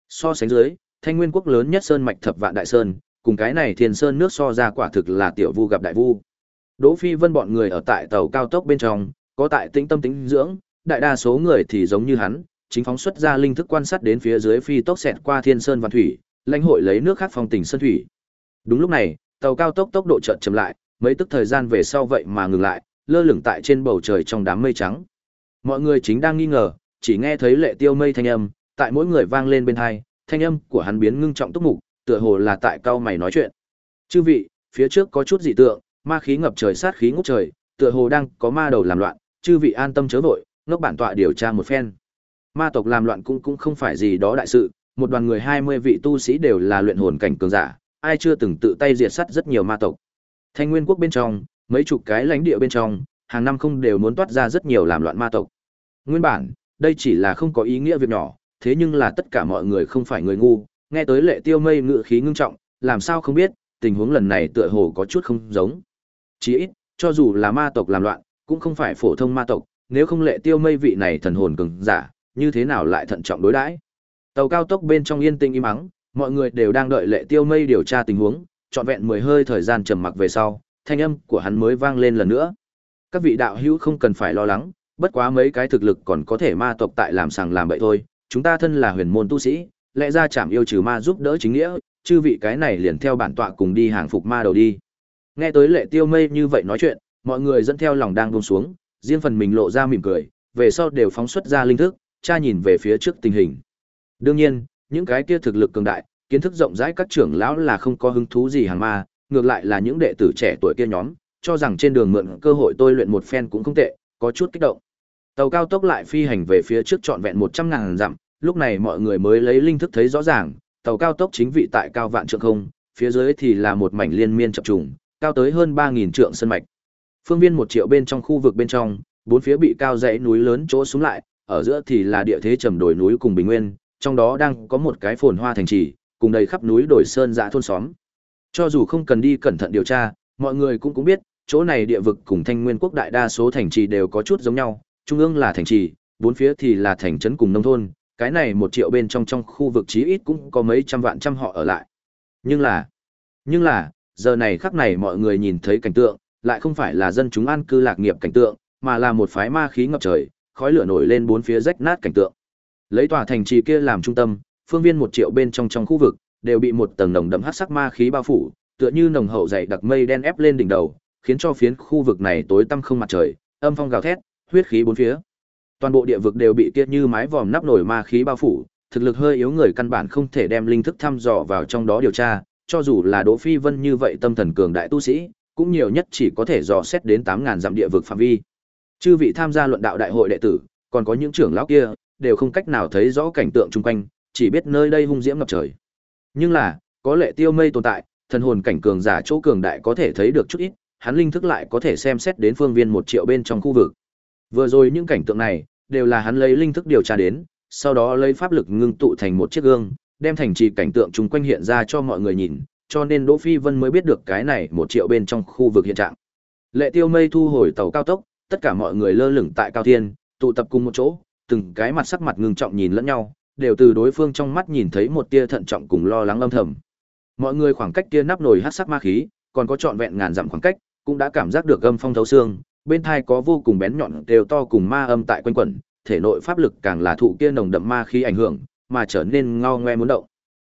So sánh dưới, Thanh Nguyên quốc lớn nhất sơn mạch thập vạn đại sơn, cùng cái này Thiên Sơn nước so ra quả thực là tiểu vu gặp đại vu. Đỗ Phi Vân bọn người ở tại tàu cao tốc bên trong, có tại tĩnh tâm tĩnh dưỡng, đại đa số người thì giống như hắn, chính phóng xuất ra linh thức quan sát đến phía dưới phi tốc xẹt qua Thiên Sơn và Thủy, lãnh hội lấy nước khác phong tình sơn thủy. Đúng lúc này, tàu cao tốc tốc độ chợt chậm lại, mấy tức thời gian về sau vậy mà ngừng lại, lơ lửng tại trên bầu trời trong đám mây trắng. Mọi người chính đang nghi ngờ, chỉ nghe thấy lệ tiêu mây thanh âm, tại mỗi người vang lên bên tai, thanh âm của hắn biến ngưng trọng túc mục, tựa hồ là tại cao mày nói chuyện. Chư vị, phía trước có chút dị tượng, ma khí ngập trời sát khí ngút trời, tựa hồ đang có ma đầu làm loạn, chư vị an tâm chớ vội, ngốc bản tọa điều tra một phen. Ma tộc làm loạn cũng cũng không phải gì đó đại sự, một đoàn người 20 vị tu sĩ đều là luyện hồn cảnh cường giả, ai chưa từng tự tay diệt sát rất nhiều ma tộc. Thanh Nguyên quốc bên trong, mấy chục cái lãnh địa bên trong, hàng năm không đều muốn toát ra rất nhiều làm loạn ma tộc. Nguyên bản, đây chỉ là không có ý nghĩa việc nhỏ, thế nhưng là tất cả mọi người không phải người ngu, nghe tới lệ tiêu mây ngự khí ngưng trọng, làm sao không biết, tình huống lần này tựa hồ có chút không giống. Chỉ ít, cho dù là ma tộc làm loạn, cũng không phải phổ thông ma tộc, nếu không lệ tiêu mây vị này thần hồn cường giả, như thế nào lại thận trọng đối đãi. Tàu cao tốc bên trong yên tĩnh im mắng, mọi người đều đang đợi lệ tiêu mây điều tra tình huống, trọn vẹn mười hơi thời gian trầm mặc về sau, thanh âm của hắn mới vang lên lần nữa. Các vị đạo hữu không cần phải lo lắng, bất quá mấy cái thực lực còn có thể ma tộc tại làm sàng làm bậy thôi, chúng ta thân là huyền môn tu sĩ, lẽ ra chạm yêu trừ ma giúp đỡ chính nghĩa, chư vị cái này liền theo bản tọa cùng đi hàng phục ma đầu đi. Nghe tới lệ tiêu mây như vậy nói chuyện, mọi người dẫn theo lòng đang bông xuống, riêng phần mình lộ ra mỉm cười, về sau đều phóng xuất ra linh thức, cha nhìn về phía trước tình hình. Đương nhiên, những cái kia thực lực cường đại, kiến thức rộng rãi các trưởng lão là không có hứng thú gì hàng ma, ngược lại là những đệ tử trẻ tuổi kia nhóm, cho rằng trên đường mượn cơ hội tôi luyện một phen cũng không tệ, có chút kích động. Tàu cao tốc lại phi hành về phía trước trọn vẹn 100 ngàn dặm, lúc này mọi người mới lấy linh thức thấy rõ ràng, tàu cao tốc chính vị tại cao vạn trượng không, phía dưới thì là một mảnh liên miên chập trùng, cao tới hơn 3000 trượng sân mạch. Phương viên một triệu bên trong khu vực bên trong, bốn phía bị cao dãy núi lớn chỗ xuống lại, ở giữa thì là địa thế trầm đồi núi cùng bình nguyên, trong đó đang có một cái phồn hoa thành trì, cùng đầy khắp núi đồi sơn dã thôn xóm. Cho dù không cần đi cẩn thận điều tra, mọi người cũng cũng biết, chỗ này địa vực cùng Thanh Nguyên quốc đại đa số thành trì đều có chút giống nhau, trung ương là thành trì, bốn phía thì là thành trấn cùng nông thôn, cái này một triệu bên trong trong khu vực chí ít cũng có mấy trăm vạn trăm họ ở lại. Nhưng là, nhưng là, giờ này khắc này mọi người nhìn thấy cảnh tượng, lại không phải là dân chúng an cư lạc nghiệp cảnh tượng, mà là một phái ma khí ngập trời, khói lửa nổi lên bốn phía rách nát cảnh tượng. Lấy tòa thành trì kia làm trung tâm, phương viên một triệu bên trong trong khu vực đều bị một tầng nồng đậm hắc sắc ma khí bao phủ, tựa như nồng hậu dày đặc mây đen ép lên đỉnh đầu, khiến cho phiến khu vực này tối tăm không mặt trời, âm phong gào thét, huyết khí bốn phía. Toàn bộ địa vực đều bị kia như mái vòm nắp nổi ma khí bao phủ, thực lực hơi yếu người căn bản không thể đem linh thức thăm dò vào trong đó điều tra, cho dù là Đỗ Phi Vân như vậy tâm thần cường đại tu sĩ, cũng nhiều nhất chỉ có thể dò xét đến 8000 dặm địa vực phạm vi. Chư vị tham gia luận đạo đại hội đệ tử, còn có những trưởng lão kia, đều không cách nào thấy rõ cảnh tượng chung quanh, chỉ biết nơi đây hung diễm ngập trời. Nhưng là, có lệ tiêu mây tồn tại, thần hồn cảnh cường giả chỗ cường đại có thể thấy được chút ít, hắn linh thức lại có thể xem xét đến phương viên một triệu bên trong khu vực. Vừa rồi những cảnh tượng này, đều là hắn lấy linh thức điều tra đến, sau đó lấy pháp lực ngưng tụ thành một chiếc gương, đem thành trì cảnh tượng chung quanh hiện ra cho mọi người nhìn, cho nên Đỗ Phi Vân mới biết được cái này một triệu bên trong khu vực hiện trạng. Lệ Tiêu Mây thu hồi tàu cao tốc, tất cả mọi người lơ lửng tại cao thiên, tụ tập cùng một chỗ, từng cái mặt sắc mặt ngưng trọng nhìn lẫn nhau, đều từ đối phương trong mắt nhìn thấy một tia thận trọng cùng lo lắng âm thầm. Mọi người khoảng cách kia nắp nồi hắc sắc ma khí, còn có trọn vẹn ngàn dặm khoảng cách, cũng đã cảm giác được âm phong thấu xương, bên thai có vô cùng bén nhọn đều to cùng ma âm tại quanh quẩn, thể nội pháp lực càng là thụ kia nồng đậm ma khí ảnh hưởng, mà trở nên ngao ngoe muốn động.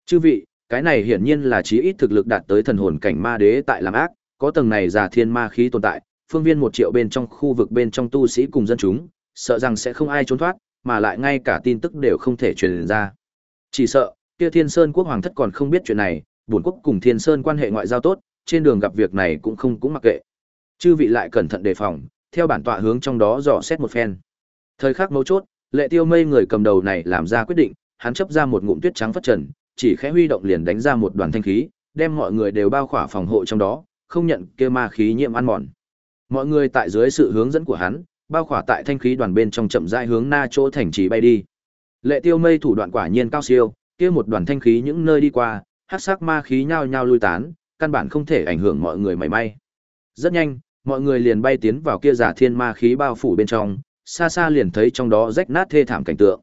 Chư vị, cái này hiển nhiên là chí ít thực lực đạt tới thần hồn cảnh ma đế tại làm ác, có tầng này giả thiên ma khí tồn tại, phương viên một triệu bên trong khu vực bên trong tu sĩ cùng dân chúng, sợ rằng sẽ không ai trốn thoát, mà lại ngay cả tin tức đều không thể truyền ra. Chỉ sợ, kia Thiên Sơn quốc hoàng thất còn không biết chuyện này, buồn quốc cùng Thiên Sơn quan hệ ngoại giao tốt, trên đường gặp việc này cũng không cũng mặc kệ. Chư vị lại cẩn thận đề phòng, theo bản tọa hướng trong đó dò xét một phen. Thời khắc mấu chốt, Lệ Tiêu Mây người cầm đầu này làm ra quyết định, hắn chấp ra một ngụm tuyết trắng phất trần, chỉ khẽ huy động liền đánh ra một đoàn thanh khí, đem mọi người đều bao khỏa phòng hộ trong đó, không nhận kia ma khí nhiễm ăn mòn. Mọi người tại dưới sự hướng dẫn của hắn, bao khỏa tại thanh khí đoàn bên trong chậm rãi hướng na chỗ thành trì bay đi. Lệ Tiêu Mây thủ đoạn quả nhiên cao siêu, kia một đoàn thanh khí những nơi đi qua, hắc sắc ma khí nhao nhao lui tán, căn bản không thể ảnh hưởng mọi người mảy may. Rất nhanh, mọi người liền bay tiến vào kia giả thiên ma khí bao phủ bên trong, xa xa liền thấy trong đó rách nát thê thảm cảnh tượng.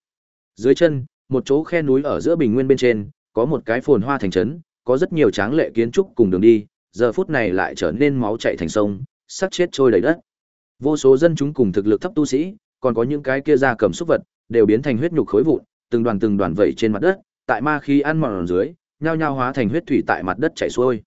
Dưới chân, một chỗ khe núi ở giữa bình nguyên bên trên, có một cái phồn hoa thành trấn, có rất nhiều tráng lệ kiến trúc cùng đường đi, giờ phút này lại trở nên máu chảy thành sông, sắc chết trôi đầy đất. Vô số dân chúng cùng thực lực thấp tu sĩ, còn có những cái kia da cầm xúc vật, đều biến thành huyết nhục khối vụn, từng đoàn từng đoàn vẩy trên mặt đất, tại ma khí ăn mòn dưới, nhao nhao hóa thành huyết thủy tại mặt đất chảy xuôi.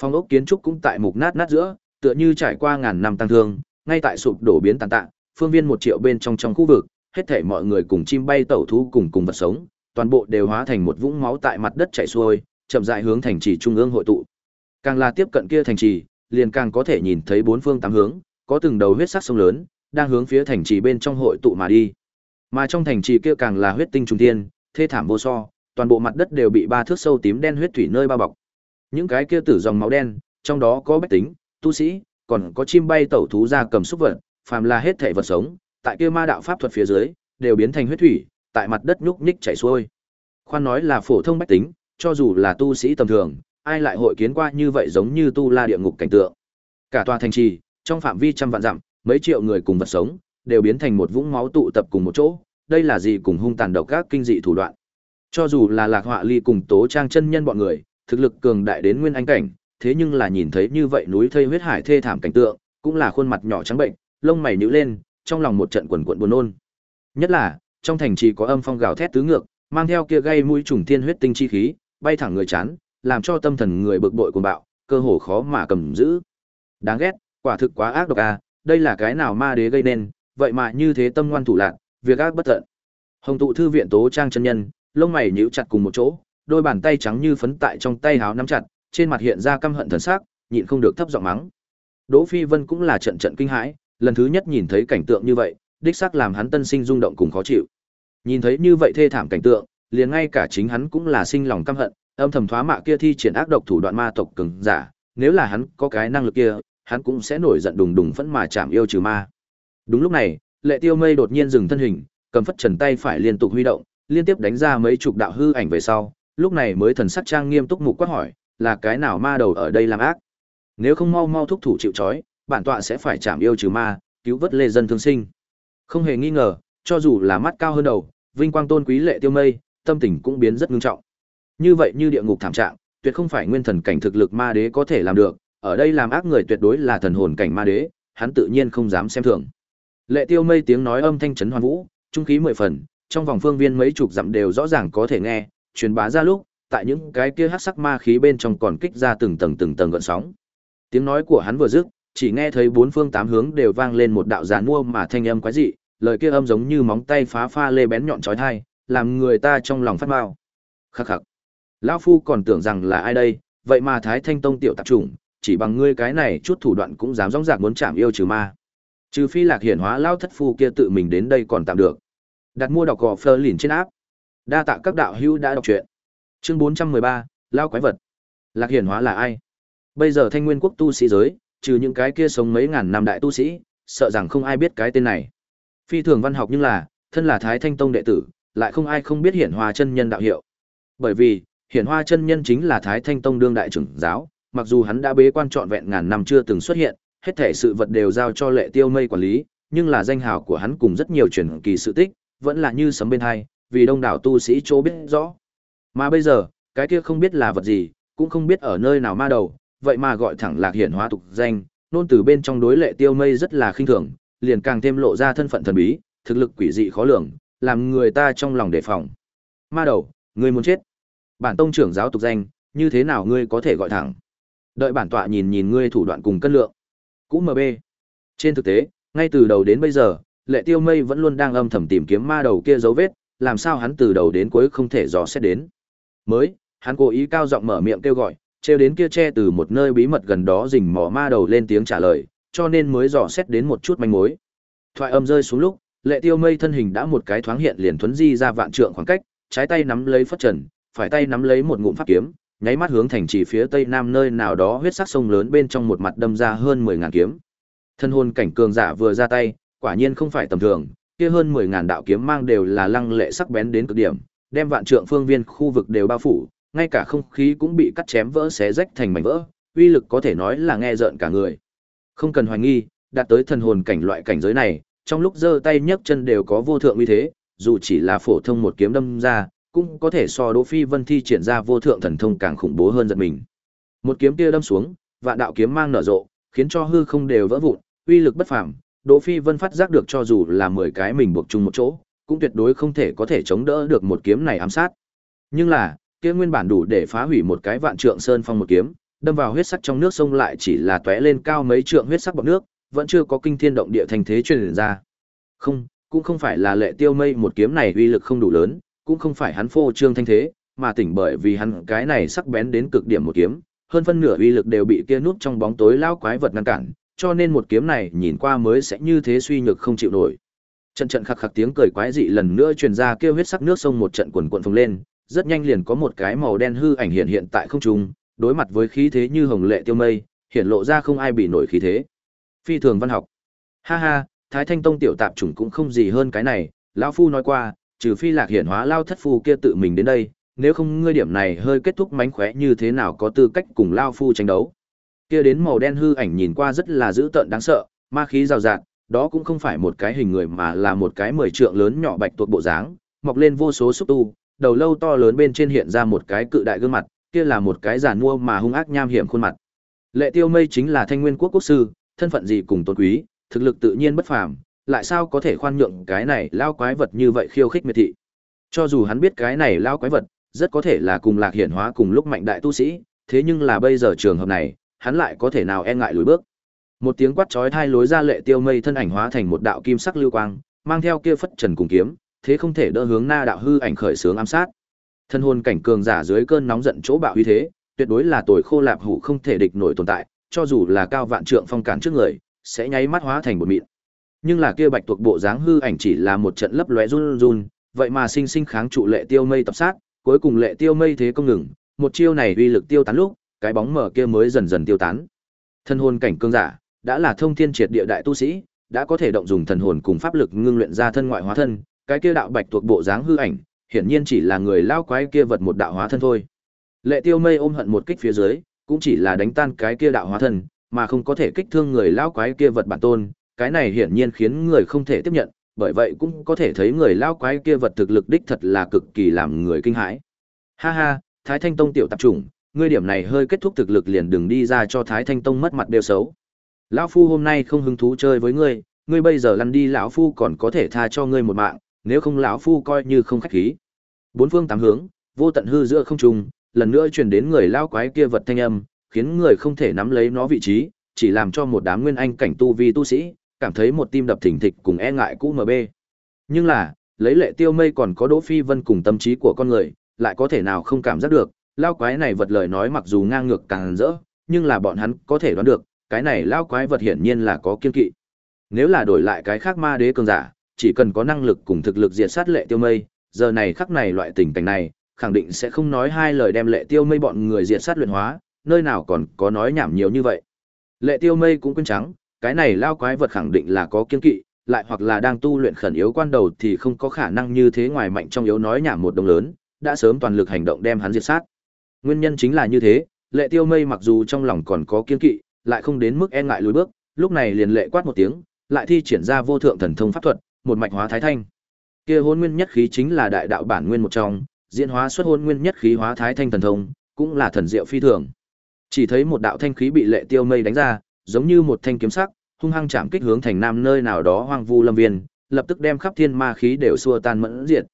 Phong ốc kiến trúc cũng tại mục nát nát giữa, tựa như trải qua ngàn năm tăng thương, ngay tại sụp đổ biến tàn tạ, phương viên một triệu bên trong trong khu vực, hết thảy mọi người cùng chim bay tẩu thú cùng cùng vật sống, toàn bộ đều hóa thành một vũng máu tại mặt đất chảy xuôi, chậm rãi hướng thành trì trung ương hội tụ. Càng là tiếp cận kia thành trì, liền càng có thể nhìn thấy bốn phương tám hướng, có từng đầu huyết sắc sông lớn, đang hướng phía thành trì bên trong hội tụ mà đi. Mà trong thành trì kia càng là huyết tinh trùng thiên, thê thảm vô so, toàn bộ mặt đất đều bị ba thước sâu tím đen huyết thủy nơi bao bọc. Những cái kia tử dòng máu đen, trong đó có bách tính, tu sĩ, còn có chim bay tẩu thú ra cầm xúc vật, phàm là hết thể vật sống, tại kia ma đạo pháp thuật phía dưới, đều biến thành huyết thủy, tại mặt đất nhúc nhích chảy xuôi. Khoan nói là phổ thông bách tính, cho dù là tu sĩ tầm thường, ai lại hội kiến qua như vậy giống như tu la địa ngục cảnh tượng. Cả tòa thành trì, trong phạm vi trăm vạn dặm, mấy triệu người cùng vật sống, đều biến thành một vũng máu tụ tập cùng một chỗ, đây là gì cùng hung tàn độc các kinh dị thủ đoạn. Cho dù là Lạc Họa Ly cùng Tố Trang chân nhân bọn người, thực lực cường đại đến nguyên anh cảnh, thế nhưng là nhìn thấy như vậy núi thây huyết hải thê thảm cảnh tượng, cũng là khuôn mặt nhỏ trắng bệnh, lông mày nhíu lên, trong lòng một trận quần quật buồn nôn. Nhất là, trong thành trì có âm phong gào thét tứ ngược, mang theo kia gây mũi trùng thiên huyết tinh chi khí, bay thẳng người chán, làm cho tâm thần người bực bội cuồng bạo, cơ hồ khó mà cầm giữ. Đáng ghét, quả thực quá ác độc à, đây là cái nào ma đế gây nên, vậy mà như thế tâm ngoan thủ lạn, việc ác bất tận. Hồng tụ thư viện tố trang chân nhân, lông mày nhíu chặt cùng một chỗ, đôi bàn tay trắng như phấn tại trong tay háo nắm chặt, trên mặt hiện ra căm hận thần sắc, nhịn không được thấp giọng mắng. Đỗ Phi Vân cũng là trận trận kinh hãi, lần thứ nhất nhìn thấy cảnh tượng như vậy, đích xác làm hắn tân sinh rung động cùng khó chịu. Nhìn thấy như vậy thê thảm cảnh tượng, liền ngay cả chính hắn cũng là sinh lòng căm hận, âm thầm thoá mạ kia thi triển ác độc thủ đoạn ma tộc cường giả, nếu là hắn có cái năng lực kia, hắn cũng sẽ nổi giận đùng đùng phẫn mà chạm yêu trừ ma. Đúng lúc này, Lệ Tiêu Mây đột nhiên dừng thân hình, cầm phất trần tay phải liên tục huy động, liên tiếp đánh ra mấy chục đạo hư ảnh về sau, lúc này mới thần sắc trang nghiêm túc mục quát hỏi, là cái nào ma đầu ở đây làm ác? Nếu không mau mau thúc thủ chịu trói, bản tọa sẽ phải chạm yêu trừ ma, cứu vớt lê dân thương sinh. Không hề nghi ngờ, cho dù là mắt cao hơn đầu, vinh quang tôn quý lệ tiêu mây, tâm tình cũng biến rất nghiêm trọng. Như vậy như địa ngục thảm trạng, tuyệt không phải nguyên thần cảnh thực lực ma đế có thể làm được, ở đây làm ác người tuyệt đối là thần hồn cảnh ma đế, hắn tự nhiên không dám xem thường. Lệ Tiêu Mây tiếng nói âm thanh chấn hoàn vũ, trung khí mười phần, trong vòng phương viên mấy chục dặm đều rõ ràng có thể nghe, truyền bá ra lúc, tại những cái kia hắc sắc ma khí bên trong còn kích ra từng tầng từng tầng gợn sóng. Tiếng nói của hắn vừa dứt, chỉ nghe thấy bốn phương tám hướng đều vang lên một đạo giàn mua mà thanh âm quái dị, lời kia âm giống như móng tay phá pha lê bén nhọn chói tai, làm người ta trong lòng phát mao Khắc khắc. Lão phu còn tưởng rằng là ai đây, vậy mà Thái Thanh Tông tiểu tạp chủng, chỉ bằng ngươi cái này chút thủ đoạn cũng dám dõng dạc muốn chạm yêu trừ ma. Trừ phi Lạc Hiển Hóa lao thất phu kia tự mình đến đây còn tạm được. Đặt mua đọc gò Fleur lìn trên áp. Đa tạ các đạo hữu đã đọc truyện. Chương 413, lao quái vật. Lạc Hiển Hóa là ai? Bây giờ Thanh Nguyên quốc tu sĩ giới, trừ những cái kia sống mấy ngàn năm đại tu sĩ, sợ rằng không ai biết cái tên này. Phi thường văn học nhưng là, thân là Thái Thanh Tông đệ tử, lại không ai không biết Hiển Hoa chân nhân đạo hiệu. Bởi vì, Hiển Hoa chân nhân chính là Thái Thanh Tông đương đại trưởng giáo, mặc dù hắn đã bế quan trọn vẹn ngàn năm chưa từng xuất hiện, hết thể sự vật đều giao cho Lệ Tiêu Mây quản lý, nhưng là danh hào của hắn cùng rất nhiều truyền kỳ sự tích, vẫn là như sấm bên hai, vì đông đảo tu sĩ chỗ biết rõ. Mà bây giờ, cái kia không biết là vật gì, cũng không biết ở nơi nào ma đầu, vậy mà gọi thẳng Lạc Hiển Hóa tục danh, nôn từ bên trong đối Lệ Tiêu Mây rất là khinh thường, liền càng thêm lộ ra thân phận thần bí, thực lực quỷ dị khó lường, làm người ta trong lòng đề phòng. Ma đầu, ngươi muốn chết. Bản tông trưởng giáo tục danh, như thế nào ngươi có thể gọi thẳng? Đợi bản tọa nhìn nhìn ngươi thủ đoạn cùng cân lượng. Cũ MB. Trên thực tế, ngay từ đầu đến bây giờ, Lệ Tiêu Mây vẫn luôn đang âm thầm tìm kiếm ma đầu kia dấu vết, làm sao hắn từ đầu đến cuối không thể dò xét đến. Mới, hắn cố ý cao giọng mở miệng kêu gọi, treo đến kia che từ một nơi bí mật gần đó rình mò ma đầu lên tiếng trả lời, cho nên mới dò xét đến một chút manh mối. Thoại âm rơi xuống lúc, Lệ Tiêu Mây thân hình đã một cái thoáng hiện liền thuấn di ra vạn trượng khoảng cách, trái tay nắm lấy phất trần, phải tay nắm lấy một ngụm pháp kiếm, nháy mắt hướng thành chỉ phía tây nam nơi nào đó huyết sắc sông lớn bên trong một mặt đâm ra hơn 10000 kiếm. Thân hồn cảnh cường giả vừa ra tay, quả nhiên không phải tầm thường, kia hơn 10000 đạo kiếm mang đều là lăng lệ sắc bén đến cực điểm, đem vạn trượng phương viên khu vực đều bao phủ, ngay cả không khí cũng bị cắt chém vỡ xé rách thành mảnh vỡ, uy lực có thể nói là nghe rợn cả người. Không cần hoài nghi, đạt tới thần hồn cảnh loại cảnh giới này, trong lúc giơ tay nhấc chân đều có vô thượng uy thế, dù chỉ là phổ thông một kiếm đâm ra, cũng có thể so Đỗ Phi Vân thi triển ra vô thượng thần thông càng khủng bố hơn giật mình. Một kiếm kia đâm xuống, vạn đạo kiếm mang nở rộ, khiến cho hư không đều vỡ vụn, uy lực bất phàm. Đỗ Phi Vân phát giác được cho dù là 10 cái mình buộc chung một chỗ, cũng tuyệt đối không thể có thể chống đỡ được một kiếm này ám sát. Nhưng là, kia nguyên bản đủ để phá hủy một cái vạn trượng sơn phong một kiếm, đâm vào huyết sắc trong nước sông lại chỉ là tóe lên cao mấy trượng huyết sắc bọt nước, vẫn chưa có kinh thiên động địa thành thế truyền ra. Không, cũng không phải là lệ tiêu mây một kiếm này uy lực không đủ lớn, cũng không phải hắn phô trương thanh thế, mà tỉnh bởi vì hắn cái này sắc bén đến cực điểm một kiếm, hơn phân nửa uy lực đều bị kia núp trong bóng tối lao quái vật ngăn cản, cho nên một kiếm này nhìn qua mới sẽ như thế suy nhược không chịu nổi. Trận trận khắc khắc tiếng cười quái dị lần nữa truyền ra kêu huyết sắc nước sông một trận cuồn cuộn phồng lên, rất nhanh liền có một cái màu đen hư ảnh hiện hiện tại không trung, đối mặt với khí thế như hồng lệ tiêu mây, hiện lộ ra không ai bị nổi khí thế. Phi thường văn học. Ha ha, Thái Thanh Tông tiểu tạp chủng cũng không gì hơn cái này, lão phu nói qua, trừ phi lạc hiển hóa lao thất phu kia tự mình đến đây, nếu không ngươi điểm này hơi kết thúc mánh khóe như thế nào có tư cách cùng lao phu tranh đấu. Kia đến màu đen hư ảnh nhìn qua rất là dữ tợn đáng sợ, ma khí rào rạt, đó cũng không phải một cái hình người mà là một cái mười trượng lớn nhỏ bạch tuộc bộ dáng, mọc lên vô số xúc tu, đầu lâu to lớn bên trên hiện ra một cái cự đại gương mặt, kia là một cái giàn mua mà hung ác nham hiểm khuôn mặt. Lệ Tiêu Mây chính là Thanh Nguyên quốc quốc sư, thân phận gì cùng tôn quý, thực lực tự nhiên bất phàm, lại sao có thể khoan nhượng cái này lao quái vật như vậy khiêu khích miệt thị. Cho dù hắn biết cái này lao quái vật, rất có thể là cùng lạc hiển hóa cùng lúc mạnh đại tu sĩ, thế nhưng là bây giờ trường hợp này, hắn lại có thể nào e ngại lùi bước. Một tiếng quát chói thai lối ra lệ tiêu mây thân ảnh hóa thành một đạo kim sắc lưu quang, mang theo kia phất trần cùng kiếm, thế không thể đỡ hướng na đạo hư ảnh khởi sướng ám sát. Thân hồn cảnh cường giả dưới cơn nóng giận chỗ bạo uy thế, tuyệt đối là tuổi khô lạp hủ không thể địch nổi tồn tại, cho dù là cao vạn trượng phong cản trước người, sẽ nháy mắt hóa thành một mịn. Nhưng là kia bạch thuộc bộ dáng hư ảnh chỉ là một trận lấp lóe run run, vậy mà sinh sinh kháng trụ lệ tiêu mây tập sát, cuối cùng lệ tiêu mây thế công ngừng, một chiêu này uy lực tiêu tán lúc, cái bóng mở kia mới dần dần tiêu tán. Thân hồn cảnh cương giả, đã là thông thiên triệt địa đại tu sĩ, đã có thể động dùng thần hồn cùng pháp lực ngưng luyện ra thân ngoại hóa thân, cái kia đạo bạch thuộc bộ dáng hư ảnh, hiển nhiên chỉ là người lao quái kia vật một đạo hóa thân thôi. Lệ Tiêu Mây ôm hận một kích phía dưới, cũng chỉ là đánh tan cái kia đạo hóa thân, mà không có thể kích thương người lao quái kia vật bản tôn, cái này hiển nhiên khiến người không thể tiếp nhận, bởi vậy cũng có thể thấy người lao quái kia vật thực lực đích thật là cực kỳ làm người kinh hãi. Ha ha, Thái Thanh Tông tiểu tập chủng, ngươi điểm này hơi kết thúc thực lực liền đừng đi ra cho Thái Thanh Tông mất mặt đều xấu. Lão phu hôm nay không hứng thú chơi với ngươi, ngươi bây giờ lăn đi lão phu còn có thể tha cho ngươi một mạng, nếu không lão phu coi như không khách khí. Bốn phương tám hướng, vô tận hư giữa không trung, lần nữa truyền đến người lao quái kia vật thanh âm, khiến người không thể nắm lấy nó vị trí, chỉ làm cho một đám nguyên anh cảnh tu vi tu sĩ, cảm thấy một tim đập thình thịch cùng e ngại cũ MB. Nhưng là, lấy lệ tiêu mây còn có Đỗ Phi Vân cùng tâm trí của con người, lại có thể nào không cảm giác được, lao quái này vật lời nói mặc dù ngang ngược càng rỡ, nhưng là bọn hắn có thể đoán được, cái này lao quái vật hiển nhiên là có kiên kỵ. Nếu là đổi lại cái khác ma đế cường giả, chỉ cần có năng lực cùng thực lực diệt sát lệ tiêu mây, giờ này khắc này loại tình cảnh này, khẳng định sẽ không nói hai lời đem lệ tiêu mây bọn người diệt sát luyện hóa, nơi nào còn có nói nhảm nhiều như vậy. Lệ tiêu mây cũng quên trắng, cái này lao quái vật khẳng định là có kiên kỵ, lại hoặc là đang tu luyện khẩn yếu quan đầu thì không có khả năng như thế ngoài mạnh trong yếu nói nhảm một đồng lớn, đã sớm toàn lực hành động đem hắn diệt sát. Nguyên nhân chính là như thế, lệ tiêu mây mặc dù trong lòng còn có kiên kỵ, lại không đến mức e ngại lùi bước, lúc này liền lệ quát một tiếng, lại thi triển ra vô thượng thần thông pháp thuật, một mạch hóa thái thanh. Kia hôn nguyên nhất khí chính là đại đạo bản nguyên một trong, diễn hóa xuất hôn nguyên nhất khí hóa thái thanh thần thông, cũng là thần diệu phi thường. Chỉ thấy một đạo thanh khí bị lệ tiêu mây đánh ra, giống như một thanh kiếm sắc, hung hăng chạm kích hướng thành nam nơi nào đó hoang vu lâm viên, lập tức đem khắp thiên ma khí đều xua tan mẫn diệt.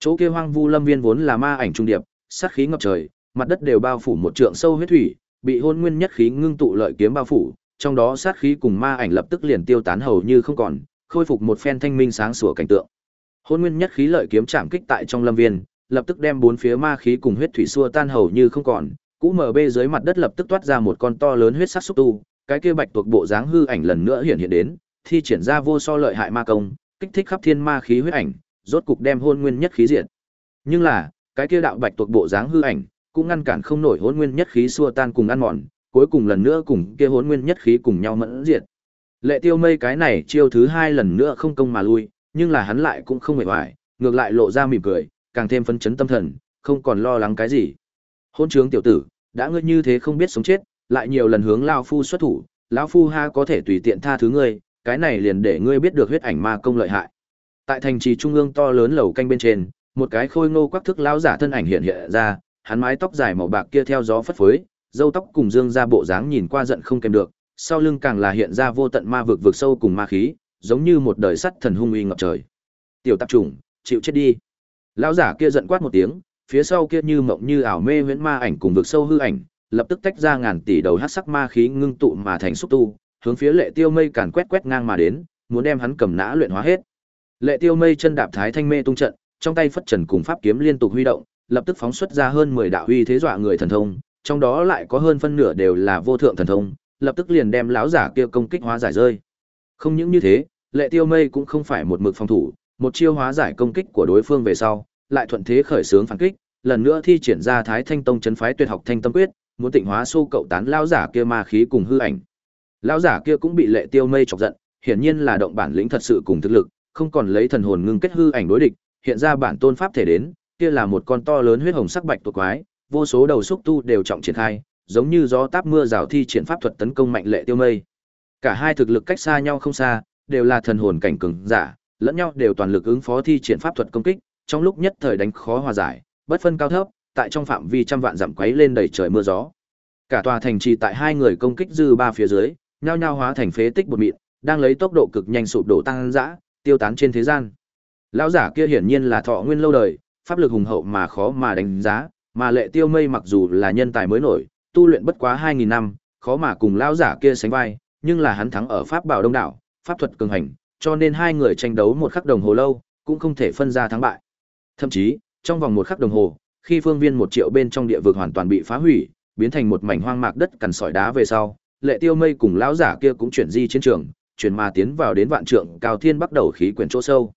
Chỗ kia hoang vu lâm viên vốn là ma ảnh trung điệp, sát khí ngập trời, mặt đất đều bao phủ một trượng sâu huyết thủy, bị hôn nguyên nhất khí ngưng tụ lợi kiếm bao phủ, trong đó sát khí cùng ma ảnh lập tức liền tiêu tán hầu như không còn, khôi phục một phen thanh minh sáng sủa cảnh tượng. Hôn nguyên nhất khí lợi kiếm chạm kích tại trong lâm viên, lập tức đem bốn phía ma khí cùng huyết thủy xua tan hầu như không còn, cũ mờ bê dưới mặt đất lập tức toát ra một con to lớn huyết sắc xúc tu, cái kia bạch tuộc bộ dáng hư ảnh lần nữa hiện hiện đến, thi triển ra vô so lợi hại ma công, kích thích khắp thiên ma khí huyết ảnh, rốt cục đem hôn nguyên nhất khí diệt. Nhưng là, cái kia đạo bạch tuộc bộ dáng hư ảnh, cũng ngăn cản không nổi hôn nguyên nhất khí xua tan cùng ăn mòn, cuối cùng lần nữa cùng kia hôn nguyên nhất khí cùng nhau mẫn diệt. Lệ Tiêu Mây cái này chiêu thứ hai lần nữa không công mà lui, nhưng là hắn lại cũng không hề hoài, ngược lại lộ ra mỉm cười, càng thêm phấn chấn tâm thần, không còn lo lắng cái gì. Hôn trướng tiểu tử, đã ngươi như thế không biết sống chết, lại nhiều lần hướng lao phu xuất thủ, lão phu ha có thể tùy tiện tha thứ ngươi, cái này liền để ngươi biết được huyết ảnh ma công lợi hại. Tại thành trì trung ương to lớn lầu canh bên trên, một cái khôi ngô quắc thức lão giả thân ảnh hiện hiện ra, hắn mái tóc dài màu bạc kia theo gió phất phới, râu tóc cùng dương ra bộ dáng nhìn qua giận không kèm được, sau lưng càng là hiện ra vô tận ma vực vực sâu cùng ma khí, giống như một đời sắt thần hung uy ngập trời. Tiểu tạp trùng, chịu chết đi. Lão giả kia giận quát một tiếng, phía sau kia như mộng như ảo mê huyễn ma ảnh cùng vực sâu hư ảnh, lập tức tách ra ngàn tỷ đầu hắc sắc ma khí ngưng tụ mà thành xúc tu, hướng phía Lệ Tiêu Mây càn quét quét ngang mà đến, muốn đem hắn cầm nã luyện hóa hết. Lệ Tiêu Mây chân đạp thái thanh mê tung trận, trong tay phất trần cùng pháp kiếm liên tục huy động, lập tức phóng xuất ra hơn 10 đạo uy thế dọa người thần thông, trong đó lại có hơn phân nửa đều là vô thượng thần thông, lập tức liền đem lão giả kia công kích hóa giải rơi. Không những như thế, Lệ Tiêu Mây cũng không phải một mực phòng thủ, một chiêu hóa giải công kích của đối phương về sau, lại thuận thế khởi xướng phản kích, lần nữa thi triển ra Thái Thanh Tông trấn phái tuyệt học Thanh Tâm Quyết, muốn tịnh hóa xô cậu tán lão giả kia ma khí cùng hư ảnh. Lão giả kia cũng bị Lệ Tiêu Mây chọc giận, hiển nhiên là động bản lĩnh thật sự cùng thực lực, không còn lấy thần hồn ngưng kết hư ảnh đối địch, hiện ra bản tôn pháp thể đến, kia là một con to lớn huyết hồng sắc bạch tuộc quái, vô số đầu xúc tu đều trọng triển khai, giống như gió táp mưa rào thi triển pháp thuật tấn công mạnh Lệ Tiêu Mây. Cả hai thực lực cách xa nhau không xa, đều là thần hồn cảnh cường giả, lẫn nhau đều toàn lực ứng phó thi triển pháp thuật công kích, trong lúc nhất thời đánh khó hòa giải, bất phân cao thấp, tại trong phạm vi trăm vạn dặm quấy lên đầy trời mưa gió. Cả tòa thành trì tại hai người công kích dư ba phía dưới, nhao nhao hóa thành phế tích bột mịn, đang lấy tốc độ cực nhanh sụp đổ tăng dã, tiêu tán trên thế gian. Lão giả kia hiển nhiên là thọ nguyên lâu đời, pháp lực hùng hậu mà khó mà đánh giá, mà Lệ Tiêu Mây mặc dù là nhân tài mới nổi, tu luyện bất quá 2000 năm, khó mà cùng lão giả kia sánh vai, nhưng là hắn thắng ở pháp bảo đông đảo, pháp thuật cường hành, cho nên hai người tranh đấu một khắc đồng hồ lâu, cũng không thể phân ra thắng bại. Thậm chí, trong vòng một khắc đồng hồ, khi phương viên một triệu bên trong địa vực hoàn toàn bị phá hủy, biến thành một mảnh hoang mạc đất cằn sỏi đá về sau, Lệ Tiêu Mây cùng lão giả kia cũng chuyển di chiến trường, chuyển mà tiến vào đến vạn trượng cao thiên bắt đầu khí quyển chỗ sâu.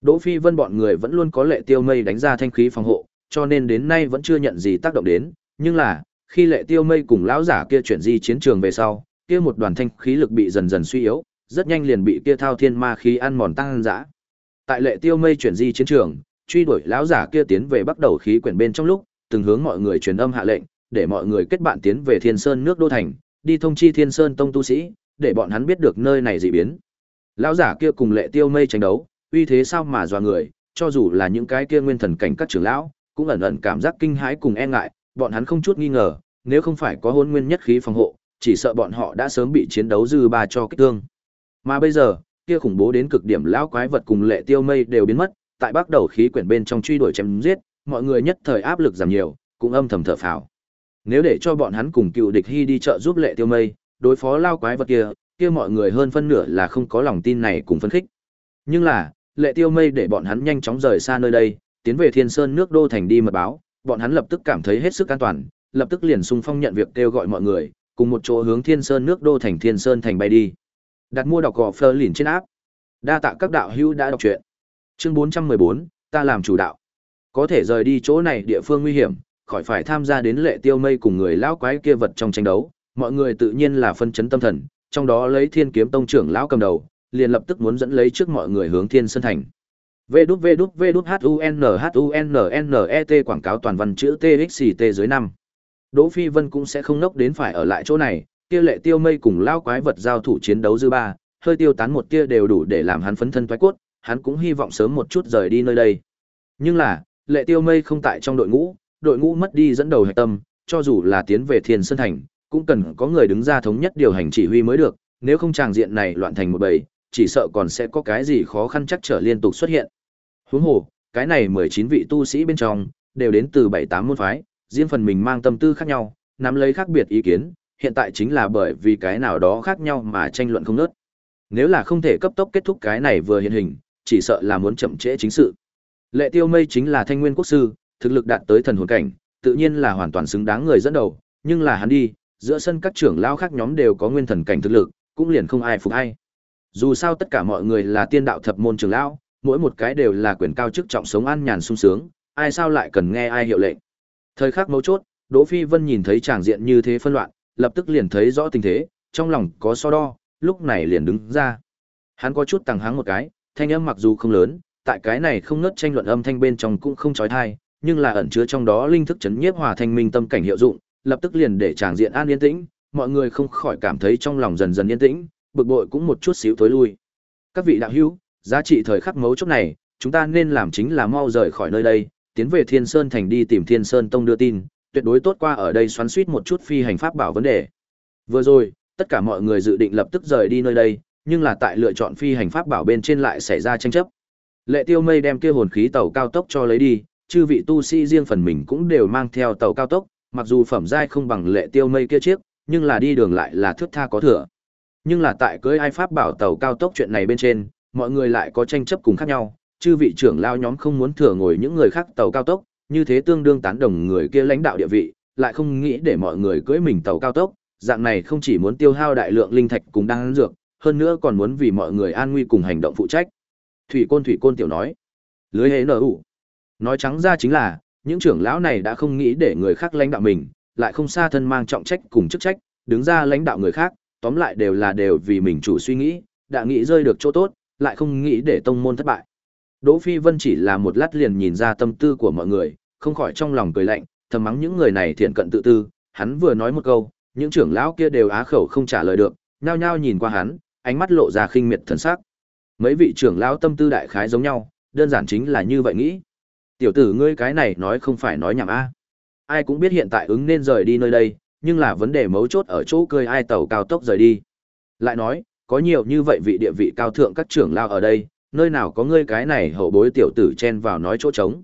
Đỗ Phi Vân bọn người vẫn luôn có Lệ Tiêu Mây đánh ra thanh khí phòng hộ, cho nên đến nay vẫn chưa nhận gì tác động đến, nhưng là, khi Lệ Tiêu Mây cùng lão giả kia chuyển di chiến trường về sau, kia một đoàn thanh khí lực bị dần dần suy yếu, rất nhanh liền bị kia thao thiên ma khí ăn mòn tăng dã. Tại Lệ Tiêu Mây chuyển di chiến trường, truy đuổi lão giả kia tiến về bắt đầu khí quyển bên trong lúc, từng hướng mọi người truyền âm hạ lệnh, để mọi người kết bạn tiến về Thiên Sơn nước đô thành, đi thông chi Thiên Sơn tông tu sĩ, để bọn hắn biết được nơi này dị biến. Lão giả kia cùng Lệ Tiêu Mây tranh đấu, uy thế sao mà dọa người, cho dù là những cái kia nguyên thần cảnh các trưởng lão, cũng ẩn ẩn cảm giác kinh hãi cùng e ngại, bọn hắn không chút nghi ngờ, nếu không phải có hôn nguyên nhất khí phòng hộ, chỉ sợ bọn họ đã sớm bị chiến đấu dư ba cho kích thương. Mà bây giờ, kia khủng bố đến cực điểm lão quái vật cùng Lệ Tiêu Mây đều biến mất, tại bắt đầu khí quyển bên trong truy đuổi chém giết, mọi người nhất thời áp lực giảm nhiều, cũng âm thầm thở phào. Nếu để cho bọn hắn cùng cựu địch hy đi chợ giúp Lệ Tiêu Mây, đối phó lao quái vật kia, kia mọi người hơn phân nửa là không có lòng tin này cùng phấn khích. Nhưng là, Lệ Tiêu Mây để bọn hắn nhanh chóng rời xa nơi đây, tiến về Thiên Sơn nước đô thành đi mật báo, bọn hắn lập tức cảm thấy hết sức an toàn, lập tức liền xung phong nhận việc kêu gọi mọi người, cùng một chỗ hướng Thiên Sơn nước đô thành Thiên Sơn thành bay đi. Đặt mua đọc gò Fleur liền trên áp. Đa tạ các đạo hữu đã đọc truyện. Chương 414, ta làm chủ đạo. Có thể rời đi chỗ này địa phương nguy hiểm, khỏi phải tham gia đến lệ tiêu mây cùng người lão quái kia vật trong tranh đấu, mọi người tự nhiên là phân chấn tâm thần, trong đó lấy Thiên Kiếm Tông trưởng lão cầm đầu, liền lập tức muốn dẫn lấy trước mọi người hướng Thiên Sơn thành. Vê đút vê đút vê đút n e t quảng cáo toàn văn chữ TXT dưới năm. Đỗ Phi Vân cũng sẽ không nốc đến phải ở lại chỗ này, kia lệ tiêu mây cùng lao quái vật giao thủ chiến đấu dư ba, hơi tiêu tán một tia đều đủ để làm hắn phấn thân thoái cốt, hắn cũng hy vọng sớm một chút rời đi nơi đây. Nhưng là, lệ tiêu mây không tại trong đội ngũ, đội ngũ mất đi dẫn đầu hạch tâm, cho dù là tiến về Thiên Sơn Thành, cũng cần có người đứng ra thống nhất điều hành chỉ huy mới được, nếu không tràng diện này loạn thành một bầy, chỉ sợ còn sẽ có cái gì khó khăn chắc trở liên tục xuất hiện. Huống hồ, cái này 19 vị tu sĩ bên trong, đều đến từ 7-8 môn phái, riêng phần mình mang tâm tư khác nhau, nắm lấy khác biệt ý kiến, hiện tại chính là bởi vì cái nào đó khác nhau mà tranh luận không ngớt. Nếu là không thể cấp tốc kết thúc cái này vừa hiện hình, chỉ sợ là muốn chậm trễ chính sự. Lệ Tiêu Mây chính là Thanh Nguyên quốc sư, thực lực đạt tới thần hồn cảnh, tự nhiên là hoàn toàn xứng đáng người dẫn đầu, nhưng là hắn đi, giữa sân các trưởng lão khác nhóm đều có nguyên thần cảnh thực lực, cũng liền không ai phục ai. Dù sao tất cả mọi người là tiên đạo thập môn trưởng lão, mỗi một cái đều là quyền cao chức trọng sống an nhàn sung sướng, ai sao lại cần nghe ai hiệu lệnh. Thời khắc mấu chốt, Đỗ Phi Vân nhìn thấy tràng diện như thế phân loạn, lập tức liền thấy rõ tình thế, trong lòng có so đo, lúc này liền đứng ra. Hắn có chút tăng háng một cái, thanh âm mặc dù không lớn, tại cái này không ngớt tranh luận âm thanh bên trong cũng không chói tai, nhưng là ẩn chứa trong đó linh thức chấn nhiếp hòa thanh minh tâm cảnh hiệu dụng, lập tức liền để tràng diện an yên tĩnh, mọi người không khỏi cảm thấy trong lòng dần dần yên tĩnh, bực bội cũng một chút xíu tối lui. Các vị đạo hữu, giá trị thời khắc mấu chốt này, chúng ta nên làm chính là mau rời khỏi nơi đây, tiến về Thiên Sơn thành đi tìm Thiên Sơn tông đưa tin, tuyệt đối tốt qua ở đây xoắn xuýt một chút phi hành pháp bảo vấn đề. Vừa rồi, tất cả mọi người dự định lập tức rời đi nơi đây, nhưng là tại lựa chọn phi hành pháp bảo bên trên lại xảy ra tranh chấp. Lệ Tiêu Mây đem kia hồn khí tàu cao tốc cho lấy đi, chư vị tu sĩ riêng phần mình cũng đều mang theo tàu cao tốc, mặc dù phẩm giai không bằng Lệ Tiêu Mây kia chiếc, nhưng là đi đường lại là thước tha có thừa. Nhưng là tại cưới ai pháp bảo tàu cao tốc chuyện này bên trên, mọi người lại có tranh chấp cùng khác nhau, chư vị trưởng lao nhóm không muốn thừa ngồi những người khác tàu cao tốc, như thế tương đương tán đồng người kia lãnh đạo địa vị, lại không nghĩ để mọi người cưới mình tàu cao tốc, dạng này không chỉ muốn tiêu hao đại lượng linh thạch cùng đan dược, hơn nữa còn muốn vì mọi người an nguy cùng hành động phụ trách. Thủy Côn Thủy Côn tiểu nói, lưới hế nở ủ. Nói trắng ra chính là, những trưởng lão này đã không nghĩ để người khác lãnh đạo mình, lại không xa thân mang trọng trách cùng chức trách, đứng ra lãnh đạo người khác, tóm lại đều là đều vì mình chủ suy nghĩ, đã nghĩ rơi được chỗ tốt, lại không nghĩ để tông môn thất bại. Đỗ Phi Vân chỉ là một lát liền nhìn ra tâm tư của mọi người, không khỏi trong lòng cười lạnh, thầm mắng những người này thiện cận tự tư, hắn vừa nói một câu, những trưởng lão kia đều á khẩu không trả lời được, nhao nhao nhìn qua hắn, ánh mắt lộ ra khinh miệt thần sắc. Mấy vị trưởng lão tâm tư đại khái giống nhau, đơn giản chính là như vậy nghĩ. Tiểu tử ngươi cái này nói không phải nói nhảm a. Ai cũng biết hiện tại ứng nên rời đi nơi đây, nhưng là vấn đề mấu chốt ở chỗ cười ai tàu cao tốc rời đi. Lại nói, có nhiều như vậy vị địa vị cao thượng các trưởng lão ở đây, nơi nào có ngươi cái này hậu bối tiểu tử chen vào nói chỗ trống.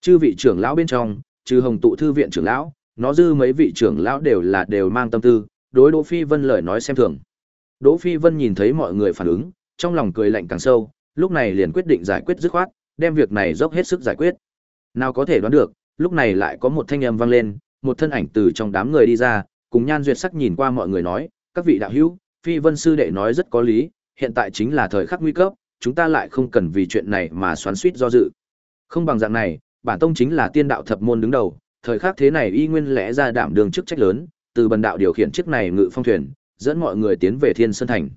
Chư vị trưởng lão bên trong, trừ Hồng tụ thư viện trưởng lão, nó dư mấy vị trưởng lão đều là đều mang tâm tư, đối Đỗ Phi Vân lời nói xem thường. Đỗ Phi Vân nhìn thấy mọi người phản ứng, trong lòng cười lạnh càng sâu, lúc này liền quyết định giải quyết dứt khoát, đem việc này dốc hết sức giải quyết. Nào có thể đoán được, lúc này lại có một thanh âm vang lên, một thân ảnh từ trong đám người đi ra, cùng Nhan Duyệt sắc nhìn qua mọi người nói, các vị đạo hữu, Phi Vân sư đệ nói rất có lý, hiện tại chính là thời khắc nguy cấp, chúng ta lại không cần vì chuyện này mà xoắn xuýt do dự. Không bằng dạng này, bản tông chính là tiên đạo thập môn đứng đầu, thời khắc thế này y nguyên lẽ ra đảm đường chức trách lớn, từ bần đạo điều khiển chiếc này ngự phong thuyền, dẫn mọi người tiến về Thiên Sơn thành.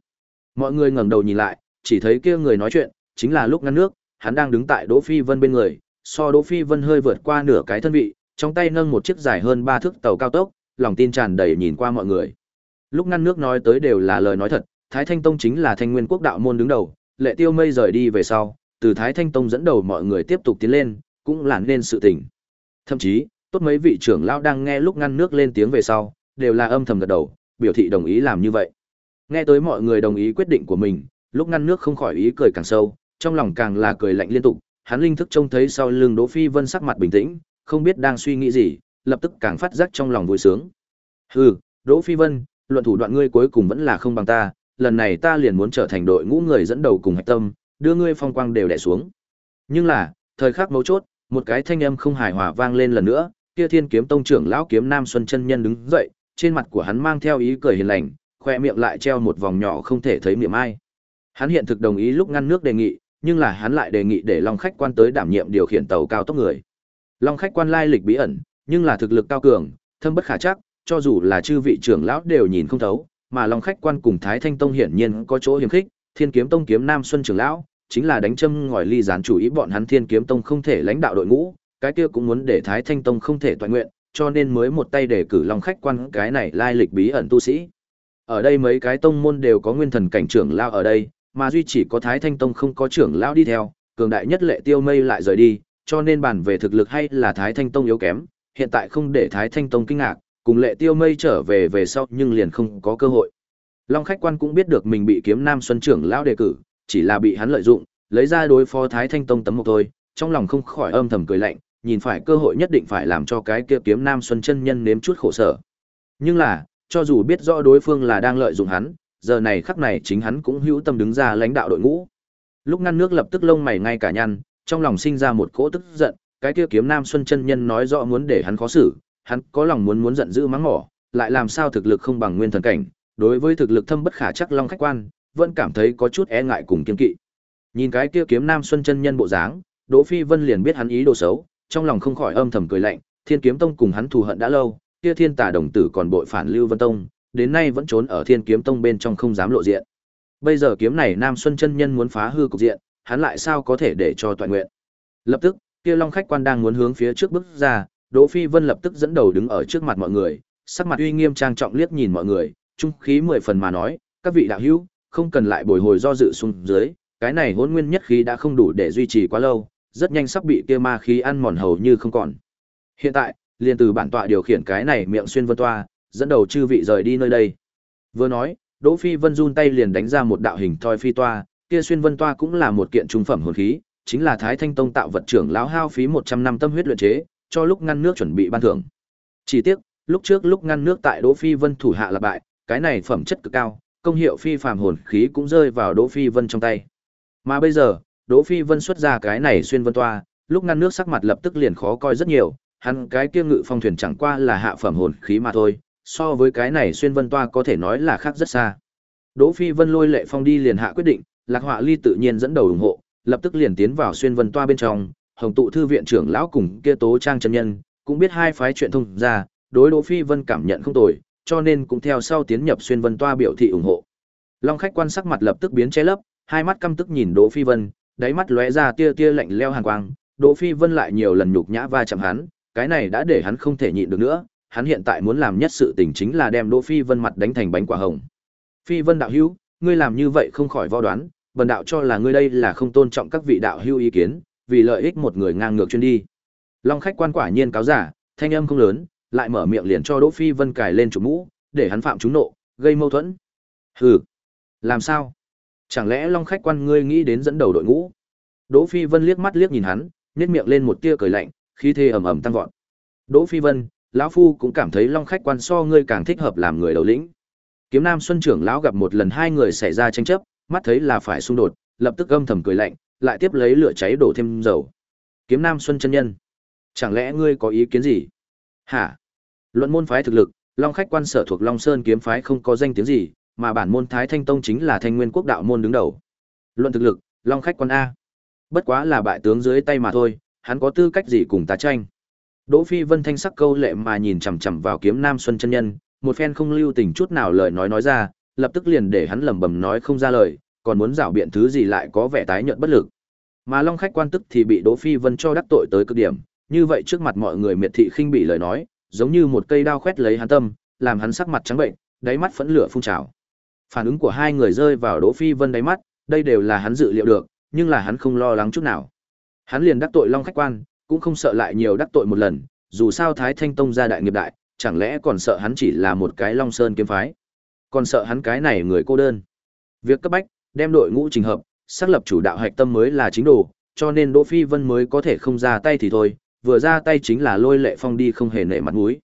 Mọi người ngẩng đầu nhìn lại, chỉ thấy kia người nói chuyện, chính là lúc ngăn nước, hắn đang đứng tại Đỗ Phi Vân bên người, so Đỗ Phi Vân hơi vượt qua nửa cái thân vị, trong tay nâng một chiếc dài hơn ba thước tàu cao tốc, lòng tin tràn đầy nhìn qua mọi người. Lúc ngăn nước nói tới đều là lời nói thật, Thái Thanh Tông chính là Thanh Nguyên Quốc đạo môn đứng đầu, Lệ Tiêu Mây rời đi về sau, từ Thái Thanh Tông dẫn đầu mọi người tiếp tục tiến lên, cũng làn nên sự tình. Thậm chí, tốt mấy vị trưởng lão đang nghe lúc ngăn nước lên tiếng về sau, đều là âm thầm gật đầu, biểu thị đồng ý làm như vậy. Nghe tới mọi người đồng ý quyết định của mình, lúc ngăn nước không khỏi ý cười càng sâu, trong lòng càng là cười lạnh liên tục, hắn linh thức trông thấy sau lưng Đỗ Phi Vân sắc mặt bình tĩnh, không biết đang suy nghĩ gì, lập tức càng phát giác trong lòng vui sướng. Hừ, Đỗ Phi Vân, luận thủ đoạn ngươi cuối cùng vẫn là không bằng ta, lần này ta liền muốn trở thành đội ngũ người dẫn đầu cùng hạch tâm, đưa ngươi phong quang đều đè xuống. Nhưng là, thời khắc mấu chốt, một cái thanh âm không hài hòa vang lên lần nữa, kia Thiên Kiếm Tông trưởng lão Kiếm Nam Xuân chân nhân đứng dậy, trên mặt của hắn mang theo ý cười hiền lành, khoe miệng lại treo một vòng nhỏ không thể thấy miệng ai. Hắn hiện thực đồng ý lúc ngăn nước đề nghị, nhưng là hắn lại đề nghị để Long khách quan tới đảm nhiệm điều khiển tàu cao tốc người. Long khách quan lai lịch bí ẩn, nhưng là thực lực cao cường, thâm bất khả chắc, cho dù là chư vị trưởng lão đều nhìn không thấu, mà Long khách quan cùng Thái Thanh Tông hiển nhiên có chỗ hiểm khích, Thiên Kiếm Tông kiếm Nam Xuân trưởng lão, chính là đánh châm ngòi ly gián chủ ý bọn hắn Thiên Kiếm Tông không thể lãnh đạo đội ngũ, cái kia cũng muốn để Thái Thanh Tông không thể toàn nguyện, cho nên mới một tay đề cử Long khách quan cái này lai lịch bí ẩn tu sĩ. Ở đây mấy cái tông môn đều có nguyên thần cảnh trưởng lão ở đây, mà duy chỉ có Thái Thanh Tông không có trưởng lão đi theo, cường đại nhất Lệ Tiêu Mây lại rời đi, cho nên bàn về thực lực hay là Thái Thanh Tông yếu kém, hiện tại không để Thái Thanh Tông kinh ngạc, cùng Lệ Tiêu Mây trở về về sau nhưng liền không có cơ hội. Long khách quan cũng biết được mình bị Kiếm Nam Xuân trưởng lão đề cử, chỉ là bị hắn lợi dụng, lấy ra đối phó Thái Thanh Tông tấm một thôi, trong lòng không khỏi âm thầm cười lạnh, nhìn phải cơ hội nhất định phải làm cho cái kia Kiếm Nam Xuân chân nhân nếm chút khổ sở. Nhưng là, cho dù biết rõ đối phương là đang lợi dụng hắn, giờ này khắc này chính hắn cũng hữu tâm đứng ra lãnh đạo đội ngũ. Lúc ngăn nước lập tức lông mày ngay cả nhăn, trong lòng sinh ra một cỗ tức giận, cái kia kiếm nam xuân chân nhân nói rõ muốn để hắn khó xử, hắn có lòng muốn muốn giận dữ mắng mỏ, lại làm sao thực lực không bằng nguyên thần cảnh, đối với thực lực thâm bất khả chắc long khách quan, vẫn cảm thấy có chút e ngại cùng kiên kỵ. Nhìn cái kia kiếm nam xuân chân nhân bộ dáng, Đỗ Phi Vân liền biết hắn ý đồ xấu, trong lòng không khỏi âm thầm cười lạnh, Thiên Kiếm Tông cùng hắn thù hận đã lâu, kia Thiên Tà đồng tử còn bội phản Lưu Vân Tông, đến nay vẫn trốn ở Thiên Kiếm Tông bên trong không dám lộ diện. Bây giờ kiếm này Nam Xuân chân nhân muốn phá hư cục diện, hắn lại sao có thể để cho toàn nguyện. Lập tức, kia Long khách quan đang muốn hướng phía trước bước ra, Đỗ Phi Vân lập tức dẫn đầu đứng ở trước mặt mọi người, sắc mặt uy nghiêm trang trọng liếc nhìn mọi người, trung khí mười phần mà nói, các vị đạo hữu, không cần lại bồi hồi do dự xuống dưới, cái này hỗn nguyên nhất khí đã không đủ để duy trì quá lâu, rất nhanh sắp bị kia ma khí ăn mòn hầu như không còn. Hiện tại, liền từ bản tọa điều khiển cái này miệng xuyên vân toa, dẫn đầu chư vị rời đi nơi đây. Vừa nói, Đỗ Phi Vân run tay liền đánh ra một đạo hình thoi phi toa, kia xuyên vân toa cũng là một kiện trung phẩm hồn khí, chính là Thái Thanh Tông tạo vật trưởng lão hao phí 100 năm tâm huyết luyện chế, cho lúc ngăn nước chuẩn bị ban thưởng. Chỉ tiếc, lúc trước lúc ngăn nước tại Đỗ Phi Vân thủ hạ là bại, cái này phẩm chất cực cao, công hiệu phi phàm hồn khí cũng rơi vào Đỗ Phi Vân trong tay. Mà bây giờ, Đỗ Phi Vân xuất ra cái này xuyên vân toa, lúc ngăn nước sắc mặt lập tức liền khó coi rất nhiều, hắn cái kia ngự phong thuyền chẳng qua là hạ phẩm hồn khí mà thôi, so với cái này xuyên vân toa có thể nói là khác rất xa. Đỗ Phi Vân lôi lệ phong đi liền hạ quyết định, Lạc Họa Ly tự nhiên dẫn đầu ủng hộ, lập tức liền tiến vào xuyên vân toa bên trong, Hồng tụ thư viện trưởng lão cùng kia Tố Trang chân nhân, cũng biết hai phái chuyện thông ra, đối Đỗ Phi Vân cảm nhận không tồi, cho nên cũng theo sau tiến nhập xuyên vân toa biểu thị ủng hộ. Long khách quan sắc mặt lập tức biến che lấp, hai mắt căm tức nhìn Đỗ Phi Vân, đáy mắt lóe ra tia tia lạnh lẽo hàn quang, Đỗ Phi Vân lại nhiều lần nhục nhã va chạm hắn, cái này đã để hắn không thể nhịn được nữa, hắn hiện tại muốn làm nhất sự tình chính là đem Đỗ Phi Vân mặt đánh thành bánh quả hồng. Phi Vân đạo hữu, ngươi làm như vậy không khỏi vo đoán, bần đạo cho là ngươi đây là không tôn trọng các vị đạo hữu ý kiến, vì lợi ích một người ngang ngược chuyên đi. Long khách quan quả nhiên cáo giả, thanh âm không lớn, lại mở miệng liền cho Đỗ Phi Vân cài lên chủ mũ, để hắn phạm chúng nộ, gây mâu thuẫn. Hừ, làm sao? Chẳng lẽ Long khách quan ngươi nghĩ đến dẫn đầu đội ngũ? Đỗ Phi Vân liếc mắt liếc nhìn hắn, nhếch miệng lên một tia cười lạnh, khí thế ầm ầm tăng vọt. Đỗ Phi Vân, lão phu cũng cảm thấy Long khách quan so ngươi càng thích hợp làm người đầu lĩnh. Kiếm Nam Xuân trưởng lão gặp một lần hai người xảy ra tranh chấp, mắt thấy là phải xung đột, lập tức âm thầm cười lạnh, lại tiếp lấy lửa cháy đổ thêm dầu. Kiếm Nam Xuân chân nhân, chẳng lẽ ngươi có ý kiến gì? Hả? Luận môn phái thực lực, Long khách quan sở thuộc Long Sơn kiếm phái không có danh tiếng gì, mà bản môn Thái Thanh Tông chính là Thanh Nguyên Quốc đạo môn đứng đầu. Luận thực lực, Long khách quan a. Bất quá là bại tướng dưới tay mà thôi, hắn có tư cách gì cùng ta tranh? Đỗ Phi Vân thanh sắc câu lệ mà nhìn chằm chằm vào Kiếm Nam Xuân chân nhân, một phen không lưu tình chút nào lời nói nói ra, lập tức liền để hắn lẩm bẩm nói không ra lời, còn muốn giảo biện thứ gì lại có vẻ tái nhợt bất lực. Mà Long khách quan tức thì bị Đỗ Phi Vân cho đắc tội tới cực điểm, như vậy trước mặt mọi người miệt thị khinh bị lời nói, giống như một cây đao khoét lấy hắn tâm, làm hắn sắc mặt trắng bệnh, đáy mắt phẫn lửa phun trào. Phản ứng của hai người rơi vào Đỗ Phi Vân đáy mắt, đây đều là hắn dự liệu được, nhưng là hắn không lo lắng chút nào. Hắn liền đắc tội Long khách quan, cũng không sợ lại nhiều đắc tội một lần, dù sao Thái Thanh Tông gia đại nghiệp đại, chẳng lẽ còn sợ hắn chỉ là một cái Long Sơn kiếm phái? Còn sợ hắn cái này người cô đơn. Việc cấp bách, đem đội ngũ trình hợp, xác lập chủ đạo hạch tâm mới là chính đồ, cho nên Đỗ Phi Vân mới có thể không ra tay thì thôi, vừa ra tay chính là lôi lệ phong đi không hề nể mặt mũi.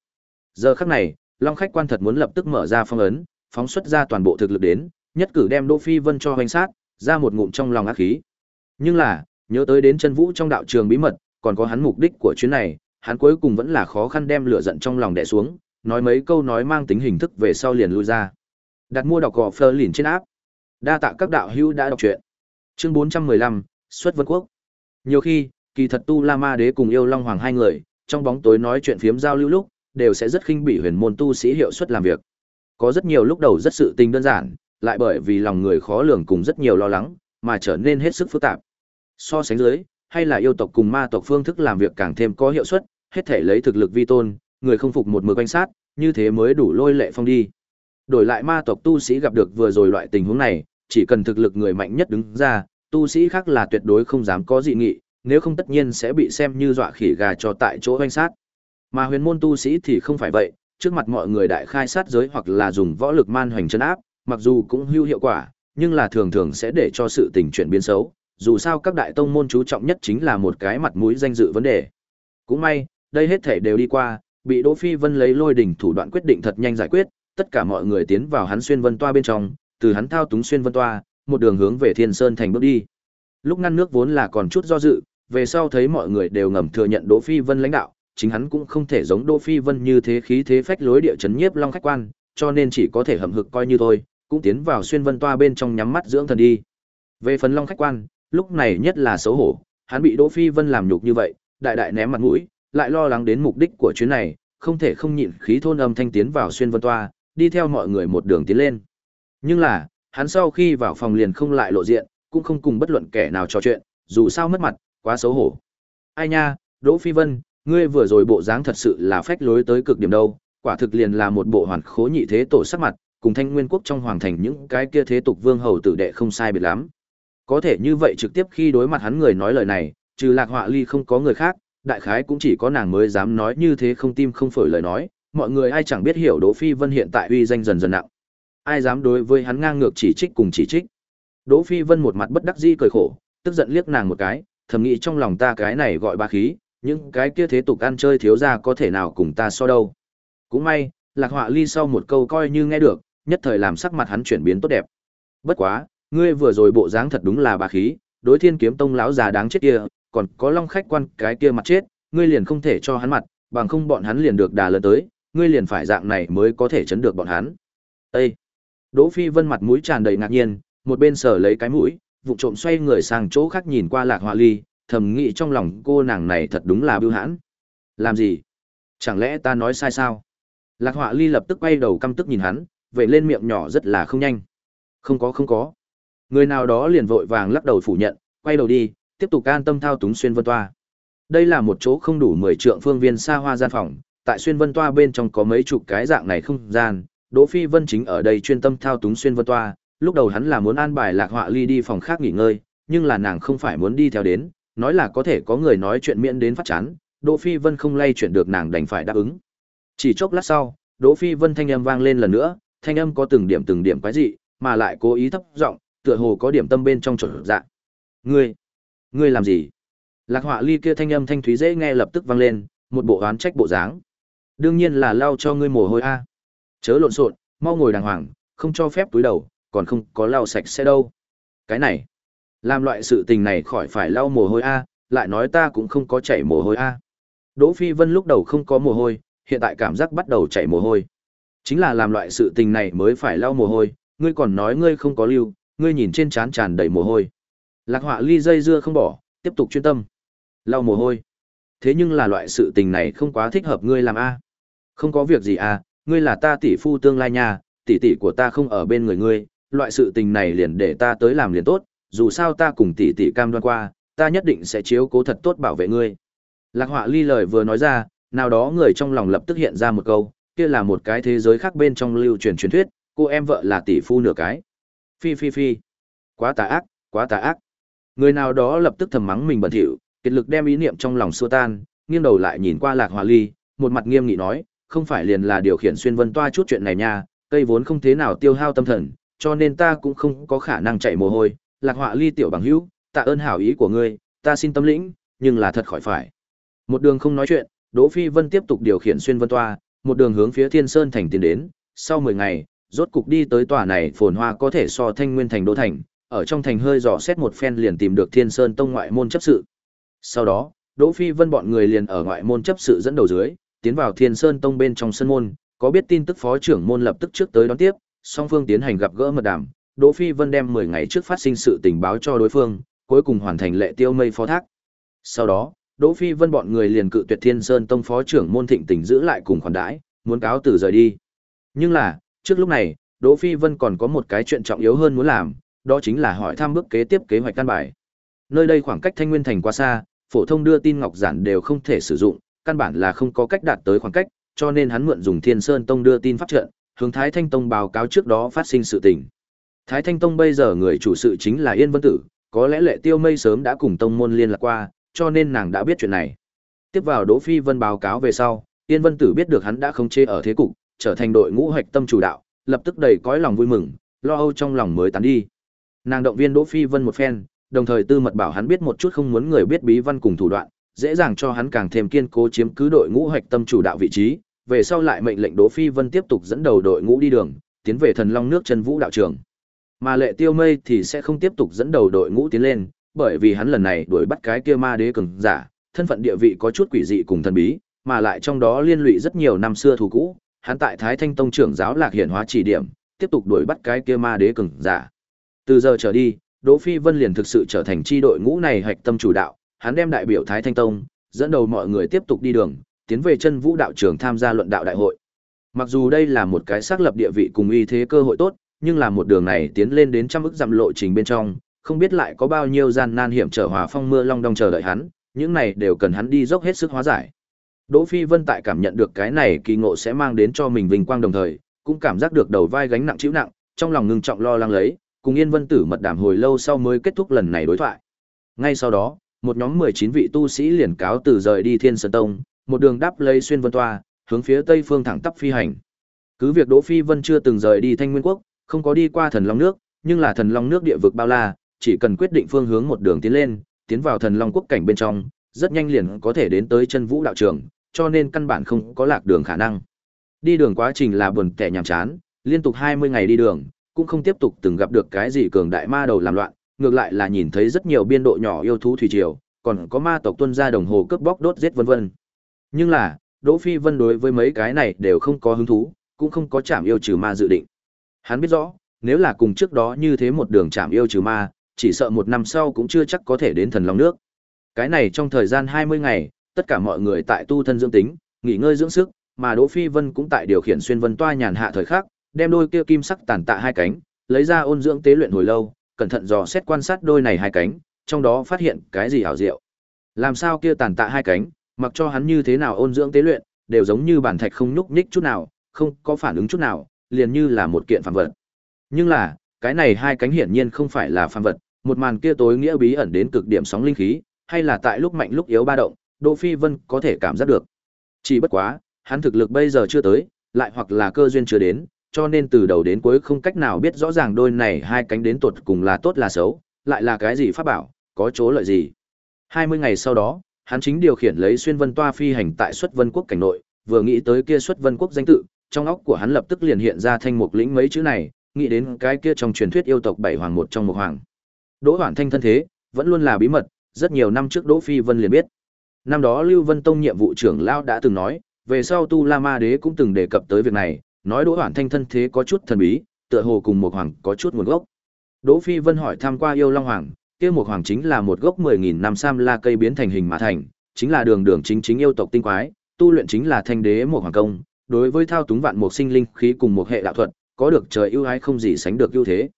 Giờ khắc này, Long khách quan thật muốn lập tức mở ra phong ấn, phóng xuất ra toàn bộ thực lực đến, nhất cử đem Đỗ Phi Vân cho hoành sát, ra một ngụm trong lòng ác khí. Nhưng là, nhớ tới đến chân vũ trong đạo trường bí mật, còn có hắn mục đích của chuyến này, hắn cuối cùng vẫn là khó khăn đem lửa giận trong lòng đè xuống, nói mấy câu nói mang tính hình thức về sau liền lui ra. Đặt mua đọc gò Fleur lìn trên áp. Đa tạ các đạo hữu đã đọc truyện. Chương 415, xuất vân quốc. Nhiều khi, kỳ thật tu La Ma Đế cùng yêu Long Hoàng hai người, trong bóng tối nói chuyện phiếm giao lưu lúc, đều sẽ rất khinh bỉ huyền môn tu sĩ hiệu suất làm việc. Có rất nhiều lúc đầu rất sự tình đơn giản, lại bởi vì lòng người khó lường cùng rất nhiều lo lắng, mà trở nên hết sức phức tạp. So sánh dưới, hay là yêu tộc cùng ma tộc phương thức làm việc càng thêm có hiệu suất, hết thể lấy thực lực vi tôn, người không phục một mực quan sát, như thế mới đủ lôi lệ phong đi. Đổi lại ma tộc tu sĩ gặp được vừa rồi loại tình huống này, chỉ cần thực lực người mạnh nhất đứng ra, tu sĩ khác là tuyệt đối không dám có dị nghị, nếu không tất nhiên sẽ bị xem như dọa khỉ gà cho tại chỗ hoanh sát. Mà huyền môn tu sĩ thì không phải vậy, trước mặt mọi người đại khai sát giới hoặc là dùng võ lực man hoành chân áp, mặc dù cũng hữu hiệu quả, nhưng là thường thường sẽ để cho sự tình chuyển biến xấu, dù sao các đại tông môn chú trọng nhất chính là một cái mặt mũi danh dự vấn đề. Cũng may, đây hết thể đều đi qua, bị Đỗ Phi Vân lấy lôi đỉnh thủ đoạn quyết định thật nhanh giải quyết, tất cả mọi người tiến vào hắn xuyên vân toa bên trong, từ hắn thao túng xuyên vân toa, một đường hướng về Thiên Sơn thành bước đi. Lúc ngăn nước vốn là còn chút do dự, về sau thấy mọi người đều ngầm thừa nhận Đỗ Phi Vân lãnh đạo, chính hắn cũng không thể giống Đỗ Phi Vân như thế khí thế phách lối địa chấn nhiếp Long khách quan, cho nên chỉ có thể hậm hực coi như thôi, cũng tiến vào xuyên vân toa bên trong nhắm mắt dưỡng thần đi. Về phần Long khách quan, lúc này nhất là xấu hổ, hắn bị Đỗ Phi Vân làm nhục như vậy, đại đại ném mặt mũi, lại lo lắng đến mục đích của chuyến này, không thể không nhịn khí thôn âm thanh tiến vào xuyên vân toa, đi theo mọi người một đường tiến lên. Nhưng là, hắn sau khi vào phòng liền không lại lộ diện, cũng không cùng bất luận kẻ nào trò chuyện, dù sao mất mặt, quá xấu hổ. Ai nha, Đỗ Phi Vân, ngươi vừa rồi bộ dáng thật sự là phách lối tới cực điểm đâu, quả thực liền là một bộ hoàn khố nhị thế tổ sắc mặt, cùng thanh nguyên quốc trong hoàng thành những cái kia thế tục vương hầu tử đệ không sai biệt lắm. Có thể như vậy trực tiếp khi đối mặt hắn người nói lời này, trừ lạc họa ly không có người khác, đại khái cũng chỉ có nàng mới dám nói như thế không tim không phổi lời nói, mọi người ai chẳng biết hiểu Đỗ Phi Vân hiện tại uy danh dần dần nặng. Ai dám đối với hắn ngang ngược chỉ trích cùng chỉ trích. Đỗ Phi Vân một mặt bất đắc dĩ cười khổ, tức giận liếc nàng một cái, thầm nghĩ trong lòng ta cái này gọi ba khí, những cái kia thế tục ăn chơi thiếu gia có thể nào cùng ta so đâu. Cũng may, Lạc Họa Ly sau một câu coi như nghe được, nhất thời làm sắc mặt hắn chuyển biến tốt đẹp. Bất quá, ngươi vừa rồi bộ dáng thật đúng là bà khí, đối Thiên Kiếm Tông lão già đáng chết kia, còn có Long khách quan cái kia mặt chết, ngươi liền không thể cho hắn mặt, bằng không bọn hắn liền được đà lớn tới, ngươi liền phải dạng này mới có thể chấn được bọn hắn. Ê! Đỗ Phi Vân mặt mũi tràn đầy ngạc nhiên, một bên sở lấy cái mũi, vụ trộm xoay người sang chỗ khác nhìn qua Lạc Họa Ly, thầm nghĩ trong lòng cô nàng này thật đúng là bưu hãn. Làm gì? Chẳng lẽ ta nói sai sao? Lạc Họa Ly lập tức quay đầu căm tức nhìn hắn, vậy lên miệng nhỏ rất là không nhanh. Không có không có. Người nào đó liền vội vàng lắc đầu phủ nhận, quay đầu đi, tiếp tục can tâm thao túng xuyên vân toa. Đây là một chỗ không đủ 10 trượng phương viên xa hoa gian phòng, tại xuyên vân toa bên trong có mấy chục cái dạng này không gian, Đỗ Phi Vân chính ở đây chuyên tâm thao túng xuyên vân toa, lúc đầu hắn là muốn an bài Lạc Họa Ly đi phòng khác nghỉ ngơi, nhưng là nàng không phải muốn đi theo đến, nói là có thể có người nói chuyện miễn đến phát chán, Đỗ Phi Vân không lay chuyển được nàng đành phải đáp ứng. Chỉ chốc lát sau, Đỗ Phi Vân thanh âm vang lên lần nữa, thanh âm có từng điểm từng điểm quái dị, mà lại cố ý thấp giọng, tựa hồ có điểm tâm bên trong chuẩn dạ. Ngươi, ngươi làm gì? Lạc Họa Ly kia thanh âm thanh thúy dễ nghe lập tức vang lên, một bộ oán trách bộ dáng. Đương nhiên là lao cho ngươi mồ hôi a. Chớ lộn xộn, mau ngồi đàng hoàng, không cho phép túi đầu, còn không có lau sạch sẽ đâu. Cái này, làm loại sự tình này khỏi phải lau mồ hôi a, lại nói ta cũng không có chảy mồ hôi a. Đỗ Phi Vân lúc đầu không có mồ hôi, hiện tại cảm giác bắt đầu chảy mồ hôi. Chính là làm loại sự tình này mới phải lau mồ hôi, ngươi còn nói ngươi không có lưu, ngươi nhìn trên trán tràn đầy mồ hôi. Lạc Họa Ly dây dưa không bỏ, tiếp tục chuyên tâm. Lau mồ hôi. Thế nhưng là loại sự tình này không quá thích hợp ngươi làm a. Không có việc gì a, ngươi là ta tỷ phu tương lai nha, tỷ tỷ của ta không ở bên người ngươi, loại sự tình này liền để ta tới làm liền tốt, dù sao ta cùng tỷ tỷ cam đoan qua, ta nhất định sẽ chiếu cố thật tốt bảo vệ ngươi. Lạc Họa Ly lời vừa nói ra, nào đó người trong lòng lập tức hiện ra một câu, kia là một cái thế giới khác bên trong lưu truyền truyền thuyết, cô em vợ là tỷ phu nửa cái. Phi phi phi. Quá tà ác, quá tà ác. Người nào đó lập tức thầm mắng mình bẩn thỉu, kiệt lực đem ý niệm trong lòng xua tan, nghiêng đầu lại nhìn qua Lạc Họa Ly, một mặt nghiêm nghị nói, không phải liền là điều khiển xuyên vân toa chút chuyện này nha, cây vốn không thế nào tiêu hao tâm thần, cho nên ta cũng không có khả năng chạy mồ hôi. Lạc Họa Ly tiểu bằng hữu, tạ ơn hảo ý của ngươi, ta xin tâm lĩnh, nhưng là thật khỏi phải. Một đường không nói chuyện, Đỗ Phi Vân tiếp tục điều khiển xuyên vân toa, một đường hướng phía Thiên Sơn thành tiến đến, sau 10 ngày, rốt cục đi tới tòa này phồn hoa có thể so Thanh Nguyên thành đô thành, ở trong thành hơi dò xét một phen liền tìm được Thiên Sơn tông ngoại môn chấp sự. Sau đó, Đỗ Phi Vân bọn người liền ở ngoại môn chấp sự dẫn đầu dưới, tiến vào Thiên Sơn tông bên trong sân môn, có biết tin tức phó trưởng môn lập tức trước tới đón tiếp, song phương tiến hành gặp gỡ mật đàm, Đỗ Phi Vân đem 10 ngày trước phát sinh sự tình báo cho đối phương, cuối cùng hoàn thành lệ tiêu mây phó thác. Sau đó, Đỗ Phi Vân bọn người liền cự tuyệt Thiên Sơn Tông phó trưởng môn Thịnh Tình giữ lại cùng khoản đãi, muốn cáo từ rời đi. Nhưng là, trước lúc này, Đỗ Phi Vân còn có một cái chuyện trọng yếu hơn muốn làm, đó chính là hỏi thăm bước kế tiếp kế hoạch căn bài. Nơi đây khoảng cách Thanh Nguyên thành quá xa, phổ thông đưa tin ngọc giản đều không thể sử dụng, căn bản là không có cách đạt tới khoảng cách, cho nên hắn mượn dùng Thiên Sơn Tông đưa tin pháp trận, hướng Thái Thanh Tông báo cáo trước đó phát sinh sự tình. Thái Thanh Tông bây giờ người chủ sự chính là Yên Vân Tử, có lẽ Lệ Tiêu Mây sớm đã cùng tông môn liên lạc qua, cho nên nàng đã biết chuyện này. Tiếp vào Đỗ Phi Vân báo cáo về sau, Yên Vân Tử biết được hắn đã không chê ở thế cục, trở thành đội ngũ hoạch tâm chủ đạo, lập tức đầy cõi lòng vui mừng, lo âu trong lòng mới tán đi. Nàng động viên Đỗ Phi Vân một phen, đồng thời tư mật bảo hắn biết một chút không muốn người biết bí văn cùng thủ đoạn, dễ dàng cho hắn càng thêm kiên cố chiếm cứ đội ngũ hoạch tâm chủ đạo vị trí, về sau lại mệnh lệnh Đỗ Phi Vân tiếp tục dẫn đầu đội ngũ đi đường, tiến về Thần Long nước chân vũ đạo trường. Mà Lệ Tiêu Mây thì sẽ không tiếp tục dẫn đầu đội ngũ tiến lên, bởi vì hắn lần này đuổi bắt cái kia ma đế cường giả, thân phận địa vị có chút quỷ dị cùng thần bí, mà lại trong đó liên lụy rất nhiều năm xưa thù cũ, hắn tại Thái Thanh Tông trưởng giáo Lạc Hiển Hóa chỉ điểm, tiếp tục đuổi bắt cái kia ma đế cường giả. Từ giờ trở đi, Đỗ Phi Vân liền thực sự trở thành chi đội ngũ này hạch tâm chủ đạo, hắn đem đại biểu Thái Thanh Tông, dẫn đầu mọi người tiếp tục đi đường, tiến về chân vũ đạo trường tham gia luận đạo đại hội. Mặc dù đây là một cái xác lập địa vị cùng uy thế cơ hội tốt, nhưng là một đường này tiến lên đến trăm ức dặm lộ trình bên trong, không biết lại có bao nhiêu gian nan hiểm trở hòa phong mưa long đong chờ đợi hắn, những này đều cần hắn đi dốc hết sức hóa giải. Đỗ Phi Vân tại cảm nhận được cái này kỳ ngộ sẽ mang đến cho mình vinh quang đồng thời, cũng cảm giác được đầu vai gánh nặng chịu nặng, trong lòng ngưng trọng lo lắng lấy, cùng Yên Vân Tử mật đàm hồi lâu sau mới kết thúc lần này đối thoại. Ngay sau đó, một nhóm 19 vị tu sĩ liền cáo từ rời đi Thiên Sơn Tông, một đường đáp lấy xuyên vân toa, hướng phía tây phương thẳng tắp phi hành. Cứ việc Đỗ Phi Vân chưa từng rời đi Thanh Nguyên quốc, không có đi qua Thần Long nước, nhưng là Thần Long nước địa vực bao la, chỉ cần quyết định phương hướng một đường tiến lên, tiến vào Thần Long quốc cảnh bên trong, rất nhanh liền có thể đến tới chân vũ đạo trường, cho nên căn bản không có lạc đường khả năng. Đi đường quá trình là buồn tẻ nhàm chán, liên tục 20 ngày đi đường, cũng không tiếp tục từng gặp được cái gì cường đại ma đầu làm loạn, ngược lại là nhìn thấy rất nhiều biên độ nhỏ yêu thú thủy triều, còn có ma tộc tuân ra đồng hồ cướp bóc đốt giết vân vân. Nhưng là, Đỗ Phi Vân đối với mấy cái này đều không có hứng thú, cũng không có chạm yêu trừ ma dự định. Hắn biết rõ, nếu là cùng trước đó như thế một đường chạm yêu trừ ma, chỉ sợ một năm sau cũng chưa chắc có thể đến thần long nước. Cái này trong thời gian 20 ngày, tất cả mọi người tại tu thân dưỡng tính, nghỉ ngơi dưỡng sức, mà Đỗ Phi Vân cũng tại điều khiển xuyên vân toa nhàn hạ thời khắc, đem đôi kia kim sắc tàn tạ hai cánh, lấy ra ôn dưỡng tế luyện hồi lâu, cẩn thận dò xét quan sát đôi này hai cánh, trong đó phát hiện cái gì hảo diệu. Làm sao kia tàn tạ hai cánh, mặc cho hắn như thế nào ôn dưỡng tế luyện, đều giống như bản thạch không nhúc nhích chút nào, không có phản ứng chút nào, liền như là một kiện phàm vật. Nhưng là, cái này hai cánh hiển nhiên không phải là phàm vật, một màn kia tối nghĩa bí ẩn đến cực điểm sóng linh khí, hay là tại lúc mạnh lúc yếu ba động, Đỗ Phi Vân có thể cảm giác được. Chỉ bất quá, hắn thực lực bây giờ chưa tới, lại hoặc là cơ duyên chưa đến, cho nên từ đầu đến cuối không cách nào biết rõ ràng đôi này hai cánh đến tuột cùng là tốt là xấu, lại là cái gì pháp bảo, có chỗ lợi gì. 20 ngày sau đó, hắn chính điều khiển lấy xuyên vân toa phi hành tại xuất vân quốc cảnh nội, vừa nghĩ tới kia xuất vân quốc danh tự, trong óc của hắn lập tức liền hiện ra thanh mục lĩnh mấy chữ này, nghĩ đến cái kia trong truyền thuyết yêu tộc bảy hoàng một trong một hoàng. Đỗ Hoản Thanh thân thế, vẫn luôn là bí mật, rất nhiều năm trước Đỗ Phi Vân liền biết. Năm đó Lưu Vân Tông nhiệm vụ trưởng lão đã từng nói, về sau Tu La Ma Đế cũng từng đề cập tới việc này, nói Đỗ Hoản Thanh thân thế có chút thần bí, tựa hồ cùng một hoàng có chút nguồn gốc. Đỗ Phi Vân hỏi tham qua yêu Long Hoàng, kia một hoàng chính là một gốc 10000 năm sam la cây biến thành hình mà thành, chính là đường đường chính chính yêu tộc tinh quái, tu luyện chính là thanh đế một hoàng công, đối với thao túng vạn mục sinh linh khí cùng một hệ đạo thuật, có được trời ưu ái không gì sánh được ưu thế.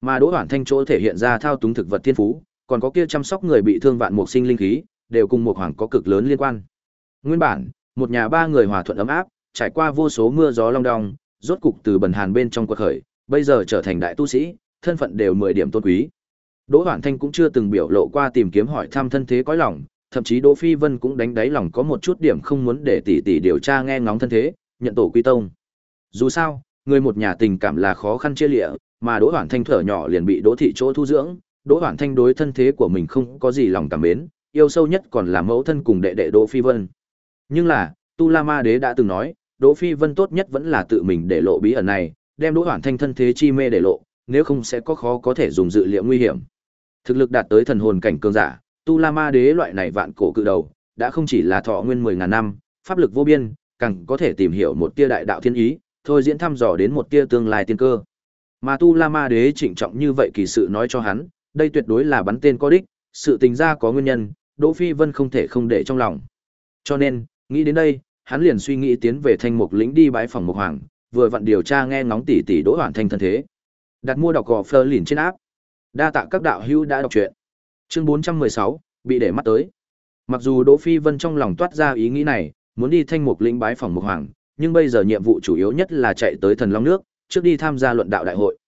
Mà Đỗ Hoản Thanh chỗ thể hiện ra thao túng thực vật thiên phú, còn có kia chăm sóc người bị thương vạn mục sinh linh khí, đều cùng một hoàng có cực lớn liên quan. Nguyên bản, một nhà ba người hòa thuận ấm áp, trải qua vô số mưa gió long đong, rốt cục từ bần hàn bên trong quật khởi, bây giờ trở thành đại tu sĩ, thân phận đều 10 điểm tôn quý. Đỗ Hoản Thanh cũng chưa từng biểu lộ qua tìm kiếm hỏi thăm thân thế cõi lòng, thậm chí Đỗ Phi Vân cũng đánh đáy lòng có một chút điểm không muốn để tỷ tỷ điều tra nghe ngóng thân thế, nhận tổ quy tông. Dù sao, người một nhà tình cảm là khó khăn chia lịa, mà Đỗ Hoản Thanh thở nhỏ liền bị Đỗ thị chỗ thu dưỡng, Đỗ Hoản Thanh đối thân thế của mình không có gì lòng cảm mến, yêu sâu nhất còn là mẫu thân cùng đệ đệ Đỗ Phi Vân. Nhưng là, Tu La Ma Đế đã từng nói, Đỗ Phi Vân tốt nhất vẫn là tự mình để lộ bí ẩn này, đem Đỗ Hoản Thanh thân thế chi mê để lộ, nếu không sẽ có khó có thể dùng dự liệu nguy hiểm. Thực lực đạt tới thần hồn cảnh cường giả, Tu La Ma Đế loại này vạn cổ cự đầu, đã không chỉ là thọ nguyên 10000 năm, pháp lực vô biên, càng có thể tìm hiểu một tia đại đạo thiên ý, thôi diễn thăm dò đến một tia tương lai tiên cơ. Mà Tu La Ma Đế trịnh trọng như vậy kỳ sự nói cho hắn, đây tuyệt đối là bắn tên có đích, sự tình ra có nguyên nhân, Đỗ Phi Vân không thể không để trong lòng. Cho nên, nghĩ đến đây, hắn liền suy nghĩ tiến về Thanh Mục lĩnh đi bái phòng Mục Hoàng, vừa vặn điều tra nghe ngóng tỷ tỷ Đỗ Hoàn Thanh thân thế. Đặt mua đọc gò Fleur lìn trên áp. Đa tạ các đạo hữu đã đọc truyện. Chương 416, bị để mắt tới. Mặc dù Đỗ Phi Vân trong lòng toát ra ý nghĩ này, muốn đi Thanh Mục lĩnh bái phòng Mục Hoàng, nhưng bây giờ nhiệm vụ chủ yếu nhất là chạy tới Thần Long nước, trước đi tham gia luận đạo đại hội.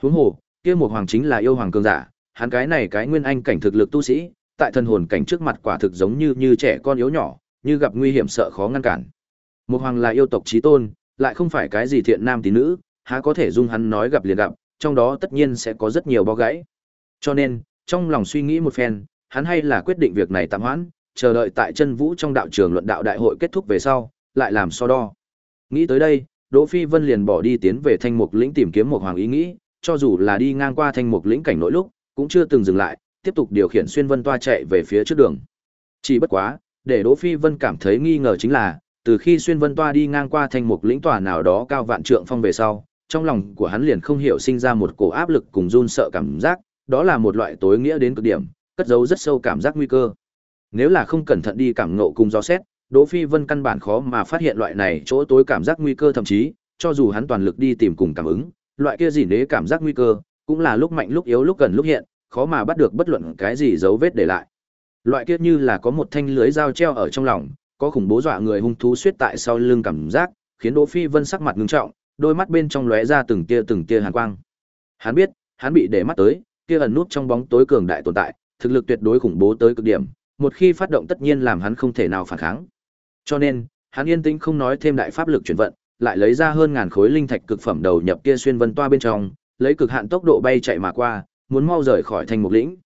Huống hồ, kia Mục Hoàng chính là yêu hoàng cường giả, hắn cái này cái nguyên anh cảnh thực lực tu sĩ, tại thần hồn cảnh trước mặt quả thực giống như như trẻ con yếu nhỏ, như gặp nguy hiểm sợ khó ngăn cản. mục hoàng là yêu tộc chí tôn, lại không phải cái gì thiện nam tín nữ, há có thể dung hắn nói gặp liền gặp, trong đó tất nhiên sẽ có rất nhiều bó gãy. Cho nên, trong lòng suy nghĩ một phen, hắn hay là quyết định việc này tạm hoãn, chờ đợi tại chân vũ trong đạo trường luận đạo đại hội kết thúc về sau, lại làm so đo. Nghĩ tới đây, Đỗ Phi Vân liền bỏ đi tiến về Thanh Mục lĩnh tìm kiếm một hoàng ý nghĩ, cho dù là đi ngang qua Thanh Mục lĩnh cảnh nội lúc, cũng chưa từng dừng lại, tiếp tục điều khiển xuyên vân toa chạy về phía trước đường. Chỉ bất quá, để Đỗ Phi Vân cảm thấy nghi ngờ chính là, từ khi xuyên vân toa đi ngang qua thanh mục lĩnh tòa nào đó cao vạn trượng phong về sau, trong lòng của hắn liền không hiểu sinh ra một cổ áp lực cùng run sợ cảm giác, đó là một loại tối nghĩa đến cực điểm, cất giấu rất sâu cảm giác nguy cơ. Nếu là không cẩn thận đi cảm ngộ cùng gió xét, Đỗ Phi Vân căn bản khó mà phát hiện loại này chỗ tối cảm giác nguy cơ thậm chí, cho dù hắn toàn lực đi tìm cùng cảm ứng, loại kia gì nế cảm giác nguy cơ, cũng là lúc mạnh lúc yếu lúc gần lúc hiện, khó mà bắt được bất luận cái gì dấu vết để lại. Loại kia như là có một thanh lưới dao treo ở trong lòng, có khủng bố dọa người hung thú suýt tại sau lưng cảm giác, khiến Đỗ Phi Vân sắc mặt ngưng trọng, đôi mắt bên trong lóe ra từng tia từng tia hàn quang. Hắn biết, hắn bị để mắt tới, kia ẩn nút trong bóng tối cường đại tồn tại, thực lực tuyệt đối khủng bố tới cực điểm, một khi phát động tất nhiên làm hắn không thể nào phản kháng. Cho nên, hắn yên tĩnh không nói thêm đại pháp lực chuyển vận, lại lấy ra hơn ngàn khối linh thạch cực phẩm đầu nhập kia xuyên vân toa bên trong, lấy cực hạn tốc độ bay chạy mà qua, muốn mau rời khỏi thành một lĩnh.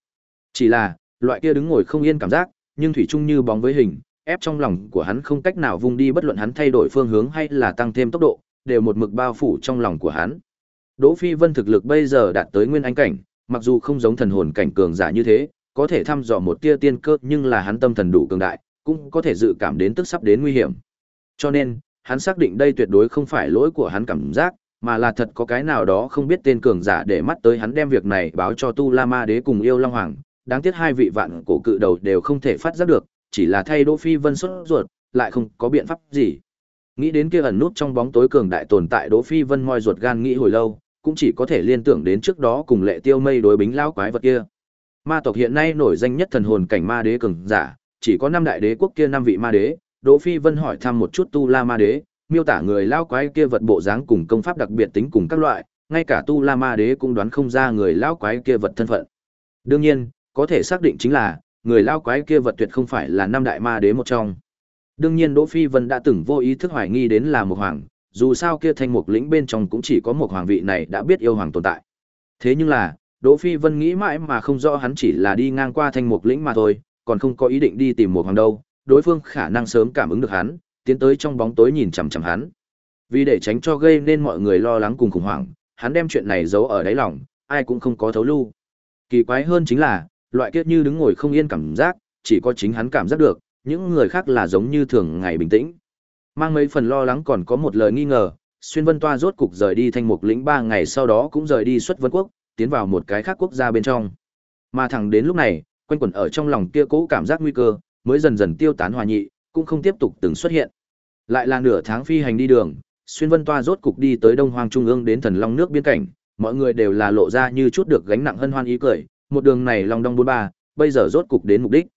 Chỉ là, loại kia đứng ngồi không yên cảm giác, nhưng thủy chung như bóng với hình, ép trong lòng của hắn không cách nào vung đi bất luận hắn thay đổi phương hướng hay là tăng thêm tốc độ, đều một mực bao phủ trong lòng của hắn. Đỗ Phi Vân thực lực bây giờ đạt tới nguyên anh cảnh, mặc dù không giống thần hồn cảnh cường giả như thế, có thể thăm dò một tia tiên cơ, nhưng là hắn tâm thần đủ cường đại, cũng có thể dự cảm đến tức sắp đến nguy hiểm. Cho nên, hắn xác định đây tuyệt đối không phải lỗi của hắn cảm giác, mà là thật có cái nào đó không biết tên cường giả để mắt tới hắn đem việc này báo cho Tu La Ma Đế cùng yêu Long Hoàng, đáng tiếc hai vị vạn cổ cự đầu đều không thể phát giác được, chỉ là thay Đỗ Phi Vân xuất ruột, lại không có biện pháp gì. Nghĩ đến kia ẩn nút trong bóng tối cường đại tồn tại Đỗ Phi Vân moi ruột gan nghĩ hồi lâu, cũng chỉ có thể liên tưởng đến trước đó cùng Lệ Tiêu Mây đối bính lão quái vật kia. Ma tộc hiện nay nổi danh nhất thần hồn cảnh ma đế cường giả, chỉ có năm đại đế quốc kia năm vị ma đế, Đỗ Phi Vân hỏi thăm một chút Tu La Ma đế, miêu tả người lão quái kia vật bộ dáng cùng công pháp đặc biệt tính cùng các loại, ngay cả Tu La Ma đế cũng đoán không ra người lão quái kia vật thân phận. Đương nhiên, có thể xác định chính là người lão quái kia vật tuyệt không phải là năm đại ma đế một trong. Đương nhiên Đỗ Phi Vân đã từng vô ý thức hoài nghi đến là một hoàng, dù sao kia thanh mục lĩnh bên trong cũng chỉ có một hoàng vị này đã biết yêu hoàng tồn tại. Thế nhưng là, Đỗ Phi Vân nghĩ mãi mà không rõ hắn chỉ là đi ngang qua thanh mục lĩnh mà thôi, còn không có ý định đi tìm một hoàng đâu, đối phương khả năng sớm cảm ứng được hắn, tiến tới trong bóng tối nhìn chằm chằm hắn. Vì để tránh cho gây nên mọi người lo lắng cùng khủng hoảng, hắn đem chuyện này giấu ở đáy lòng, ai cũng không có thấu lưu. Kỳ quái hơn chính là, loại kiết như đứng ngồi không yên cảm giác, chỉ có chính hắn cảm giác được, những người khác là giống như thường ngày bình tĩnh. Mang mấy phần lo lắng còn có một lời nghi ngờ, Xuyên Vân Toa rốt cục rời đi thanh mục lĩnh 3 ngày sau đó cũng rời đi xuất vân quốc, tiến vào một cái khác quốc gia bên trong. Mà thẳng đến lúc này, quanh quẩn ở trong lòng kia cố cảm giác nguy cơ, mới dần dần tiêu tán hòa nhị, cũng không tiếp tục từng xuất hiện. Lại là nửa tháng phi hành đi đường, Xuyên Vân Toa rốt cục đi tới Đông Hoang Trung ương đến Thần Long nước biên cảnh, mọi người đều là lộ ra như chút được gánh nặng hân hoan ý cười, một đường này long đong bốn ba, bây giờ rốt cục đến mục đích.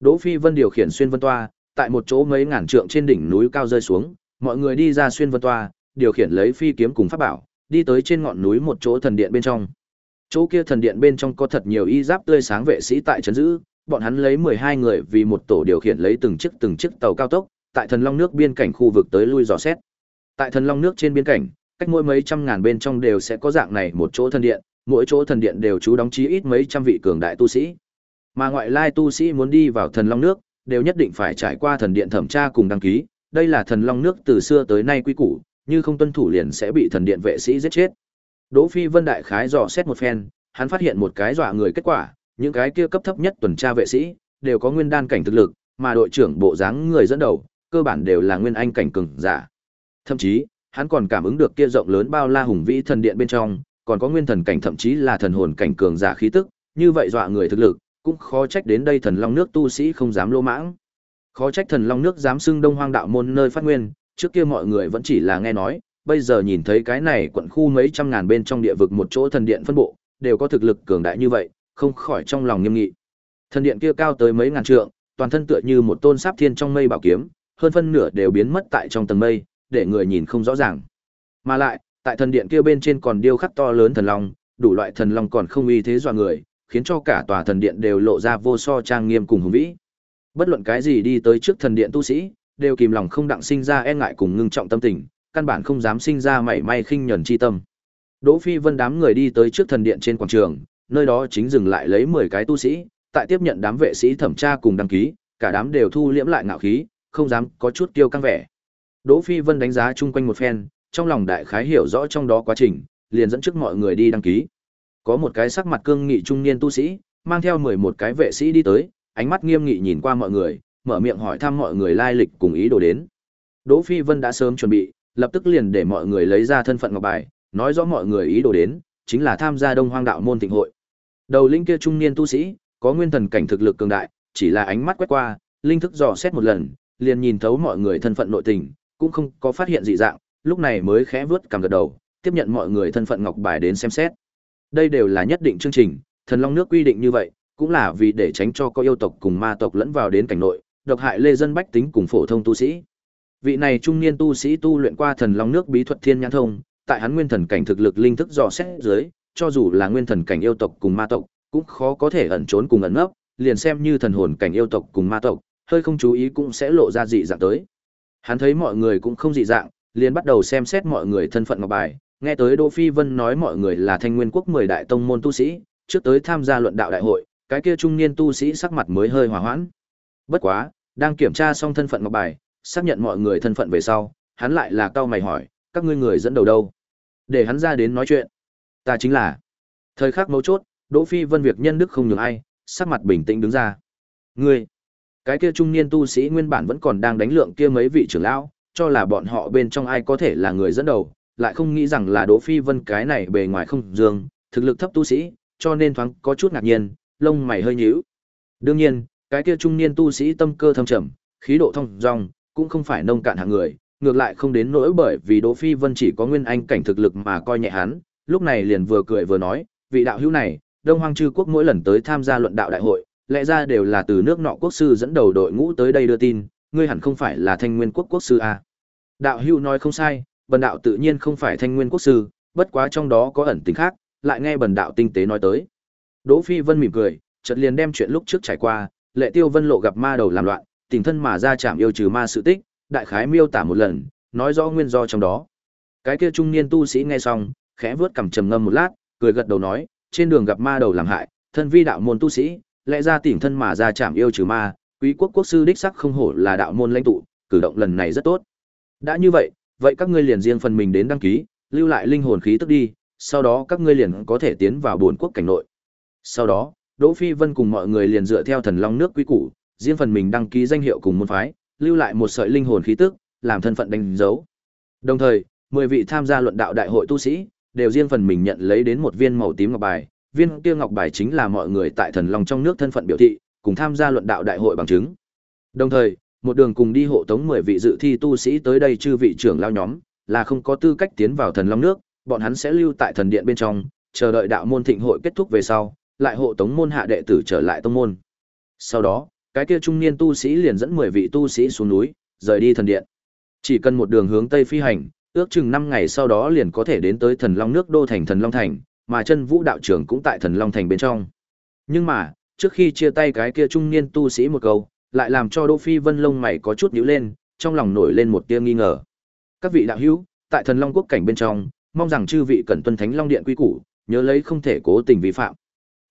Đỗ Phi Vân điều khiển xuyên vân toa, tại một chỗ mấy ngàn trượng trên đỉnh núi cao rơi xuống, mọi người đi ra xuyên vân toa, điều khiển lấy phi kiếm cùng pháp bảo, đi tới trên ngọn núi một chỗ thần điện bên trong. Chỗ kia thần điện bên trong có thật nhiều y giáp tươi sáng vệ sĩ tại trấn giữ, bọn hắn lấy 12 người vì một tổ điều khiển lấy từng chiếc từng chiếc tàu cao tốc, tại thần long nước biên cảnh khu vực tới lui dò xét. Tại thần long nước trên biên cảnh, cách mỗi mấy trăm ngàn bên trong đều sẽ có dạng này một chỗ thần điện, mỗi chỗ thần điện đều trú đóng chí ít mấy trăm vị cường đại tu sĩ. Mà ngoại lai tu sĩ muốn đi vào thần long nước, đều nhất định phải trải qua thần điện thẩm tra cùng đăng ký, đây là thần long nước từ xưa tới nay quy củ, như không tuân thủ liền sẽ bị thần điện vệ sĩ giết chết. Đỗ Phi Vân đại khái dò xét một phen, hắn phát hiện một cái dọa người kết quả, những cái kia cấp thấp nhất tuần tra vệ sĩ đều có nguyên đan cảnh thực lực, mà đội trưởng bộ dáng người dẫn đầu, cơ bản đều là nguyên anh cảnh cường giả. Thậm chí, hắn còn cảm ứng được kia rộng lớn bao la hùng vĩ thần điện bên trong, còn có nguyên thần cảnh thậm chí là thần hồn cảnh cường giả khí tức, như vậy dọa người thực lực, cũng khó trách đến đây thần long nước tu sĩ không dám lô mãng. Khó trách thần long nước dám xưng Đông Hoang đạo môn nơi phát nguyên, trước kia mọi người vẫn chỉ là nghe nói, bây giờ nhìn thấy cái này quận khu mấy trăm ngàn bên trong địa vực một chỗ thần điện phân bộ, đều có thực lực cường đại như vậy, không khỏi trong lòng nghiêm nghị. Thần điện kia cao tới mấy ngàn trượng, toàn thân tựa như một tôn sáp thiên trong mây bảo kiếm, hơn phân nửa đều biến mất tại trong tầng mây, để người nhìn không rõ ràng. Mà lại, tại thần điện kia bên trên còn điêu khắc to lớn thần long, đủ loại thần long còn không uy thế dọa người, khiến cho cả tòa thần điện đều lộ ra vô so trang nghiêm cùng hùng vĩ. Bất luận cái gì đi tới trước thần điện tu sĩ, đều kìm lòng không đặng sinh ra e ngại cùng ngưng trọng tâm tình, căn bản không dám sinh ra mảy may khinh nhẫn chi tâm. Đỗ Phi Vân đám người đi tới trước thần điện trên quảng trường, nơi đó chính dừng lại lấy 10 cái tu sĩ, tại tiếp nhận đám vệ sĩ thẩm tra cùng đăng ký, cả đám đều thu liễm lại ngạo khí, không dám có chút kiêu căng vẻ. Đỗ Phi Vân đánh giá chung quanh một phen, trong lòng đại khái hiểu rõ trong đó quá trình, liền dẫn trước mọi người đi đăng ký. Có một cái sắc mặt cương nghị trung niên tu sĩ, mang theo mười một cái vệ sĩ đi tới, ánh mắt nghiêm nghị nhìn qua mọi người, mở miệng hỏi thăm mọi người lai lịch cùng ý đồ đến. Đỗ Phi Vân đã sớm chuẩn bị, lập tức liền để mọi người lấy ra thân phận ngọc bài, nói rõ mọi người ý đồ đến, chính là tham gia Đông Hoang đạo môn thịnh hội. Đầu linh kia trung niên tu sĩ, có nguyên thần cảnh thực lực cường đại, chỉ là ánh mắt quét qua, linh thức dò xét một lần, liền nhìn thấu mọi người thân phận nội tình, cũng không có phát hiện dị dạng, lúc này mới khẽ vướt cằm gật đầu, tiếp nhận mọi người thân phận ngọc bài đến xem xét. Đây đều là nhất định chương trình, thần long nước quy định như vậy, cũng là vì để tránh cho có yêu tộc cùng ma tộc lẫn vào đến cảnh nội, độc hại lê dân bách tính cùng phổ thông tu sĩ. Vị này trung niên tu sĩ tu luyện qua thần long nước bí thuật thiên nhãn thông, tại hắn nguyên thần cảnh thực lực linh thức dò xét dưới, cho dù là nguyên thần cảnh yêu tộc cùng ma tộc, cũng khó có thể ẩn trốn cùng ẩn nấp, liền xem như thần hồn cảnh yêu tộc cùng ma tộc, hơi không chú ý cũng sẽ lộ ra dị dạng tới. Hắn thấy mọi người cũng không dị dạng, liền bắt đầu xem xét mọi người thân phận ngọc bài, nghe tới Đỗ Phi Vân nói mọi người là Thanh Nguyên quốc 10 đại tông môn tu sĩ, trước tới tham gia luận đạo đại hội, cái kia trung niên tu sĩ sắc mặt mới hơi hòa hoãn. Bất quá, đang kiểm tra xong thân phận ngọc bài, xác nhận mọi người thân phận về sau, hắn lại là cao mày hỏi, các ngươi người dẫn đầu đâu? Để hắn ra đến nói chuyện. Ta chính là. Thời khắc mấu chốt, Đỗ Phi Vân việc nhân đức không nhường ai, sắc mặt bình tĩnh đứng ra. Ngươi, cái kia trung niên tu sĩ nguyên bản vẫn còn đang đánh lượng kia mấy vị trưởng lão, cho là bọn họ bên trong ai có thể là người dẫn đầu, lại không nghĩ rằng là Đỗ Phi Vân cái này bề ngoài không dương, thực lực thấp tu sĩ, cho nên thoáng có chút ngạc nhiên, lông mày hơi nhíu. Đương nhiên, cái kia trung niên tu sĩ tâm cơ thâm trầm, khí độ thông dong, cũng không phải nông cạn hạng người, ngược lại không đến nỗi bởi vì Đỗ Phi Vân chỉ có nguyên anh cảnh thực lực mà coi nhẹ hắn, lúc này liền vừa cười vừa nói, vị đạo hữu này, Đông Hoang Trư quốc mỗi lần tới tham gia luận đạo đại hội, lẽ ra đều là từ nước nọ quốc sư dẫn đầu đội ngũ tới đây đưa tin, ngươi hẳn không phải là Thanh Nguyên quốc quốc sư à? Đạo hữu nói không sai, bần đạo tự nhiên không phải Thanh Nguyên quốc sư, bất quá trong đó có ẩn tình khác, lại nghe bần đạo tinh tế nói tới. Đỗ Phi Vân mỉm cười, chợt liền đem chuyện lúc trước trải qua, Lệ Tiêu Vân lộ gặp ma đầu làm loạn, tình thân mà ra chạm yêu trừ ma sự tích, đại khái miêu tả một lần, nói rõ nguyên do trong đó. Cái kia trung niên tu sĩ nghe xong, khẽ vướt cằm trầm ngâm một lát, cười gật đầu nói, trên đường gặp ma đầu làm hại, thân vi đạo môn tu sĩ, lẽ ra tỉnh thân mà ra chạm yêu trừ ma, quý quốc quốc sư đích sắc không hổ là đạo môn lãnh tụ, cử động lần này rất tốt. Đã như vậy, vậy các ngươi liền riêng phần mình đến đăng ký, lưu lại linh hồn khí tức đi, sau đó các ngươi liền có thể tiến vào bốn quốc cảnh nội. Sau đó, Đỗ Phi Vân cùng mọi người liền dựa theo thần long nước quý củ, riêng phần mình đăng ký danh hiệu cùng môn phái, lưu lại một sợi linh hồn khí tức, làm thân phận đánh dấu. Đồng thời, 10 vị tham gia luận đạo đại hội tu sĩ, đều riêng phần mình nhận lấy đến một viên màu tím ngọc bài, viên kia ngọc bài chính là mọi người tại thần long trong nước thân phận biểu thị, cùng tham gia luận đạo đại hội bằng chứng. Đồng thời, một đường cùng đi hộ tống 10 vị dự thi tu sĩ tới đây chư vị trưởng lao nhóm, là không có tư cách tiến vào thần long nước, bọn hắn sẽ lưu tại thần điện bên trong, chờ đợi đạo môn thịnh hội kết thúc về sau, lại hộ tống môn hạ đệ tử trở lại tông môn. Sau đó, cái kia trung niên tu sĩ liền dẫn 10 vị tu sĩ xuống núi, rời đi thần điện. Chỉ cần một đường hướng tây phi hành, ước chừng 5 ngày sau đó liền có thể đến tới thần long nước đô thành thần long thành, mà chân vũ đạo trưởng cũng tại thần long thành bên trong. Nhưng mà, trước khi chia tay cái kia trung niên tu sĩ một câu, lại làm cho Đỗ Phi Vân lông mày có chút nhíu lên, trong lòng nổi lên một tia nghi ngờ. Các vị đạo hữu, tại thần long quốc cảnh bên trong, mong rằng chư vị cần tuân thánh long điện quy củ, nhớ lấy không thể cố tình vi phạm.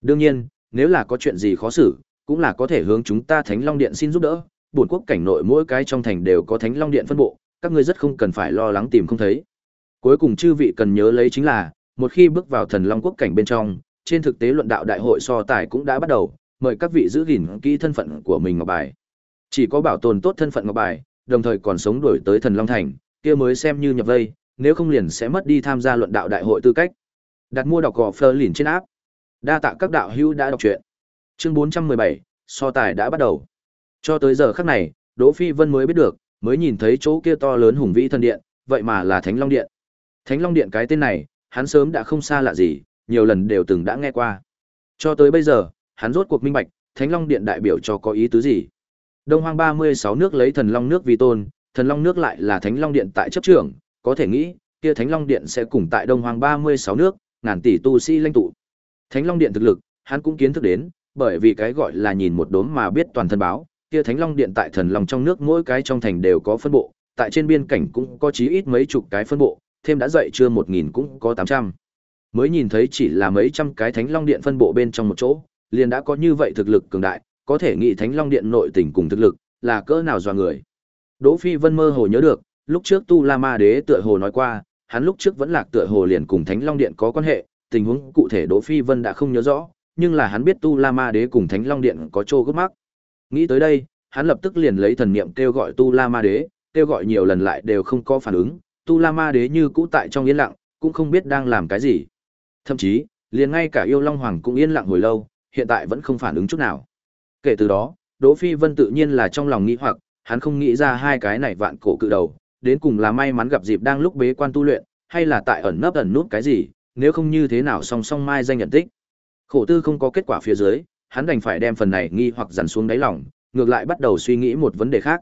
Đương nhiên, nếu là có chuyện gì khó xử, cũng là có thể hướng chúng ta Thánh Long Điện xin giúp đỡ. Bổn quốc cảnh nội mỗi cái trong thành đều có Thánh Long Điện phân bộ, các ngươi rất không cần phải lo lắng tìm không thấy. Cuối cùng chư vị cần nhớ lấy chính là, một khi bước vào Thần Long quốc cảnh bên trong, trên thực tế luận đạo đại hội so tài cũng đã bắt đầu, mời các vị giữ gìn kỹ thân phận của mình ngọc bài. Chỉ có bảo tồn tốt thân phận ngọc bài, đồng thời còn sống đổi tới Thần Long thành, kia mới xem như nhập vây, nếu không liền sẽ mất đi tham gia luận đạo đại hội tư cách. Đặt mua đọc gò Fleur lìn trên áp. Đa tạ các đạo hữu đã đọc truyện. Chương 417, so tài đã bắt đầu. Cho tới giờ khắc này, Đỗ Phi Vân mới biết được, mới nhìn thấy chỗ kia to lớn hùng vĩ thần điện, vậy mà là Thánh Long Điện. Thánh Long Điện cái tên này, hắn sớm đã không xa lạ gì, nhiều lần đều từng đã nghe qua. Cho tới bây giờ, hắn rốt cuộc minh bạch, Thánh Long Điện đại biểu cho có ý tứ gì. Đông Hoang 36 nước lấy thần long nước vì tôn, thần long nước lại là Thánh Long Điện tại chấp trưởng, có thể nghĩ, kia Thánh Long Điện sẽ cùng tại Đông Hoang 36 nước, ngàn tỷ tu sĩ lãnh tụ. Thánh Long Điện thực lực, hắn cũng kiến thức đến, bởi vì cái gọi là nhìn một đốm mà biết toàn thân báo, kia Thánh Long Điện tại thần long trong nước mỗi cái trong thành đều có phân bộ, tại trên biên cảnh cũng có chí ít mấy chục cái phân bộ, thêm đã dậy chưa một nghìn cũng có tám trăm. Mới nhìn thấy chỉ là mấy trăm cái Thánh Long Điện phân bộ bên trong một chỗ, liền đã có như vậy thực lực cường đại, có thể nghĩ Thánh Long Điện nội tình cùng thực lực, là cỡ nào doa người. Đỗ Phi Vân mơ hồ nhớ được, lúc trước Tu La Ma Đế tựa hồ nói qua, hắn lúc trước vẫn lạc tựa hồ liền cùng Thánh Long Điện có quan hệ, tình huống cụ thể Đỗ Phi Vân đã không nhớ rõ, nhưng là hắn biết Tu La Ma Đế cùng Thánh Long Điện có trô gấp mắc. Nghĩ tới đây, hắn lập tức liền lấy thần niệm kêu gọi Tu La Ma Đế, kêu gọi nhiều lần lại đều không có phản ứng, Tu La Ma Đế như cũ tại trong yên lặng, cũng không biết đang làm cái gì. Thậm chí, liền ngay cả Yêu Long Hoàng cũng yên lặng hồi lâu, hiện tại vẫn không phản ứng chút nào. Kể từ đó, Đỗ Phi Vân tự nhiên là trong lòng nghĩ hoặc, hắn không nghĩ ra hai cái này vạn cổ cự đầu, đến cùng là may mắn gặp dịp đang lúc bế quan tu luyện, hay là tại ẩn nấp ẩn nút cái gì, nếu không như thế nào song song mai danh nhận tích. Khổ tư không có kết quả phía dưới, hắn đành phải đem phần này nghi hoặc dằn xuống đáy lòng, ngược lại bắt đầu suy nghĩ một vấn đề khác.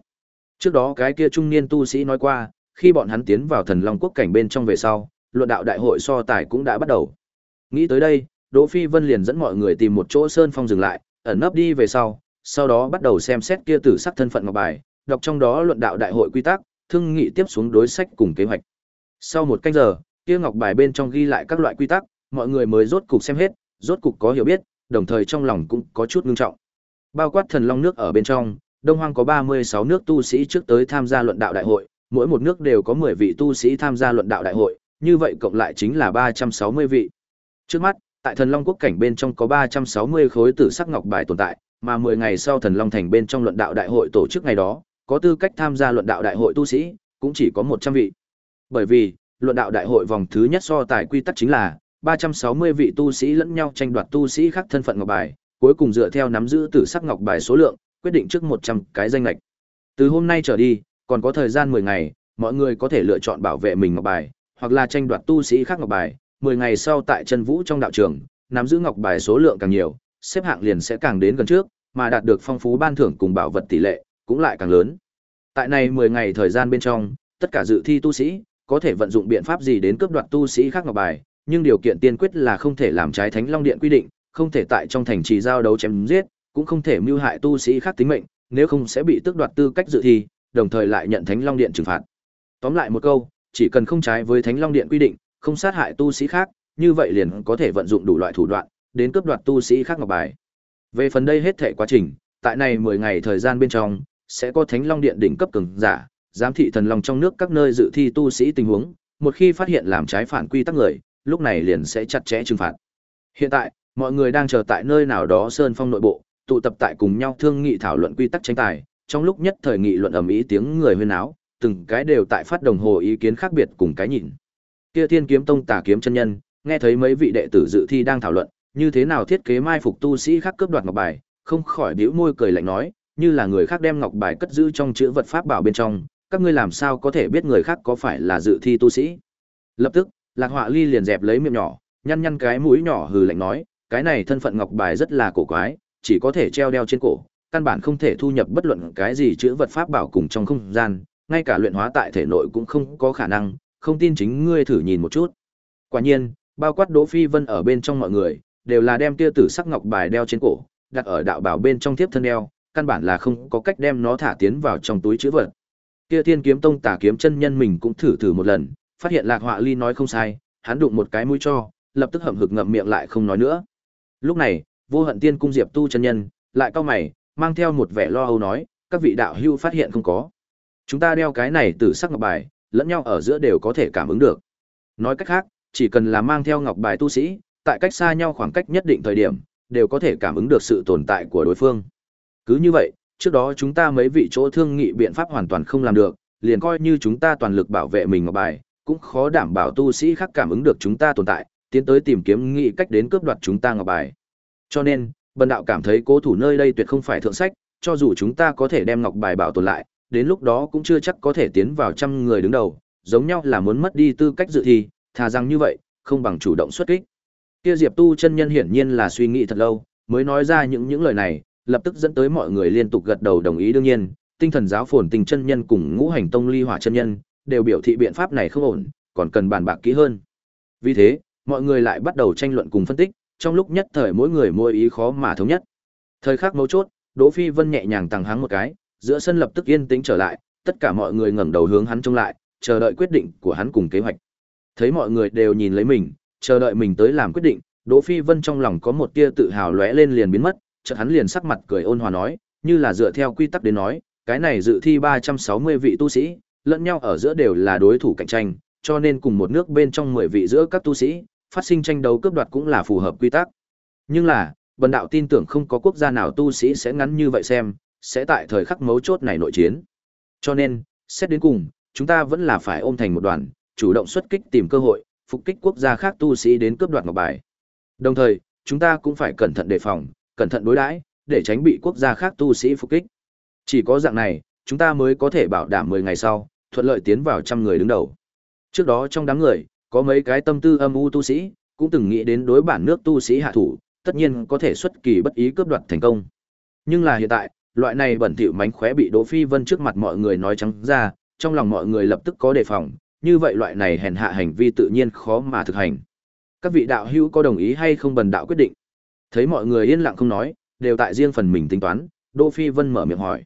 Trước đó cái kia trung niên tu sĩ nói qua, khi bọn hắn tiến vào thần long quốc cảnh bên trong về sau, luận đạo đại hội so tài cũng đã bắt đầu. Nghĩ tới đây, Đỗ Phi Vân liền dẫn mọi người tìm một chỗ sơn phong dừng lại, ẩn nấp đi về sau, sau đó bắt đầu xem xét kia tử sắc thân phận ngọc bài, đọc trong đó luận đạo đại hội quy tắc, thương nghị tiếp xuống đối sách cùng kế hoạch. Sau một canh giờ, kia ngọc bài bên trong ghi lại các loại quy tắc, mọi người mới rốt cục xem hết, rốt cục có hiểu biết, đồng thời trong lòng cũng có chút ngưng trọng. Bao quát thần long nước ở bên trong, Đông Hoang có 36 nước tu sĩ trước tới tham gia luận đạo đại hội, mỗi một nước đều có 10 vị tu sĩ tham gia luận đạo đại hội, như vậy cộng lại chính là 360 vị. Trước mắt, tại thần long quốc cảnh bên trong có 360 khối tử sắc ngọc bài tồn tại, mà 10 ngày sau thần long thành bên trong luận đạo đại hội tổ chức ngày đó, có tư cách tham gia luận đạo đại hội tu sĩ, cũng chỉ có 100 vị. Bởi vì, luận đạo đại hội vòng thứ nhất so tài quy tắc chính là 360 vị tu sĩ lẫn nhau tranh đoạt tu sĩ khác thân phận ngọc bài, cuối cùng dựa theo nắm giữ tử sắc ngọc bài số lượng, quyết định trước 100 cái danh lệch. Từ hôm nay trở đi, còn có thời gian 10 ngày, mọi người có thể lựa chọn bảo vệ mình ngọc bài, hoặc là tranh đoạt tu sĩ khác ngọc bài, 10 ngày sau tại chân vũ trong đạo trường, nắm giữ ngọc bài số lượng càng nhiều, xếp hạng liền sẽ càng đến gần trước, mà đạt được phong phú ban thưởng cùng bảo vật tỷ lệ cũng lại càng lớn. Tại này 10 ngày thời gian bên trong, tất cả dự thi tu sĩ có thể vận dụng biện pháp gì đến cướp đoạt tu sĩ khác ngọc bài, nhưng điều kiện tiên quyết là không thể làm trái Thánh Long Điện quy định, không thể tại trong thành trì giao đấu chém giết, cũng không thể mưu hại tu sĩ khác tính mệnh, nếu không sẽ bị tước đoạt tư cách dự thi, đồng thời lại nhận Thánh Long Điện trừng phạt. Tóm lại một câu, chỉ cần không trái với Thánh Long Điện quy định, không sát hại tu sĩ khác, như vậy liền có thể vận dụng đủ loại thủ đoạn, đến cướp đoạt tu sĩ khác ngọc bài. Về phần đây hết thể quá trình, tại này 10 ngày thời gian bên trong, sẽ có Thánh Long Điện đỉnh cấp cường giả, giám thị thần long trong nước các nơi dự thi tu sĩ tình huống, một khi phát hiện làm trái phản quy tắc người, lúc này liền sẽ chặt chẽ trừng phạt. Hiện tại, mọi người đang chờ tại nơi nào đó sơn phong nội bộ, tụ tập tại cùng nhau thương nghị thảo luận quy tắc tranh tài, trong lúc nhất thời nghị luận ầm ĩ tiếng người huyên náo, từng cái đều tại phát đồng hồ ý kiến khác biệt cùng cái nhìn. Kia Thiên Kiếm Tông Tà Kiếm chân nhân, nghe thấy mấy vị đệ tử dự thi đang thảo luận, như thế nào thiết kế mai phục tu sĩ khác cướp đoạt ngọc bài, không khỏi bĩu môi cười lạnh nói, như là người khác đem ngọc bài cất giữ trong chữ vật pháp bảo bên trong, các ngươi làm sao có thể biết người khác có phải là dự thi tu sĩ? Lập tức, Lạc Họa Ly liền dẹp lấy miệng nhỏ, nhăn nhăn cái mũi nhỏ hừ lạnh nói, cái này thân phận ngọc bài rất là cổ quái, chỉ có thể treo đeo trên cổ, căn bản không thể thu nhập bất luận cái gì chữ vật pháp bảo cùng trong không gian, ngay cả luyện hóa tại thể nội cũng không có khả năng, không tin chính ngươi thử nhìn một chút. Quả nhiên, bao quát Đỗ Phi Vân ở bên trong mọi người, đều là đem kia tử sắc ngọc bài đeo trên cổ, đặt ở đạo bảo bên trong thiếp thân đeo, căn bản là không có cách đem nó thả tiến vào trong túi chữ vật. Kia Thiên Kiếm Tông Tà kiếm chân nhân mình cũng thử thử một lần, phát hiện Lạc Họa Ly nói không sai, hắn đụng một cái mũi cho, lập tức hậm hực ngậm miệng lại không nói nữa. Lúc này, Vô Hận Tiên cung Diệp Tu chân nhân, lại cau mày, mang theo một vẻ lo âu nói, các vị đạo hưu phát hiện không có. Chúng ta đeo cái này từ sắc ngọc bài, lẫn nhau ở giữa đều có thể cảm ứng được. Nói cách khác, chỉ cần là mang theo ngọc bài tu sĩ, tại cách xa nhau khoảng cách nhất định thời điểm, đều có thể cảm ứng được sự tồn tại của đối phương. Cứ như vậy, trước đó chúng ta mấy vị chỗ thương nghị biện pháp hoàn toàn không làm được, liền coi như chúng ta toàn lực bảo vệ mình ngọc bài, cũng khó đảm bảo tu sĩ khác cảm ứng được chúng ta tồn tại, tiến tới tìm kiếm nghị cách đến cướp đoạt chúng ta ngọc bài. Cho nên, bần đạo cảm thấy cố thủ nơi đây tuyệt không phải thượng sách, cho dù chúng ta có thể đem ngọc bài bảo tồn lại, đến lúc đó cũng chưa chắc có thể tiến vào trăm người đứng đầu, giống nhau là muốn mất đi tư cách dự thi, thà rằng như vậy, không bằng chủ động xuất kích. Kia Diệp Tu chân nhân hiển nhiên là suy nghĩ thật lâu, mới nói ra những những lời này, lập tức dẫn tới mọi người liên tục gật đầu đồng ý đương nhiên, tinh thần giáo phồn tình chân nhân cùng ngũ hành tông ly hỏa chân nhân, đều biểu thị biện pháp này không ổn, còn cần bàn bạc kỹ hơn. Vì thế, mọi người lại bắt đầu tranh luận cùng phân tích, trong lúc nhất thời mỗi người mỗi ý khó mà thống nhất. Thời khắc mấu chốt, Đỗ Phi Vân nhẹ nhàng tăng hắng một cái, giữa sân lập tức yên tĩnh trở lại, tất cả mọi người ngẩng đầu hướng hắn trông lại, chờ đợi quyết định của hắn cùng kế hoạch. Thấy mọi người đều nhìn lấy mình, chờ đợi mình tới làm quyết định, Đỗ Phi Vân trong lòng có một tia tự hào lóe lên liền biến mất, chợt hắn liền sắc mặt cười ôn hòa nói, như là dựa theo quy tắc đến nói, cái này dự thi 360 vị tu sĩ, lẫn nhau ở giữa đều là đối thủ cạnh tranh, cho nên cùng một nước bên trong 10 vị giữa các tu sĩ, phát sinh tranh đấu cướp đoạt cũng là phù hợp quy tắc. Nhưng là, bần đạo tin tưởng không có quốc gia nào tu sĩ sẽ ngắn như vậy xem, sẽ tại thời khắc mấu chốt này nội chiến. Cho nên, xét đến cùng, chúng ta vẫn là phải ôm thành một đoàn, chủ động xuất kích tìm cơ hội, phục kích quốc gia khác tu sĩ đến cướp đoạt ngọc bài. Đồng thời, chúng ta cũng phải cẩn thận đề phòng, cẩn thận đối đãi, để tránh bị quốc gia khác tu sĩ phục kích. Chỉ có dạng này, chúng ta mới có thể bảo đảm 10 ngày sau, thuận lợi tiến vào trăm người đứng đầu. Trước đó trong đám người, có mấy cái tâm tư âm u tu sĩ, cũng từng nghĩ đến đối bản nước tu sĩ hạ thủ, tất nhiên có thể xuất kỳ bất ý cướp đoạt thành công. Nhưng là hiện tại, loại này bẩn thỉu mánh khóe bị Đỗ Phi Vân trước mặt mọi người nói trắng ra, trong lòng mọi người lập tức có đề phòng, như vậy loại này hèn hạ hành vi tự nhiên khó mà thực hành. Các vị đạo hữu có đồng ý hay không bần đạo quyết định? Thấy mọi người yên lặng không nói, đều tại riêng phần mình tính toán, Đỗ Phi Vân mở miệng hỏi.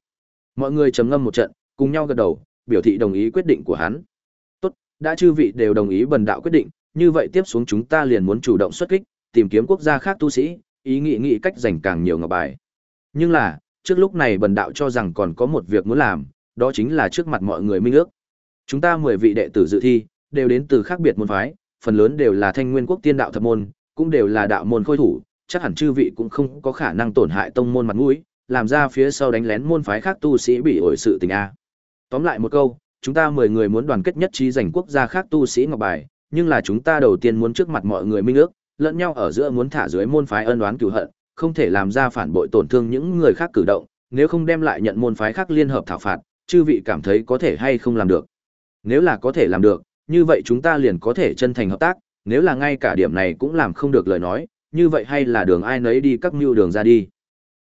Mọi người trầm ngâm một trận, cùng nhau gật đầu, biểu thị đồng ý quyết định của hắn. Tốt, đã chư vị đều đồng ý bần đạo quyết định, như vậy tiếp xuống chúng ta liền muốn chủ động xuất kích, tìm kiếm quốc gia khác tu sĩ, ý nghĩ nghĩ cách giành càng nhiều ngọc bài. Nhưng là, trước lúc này bần đạo cho rằng còn có một việc muốn làm, đó chính là trước mặt mọi người minh ước. Chúng ta 10 vị đệ tử dự thi, đều đến từ khác biệt môn phái, phần lớn đều là thanh nguyên quốc tiên đạo thập môn, cũng đều là đạo môn khôi thủ, chắc hẳn chư vị cũng không có khả năng tổn hại tông môn mặt mũi, làm ra phía sau đánh lén môn phái khác tu sĩ bị ổi sự tình a. Tóm lại một câu, chúng ta 10 người muốn đoàn kết nhất trí giành quốc gia khác tu sĩ ngọc bài, nhưng là chúng ta đầu tiên muốn trước mặt mọi người minh ước, lẫn nhau ở giữa muốn thả dưới môn phái ân oán cửu hận, không thể làm ra phản bội tổn thương những người khác cử động, nếu không đem lại nhận môn phái khác liên hợp thảo phạt, chư vị cảm thấy có thể hay không làm được. Nếu là có thể làm được, như vậy chúng ta liền có thể chân thành hợp tác, nếu là ngay cả điểm này cũng làm không được lời nói, như vậy hay là đường ai nấy đi các mưu đường ra đi.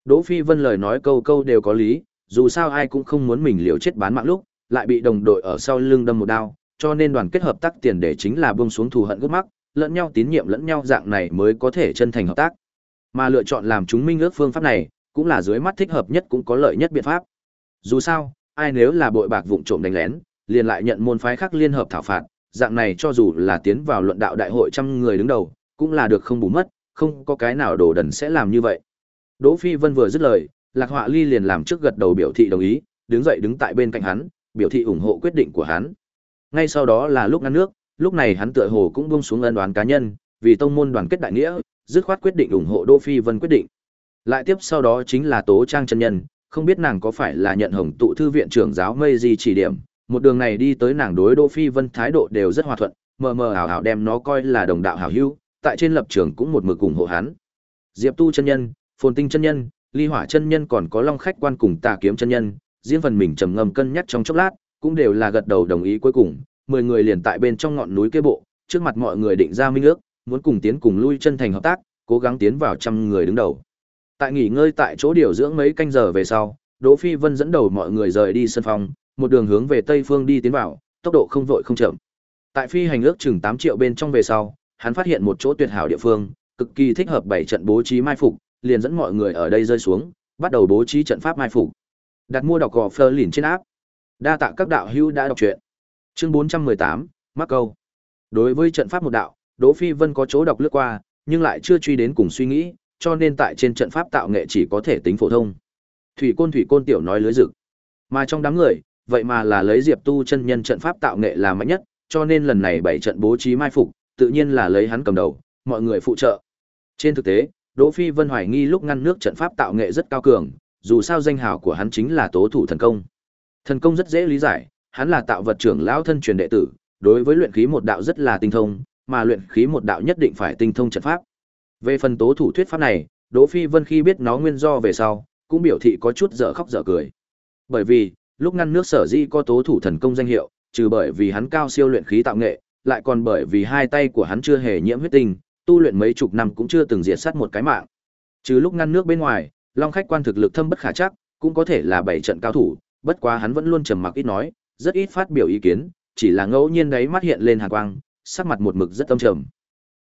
Đỗ Phi Vân lời nói câu câu đều có lý, dù sao ai cũng không muốn mình liều chết bán mạng lúc, lại bị đồng đội ở sau lưng đâm một đao, cho nên đoàn kết hợp tác tiền để chính là buông xuống thù hận gốc mắc, lẫn nhau tín nhiệm lẫn nhau dạng này mới có thể chân thành hợp tác. Mà lựa chọn làm chúng minh ước phương pháp này, cũng là dưới mắt thích hợp nhất cũng có lợi nhất biện pháp. Dù sao, ai nếu là bội bạc vụng trộm đánh lén, liền lại nhận môn phái khác liên hợp thảo phạt, dạng này cho dù là tiến vào luận đạo đại hội trăm người đứng đầu, cũng là được không bù mất, không có cái nào đồ đần sẽ làm như vậy. Đỗ Phi Vân vừa dứt lời, Lạc Họa Ly liền làm trước gật đầu biểu thị đồng ý, đứng dậy đứng tại bên cạnh hắn, biểu thị ủng hộ quyết định của hắn. Ngay sau đó là lúc ngăn nước, lúc này hắn tựa hồ cũng buông xuống ân đoán cá nhân, vì tông môn đoàn kết đại nghĩa, dứt khoát quyết định ủng hộ Đỗ Phi Vân quyết định. Lại tiếp sau đó chính là Tố Trang chân nhân, không biết nàng có phải là nhận Hồng tụ thư viện trưởng giáo mây gì chỉ điểm, một đường này đi tới nàng đối Đỗ Phi Vân thái độ đều rất hòa thuận, mờ mờ ảo ảo đem nó coi là đồng đạo hảo hữu, tại trên lập trường cũng một mực ủng hộ hắn. Diệp Tu chân nhân, Phồn Tinh chân nhân, Ly Hỏa chân nhân còn có Long khách quan cùng Tà kiếm chân nhân, riêng phần mình trầm ngâm cân nhắc trong chốc lát, cũng đều là gật đầu đồng ý cuối cùng, mười người liền tại bên trong ngọn núi kế bộ, trước mặt mọi người định ra minh ước, muốn cùng tiến cùng lui chân thành hợp tác, cố gắng tiến vào trăm người đứng đầu. Tại nghỉ ngơi tại chỗ điều dưỡng mấy canh giờ về sau, Đỗ Phi Vân dẫn đầu mọi người rời đi sân phòng, một đường hướng về tây phương đi tiến vào, tốc độ không vội không chậm. Tại phi hành ước chừng 8 triệu bên trong về sau, hắn phát hiện một chỗ tuyệt hảo địa phương, cực kỳ thích hợp bảy trận bố trí mai phục, liền dẫn mọi người ở đây rơi xuống, bắt đầu bố trí trận pháp mai phục. Đặt mua đọc gò Fleur lìn trên áp. Đa tạ các đạo hữu đã đọc truyện. Chương 418, mắc câu. Đối với trận pháp một đạo, Đỗ Phi Vân có chỗ đọc lướt qua, nhưng lại chưa truy đến cùng suy nghĩ, cho nên tại trên trận pháp tạo nghệ chỉ có thể tính phổ thông. Thủy Côn Thủy Côn tiểu nói lưới rực. Mà trong đám người, vậy mà là lấy Diệp Tu chân nhân trận pháp tạo nghệ là mạnh nhất, cho nên lần này bảy trận bố trí mai phục, tự nhiên là lấy hắn cầm đầu, mọi người phụ trợ. Trên thực tế, Đỗ Phi Vân hoài nghi lúc ngăn nước trận pháp tạo nghệ rất cao cường, dù sao danh hào của hắn chính là tố thủ thần công. Thần công rất dễ lý giải, hắn là tạo vật trưởng lão thân truyền đệ tử, đối với luyện khí một đạo rất là tinh thông, mà luyện khí một đạo nhất định phải tinh thông trận pháp. Về phần tố thủ thuyết pháp này, Đỗ Phi Vân khi biết nó nguyên do về sau, cũng biểu thị có chút dở khóc dở cười. Bởi vì, lúc ngăn nước sở di có tố thủ thần công danh hiệu, trừ bởi vì hắn cao siêu luyện khí tạo nghệ, lại còn bởi vì hai tay của hắn chưa hề nhiễm huyết tinh, tu luyện mấy chục năm cũng chưa từng diệt sát một cái mạng. Trừ lúc ngăn nước bên ngoài, Long khách quan thực lực thâm bất khả chắc, cũng có thể là bảy trận cao thủ, bất quá hắn vẫn luôn trầm mặc ít nói, rất ít phát biểu ý kiến, chỉ là ngẫu nhiên đấy mắt hiện lên hàn quang, sắc mặt một mực rất âm trầm.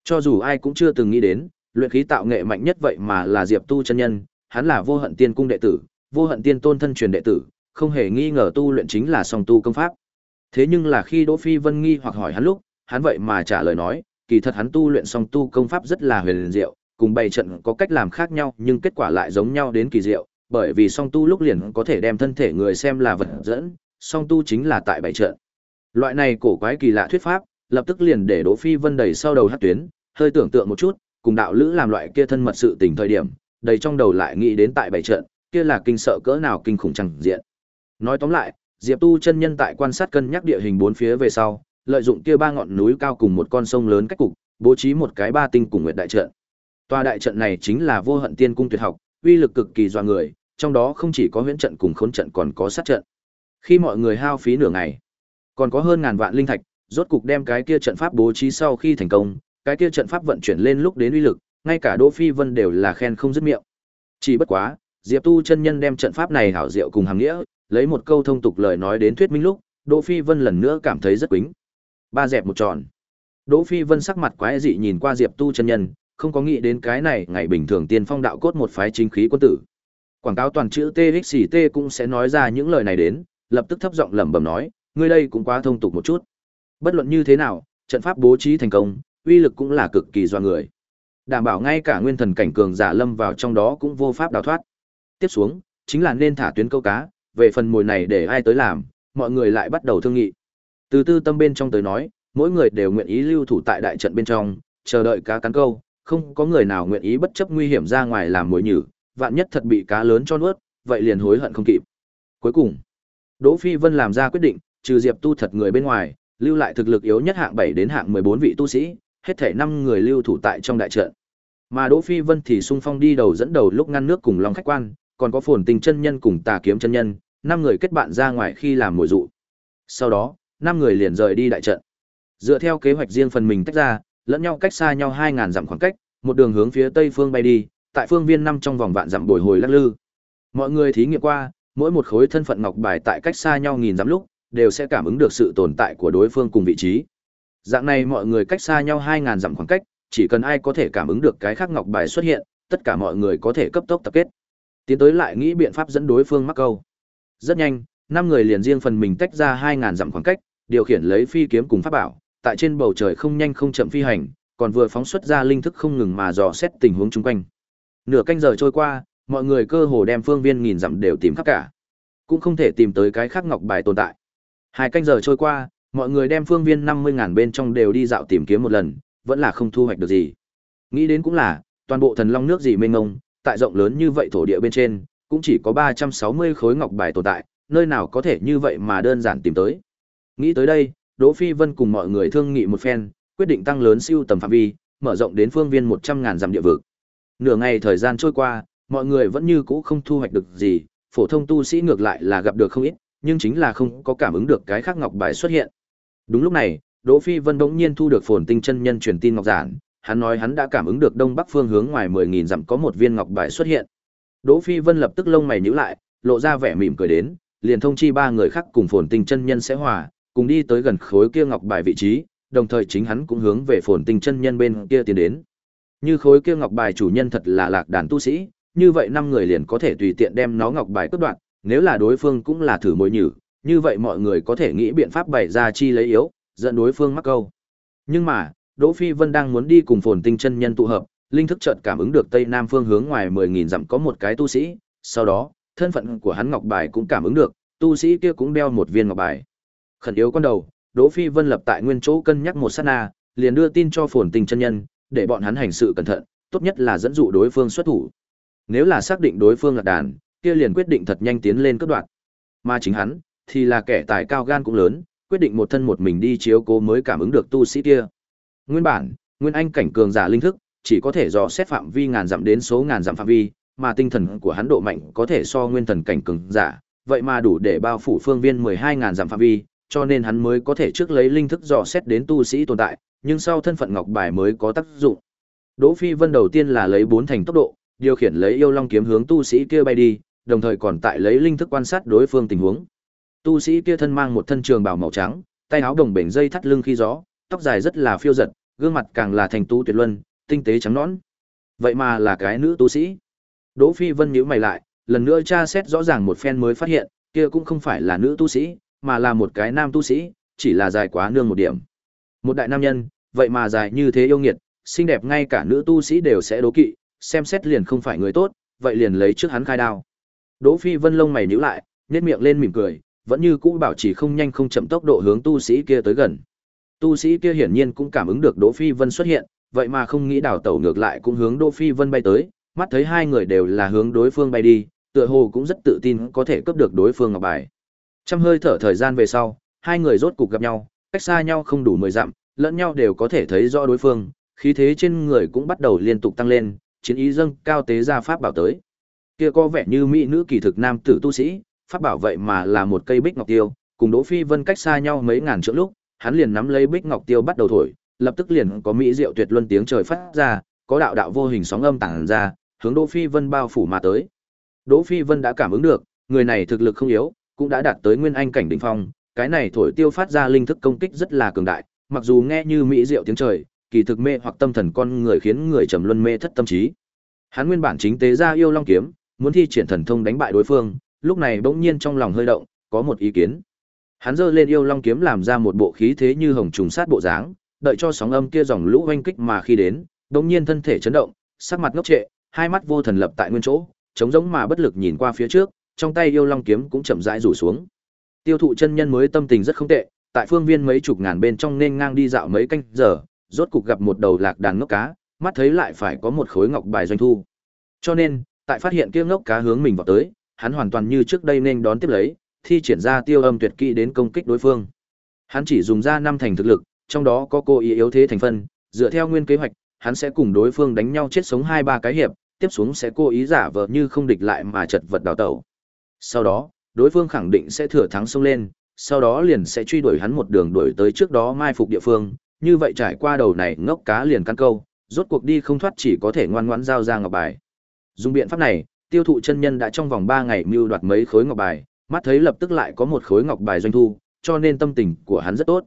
Cho dù ai cũng chưa từng nghĩ đến, luyện khí tạo nghệ mạnh nhất vậy mà là Diệp Tu chân nhân, hắn là vô hận tiên cung đệ tử, vô hận tiên tôn thân truyền đệ tử, không hề nghi ngờ tu luyện chính là song tu công pháp. Thế nhưng là khi Đỗ Phi Vân nghi hoặc hỏi hắn lúc, hắn vậy mà trả lời nói, kỳ thật hắn tu luyện song tu công pháp rất là huyền diệu, cùng bày trận có cách làm khác nhau, nhưng kết quả lại giống nhau đến kỳ diệu, bởi vì song tu lúc liền có thể đem thân thể người xem là vật dẫn, song tu chính là tại bày trận. Loại này cổ quái kỳ lạ thuyết pháp, lập tức liền để Đỗ Phi Vân đẩy sau đầu hất tuyến, hơi tưởng tượng một chút, cùng đạo lữ làm loại kia thân mật sự tình thời điểm, đầy trong đầu lại nghĩ đến tại bảy trận, kia là kinh sợ cỡ nào kinh khủng chẳng diện. Nói tóm lại, Diệp Tu chân nhân tại quan sát cân nhắc địa hình bốn phía về sau, lợi dụng kia ba ngọn núi cao cùng một con sông lớn cách cục, bố trí một cái ba tinh cùng nguyệt đại trận. Tòa đại trận này chính là vô hận tiên cung tuyệt học, uy lực cực kỳ dọa người, trong đó không chỉ có huyễn trận cùng khốn trận còn có sát trận. Khi mọi người hao phí nửa ngày, còn có hơn ngàn vạn linh thạch, rốt cục đem cái kia trận pháp bố trí sau khi thành công, cái kia trận pháp vận chuyển lên lúc đến uy lực, ngay cả Đỗ Phi Vân đều là khen không dứt miệng. Chỉ bất quá, Diệp Tu chân nhân đem trận pháp này hảo diệu cùng hàng nghĩa, lấy một câu thông tục lời nói đến thuyết minh lúc, Đỗ Phi Vân lần nữa cảm thấy rất quýnh. Ba dẹp một tròn. Đỗ Phi Vân sắc mặt quái dị nhìn qua Diệp Tu chân nhân, không có nghĩ đến cái này ngày bình thường tiên phong đạo cốt một phái chính khí quân tử. Quảng cáo toàn chữ TXT cũng sẽ nói ra những lời này đến, lập tức thấp giọng lẩm bẩm nói, ngươi đây cũng quá thông tục một chút. Bất luận như thế nào, trận pháp bố trí thành công, uy lực cũng là cực kỳ doa người. Đảm bảo ngay cả nguyên thần cảnh cường giả lâm vào trong đó cũng vô pháp đào thoát. Tiếp xuống, chính là nên thả tuyến câu cá, về phần mồi này để ai tới làm, mọi người lại bắt đầu thương nghị. Từ tư tâm bên trong tới nói, mỗi người đều nguyện ý lưu thủ tại đại trận bên trong, chờ đợi cá cắn câu, không có người nào nguyện ý bất chấp nguy hiểm ra ngoài làm mồi nhử, vạn nhất thật bị cá lớn cho nuốt, vậy liền hối hận không kịp. Cuối cùng, Đỗ Phi Vân làm ra quyết định, trừ Diệp Tu thật người bên ngoài, lưu lại thực lực yếu nhất hạng 7 đến hạng 14 vị tu sĩ, hết thảy 5 người lưu thủ tại trong đại trận. Mà Đỗ Phi Vân thì xung phong đi đầu dẫn đầu lúc ngăn nước cùng Long khách quan, còn có Phồn Tình chân nhân cùng Tà kiếm chân nhân, 5 người kết bạn ra ngoài khi làm mồi dụ. Sau đó, Năm người liền rời đi đại trận. Dựa theo kế hoạch riêng phần mình tách ra, lẫn nhau cách xa nhau 2000 dặm khoảng cách, một đường hướng phía tây phương bay đi, tại phương viên năm trong vòng vạn dặm bồi hồi lắc lư. Mọi người thí nghiệm qua, mỗi một khối thân phận ngọc bài tại cách xa nhau nghìn dặm lúc, đều sẽ cảm ứng được sự tồn tại của đối phương cùng vị trí. Dạng này mọi người cách xa nhau 2000 dặm khoảng cách, chỉ cần ai có thể cảm ứng được cái khác ngọc bài xuất hiện, tất cả mọi người có thể cấp tốc tập kết. Tiến tới lại nghĩ biện pháp dẫn đối phương mắc câu. Rất nhanh, năm người liền riêng phần mình tách ra 2000 dặm khoảng cách, điều khiển lấy phi kiếm cùng pháp bảo, tại trên bầu trời không nhanh không chậm phi hành, còn vừa phóng xuất ra linh thức không ngừng mà dò xét tình huống chung quanh. Nửa canh giờ trôi qua, mọi người cơ hồ đem phương viên nghìn dặm đều tìm khắp cả. Cũng không thể tìm tới cái khác ngọc bài tồn tại. Hai canh giờ trôi qua, mọi người đem phương viên năm mươi ngàn bên trong đều đi dạo tìm kiếm một lần, vẫn là không thu hoạch được gì. Nghĩ đến cũng là, toàn bộ thần long nước gì mênh mông, tại rộng lớn như vậy thổ địa bên trên, cũng chỉ có ba trăm sáu mươi khối ngọc bài tồn tại, nơi nào có thể như vậy mà đơn giản tìm tới. Nghĩ tới đây, Đỗ Phi Vân cùng mọi người thương nghị một phen, quyết định tăng lớn siêu tầm phạm vi, mở rộng đến phương viên một trăm ngàn dặm địa vực. Nửa ngày thời gian trôi qua, mọi người vẫn như cũ không thu hoạch được gì, phổ thông tu sĩ ngược lại là gặp được không ít, nhưng chính là không có cảm ứng được cái khác ngọc bài xuất hiện. Đúng lúc này, Đỗ Phi Vân bỗng nhiên thu được phồn tinh chân nhân truyền tin ngọc giản, hắn nói hắn đã cảm ứng được đông bắc phương hướng ngoài 10000 dặm có một viên ngọc bài xuất hiện. Đỗ Phi Vân lập tức lông mày nhíu lại, lộ ra vẻ mỉm cười đến, liền thông chi ba người khác cùng phồn tinh chân nhân sẽ hòa, cùng đi tới gần khối kia ngọc bài vị trí, đồng thời chính hắn cũng hướng về phồn tinh chân nhân bên kia tiến đến. Như khối kia ngọc bài chủ nhân thật là lạc đàn tu sĩ, như vậy năm người liền có thể tùy tiện đem nó ngọc bài cướp đoạn, nếu là đối phương cũng là thử mồi nhử, như vậy mọi người có thể nghĩ biện pháp bày ra chi lấy yếu, dẫn đối phương mắc câu. Nhưng mà, Đỗ Phi Vân đang muốn đi cùng Phồn Tinh chân nhân tụ hợp, linh thức chợt cảm ứng được tây nam phương hướng ngoài 10000 dặm có một cái tu sĩ, sau đó, thân phận của hắn ngọc bài cũng cảm ứng được, tu sĩ kia cũng đeo một viên ngọc bài. Khẩn yếu con đầu, Đỗ Phi Vân lập tại nguyên chỗ cân nhắc một sát na, liền đưa tin cho Phồn Tình chân nhân, để bọn hắn hành sự cẩn thận, tốt nhất là dẫn dụ đối phương xuất thủ. Nếu là xác định đối phương là đàn, kia liền quyết định thật nhanh tiến lên cấp đoạn. Mà chính hắn thì là kẻ tài cao gan cũng lớn, quyết định một thân một mình đi chiếu cố mới cảm ứng được tu sĩ kia. Nguyên bản, nguyên anh cảnh cường giả linh thức, chỉ có thể dò xét phạm vi ngàn dặm đến số ngàn dặm phạm vi, mà tinh thần của hắn độ mạnh có thể so nguyên thần cảnh cường giả, vậy mà đủ để bao phủ phương viên 12000 dặm phạm vi, cho nên hắn mới có thể trước lấy linh thức dò xét đến tu sĩ tồn tại, nhưng sau thân phận ngọc bài mới có tác dụng. Đỗ Phi Vân đầu tiên là lấy bốn thành tốc độ, điều khiển lấy yêu long kiếm hướng tu sĩ kia bay đi, đồng thời còn tại lấy linh thức quan sát đối phương tình huống. Tu sĩ kia thân mang một thân trường bào màu trắng, tay áo đồng bền dây thắt lưng khi gió, tóc dài rất là phiêu giật, gương mặt càng là thành tu tuyệt luân, tinh tế trắng nõn. Vậy mà là cái nữ tu sĩ. Đỗ Phi Vân nhíu mày lại, lần nữa tra xét rõ ràng một phen mới phát hiện, kia cũng không phải là nữ tu sĩ, mà là một cái nam tu sĩ, chỉ là dài quá nương một điểm. Một đại nam nhân, vậy mà dài như thế yêu nghiệt, xinh đẹp ngay cả nữ tu sĩ đều sẽ đố kỵ, xem xét liền không phải người tốt, vậy liền lấy trước hắn khai đao. Đỗ Phi Vân lông mày nhíu lại, nhếch miệng lên mỉm cười, vẫn như cũ bảo trì không nhanh không chậm tốc độ hướng tu sĩ kia tới gần. Tu sĩ kia hiển nhiên cũng cảm ứng được Đỗ Phi Vân xuất hiện, vậy mà không nghĩ đảo tẩu ngược lại cũng hướng Đỗ Phi Vân bay tới, mắt thấy hai người đều là hướng đối phương bay đi, tựa hồ cũng rất tự tin có thể cướp được đối phương ngọc bài. Trăm hơi thở thời gian về sau, hai người rốt cục gặp nhau, cách xa nhau không đủ mười dặm, lẫn nhau đều có thể thấy rõ đối phương, khí thế trên người cũng bắt đầu liên tục tăng lên, chiến ý dâng cao tế ra pháp bảo tới. Kia có vẻ như mỹ nữ kỳ thực nam tử tu sĩ, pháp bảo vậy mà là một cây bích ngọc tiêu, cùng Đỗ Phi Vân cách xa nhau mấy ngàn trượng lúc, hắn liền nắm lấy bích ngọc tiêu bắt đầu thổi, lập tức liền có mỹ diệu tuyệt luân tiếng trời phát ra, có đạo đạo vô hình sóng âm tản ra, hướng Đỗ Phi Vân bao phủ mà tới. Đỗ Phi Vân đã cảm ứng được, người này thực lực không yếu, cũng đã đạt tới nguyên anh cảnh đỉnh phong, cái này thổi tiêu phát ra linh thức công kích rất là cường đại, mặc dù nghe như mỹ diệu tiếng trời, kỳ thực mê hoặc tâm thần con người khiến người trầm luân mê thất tâm trí. Hắn nguyên bản chính tế ra yêu long kiếm, muốn thi triển thần thông đánh bại đối phương, lúc này bỗng nhiên trong lòng hơi động, có một ý kiến. Hắn giơ lên yêu long kiếm làm ra một bộ khí thế như hồng trùng sát bộ dáng, đợi cho sóng âm kia dòng lũ oanh kích mà khi đến, bỗng nhiên thân thể chấn động, sắc mặt ngốc trệ, hai mắt vô thần lập tại nguyên chỗ, chống giống mà bất lực nhìn qua phía trước, trong tay yêu long kiếm cũng chậm rãi rủ xuống. Tiêu thụ chân nhân mới tâm tình rất không tệ, tại phương viên mấy chục ngàn bên trong nên ngang đi dạo mấy canh giờ, rốt cục gặp một đầu lạc đàn ngốc cá, mắt thấy lại phải có một khối ngọc bài doanh thu. Cho nên, tại phát hiện kia ngốc cá hướng mình vào tới, hắn hoàn toàn như trước đây nên đón tiếp lấy, thi triển ra tiêu âm tuyệt kỹ đến công kích đối phương. Hắn chỉ dùng ra năm thành thực lực, trong đó có cô ý yếu thế thành phần dựa theo nguyên kế hoạch, hắn sẽ cùng đối phương đánh nhau chết sống hai ba cái hiệp, tiếp xuống sẽ cố ý giả vờ như không địch lại mà chật vật đào tẩu. Sau đó, đối phương khẳng định sẽ thừa thắng xông lên, sau đó liền sẽ truy đuổi hắn một đường đuổi tới trước đó mai phục địa phương, như vậy trải qua đầu này ngốc cá liền căn câu, rốt cuộc đi không thoát chỉ có thể ngoan ngoãn giao ra ngọc bài. Dùng biện pháp này, tiêu thụ chân nhân đã trong vòng 3 ngày mưu đoạt mấy khối ngọc bài, mắt thấy lập tức lại có một khối ngọc bài doanh thu, cho nên tâm tình của hắn rất tốt.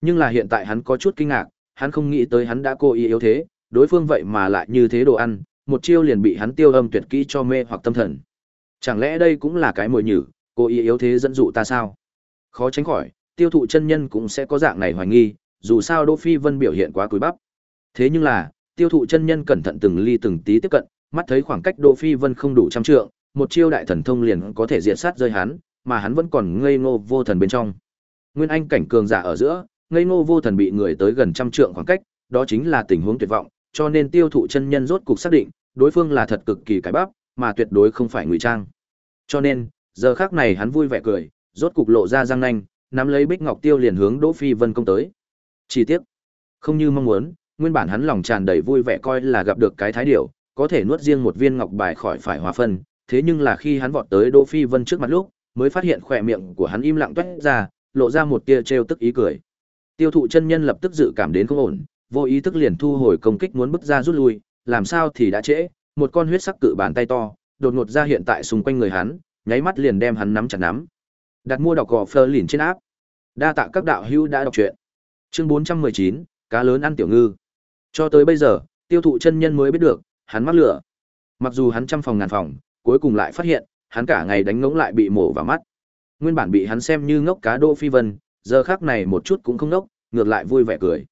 Nhưng là hiện tại hắn có chút kinh ngạc, hắn không nghĩ tới hắn đã cố ý yếu thế, đối phương vậy mà lại như thế đồ ăn, một chiêu liền bị hắn tiêu âm tuyệt kỹ cho mê hoặc tâm thần. Chẳng lẽ đây cũng là cái mồi nhử, cô ý yếu thế dẫn dụ ta sao? Khó tránh khỏi, tiêu thụ chân nhân cũng sẽ có dạng này hoài nghi, dù sao Đỗ Phi Vân biểu hiện quá cúi bắp. Thế nhưng là, tiêu thụ chân nhân cẩn thận từng ly từng tí tiếp cận, mắt thấy khoảng cách Đỗ Phi Vân không đủ trăm trượng, một chiêu đại thần thông liền có thể diệt sát rơi hắn, mà hắn vẫn còn ngây ngô vô thần bên trong. Nguyên anh cảnh cường giả ở giữa, ngây ngô vô thần bị người tới gần trăm trượng khoảng cách, đó chính là tình huống tuyệt vọng, cho nên tiêu thụ chân nhân rốt cục xác định, đối phương là thật cực kỳ cái bắp, mà tuyệt đối không phải ngụy trang. Cho nên, giờ khắc này hắn vui vẻ cười, rốt cục lộ ra răng nanh, nắm lấy Bích Ngọc Tiêu liền hướng Đỗ Phi Vân công tới. Chi tiết, không như mong muốn, nguyên bản hắn lòng tràn đầy vui vẻ coi là gặp được cái thái điểu, có thể nuốt riêng một viên ngọc bài khỏi phải hòa phân, thế nhưng là khi hắn vọt tới Đỗ Phi Vân trước mặt lúc, mới phát hiện khỏe miệng của hắn im lặng toét ra, lộ ra một tia trêu tức ý cười. Tiêu thụ chân nhân lập tức dự cảm đến không ổn, vô ý thức liền thu hồi công kích muốn bước ra rút lui, làm sao thì đã trễ, một con huyết sắc cự bàn tay to, đột ngột ra hiện tại xung quanh người hắn, nháy mắt liền đem hắn nắm chặt nắm. Đặt mua đọc gò Fleur lìn trên áp. Đa tạ các đạo hữu đã đọc truyện. Chương 419, cá lớn ăn tiểu ngư. Cho tới bây giờ, tiêu thụ chân nhân mới biết được, hắn mắc lửa. Mặc dù hắn trăm phòng ngàn phòng, cuối cùng lại phát hiện, hắn cả ngày đánh ngỗng lại bị mổ vào mắt. Nguyên bản bị hắn xem như ngốc cá Đỗ Phi Vân, giờ khắc này một chút cũng không ngốc, ngược lại vui vẻ cười.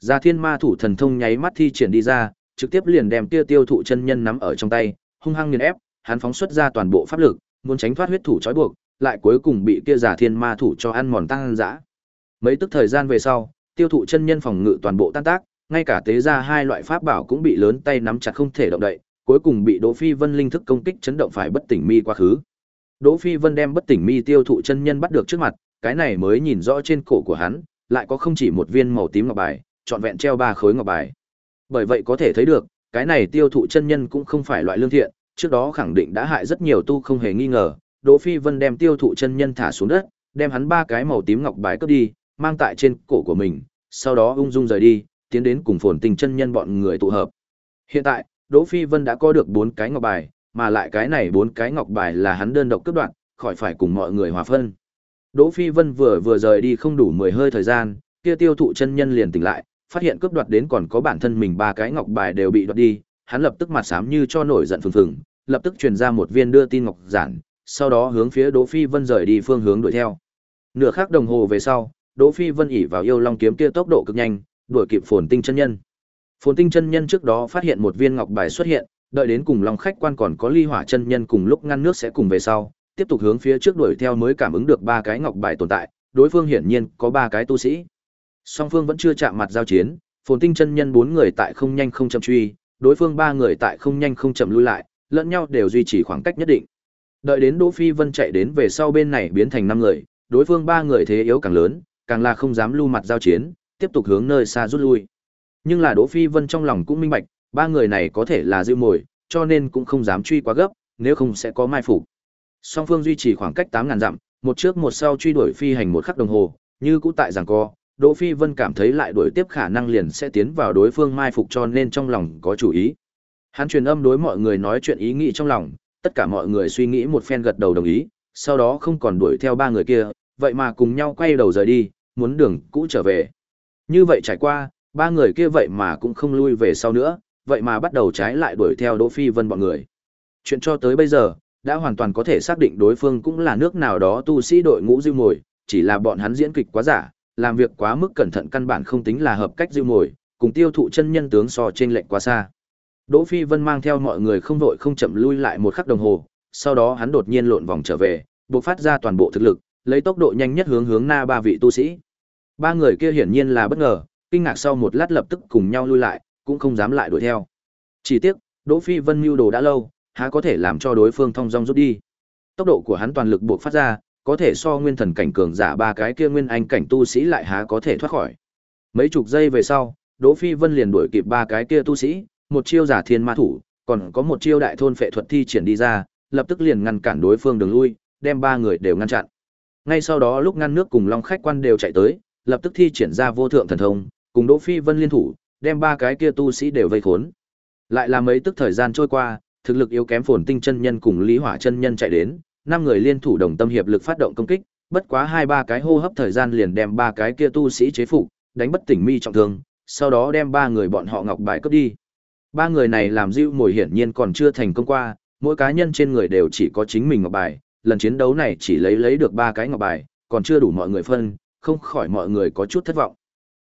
Gia Thiên Ma thủ thần thông nháy mắt thi triển đi ra, trực tiếp liền đem kia tiêu thụ chân nhân nắm ở trong tay, hung hăng nghiền ép, hắn phóng xuất ra toàn bộ pháp lực, muốn tránh thoát huyết thủ trói buộc, lại cuối cùng bị kia giả thiên ma thủ cho ăn mòn tăng dã. Mấy tức thời gian về sau, tiêu thụ chân nhân phòng ngự toàn bộ tan tác, ngay cả tế ra hai loại pháp bảo cũng bị lớn tay nắm chặt không thể động đậy, cuối cùng bị Đỗ Phi Vân linh thức công kích chấn động phải bất tỉnh mi quá khứ. Đỗ Phi Vân đem bất tỉnh mi tiêu thụ chân nhân bắt được trước mặt, cái này mới nhìn rõ trên cổ của hắn, lại có không chỉ một viên màu tím ngọc bài, trọn vẹn treo ba khối ngọc bài. Bởi vậy có thể thấy được, cái này tiêu thụ chân nhân cũng không phải loại lương thiện, trước đó khẳng định đã hại rất nhiều tu không hề nghi ngờ, Đỗ Phi Vân đem tiêu thụ chân nhân thả xuống đất, đem hắn ba cái màu tím ngọc bài cướp đi, mang tại trên cổ của mình, sau đó ung dung rời đi, tiến đến cùng phồn tình chân nhân bọn người tụ hợp. Hiện tại, Đỗ Phi Vân đã có được bốn cái ngọc bài, mà lại cái này bốn cái ngọc bài là hắn đơn độc cướp đoạn, khỏi phải cùng mọi người hòa phân. Đỗ Phi Vân vừa vừa rời đi không đủ 10 hơi thời gian, kia tiêu thụ chân nhân liền tỉnh lại, phát hiện cướp đoạt đến còn có bản thân mình ba cái ngọc bài đều bị đoạt đi, hắn lập tức mặt xám như cho nổi giận phừng phừng, lập tức truyền ra một viên đưa tin ngọc giản, sau đó hướng phía Đỗ Phi Vân rời đi phương hướng đuổi theo. Nửa khắc đồng hồ về sau, Đỗ Phi Vân ỉ vào yêu long kiếm kia tốc độ cực nhanh, đuổi kịp Phồn Tinh chân nhân. Phồn Tinh chân nhân trước đó phát hiện một viên ngọc bài xuất hiện, đợi đến cùng long khách quan còn có ly hỏa chân nhân cùng lúc ngăn nước sẽ cùng về sau, tiếp tục hướng phía trước đuổi theo mới cảm ứng được ba cái ngọc bài tồn tại, đối phương hiển nhiên có ba cái tu sĩ. Song phương vẫn chưa chạm mặt giao chiến, Phồn Tinh chân nhân bốn người tại không nhanh không chậm truy, đối phương ba người tại không nhanh không chậm lui lại, lẫn nhau đều duy trì khoảng cách nhất định. Đợi đến Đỗ Phi Vân chạy đến về sau bên này biến thành năm người, đối phương ba người thế yếu càng lớn, càng là không dám lưu mặt giao chiến, tiếp tục hướng nơi xa rút lui. Nhưng là Đỗ Phi Vân trong lòng cũng minh bạch, ba người này có thể là dư mồi, cho nên cũng không dám truy quá gấp, nếu không sẽ có mai phục. Song phương duy trì khoảng cách 8000 dặm, một trước một sau truy đuổi phi hành một khắc đồng hồ, như cũ tại giằng co, Đỗ Phi Vân cảm thấy lại đuổi tiếp khả năng liền sẽ tiến vào đối phương mai phục cho nên trong lòng có chủ ý. Hắn truyền âm đối mọi người nói chuyện ý nghĩ trong lòng, tất cả mọi người suy nghĩ một phen gật đầu đồng ý, sau đó không còn đuổi theo ba người kia, vậy mà cùng nhau quay đầu rời đi, muốn đường cũ trở về. Như vậy trải qua, ba người kia vậy mà cũng không lui về sau nữa, vậy mà bắt đầu trái lại đuổi theo Đỗ Phi Vân bọn người. Chuyện cho tới bây giờ, đã hoàn toàn có thể xác định đối phương cũng là nước nào đó tu sĩ đội ngũ diêu mồi, chỉ là bọn hắn diễn kịch quá giả, làm việc quá mức cẩn thận căn bản không tính là hợp cách diêu mồi, cùng tiêu thụ chân nhân tướng so trên lệnh quá xa. Đỗ Phi Vân mang theo mọi người không vội không chậm lui lại một khắc đồng hồ, sau đó hắn đột nhiên lộn vòng trở về, bộc phát ra toàn bộ thực lực, lấy tốc độ nhanh nhất hướng hướng na ba vị tu sĩ. Ba người kia hiển nhiên là bất ngờ, kinh ngạc sau một lát lập tức cùng nhau lui lại, cũng không dám lại đuổi theo. Chỉ tiếc, Đỗ Phi Vân mưu đồ đã lâu, há có thể làm cho đối phương thông dong rút đi. Tốc độ của hắn toàn lực buộc phát ra, có thể so nguyên thần cảnh cường giả ba cái kia nguyên anh cảnh tu sĩ lại há có thể thoát khỏi. Mấy chục giây về sau, Đỗ Phi Vân liền đuổi kịp ba cái kia tu sĩ, một chiêu giả thiên ma thủ, còn có một chiêu đại thôn phệ thuật thi triển đi ra, lập tức liền ngăn cản đối phương đường lui, đem ba người đều ngăn chặn. Ngay sau đó lúc ngăn nước cùng Long khách quan đều chạy tới, lập tức thi triển ra vô thượng thần thông, cùng Đỗ Phi Vân liên thủ, đem ba cái kia tu sĩ đều vây khốn. Lại là mấy tức thời gian trôi qua, thực lực yếu kém phồn tinh chân nhân cùng Lý Hỏa chân nhân chạy đến, năm người liên thủ đồng tâm hiệp lực phát động công kích, bất quá hai ba cái hô hấp thời gian liền đem ba cái kia tu sĩ chế phục, đánh bất tỉnh mi trọng thương, sau đó đem ba người bọn họ ngọc bài cướp đi. Ba người này làm dịu mồi hiển nhiên còn chưa thành công qua, mỗi cá nhân trên người đều chỉ có chính mình ngọc bài, lần chiến đấu này chỉ lấy lấy được ba cái ngọc bài, còn chưa đủ mọi người phân, không khỏi mọi người có chút thất vọng.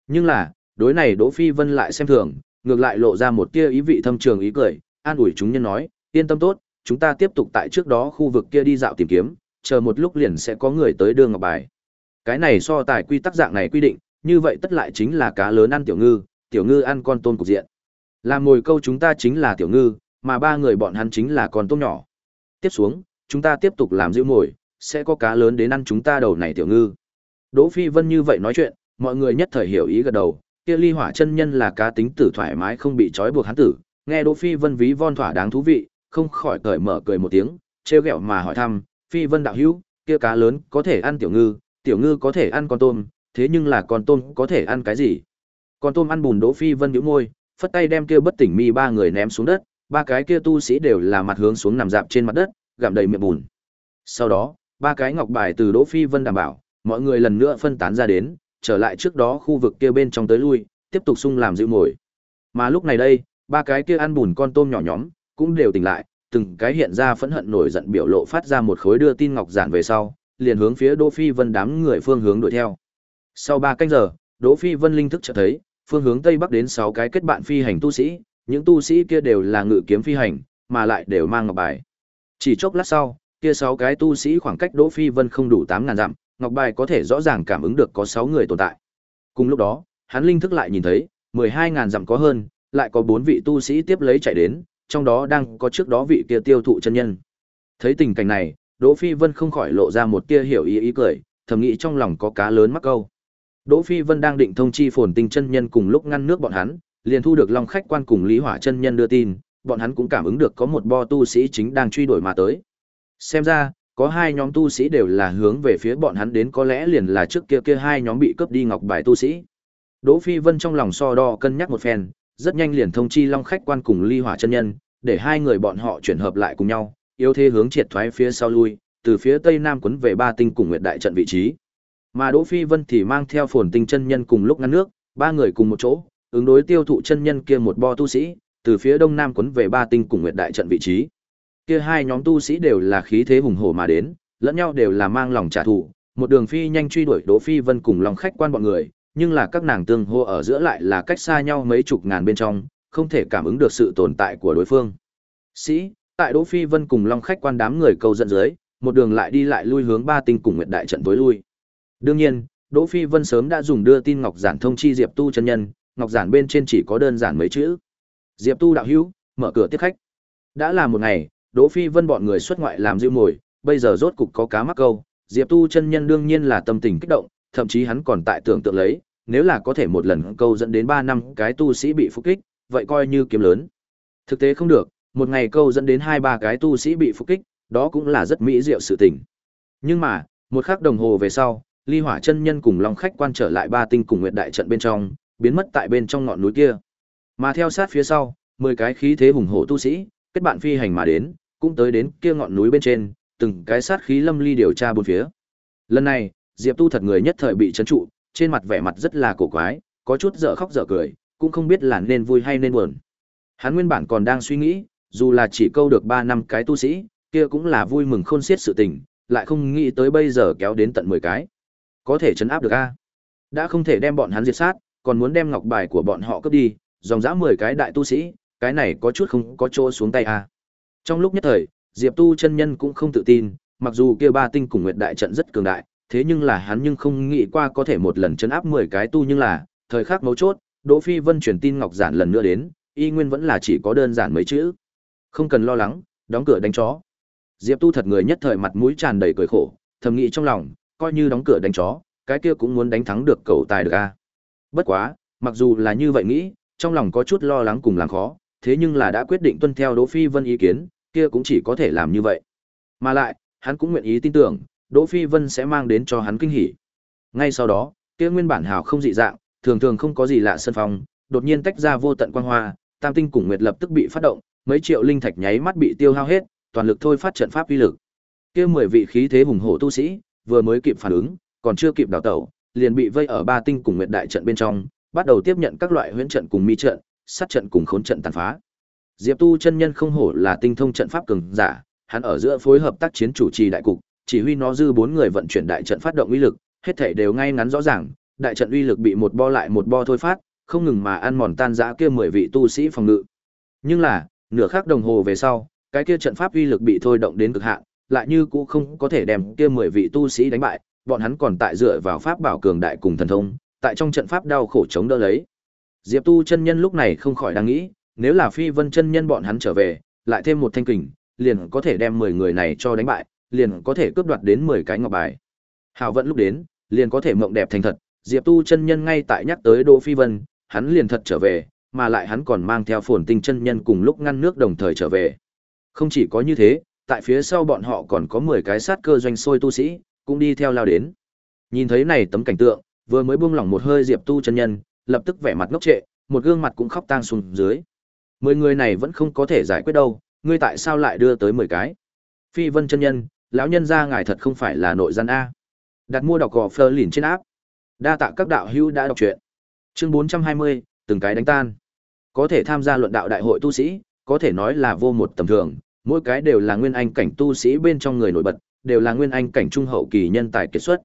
Nhưng là, đối này Đỗ Phi Vân lại xem thường, ngược lại lộ ra một tia ý vị thâm trường ý cười, an ủi chúng nhân nói, yên tâm tốt, chúng ta tiếp tục tại trước đó khu vực kia đi dạo tìm kiếm, chờ một lúc liền sẽ có người tới đưa ngọc bài. Cái này so tài quy tắc dạng này quy định, như vậy tất lại chính là cá lớn ăn tiểu ngư, tiểu ngư ăn con tôm cục diện. Làm mồi câu chúng ta chính là tiểu ngư, mà ba người bọn hắn chính là con tôm nhỏ. Tiếp xuống, chúng ta tiếp tục làm giữ mồi, sẽ có cá lớn đến ăn chúng ta đầu này tiểu ngư. Đỗ Phi Vân như vậy nói chuyện, mọi người nhất thời hiểu ý gật đầu, kia ly hỏa chân nhân là cá tính tử thoải mái không bị trói buộc hắn tử, nghe Đỗ Phi Vân ví von thỏa đáng thú vị, không khỏi cởi mở cười một tiếng, trêu ghẹo mà hỏi thăm, "Phi Vân đạo hữu, kia cá lớn có thể ăn tiểu ngư, tiểu ngư có thể ăn con tôm, thế nhưng là con tôm có thể ăn cái gì?" Con tôm ăn bùn Đỗ Phi Vân nhíu môi, phất tay đem kia bất tỉnh mi ba người ném xuống đất, ba cái kia tu sĩ đều là mặt hướng xuống nằm dạp trên mặt đất, gặm đầy miệng bùn. Sau đó, ba cái ngọc bài từ Đỗ Phi Vân đảm bảo, mọi người lần nữa phân tán ra đến, trở lại trước đó khu vực kia bên trong tới lui, tiếp tục sung làm dịu mồi. Mà lúc này đây, ba cái kia ăn bùn con tôm nhỏ nhóm, cũng đều tỉnh lại, từng cái hiện ra phẫn hận nổi giận biểu lộ phát ra một khối đưa tin ngọc giản về sau, liền hướng phía Đỗ Phi Vân đám người phương hướng đuổi theo. Sau 3 canh giờ, Đỗ Phi Vân linh thức chợt thấy, phương hướng tây bắc đến 6 cái kết bạn phi hành tu sĩ, những tu sĩ kia đều là ngự kiếm phi hành, mà lại đều mang ngọc bài. Chỉ chốc lát sau, kia 6 cái tu sĩ khoảng cách Đỗ Phi Vân không đủ 8000 dặm, ngọc bài có thể rõ ràng cảm ứng được có 6 người tồn tại. Cùng lúc đó, hắn linh thức lại nhìn thấy, 12000 dặm có hơn, lại có 4 vị tu sĩ tiếp lấy chạy đến, trong đó đang có trước đó vị kia tiêu thụ chân nhân. Thấy tình cảnh này, Đỗ Phi Vân không khỏi lộ ra một tia hiểu ý ý cười, thầm nghĩ trong lòng có cá lớn mắc câu. Đỗ Phi Vân đang định thông chi phồn tinh chân nhân cùng lúc ngăn nước bọn hắn, liền thu được Long khách quan cùng Lý Hỏa chân nhân đưa tin, bọn hắn cũng cảm ứng được có một bo tu sĩ chính đang truy đuổi mà tới. Xem ra, có hai nhóm tu sĩ đều là hướng về phía bọn hắn đến có lẽ liền là trước kia kia hai nhóm bị cướp đi ngọc bài tu sĩ. Đỗ Phi Vân trong lòng so đo cân nhắc một phen, rất nhanh liền thông chi Long khách quan cùng Ly Hỏa chân nhân, để hai người bọn họ chuyển hợp lại cùng nhau, yếu thế hướng triệt thoái phía sau lui, từ phía tây nam quấn về ba tinh cùng nguyệt đại trận vị trí. Mà Đỗ Phi Vân thì mang theo phồn tinh chân nhân cùng lúc ngăn nước, ba người cùng một chỗ, ứng đối tiêu thụ chân nhân kia một bo tu sĩ, từ phía đông nam quấn về ba tinh cùng nguyệt đại trận vị trí. Kia hai nhóm tu sĩ đều là khí thế hùng hổ mà đến, lẫn nhau đều là mang lòng trả thù, một đường phi nhanh truy đuổi Đỗ Phi Vân cùng lòng khách quan bọn người, nhưng là các nàng tương hô ở giữa lại là cách xa nhau mấy chục ngàn bên trong, không thể cảm ứng được sự tồn tại của đối phương. Sĩ, tại Đỗ Phi Vân cùng Long khách quan đám người cầu dẫn dưới, một đường lại đi lại lui hướng ba tinh cùng nguyệt đại trận tối lui. Đương nhiên, Đỗ Phi Vân sớm đã dùng đưa tin ngọc giản thông chi Diệp Tu chân nhân, ngọc giản bên trên chỉ có đơn giản mấy chữ. Diệp Tu đạo hữu, mở cửa tiếp khách. Đã là một ngày, Đỗ Phi Vân bọn người xuất ngoại làm dư mồi, bây giờ rốt cục có cá mắc câu, Diệp Tu chân nhân đương nhiên là tâm tình kích động, thậm chí hắn còn tại tưởng tượng lấy, nếu là có thể một lần câu dẫn đến 3 năm cái tu sĩ bị phục kích, vậy coi như kiếm lớn. Thực tế không được, một ngày câu dẫn đến 2 3 cái tu sĩ bị phục kích, đó cũng là rất mỹ diệu sự tình. Nhưng mà, một khắc đồng hồ về sau, Ly Hỏa chân nhân cùng Long khách quan trở lại ba tinh cùng nguyệt đại trận bên trong, biến mất tại bên trong ngọn núi kia. Mà theo sát phía sau, 10 cái khí thế hùng hổ tu sĩ, kết bạn phi hành mà đến, cũng tới đến kia ngọn núi bên trên, từng cái sát khí lâm ly điều tra bốn phía. Lần này, Diệp Tu thật người nhất thời bị chấn trụ, trên mặt vẻ mặt rất là cổ quái, có chút dở khóc dở cười, cũng không biết là nên vui hay nên buồn. Hắn nguyên bản còn đang suy nghĩ, dù là chỉ câu được 3 năm cái tu sĩ, kia cũng là vui mừng khôn xiết sự tình, lại không nghĩ tới bây giờ kéo đến tận 10 cái. Có thể chấn áp được a? Đã không thể đem bọn hắn diệt sát, còn muốn đem ngọc bài của bọn họ cướp đi, dòng dã 10 cái đại tu sĩ, cái này có chút không có chỗ xuống tay a. Trong lúc nhất thời, Diệp Tu chân nhân cũng không tự tin, mặc dù kia ba tinh cùng nguyệt đại trận rất cường đại, thế nhưng là hắn nhưng không nghĩ qua có thể một lần chấn áp 10 cái tu nhưng là, thời khắc mấu chốt, Đỗ Phi Vân truyền tin ngọc giản lần nữa đến, y nguyên vẫn là chỉ có đơn giản mấy chữ. Không cần lo lắng, đóng cửa đánh chó. Diệp Tu thật người nhất thời mặt mũi tràn đầy cười khổ, thầm nghĩ trong lòng, coi như đóng cửa đánh chó, cái kia cũng muốn đánh thắng được cậu tài được a. Bất quá, mặc dù là như vậy nghĩ, trong lòng có chút lo lắng cùng làm khó, thế nhưng là đã quyết định tuân theo Đỗ Phi Vân ý kiến, kia cũng chỉ có thể làm như vậy. Mà lại, hắn cũng nguyện ý tin tưởng, Đỗ Phi Vân sẽ mang đến cho hắn kinh hỉ. Ngay sau đó, kia nguyên bản hào không dị dạng, thường thường không có gì lạ sân phong, đột nhiên tách ra vô tận quang hoa, Tam tinh cùng nguyệt lập tức bị phát động, mấy triệu linh thạch nháy mắt bị tiêu hao hết, toàn lực thôi phát trận pháp uy lực. Kia mười vị khí thế hùng hổ tu sĩ, vừa mới kịp phản ứng, còn chưa kịp đào tẩu, liền bị vây ở ba tinh cùng nguyệt đại trận bên trong, bắt đầu tiếp nhận các loại huyễn trận cùng mi trận, sát trận cùng khốn trận tàn phá. Diệp Tu chân nhân không hổ là tinh thông trận pháp cường giả, hắn ở giữa phối hợp tác chiến chủ trì đại cục, chỉ huy nó dư bốn người vận chuyển đại trận phát động uy lực, hết thảy đều ngay ngắn rõ ràng, đại trận uy lực bị một bo lại một bo thôi phát, không ngừng mà ăn mòn tan rã kia mười vị tu sĩ phòng ngự. Nhưng là, nửa khắc đồng hồ về sau, cái kia trận pháp uy lực bị thôi động đến cực hạn, lại như cũ không có thể đem kia mười vị tu sĩ đánh bại, bọn hắn còn tại dựa vào pháp bảo cường đại cùng thần thông, tại trong trận pháp đau khổ chống đỡ lấy. Diệp Tu chân nhân lúc này không khỏi đang nghĩ, nếu là Phi Vân chân nhân bọn hắn trở về, lại thêm một thanh kình, liền có thể đem 10 người này cho đánh bại, liền có thể cướp đoạt đến 10 cái ngọc bài. Hảo vận lúc đến, liền có thể mộng đẹp thành thật, Diệp Tu chân nhân ngay tại nhắc tới Đỗ Phi Vân, hắn liền thật trở về, mà lại hắn còn mang theo phồn tinh chân nhân cùng lúc ngăn nước đồng thời trở về. Không chỉ có như thế, tại phía sau bọn họ còn có 10 cái sát cơ doanh sôi tu sĩ, cũng đi theo lao đến. Nhìn thấy này tấm cảnh tượng, vừa mới buông lỏng một hơi Diệp Tu chân nhân, lập tức vẻ mặt ngốc trệ, một gương mặt cũng khóc tang xuống dưới. Mười người này vẫn không có thể giải quyết đâu, ngươi tại sao lại đưa tới mười cái? Phi Vân chân nhân, lão nhân gia ngài thật không phải là nội gian a. Đặt mua đọc gò phơ lìn trên áp. Đa tạ các đạo hữu đã đọc truyện. Chương 420, từng cái đánh tan. Có thể tham gia luận đạo đại hội tu sĩ, có thể nói là vô một tầm thường, mỗi cái đều là nguyên anh cảnh tu sĩ bên trong người nổi bật, đều là nguyên anh cảnh trung hậu kỳ nhân tài kiệt xuất.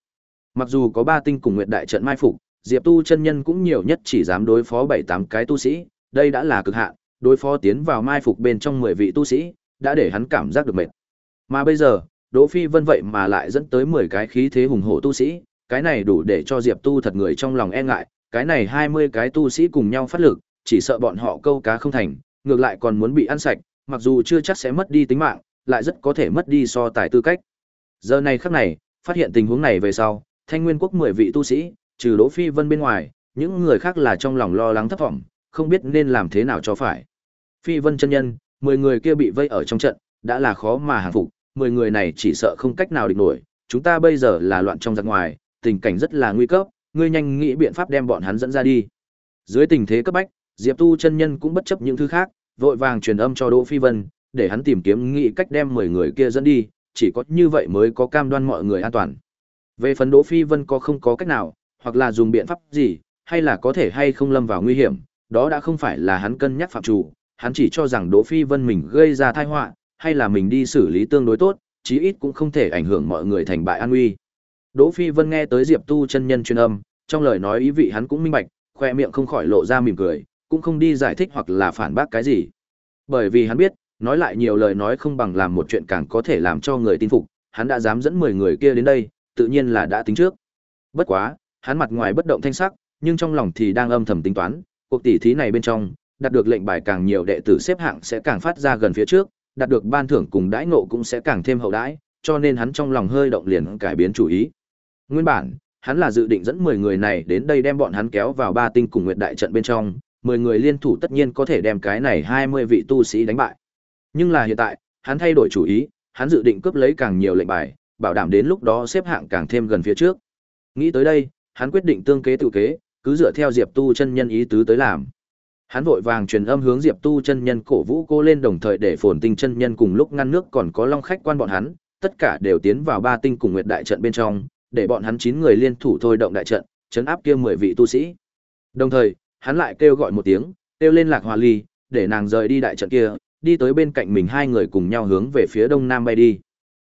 Mặc dù có ba tinh cùng nguyệt đại trận mai phục, Diệp Tu chân nhân cũng nhiều nhất chỉ dám đối phó 7, 8 cái tu sĩ, đây đã là cực hạn, đối phó tiến vào mai phục bên trong 10 vị tu sĩ, đã để hắn cảm giác được mệt. Mà bây giờ, Đỗ Phi Vân vậy mà lại dẫn tới 10 cái khí thế hùng hổ tu sĩ, cái này đủ để cho Diệp Tu thật người trong lòng e ngại, cái này 20 cái tu sĩ cùng nhau phát lực, chỉ sợ bọn họ câu cá không thành, ngược lại còn muốn bị ăn sạch, mặc dù chưa chắc sẽ mất đi tính mạng, lại rất có thể mất đi so tài tư cách. Giờ này khắc này, phát hiện tình huống này về sau, Thanh Nguyên quốc 10 vị tu sĩ, trừ Đỗ Phi Vân bên ngoài, những người khác là trong lòng lo lắng thấp vọng, không biết nên làm thế nào cho phải. Phi Vân chân nhân, 10 người kia bị vây ở trong trận, đã là khó mà hàng phục, 10 người này chỉ sợ không cách nào địch nổi, chúng ta bây giờ là loạn trong giặc ngoài, tình cảnh rất là nguy cấp, ngươi nhanh nghĩ biện pháp đem bọn hắn dẫn ra đi. Dưới tình thế cấp bách, Diệp Tu chân nhân cũng bất chấp những thứ khác, vội vàng truyền âm cho Đỗ Phi Vân, để hắn tìm kiếm nghĩ cách đem 10 người kia dẫn đi, chỉ có như vậy mới có cam đoan mọi người an toàn. Về phần Đỗ Phi Vân có không có cách nào, hoặc là dùng biện pháp gì, hay là có thể hay không lâm vào nguy hiểm, đó đã không phải là hắn cân nhắc phạm chủ, hắn chỉ cho rằng Đỗ Phi Vân mình gây ra tai họa, hay là mình đi xử lý tương đối tốt, chí ít cũng không thể ảnh hưởng mọi người thành bại an nguy. Đỗ Phi Vân nghe tới Diệp Tu chân nhân truyền âm, trong lời nói ý vị hắn cũng minh bạch, khoe miệng không khỏi lộ ra mỉm cười, cũng không đi giải thích hoặc là phản bác cái gì. Bởi vì hắn biết, nói lại nhiều lời nói không bằng làm một chuyện càng có thể làm cho người tin phục, hắn đã dám dẫn 10 người kia đến đây, tự nhiên là đã tính trước. Bất quá, hắn mặt ngoài bất động thanh sắc, nhưng trong lòng thì đang âm thầm tính toán, cuộc tỷ thí này bên trong, đạt được lệnh bài càng nhiều đệ tử xếp hạng sẽ càng phát ra gần phía trước, đạt được ban thưởng cùng đãi ngộ cũng sẽ càng thêm hậu đãi, cho nên hắn trong lòng hơi động liền cải biến chủ ý. Nguyên bản, hắn là dự định dẫn 10 người này đến đây đem bọn hắn kéo vào ba tinh cùng nguyệt đại trận bên trong, 10 người liên thủ tất nhiên có thể đem cái này 20 vị tu sĩ đánh bại. Nhưng là hiện tại, hắn thay đổi chủ ý, hắn dự định cướp lấy càng nhiều lệnh bài, bảo đảm đến lúc đó xếp hạng càng thêm gần phía trước. Nghĩ tới đây, hắn quyết định tương kế tự kế, cứ dựa theo Diệp Tu chân nhân ý tứ tới làm. Hắn vội vàng truyền âm hướng Diệp Tu chân nhân cổ vũ cô lên đồng thời để Phồn Tinh chân nhân cùng lúc ngăn nước còn có Long khách quan bọn hắn, tất cả đều tiến vào ba tinh cùng nguyệt đại trận bên trong, để bọn hắn 9 người liên thủ thôi động đại trận, chấn áp kia 10 vị tu sĩ. Đồng thời, hắn lại kêu gọi một tiếng, kêu lên Lạc Hoa Ly, để nàng rời đi đại trận kia, đi tới bên cạnh mình hai người cùng nhau hướng về phía đông nam bay đi.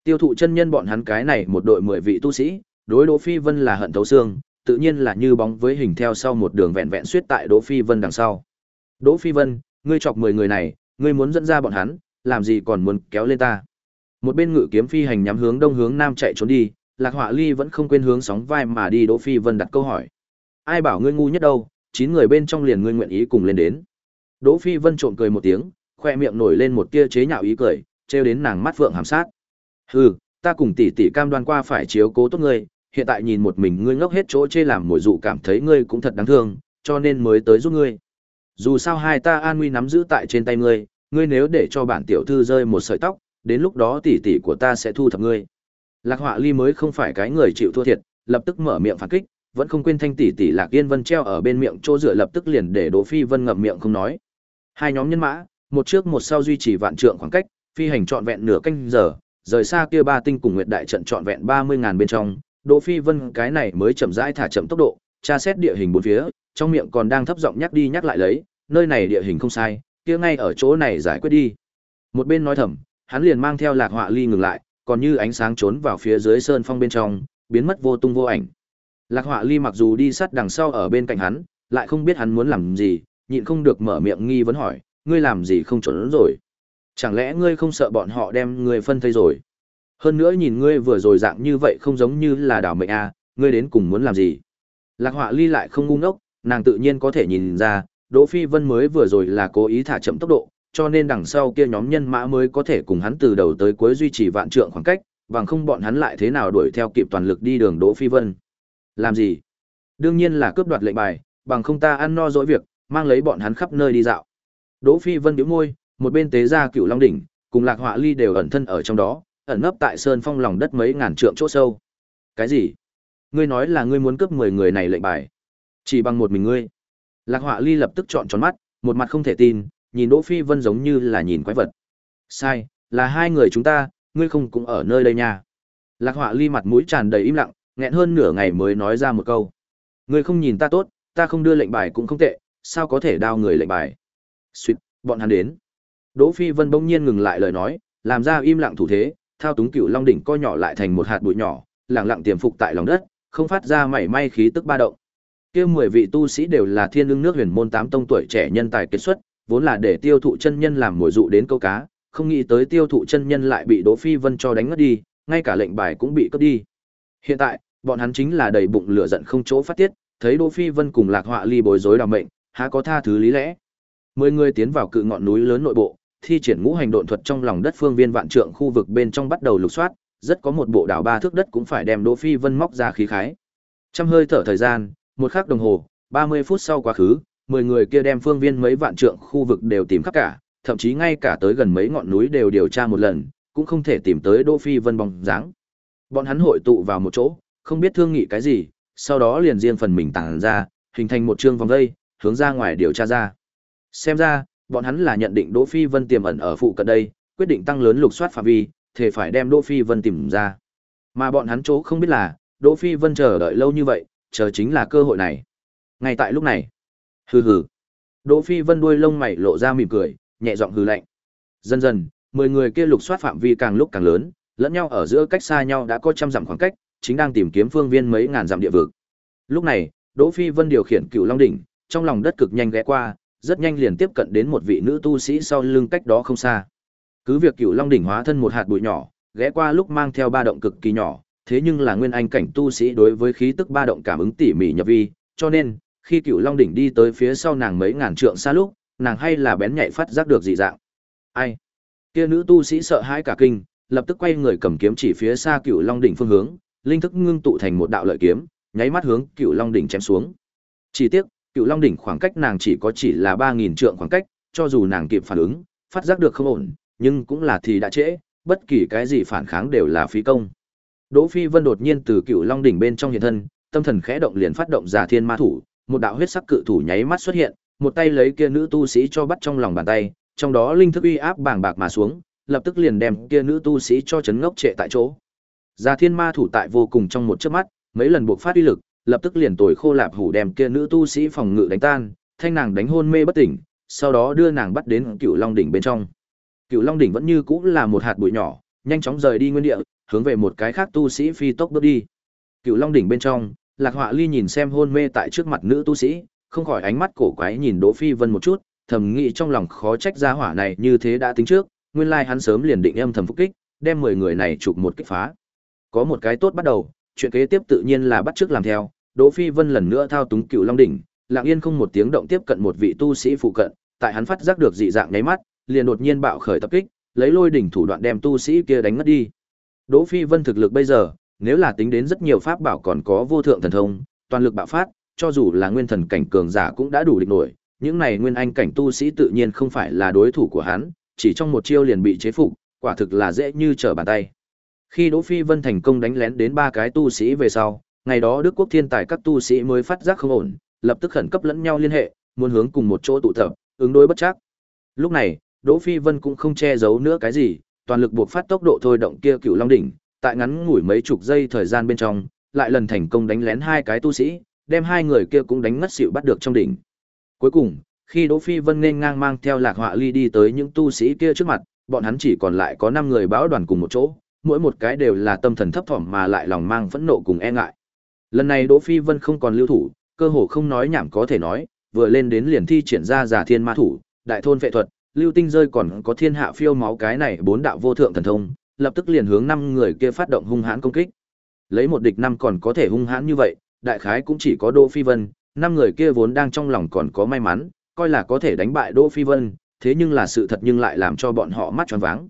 Tiêu thụ chân nhân bọn hắn cái này một đội 10 vị tu sĩ, đối Đỗ Phi Vân là hận thấu xương, tự nhiên là như bóng với hình theo sau một đường vẹn vẹn suýt tại Đỗ Phi Vân đằng sau. Đỗ Phi Vân, ngươi chọc 10 người này, ngươi muốn dẫn ra bọn hắn, làm gì còn muốn kéo lên ta? Một bên ngự kiếm phi hành nhắm hướng đông hướng nam chạy trốn đi, Lạc Họa Ly vẫn không quên hướng sóng vai mà đi Đỗ Phi Vân đặt câu hỏi. Ai bảo ngươi ngu nhất đâu, chín người bên trong liền ngươi nguyện ý cùng lên đến. Đỗ Phi Vân trộm cười một tiếng, khoe miệng nổi lên một tia chế nhạo ý cười, trêu đến nàng mắt phượng hàm sát. Hừ, ta cùng tỷ tỷ cam đoan qua phải chiếu cố tốt ngươi, hiện tại nhìn một mình ngươi ngốc hết chỗ chê làm mồi dụ cảm thấy ngươi cũng thật đáng thương, cho nên mới tới giúp ngươi. Dù sao hai ta an nguy nắm giữ tại trên tay ngươi, ngươi nếu để cho bản tiểu thư rơi một sợi tóc, đến lúc đó tỷ tỷ của ta sẽ thu thập ngươi. Lạc Họa Ly mới không phải cái người chịu thua thiệt, lập tức mở miệng phản kích, vẫn không quên thanh tỷ tỷ Lạc Yên Vân treo ở bên miệng chỗ rửa lập tức liền để Đỗ Phi Vân ngậm miệng không nói. Hai nhóm nhân mã, một trước một sau duy trì vạn trượng khoảng cách, phi hành trọn vẹn nửa canh giờ, rời xa kia ba tinh cùng nguyệt đại trận trọn vẹn 30 ngàn bên trong, Đỗ Phi Vân cái này mới chậm rãi thả chậm tốc độ, tra xét địa hình bốn phía, trong miệng còn đang thấp giọng nhắc đi nhắc lại lấy, nơi này địa hình không sai, kia ngay ở chỗ này giải quyết đi. Một bên nói thầm, hắn liền mang theo Lạc Họa Ly ngừng lại, còn như ánh sáng trốn vào phía dưới sơn phong bên trong, biến mất vô tung vô ảnh. Lạc Họa Ly mặc dù đi sát đằng sau ở bên cạnh hắn, lại không biết hắn muốn làm gì, nhịn không được mở miệng nghi vấn hỏi, ngươi làm gì không chuẩn rồi? Chẳng lẽ ngươi không sợ bọn họ đem ngươi phân thây rồi? Hơn nữa nhìn ngươi vừa rồi dạng như vậy không giống như là đảo mệnh a, à, ngươi đến cùng muốn làm gì? Lạc Họa Ly lại không ngu ngốc, nàng tự nhiên có thể nhìn ra, Đỗ Phi Vân mới vừa rồi là cố ý thả chậm tốc độ, cho nên đằng sau kia nhóm nhân mã mới có thể cùng hắn từ đầu tới cuối duy trì vạn trượng khoảng cách, bằng không bọn hắn lại thế nào đuổi theo kịp toàn lực đi đường Đỗ Phi Vân. Làm gì? Đương nhiên là cướp đoạt lệnh bài, bằng không ta ăn no dỗi việc, mang lấy bọn hắn khắp nơi đi dạo. Đỗ Phi Vân nhíu môi, một bên tế ra Cửu Long đỉnh, cùng Lạc Họa Ly đều ẩn thân ở trong đó, ẩn nấp tại sơn phong lòng đất mấy ngàn trượng chỗ sâu. Cái gì? Ngươi nói là ngươi muốn cướp 10 người này lệnh bài? Chỉ bằng một mình ngươi? Lạc Họa Ly lập tức trọn tròn mắt, một mặt không thể tin, nhìn Đỗ Phi Vân giống như là nhìn quái vật. Sai, là hai người chúng ta, ngươi không cũng ở nơi đây nha. Lạc Họa Ly mặt mũi tràn đầy im lặng, nghẹn hơn nửa ngày mới nói ra một câu. Ngươi không nhìn ta tốt, ta không đưa lệnh bài cũng không tệ, sao có thể đao người lệnh bài? Xuyệt, bọn hắn đến. Đỗ Phi Vân bỗng nhiên ngừng lại lời nói, làm ra im lặng thủ thế, thao túng cựu long đỉnh co nhỏ lại thành một hạt bụi nhỏ, lặng lặng tiềm phục tại lòng đất, không phát ra mảy may khí tức ba động. Kia mười vị tu sĩ đều là thiên lương nước huyền môn tám tông tuổi trẻ nhân tài kết xuất, vốn là để tiêu thụ chân nhân làm mồi dụ đến câu cá, không nghĩ tới tiêu thụ chân nhân lại bị Đỗ Phi Vân cho đánh ngất đi, ngay cả lệnh bài cũng bị cướp đi. Hiện tại, bọn hắn chính là đầy bụng lửa giận không chỗ phát tiết, thấy Đỗ Phi Vân cùng Lạc Họa Ly bối rối đào mệnh, há có tha thứ lý lẽ. Mười người tiến vào cự ngọn núi lớn nội bộ, thi triển ngũ hành độn thuật trong lòng đất phương viên vạn trượng khu vực bên trong bắt đầu lục soát, rất có một bộ đảo ba thước đất cũng phải đem Đỗ Phi Vân móc ra khí khái. Trăm hơi thở thời gian, một khắc đồng hồ, 30 phút sau quá khứ, 10 người kia đem phương viên mấy vạn trượng khu vực đều tìm khắp cả, thậm chí ngay cả tới gần mấy ngọn núi đều điều tra một lần, cũng không thể tìm tới Đỗ Phi Vân bóng dáng. Bọn hắn hội tụ vào một chỗ, không biết thương nghị cái gì, sau đó liền riêng phần mình tản ra, hình thành một chương vòng dây, hướng ra ngoài điều tra ra. Xem ra, bọn hắn là nhận định Đỗ Phi Vân tiềm ẩn ở phụ cận đây, quyết định tăng lớn lục soát phạm vi, thể phải đem Đỗ Phi Vân tìm ra. Mà bọn hắn chỗ không biết là, Đỗ Phi Vân chờ đợi lâu như vậy, chờ chính là cơ hội này. Ngay tại lúc này, hừ hừ. Đỗ Phi Vân đuôi lông mày lộ ra mỉm cười, nhẹ giọng hừ lạnh. Dần dần, mười người kia lục soát phạm vi càng lúc càng lớn, lẫn nhau ở giữa cách xa nhau đã có trăm dặm khoảng cách, chính đang tìm kiếm phương viên mấy ngàn dặm địa vực. Lúc này, Đỗ Phi Vân điều khiển Cựu Long đỉnh, trong lòng đất cực nhanh ghé qua, rất nhanh liền tiếp cận đến một vị nữ tu sĩ sau lưng cách đó không xa. Cứ việc Cựu Long đỉnh hóa thân một hạt bụi nhỏ, ghé qua lúc mang theo ba động cực kỳ nhỏ, thế nhưng là nguyên anh cảnh tu sĩ đối với khí tức ba động cảm ứng tỉ mỉ nhập vi, cho nên khi Cựu Long đỉnh đi tới phía sau nàng mấy ngàn trượng xa lúc, nàng hay là bén nhạy phát giác được dị dạng. Ai? Kia nữ tu sĩ sợ hãi cả kinh, lập tức quay người cầm kiếm chỉ phía xa Cựu Long đỉnh phương hướng, linh thức ngưng tụ thành một đạo lợi kiếm, nháy mắt hướng Cựu Long đỉnh chém xuống. Chỉ tiếc, Cựu Long đỉnh khoảng cách nàng chỉ có chỉ là ba nghìn trượng khoảng cách, cho dù nàng kịp phản ứng, phát giác được không ổn, nhưng cũng là thì đã trễ, bất kỳ cái gì phản kháng đều là phí công. Đỗ Phi Vân đột nhiên từ Cựu Long đỉnh bên trong hiện thân, tâm thần khẽ động liền phát động Giả Thiên Ma thủ, một đạo huyết sắc cự thủ nháy mắt xuất hiện, một tay lấy kia nữ tu sĩ cho bắt trong lòng bàn tay, trong đó linh thức uy áp bàng bạc mà xuống, lập tức liền đem kia nữ tu sĩ cho chấn ngốc trệ tại chỗ. Giả Thiên Ma thủ tại vô cùng trong một chớp mắt, mấy lần buộc phát uy lực, lập tức liền tồi khô lạp hủ đem kia nữ tu sĩ phòng ngự đánh tan, thanh nàng đánh hôn mê bất tỉnh, sau đó đưa nàng bắt đến Cựu Long đỉnh bên trong. Cựu Long đỉnh vẫn như cũ là một hạt bụi nhỏ, nhanh chóng rời đi nguyên địa, hướng về một cái khác tu sĩ phi tốc bước đi. Cựu Long đỉnh bên trong, Lạc Họa Ly nhìn xem hôn mê tại trước mặt nữ tu sĩ, không khỏi ánh mắt cổ quái nhìn Đỗ Phi Vân một chút, thầm nghĩ trong lòng khó trách gia hỏa này như thế đã tính trước, nguyên lai hắn sớm liền định âm thầm phục kích, đem 10 người này chụp một kích phá. Có một cái tốt bắt đầu, chuyện kế tiếp tự nhiên là bắt trước làm theo, Đỗ Phi Vân lần nữa thao túng Cựu Long đỉnh, lặng yên không một tiếng động tiếp cận một vị tu sĩ phụ cận, tại hắn phát giác được dị dạng nháy mắt, liền đột nhiên bạo khởi tập kích, lấy lôi đỉnh thủ đoạn đem tu sĩ kia đánh ngất đi. Đỗ Phi Vân thực lực bây giờ, nếu là tính đến rất nhiều pháp bảo còn có vô thượng thần thông, toàn lực bạo phát, cho dù là nguyên thần cảnh cường giả cũng đã đủ địch nổi, những này nguyên anh cảnh tu sĩ tự nhiên không phải là đối thủ của hắn, chỉ trong một chiêu liền bị chế phục, quả thực là dễ như trở bàn tay. Khi Đỗ Phi Vân thành công đánh lén đến ba cái tu sĩ về sau, ngày đó Đức quốc thiên tài các tu sĩ mới phát giác không ổn, lập tức khẩn cấp lẫn nhau liên hệ, muốn hướng cùng một chỗ tụ tập, ứng đối bất chắc. Lúc này, Đỗ Phi Vân cũng không che giấu nữa cái gì, toàn lực buộc phát tốc độ thôi động kia Cựu Long đỉnh, tại ngắn ngủi mấy chục giây thời gian bên trong, lại lần thành công đánh lén hai cái tu sĩ, đem hai người kia cũng đánh ngất xỉu bắt được trong đỉnh. Cuối cùng, khi Đỗ Phi Vân nên ngang mang theo Lạc Họa Ly đi tới những tu sĩ kia trước mặt, bọn hắn chỉ còn lại có 5 người báo đoàn cùng một chỗ, mỗi một cái đều là tâm thần thấp thỏm mà lại lòng mang phẫn nộ cùng e ngại. Lần này Đỗ Phi Vân không còn lưu thủ, cơ hồ không nói nhảm có thể nói, vừa lên đến liền thi triển ra giả thiên ma thủ, đại thôn vệ thuật, lưu tinh rơi còn có thiên hạ phiêu máu cái này bốn đạo vô thượng thần thông, lập tức liền hướng năm người kia phát động hung hãn công kích. Lấy một địch năm còn có thể hung hãn như vậy, đại khái cũng chỉ có Đỗ Phi Vân, năm người kia vốn đang trong lòng còn có may mắn, coi là có thể đánh bại Đỗ Phi Vân, thế nhưng là sự thật nhưng lại làm cho bọn họ mắt tròn váng.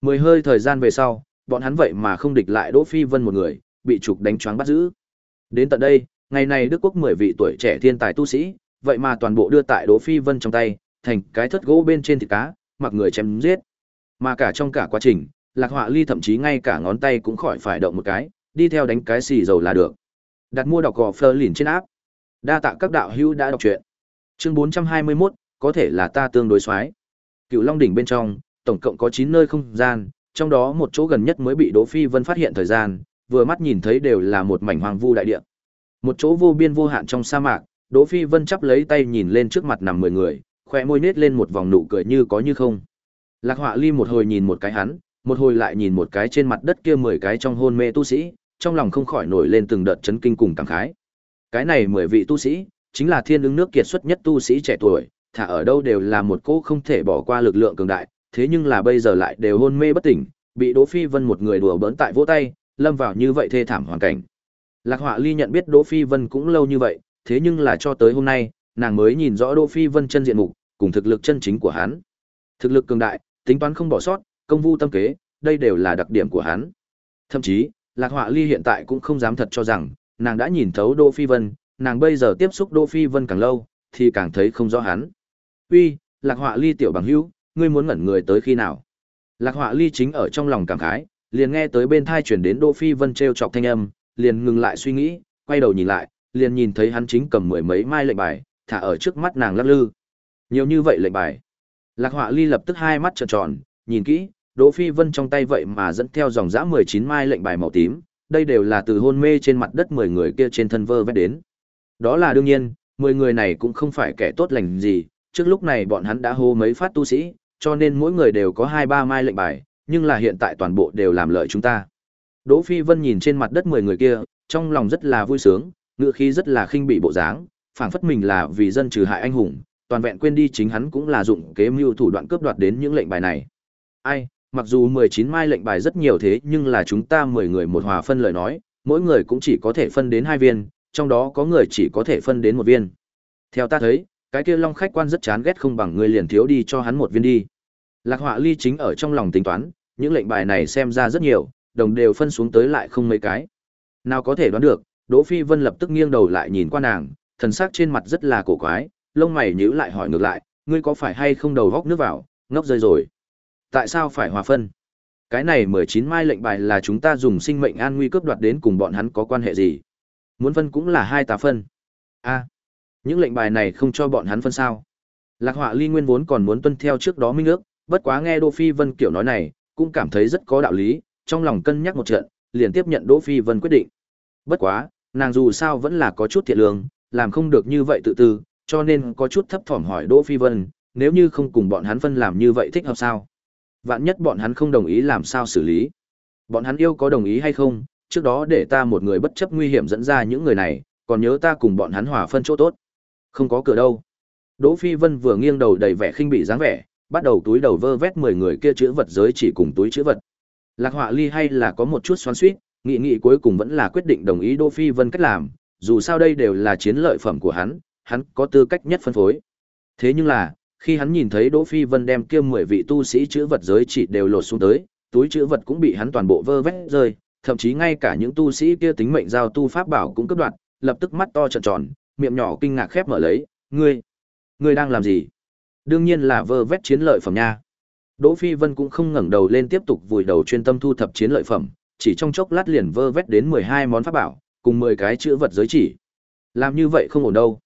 Mười hơi thời gian về sau, bọn hắn vậy mà không địch lại Đỗ Phi Vân một người, bị trục đánh choáng bắt giữ. Đến tận đây, ngày này Đức quốc 10 vị tuổi trẻ thiên tài tu sĩ, vậy mà toàn bộ đưa tại Đỗ Phi Vân trong tay, thành cái thất gỗ bên trên thịt cá, mặc người chém giết. Mà cả trong cả quá trình, Lạc Họa Ly thậm chí ngay cả ngón tay cũng khỏi phải động một cái, đi theo đánh cái xì dầu là được. Đặt mua đọc gò Fleur lìn trên áp. Đa tạ các đạo hữu đã đọc truyện. Chương 421, có thể là ta tương đối xoái. Cựu Long đỉnh bên trong, tổng cộng có 9 nơi không gian, trong đó một chỗ gần nhất mới bị Đỗ Phi Vân phát hiện thời gian, vừa mắt nhìn thấy đều là một mảnh hoang vu đại địa. Một chỗ vô biên vô hạn trong sa mạc, Đỗ Phi Vân chắp lấy tay nhìn lên trước mặt nằm 10 người, khóe môi nết lên một vòng nụ cười như có như không. Lạc Họa Ly một hồi nhìn một cái hắn, một hồi lại nhìn một cái trên mặt đất kia 10 cái trong hôn mê tu sĩ, trong lòng không khỏi nổi lên từng đợt chấn kinh cùng cảm khái. Cái này 10 vị tu sĩ, chính là thiên ứng nước kiệt xuất nhất tu sĩ trẻ tuổi, thả ở đâu đều là một cô không thể bỏ qua lực lượng cường đại, thế nhưng là bây giờ lại đều hôn mê bất tỉnh, bị Đỗ Phi Vân một người đùa bỡn tại vỗ tay, lâm vào như vậy thê thảm hoàn cảnh. Lạc Họa Ly nhận biết Đỗ Phi Vân cũng lâu như vậy, thế nhưng là cho tới hôm nay, nàng mới nhìn rõ Đỗ Phi Vân chân diện mục, cùng thực lực chân chính của hắn. Thực lực cường đại, tính toán không bỏ sót, công vu tâm kế, đây đều là đặc điểm của hắn. Thậm chí, Lạc Họa Ly hiện tại cũng không dám thật cho rằng, nàng đã nhìn thấu Đỗ Phi Vân, nàng bây giờ tiếp xúc Đỗ Phi Vân càng lâu, thì càng thấy không rõ hắn. Uy, Lạc Họa Ly tiểu bằng hữu, ngươi muốn ngẩn người tới khi nào? Lạc Họa Ly chính ở trong lòng cảm khái, liền nghe tới bên thai chuyển đến Đỗ Phi Vân treo chọc thanh âm, liền ngừng lại suy nghĩ, quay đầu nhìn lại, liền nhìn thấy hắn chính cầm mười mấy mai lệnh bài, thả ở trước mắt nàng lắc lư. Nhiều như vậy lệnh bài. Lạc Họa Ly lập tức hai mắt trợn tròn, nhìn kỹ, Đỗ Phi Vân trong tay vậy mà dẫn theo dòng dã 19 mai lệnh bài màu tím, đây đều là từ hôn mê trên mặt đất 10 người kia trên thân vơ vét đến. Đó là đương nhiên, 10 người này cũng không phải kẻ tốt lành gì, trước lúc này bọn hắn đã hô mấy phát tu sĩ, cho nên mỗi người đều có 2-3 mai lệnh bài, nhưng là hiện tại toàn bộ đều làm lợi chúng ta. Đỗ Phi Vân nhìn trên mặt đất 10 người kia, trong lòng rất là vui sướng, ngựa khí rất là khinh bị bộ dáng, phảng phất mình là vì dân trừ hại anh hùng, toàn vẹn quên đi chính hắn cũng là dụng kế mưu thủ đoạn cướp đoạt đến những lệnh bài này. Ai, mặc dù 19 mai lệnh bài rất nhiều thế nhưng là chúng ta 10 người một hòa phân lời nói, mỗi người cũng chỉ có thể phân đến hai viên, trong đó có người chỉ có thể phân đến một viên. Theo ta thấy, cái kia long khách quan rất chán ghét không bằng người liền thiếu đi cho hắn một viên đi. Lạc Họa Ly chính ở trong lòng tính toán, những lệnh bài này xem ra rất nhiều, đồng đều phân xuống tới lại không mấy cái. Nào có thể đoán được, Đỗ Phi Vân lập tức nghiêng đầu lại nhìn qua nàng, thần sắc trên mặt rất là cổ quái, lông mày nhíu lại hỏi ngược lại, ngươi có phải hay không đầu góc nước vào, ngốc rơi rồi. Tại sao phải hòa phân? Cái này 19 mai lệnh bài là chúng ta dùng sinh mệnh an nguy cướp đoạt đến cùng bọn hắn có quan hệ gì? Muốn phân cũng là hai tá phân. A, những lệnh bài này không cho bọn hắn phân sao? Lạc Họa Ly nguyên vốn còn muốn tuân theo trước đó minh ước, bất quá nghe Đỗ Phi Vân kiểu nói này, cũng cảm thấy rất có đạo lý, trong lòng cân nhắc một trận, liền tiếp nhận Đỗ Phi Vân quyết định. Bất quá, nàng dù sao vẫn là có chút thiện lương, làm không được như vậy tự tư, cho nên có chút thấp thỏm hỏi Đỗ Phi Vân, nếu như không cùng bọn hắn phân làm như vậy thích hợp sao? Vạn nhất bọn hắn không đồng ý làm sao xử lý? Bọn hắn yêu có đồng ý hay không? Trước đó để ta một người bất chấp nguy hiểm dẫn ra những người này, còn nhớ ta cùng bọn hắn hòa phân chỗ tốt. Không có cửa đâu. Đỗ Phi Vân vừa nghiêng đầu đầy vẻ khinh bỉ dáng vẻ, bắt đầu túi đầu vơ vét 10 người kia chữ vật giới chỉ cùng túi chữ vật. Lạc Họa Ly hay là có một chút xoắn xuýt, nghị nghị cuối cùng vẫn là quyết định đồng ý Đỗ Phi Vân cách làm, dù sao đây đều là chiến lợi phẩm của hắn, hắn có tư cách nhất phân phối. Thế nhưng là, khi hắn nhìn thấy Đỗ Phi Vân đem kia 10 vị tu sĩ chữ vật giới chỉ đều lột xuống tới, túi chữ vật cũng bị hắn toàn bộ vơ vét rơi, thậm chí ngay cả những tu sĩ kia tính mệnh giao tu pháp bảo cũng cướp đoạt, lập tức mắt to trợn tròn, miệng nhỏ kinh ngạc khép mở lấy, "Ngươi, ngươi đang làm gì?" Đương nhiên là vơ vét chiến lợi phẩm nha. Đỗ Phi Vân cũng không ngẩng đầu lên tiếp tục vùi đầu chuyên tâm thu thập chiến lợi phẩm, chỉ trong chốc lát liền vơ vét đến 12 món pháp bảo, cùng 10 cái chữ vật giới chỉ. Làm như vậy không ổn đâu.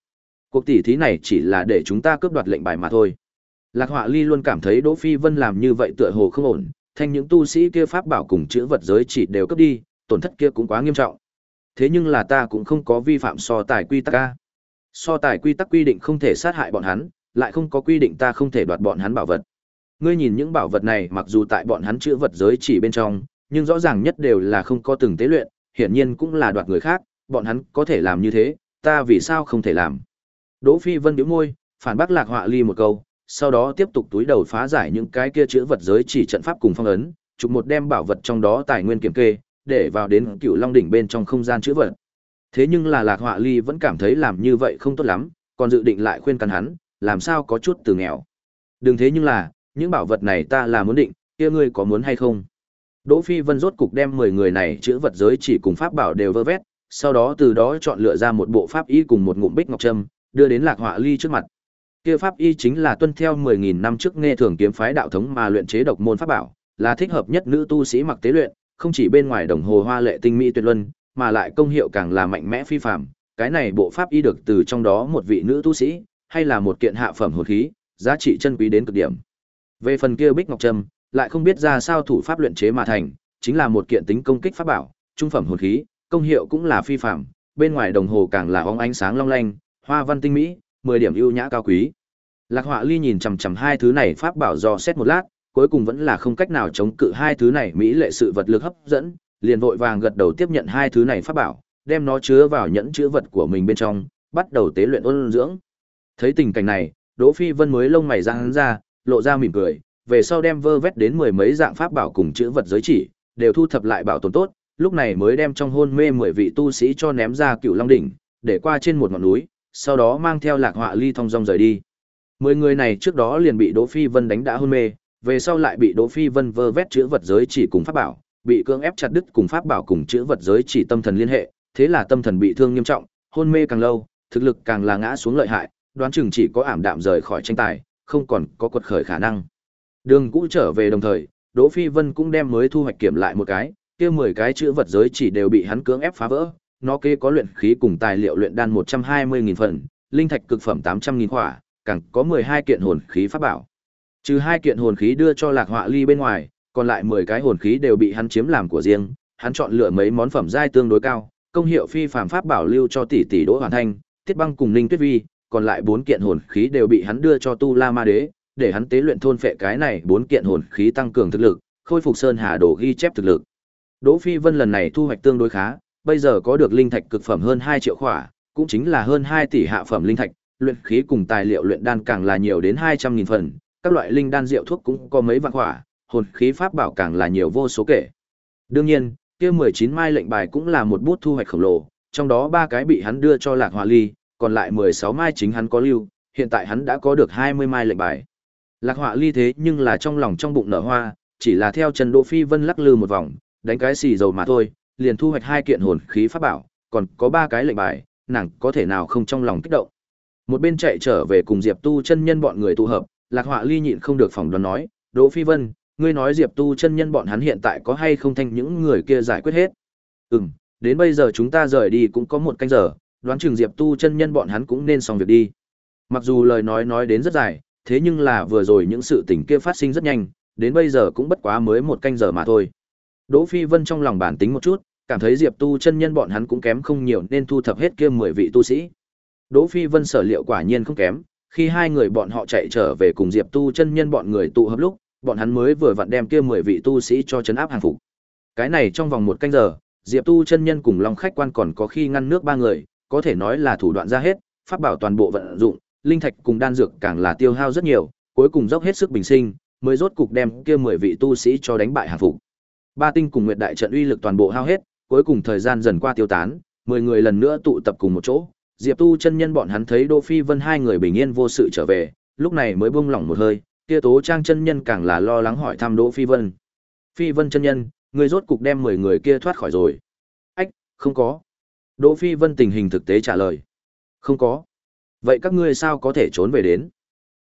Cuộc tỷ thí này chỉ là để chúng ta cướp đoạt lệnh bài mà thôi. Lạc Họa Ly luôn cảm thấy Đỗ Phi Vân làm như vậy tựa hồ không ổn, thanh những tu sĩ kia pháp bảo cùng chữ vật giới chỉ đều cướp đi, tổn thất kia cũng quá nghiêm trọng. Thế nhưng là ta cũng không có vi phạm so tài quy tắc a. So tài quy tắc quy định không thể sát hại bọn hắn, lại không có quy định ta không thể đoạt bọn hắn bảo vật. Ngươi nhìn những bảo vật này mặc dù tại bọn hắn chữ vật giới chỉ bên trong, nhưng rõ ràng nhất đều là không có từng tế luyện, hiển nhiên cũng là đoạt người khác, bọn hắn có thể làm như thế, ta vì sao không thể làm? Đỗ Phi Vân nhíu môi, phản bác Lạc Họa Ly một câu, sau đó tiếp tục túi đầu phá giải những cái kia chữ vật giới chỉ trận pháp cùng phong ấn, chụp một đem bảo vật trong đó tài nguyên kiểm kê, để vào đến Cựu Long đỉnh bên trong không gian chữ vật. Thế nhưng là Lạc Họa Ly vẫn cảm thấy làm như vậy không tốt lắm, còn dự định lại khuyên can hắn, làm sao có chút từ nghèo. Đừng thế nhưng là, những bảo vật này ta là muốn định, kia ngươi có muốn hay không? Đỗ Phi Vân rốt cục đem 10 người này chữ vật giới chỉ cùng pháp bảo đều vơ vét, sau đó từ đó chọn lựa ra một bộ pháp y cùng một ngụm bích ngọc trâm, đưa đến Lạc Họa Ly trước mặt. Kia pháp y chính là tuân theo 10000 năm trước nghe thường kiếm phái đạo thống mà luyện chế độc môn pháp bảo, là thích hợp nhất nữ tu sĩ mặc tế luyện, không chỉ bên ngoài đồng hồ hoa lệ tinh mỹ tuyệt luân, mà lại công hiệu càng là mạnh mẽ phi phàm. Cái này bộ pháp y được từ trong đó một vị nữ tu sĩ, hay là một kiện hạ phẩm hồn khí, giá trị chân quý đến cực điểm. Về phần kia Bích Ngọc Trâm, lại không biết ra sao thủ pháp luyện chế mà thành, chính là một kiện tính công kích pháp bảo, trung phẩm hồn khí, công hiệu cũng là phi phàm, bên ngoài đồng hồ càng là óng ánh sáng long lanh, hoa văn tinh mỹ, 10 điểm ưu nhã cao quý. Lạc Họa Ly nhìn chằm chằm hai thứ này pháp bảo dò xét một lát, cuối cùng vẫn là không cách nào chống cự hai thứ này mỹ lệ sự vật lực hấp dẫn, liền vội vàng gật đầu tiếp nhận hai thứ này pháp bảo, đem nó chứa vào nhẫn chứa vật của mình bên trong, bắt đầu tế luyện ôn dưỡng. Thấy tình cảnh này, Đỗ Phi Vân mới lông mày giãn ra, lộ ra mỉm cười, về sau đem vơ vét đến mười mấy dạng pháp bảo cùng chữ vật giới chỉ, đều thu thập lại bảo tồn tốt, lúc này mới đem trong hôn mê mười vị tu sĩ cho ném ra Cựu Long đỉnh, để qua trên một ngọn núi, sau đó mang theo Lạc Họa Ly thông dong rời đi. Mười người này trước đó liền bị Đỗ Phi Vân đánh đã hôn mê, về sau lại bị Đỗ Phi Vân vơ vét chữ vật giới chỉ cùng pháp bảo, bị cưỡng ép chặt đứt cùng pháp bảo cùng chữ vật giới chỉ tâm thần liên hệ, thế là tâm thần bị thương nghiêm trọng, hôn mê càng lâu, thực lực càng là ngã xuống lợi hại, đoán chừng chỉ có ảm đạm rời khỏi tranh tài, không còn có quật khởi khả năng. Đường cũ trở về đồng thời, Đỗ Phi Vân cũng đem mới thu hoạch kiểm lại một cái, kia 10 cái chữ vật giới chỉ đều bị hắn cưỡng ép phá vỡ, nó kê có luyện khí cùng tài liệu luyện đan 120.000 phần, linh thạch cực phẩm 800.000 khỏa, càng có 12 kiện hồn khí pháp bảo. Trừ hai kiện hồn khí đưa cho Lạc Họa Ly bên ngoài, còn lại 10 cái hồn khí đều bị hắn chiếm làm của riêng, hắn chọn lựa mấy món phẩm giai tương đối cao, công hiệu phi phàm pháp bảo lưu cho tỷ tỷ Đỗ Hoàn Thanh, Tiết Băng cùng Ninh Tuyết Vi, còn lại bốn kiện hồn khí đều bị hắn đưa cho Tu La Ma Đế, để hắn tế luyện thôn phệ cái này bốn kiện hồn khí tăng cường thực lực, khôi phục sơn hà đồ ghi chép thực lực. Đỗ Phi Vân lần này thu hoạch tương đối khá, bây giờ có được linh thạch cực phẩm hơn 2 triệu khỏa, cũng chính là hơn 2 tỷ hạ phẩm linh thạch, luyện khí cùng tài liệu luyện đan càng là nhiều đến 200 nghìn phần, các loại linh đan rượu thuốc cũng có mấy vạn khỏa, hồn khí pháp bảo càng là nhiều vô số kể. Đương nhiên, kia 19 mai lệnh bài cũng là một bút thu hoạch khổng lồ, trong đó ba cái bị hắn đưa cho Lạc Hoa Ly, còn lại 16 mai chính hắn có lưu, hiện tại hắn đã có được 20 mai lệnh bài. Lạc Họa Ly thế nhưng là trong lòng trong bụng nở hoa, chỉ là theo Trần Đỗ Phi Vân lắc lư một vòng, đánh cái xì dầu mà thôi, liền thu hoạch hai kiện hồn khí pháp bảo, còn có ba cái lệnh bài, nàng có thể nào không trong lòng kích động. Một bên chạy trở về cùng Diệp Tu chân nhân bọn người tụ hợp, Lạc Họa Ly nhịn không được phỏng đoán nói, "Đỗ Phi Vân, ngươi nói Diệp Tu chân nhân bọn hắn hiện tại có hay không thanh những người kia giải quyết hết?" "Ừm, đến bây giờ chúng ta rời đi cũng có một canh giờ, đoán chừng Diệp Tu chân nhân bọn hắn cũng nên xong việc đi." Mặc dù lời nói nói đến rất dài, thế nhưng là vừa rồi những sự tình kia phát sinh rất nhanh, đến bây giờ cũng bất quá mới một canh giờ mà thôi. Đỗ Phi Vân trong lòng bản tính một chút, cảm thấy Diệp Tu chân nhân bọn hắn cũng kém không nhiều nên thu thập hết kia 10 vị tu sĩ. Đỗ Phi Vân sở liệu quả nhiên không kém, khi hai người bọn họ chạy trở về cùng Diệp Tu chân nhân bọn người tụ hợp lúc, bọn hắn mới vừa vặn đem kia 10 vị tu sĩ cho chấn áp hàng phục. Cái này trong vòng một canh giờ, Diệp Tu chân nhân cùng Long khách quan còn có khi ngăn nước ba người, có thể nói là thủ đoạn ra hết, pháp bảo toàn bộ vận dụng, linh thạch cùng đan dược càng là tiêu hao rất nhiều, cuối cùng dốc hết sức bình sinh, mới rốt cục đem kia 10 vị tu sĩ cho đánh bại hàng phục. Ba tinh cùng Nguyệt đại trận uy lực toàn bộ hao hết, cuối cùng thời gian dần qua tiêu tán, 10 người lần nữa tụ tập cùng một chỗ. Diệp Tu chân nhân bọn hắn thấy Đỗ Phi Vân hai người bình yên vô sự trở về, lúc này mới buông lỏng một hơi, kia Tố Trang chân nhân càng là lo lắng hỏi thăm Đỗ Phi Vân. Phi Vân chân nhân, người rốt cục đem 10 người kia thoát khỏi rồi. Ách, không có. Đỗ Phi Vân tình hình thực tế trả lời. Không có. Vậy các ngươi sao có thể trốn về đến?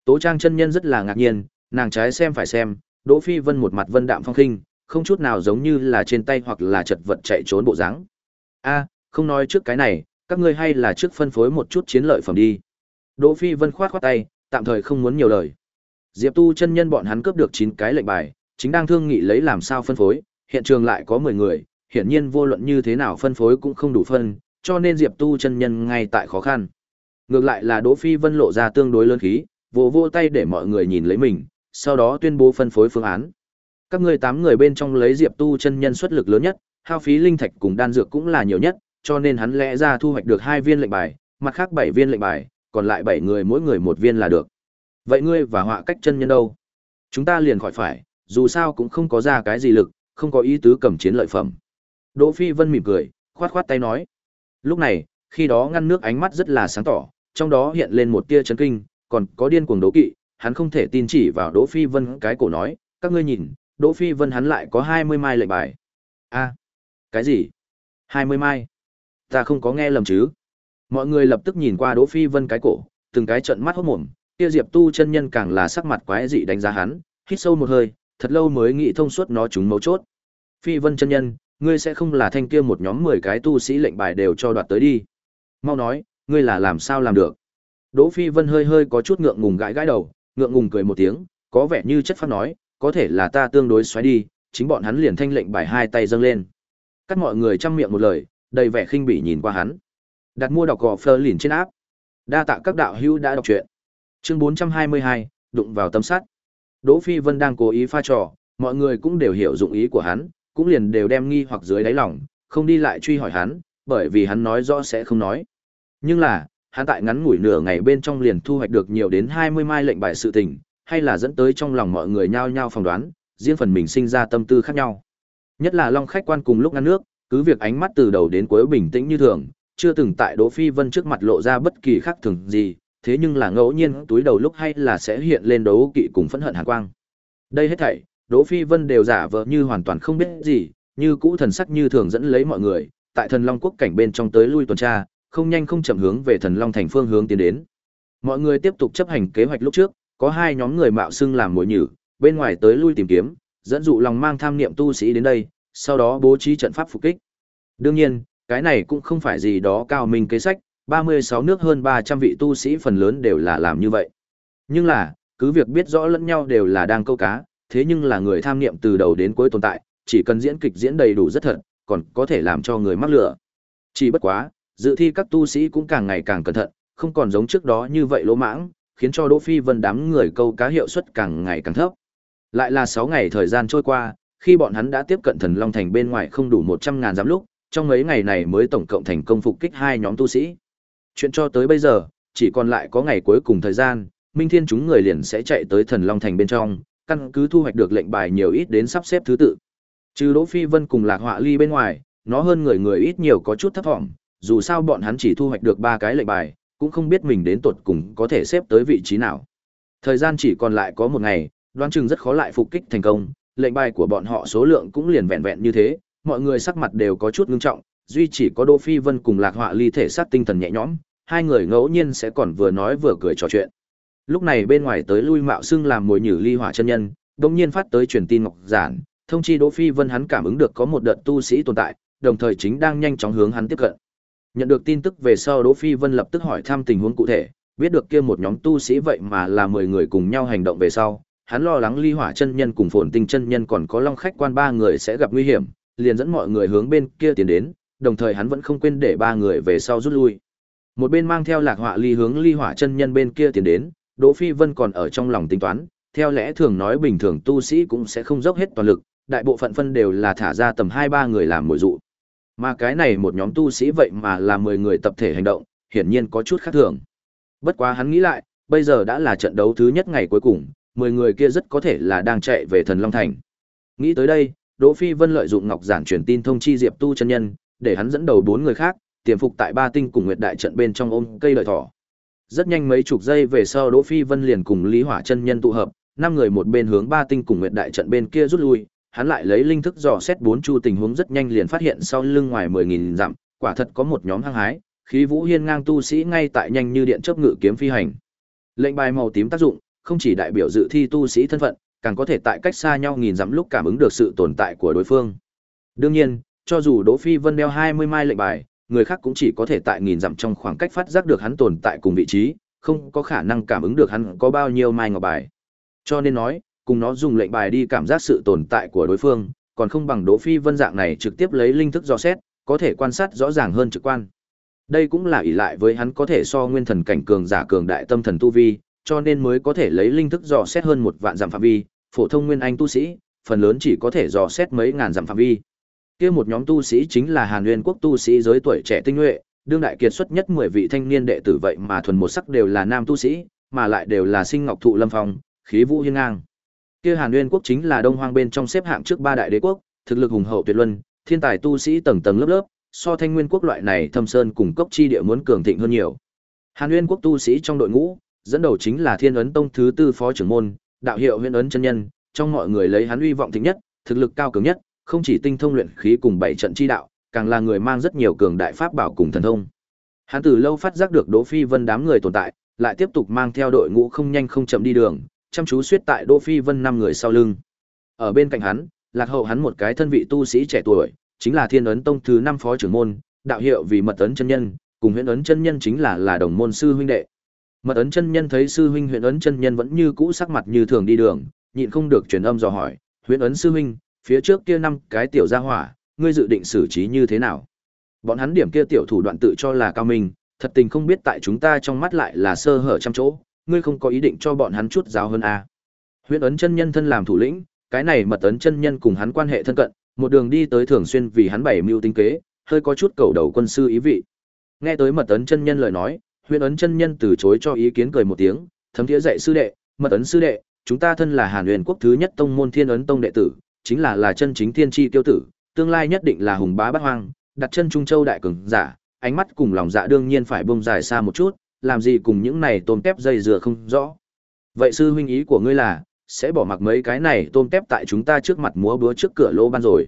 Tố Trang chân nhân rất là ngạc nhiên, nàng trái xem phải xem, Đỗ Phi Vân một mặt vân đạm phong khinh, không chút nào giống như là trên tay hoặc là chật vật chạy trốn bộ dáng. A, không nói trước cái này, các ngươi hay là trước phân phối một chút chiến lợi phẩm đi. Đỗ Phi Vân khoát khoát tay, tạm thời không muốn nhiều lời. Diệp Tu chân nhân bọn hắn cướp được 9 cái lệnh bài, chính đang thương nghị lấy làm sao phân phối, hiện trường lại có 10 người, hiển nhiên vô luận như thế nào phân phối cũng không đủ phân, cho nên Diệp Tu chân nhân ngay tại khó khăn. Ngược lại là Đỗ Phi Vân lộ ra tương đối lớn khí, vỗ vỗ tay để mọi người nhìn lấy mình, sau đó tuyên bố phân phối phương án. Các ngươi tám người bên trong lấy Diệp Tu chân nhân xuất lực lớn nhất, hao phí linh thạch cùng đan dược cũng là nhiều nhất, cho nên hắn lẽ ra thu hoạch được hai viên lệnh bài, mặt khác bảy viên lệnh bài, còn lại bảy người mỗi người một viên là được. Vậy ngươi và họa cách chân nhân đâu? Chúng ta liền khỏi phải, dù sao cũng không có ra cái gì lực, không có ý tứ cầm chiến lợi phẩm. Đỗ Phi Vân mỉm cười, khoát khoát tay nói. Lúc này, khi đó ngăn nước ánh mắt rất là sáng tỏ, trong đó hiện lên một tia chấn kinh, còn có điên cuồng đấu kỵ, hắn không thể tin chỉ vào Đỗ Phi Vân cái cổ nói, các ngươi nhìn, Đỗ Phi Vân hắn lại có 20 mai lệnh bài. A, cái gì? 20 mai? Ta không có nghe lầm chứ? Mọi người lập tức nhìn qua Đỗ Phi Vân cái cổ, từng cái trận mắt hốt mồm, kia Diệp Tu chân nhân càng là sắc mặt quái dị đánh giá hắn, hít sâu một hơi, thật lâu mới nghĩ thông suốt nó chúng mấu chốt. Phi Vân chân nhân, ngươi sẽ không là thanh kia một nhóm 10 cái tu sĩ lệnh bài đều cho đoạt tới đi. Mau nói, ngươi là làm sao làm được? Đỗ Phi Vân hơi hơi có chút ngượng ngùng gãi gãi đầu, ngượng ngùng cười một tiếng, có vẻ như chất phát nói, có thể là ta tương đối xoáy đi, chính bọn hắn liền thanh lệnh bài hai tay dâng lên. cắt mọi người chăm miệng một lời, đầy vẻ khinh bỉ nhìn qua hắn. Đặt mua đọc gò phơ lìn trên áp. Đa tạ các đạo hữu đã đọc truyện. Chương 422, đụng vào tâm sát. Đỗ Phi Vân đang cố ý pha trò, mọi người cũng đều hiểu dụng ý của hắn, cũng liền đều đem nghi hoặc dưới đáy lòng, không đi lại truy hỏi hắn, bởi vì hắn nói rõ sẽ không nói. Nhưng là, hắn tại ngắn ngủi nửa ngày bên trong liền thu hoạch được nhiều đến 20 mai lệnh bài sự tình, hay là dẫn tới trong lòng mọi người nhao nhao phỏng đoán, riêng phần mình sinh ra tâm tư khác nhau. Nhất là Long khách quan cùng lúc ngăn nước, cứ việc ánh mắt từ đầu đến cuối bình tĩnh như thường, chưa từng tại Đỗ Phi Vân trước mặt lộ ra bất kỳ khác thường gì, thế nhưng là ngẫu nhiên túi đầu lúc hay là sẽ hiện lên đấu kỵ cùng phẫn hận hàn quang. Đây hết thảy, Đỗ Phi Vân đều giả vờ như hoàn toàn không biết gì, như cũ thần sắc như thường dẫn lấy mọi người, tại Thần Long quốc cảnh bên trong tới lui tuần tra, không nhanh không chậm hướng về Thần Long thành phương hướng tiến đến. Mọi người tiếp tục chấp hành kế hoạch lúc trước, có hai nhóm người mạo xưng làm mồi nhử, bên ngoài tới lui tìm kiếm, dẫn dụ lòng mang tham niệm tu sĩ đến đây, sau đó bố trí trận pháp phục kích. Đương nhiên, cái này cũng không phải gì đó cao minh kế sách, 36 nước hơn 300 vị tu sĩ phần lớn đều là làm như vậy. Nhưng là, cứ việc biết rõ lẫn nhau đều là đang câu cá, thế nhưng là người tham niệm từ đầu đến cuối tồn tại, chỉ cần diễn kịch diễn đầy đủ rất thật, còn có thể làm cho người mắc lửa. Chỉ bất quá, dự thi các tu sĩ cũng càng ngày càng cẩn thận, không còn giống trước đó như vậy lỗ mãng, khiến cho Đỗ Phi Vân đám người câu cá hiệu suất càng ngày càng thấp. Lại là 6 ngày thời gian trôi qua, khi bọn hắn đã tiếp cận Thần Long Thành bên ngoài không đủ 100 ngàn giám lúc, trong mấy ngày này mới tổng cộng thành công phục kích hai nhóm tu sĩ. Chuyện cho tới bây giờ, chỉ còn lại có ngày cuối cùng thời gian, Minh Thiên chúng người liền sẽ chạy tới Thần Long Thành bên trong, căn cứ thu hoạch được lệnh bài nhiều ít đến sắp xếp thứ tự. Trừ Đỗ Phi Vân cùng Lạc Họa Ly bên ngoài, nó hơn người người ít nhiều có chút thấp vọng, dù sao bọn hắn chỉ thu hoạch được ba cái lệnh bài, cũng không biết mình đến tột cùng có thể xếp tới vị trí nào. Thời gian chỉ còn lại có một ngày, đoán chừng rất khó lại phục kích thành công, lệnh bài của bọn họ số lượng cũng liền vẹn vẹn như thế, mọi người sắc mặt đều có chút ngưng trọng, duy chỉ có Đỗ Phi Vân cùng Lạc Họa Ly thể sát tinh thần nhẹ nhõm, hai người ngẫu nhiên sẽ còn vừa nói vừa cười trò chuyện. Lúc này bên ngoài tới lui mạo xưng làm mồi nhử ly hỏa chân nhân, đột nhiên phát tới truyền tin ngọc giản, thông chi Đỗ Phi Vân hắn cảm ứng được có một đợt tu sĩ tồn tại, đồng thời chính đang nhanh chóng hướng hắn tiếp cận. Nhận được tin tức về sau Đỗ Phi Vân lập tức hỏi thăm tình huống cụ thể, biết được kia một nhóm tu sĩ vậy mà là 10 người cùng nhau hành động về sau, hắn lo lắng Ly Hỏa chân nhân cùng Phồn Tinh chân nhân còn có Long khách quan ba người sẽ gặp nguy hiểm, liền dẫn mọi người hướng bên kia tiến đến, đồng thời hắn vẫn không quên để ba người về sau rút lui. Một bên mang theo Lạc Họa Ly hướng Ly Hỏa chân nhân bên kia tiến đến, Đỗ Phi Vân còn ở trong lòng tính toán, theo lẽ thường nói bình thường tu sĩ cũng sẽ không dốc hết toàn lực, đại bộ phận phân đều là thả ra tầm 2 3 người làm mồi dụ. Mà cái này một nhóm tu sĩ vậy mà là 10 người tập thể hành động, hiển nhiên có chút khác thường. Bất quá hắn nghĩ lại, bây giờ đã là trận đấu thứ nhất ngày cuối cùng, 10 người kia rất có thể là đang chạy về Thần Long Thành. Nghĩ tới đây, Đỗ Phi Vân lợi dụng Ngọc Giản truyền tin thông chi Diệp Tu chân nhân, để hắn dẫn đầu bốn người khác, tiềm phục tại Ba Tinh cùng Nguyệt Đại trận bên trong ôm cây lợi thỏ. Rất nhanh mấy chục giây về sau Đỗ Phi Vân liền cùng Lý Hỏa chân nhân tụ hợp, năm người một bên hướng Ba Tinh cùng Nguyệt Đại trận bên kia rút lui, hắn lại lấy linh thức dò xét bốn chu tình huống rất nhanh liền phát hiện sau lưng ngoài 10000 dặm, quả thật có một nhóm hăng hái, khí vũ hiên ngang tu sĩ ngay tại nhanh như điện chớp ngự kiếm phi hành. Lệnh bài màu tím tác dụng, không chỉ đại biểu dự thi tu sĩ thân phận, càng có thể tại cách xa nhau nghìn dặm lúc cảm ứng được sự tồn tại của đối phương. Đương nhiên, cho dù Đỗ Phi Vân đeo 20 mai lệnh bài, người khác cũng chỉ có thể tại nghìn dặm trong khoảng cách phát giác được hắn tồn tại cùng vị trí, không có khả năng cảm ứng được hắn có bao nhiêu mai ngọc bài. Cho nên nói, cùng nó dùng lệnh bài đi cảm giác sự tồn tại của đối phương, còn không bằng Đỗ Phi Vân dạng này trực tiếp lấy linh thức dò xét, có thể quan sát rõ ràng hơn trực quan. Đây cũng là ỷ lại với hắn có thể so nguyên thần cảnh cường giả cường đại tâm thần tu vi, cho nên mới có thể lấy linh thức dò xét hơn một vạn dặm phạm vi, phổ thông nguyên anh tu sĩ, phần lớn chỉ có thể dò xét mấy ngàn dặm phạm vi. Kia một nhóm tu sĩ chính là Hàn Nguyên quốc tu sĩ giới tuổi trẻ tinh nhuệ, đương đại kiệt xuất nhất 10 vị thanh niên đệ tử vậy mà thuần một sắc đều là nam tu sĩ, mà lại đều là sinh ngọc thụ lâm phong, khí vũ hiên ngang. Kia Hàn Nguyên quốc chính là Đông Hoang bên trong xếp hạng trước ba đại đế quốc, thực lực hùng hậu tuyệt luân, thiên tài tu sĩ tầng tầng lớp lớp, so Thanh Nguyên quốc loại này thâm sơn cùng cốc chi địa muốn cường thịnh hơn nhiều. Hàn Nguyên quốc tu sĩ trong đội ngũ, dẫn đầu chính là Thiên ấn tông thứ tư phó trưởng môn, đạo hiệu huyễn ấn chân nhân, trong mọi người lấy hắn uy vọng thịnh nhất, thực lực cao cường nhất, không chỉ tinh thông luyện khí cùng bảy trận chi đạo, càng là người mang rất nhiều cường đại pháp bảo cùng thần thông. Hắn từ lâu phát giác được Đỗ Phi Vân đám người tồn tại, lại tiếp tục mang theo đội ngũ không nhanh không chậm đi đường, chăm chú suýt tại Đỗ Phi Vân năm người sau lưng. Ở bên cạnh hắn, lạc hậu hắn một cái thân vị tu sĩ trẻ tuổi, chính là Thiên ấn tông thứ năm phó trưởng môn, đạo hiệu vì Mật ấn chân nhân, cùng Huyền ấn chân nhân chính là là đồng môn sư huynh đệ. Mật ấn chân nhân thấy sư huynh Huyền ấn chân nhân vẫn như cũ sắc mặt như thường đi đường, nhịn không được truyền âm dò hỏi, "Huyền ấn sư huynh, phía trước kia năm cái tiểu gia hỏa, ngươi dự định xử trí như thế nào?" Bọn hắn điểm kia tiểu thủ đoạn tự cho là cao minh, thật tình không biết tại chúng ta trong mắt lại là sơ hở trăm chỗ, ngươi không có ý định cho bọn hắn chút giáo hơn à. Huyễn ấn chân nhân thân làm thủ lĩnh, cái này mật ấn chân nhân cùng hắn quan hệ thân cận, một đường đi tới thường xuyên vì hắn bày mưu tính kế, hơi có chút cầu đầu quân sư ý vị. Nghe tới mật ấn chân nhân lời nói, huyễn ấn chân nhân từ chối cho ý kiến cười một tiếng, thấm thiế dạy sư đệ, mật ấn sư đệ, chúng ta thân là Hàn Huyền quốc thứ nhất tông môn Thiên ấn tông đệ tử, chính là là chân chính thiên chi tiêu tử, tương lai nhất định là hùng bá bát hoang, đặt chân trung châu đại cường giả, ánh mắt cùng lòng dạ đương nhiên phải bông dài xa một chút, làm gì cùng những này tôm tép dây dừa không rõ. Vậy sư huynh ý của ngươi là, sẽ bỏ mặc mấy cái này tôm tép tại chúng ta trước mặt múa búa trước cửa lô ban rồi.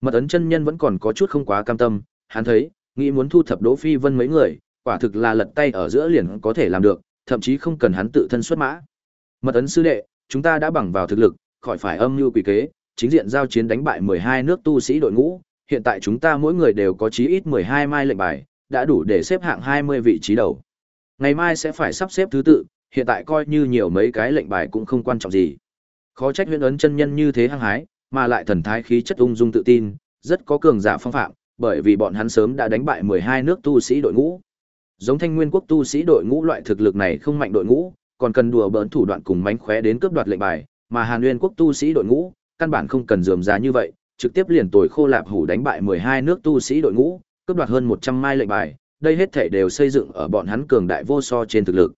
Mật ấn chân nhân vẫn còn có chút không quá cam tâm, hắn thấy, nghĩ muốn thu thập Đỗ Phi Vân mấy người, quả thực là lật tay ở giữa liền có thể làm được, thậm chí không cần hắn tự thân xuất mã. Mật ấn sư đệ, chúng ta đã bằng vào thực lực, khỏi phải âm mưu quỷ kế, chính diện giao chiến đánh bại 12 nước tu sĩ đội ngũ, hiện tại chúng ta mỗi người đều có chí ít 12 mai lệnh bài, đã đủ để xếp hạng 20 vị trí đầu. Ngày mai sẽ phải sắp xếp thứ tự, hiện tại coi như nhiều mấy cái lệnh bài cũng không quan trọng gì. Khó trách huyễn ấn chân nhân như thế hăng hái, mà lại thần thái khí chất ung dung tự tin, rất có cường giả phong phạm, bởi vì bọn hắn sớm đã đánh bại 12 nước tu sĩ đội ngũ. Giống Thanh Nguyên quốc tu sĩ đội ngũ loại thực lực này không mạnh đội ngũ, còn cần đùa bỡn thủ đoạn cùng mánh khóe đến cướp đoạt lệnh bài, mà Hàn Nguyên quốc tu sĩ đội ngũ, căn bản không cần dườm rà như vậy, trực tiếp liền tồi khô lạp hủ đánh bại 12 nước tu sĩ đội ngũ, cướp đoạt hơn 100 mai lệnh bài, đây hết thể đều xây dựng ở bọn hắn cường đại vô so trên thực lực.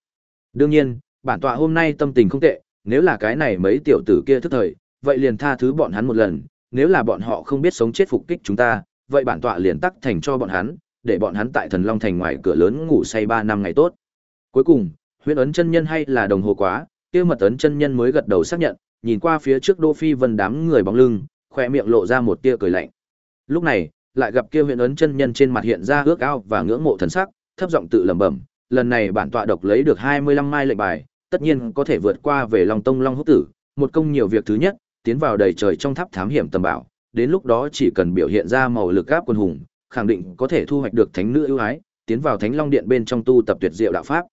Đương nhiên, bản tọa hôm nay tâm tình không tệ, nếu là cái này mấy tiểu tử kia thức thời, vậy liền tha thứ bọn hắn một lần, nếu là bọn họ không biết sống chết phục kích chúng ta, vậy bản tọa liền tắc thành cho bọn hắn, để bọn hắn tại Thần Long thành ngoài cửa lớn ngủ say 3 năm ngày tốt. Cuối cùng, huyễn ấn chân nhân hay là đồng hồ quá, kia mật ấn chân nhân mới gật đầu xác nhận, nhìn qua phía trước Đỗ Phi Vân đám người bóng lưng, khỏe miệng lộ ra một tia cười lạnh. Lúc này, lại gặp kia huyện ấn chân nhân trên mặt hiện ra ước ao và ngưỡng mộ thần sắc, thấp giọng tự lẩm bẩm, lần này bản tọa độc lấy được 25 mai lệnh bài, tất nhiên có thể vượt qua về Long Tông Long Húc Tử, một công nhiều việc thứ nhất, tiến vào đầy trời trong tháp thám hiểm tầm bảo, đến lúc đó chỉ cần biểu hiện ra màu lực áp quân hùng, khẳng định có thể thu hoạch được thánh nữ ưu ái, tiến vào Thánh Long Điện bên trong tu tập tuyệt diệu đạo pháp.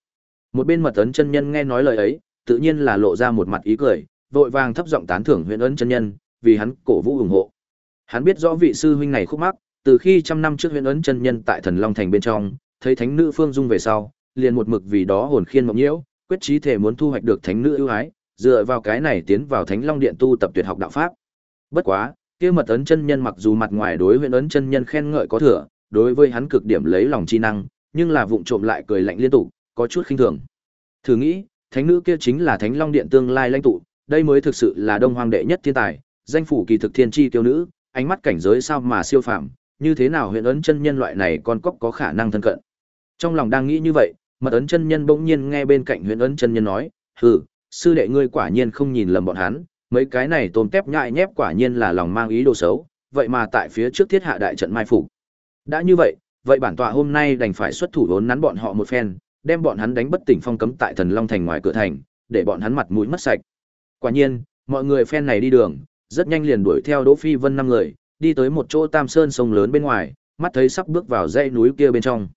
Một bên mật ấn chân nhân nghe nói lời ấy, tự nhiên là lộ ra một mặt ý cười, vội vàng thấp giọng tán thưởng huyện ấn chân nhân, vì hắn cổ vũ ủng hộ. Hắn biết rõ vị sư huynh này khúc mắc, từ khi trăm năm trước huyện ấn chân nhân tại Thần Long Thành bên trong, thấy thánh nữ Phương Dung về sau, liền một mực vì đó hồn khiên mộng nhiễu, quyết chí thể muốn thu hoạch được thánh nữ ưu ái, dựa vào cái này tiến vào Thánh Long Điện tu tập tuyệt học đạo pháp. Bất quá, kia mật ấn chân nhân mặc dù mặt ngoài đối huyện ấn chân nhân khen ngợi có thừa, đối với hắn cực điểm lấy lòng chi năng, nhưng là vụng trộm lại cười lạnh liên tục, có chút khinh thường. Thử nghĩ, thánh nữ kia chính là Thánh Long Điện tương lai lãnh tụ, đây mới thực sự là Đông Hoàng đệ nhất thiên tài, danh phủ kỳ thực thiên chi tiêu nữ, ánh mắt cảnh giới sao mà siêu phàm, như thế nào huyền ấn chân nhân loại này con cóc có khả năng thân cận. Trong lòng đang nghĩ như vậy, mật ấn chân nhân bỗng nhiên nghe bên cạnh huyền ấn chân nhân nói, "Hừ, sư đệ ngươi quả nhiên không nhìn lầm bọn hắn, mấy cái này tôm tép nhại nhép quả nhiên là lòng mang ý đồ xấu, vậy mà tại phía trước thiết hạ đại trận mai phục. Đã như vậy, vậy bản tọa hôm nay đành phải xuất thủ vốn nắn bọn họ một phen, đem bọn hắn đánh bất tỉnh phong cấm tại Thần Long thành ngoài cửa thành, để bọn hắn mặt mũi mất sạch. Quả nhiên, mọi người phen này đi đường, rất nhanh liền đuổi theo Đỗ Phi Vân năm người, đi tới một chỗ Tam Sơn sông lớn bên ngoài, mắt thấy sắp bước vào dãy núi kia bên trong.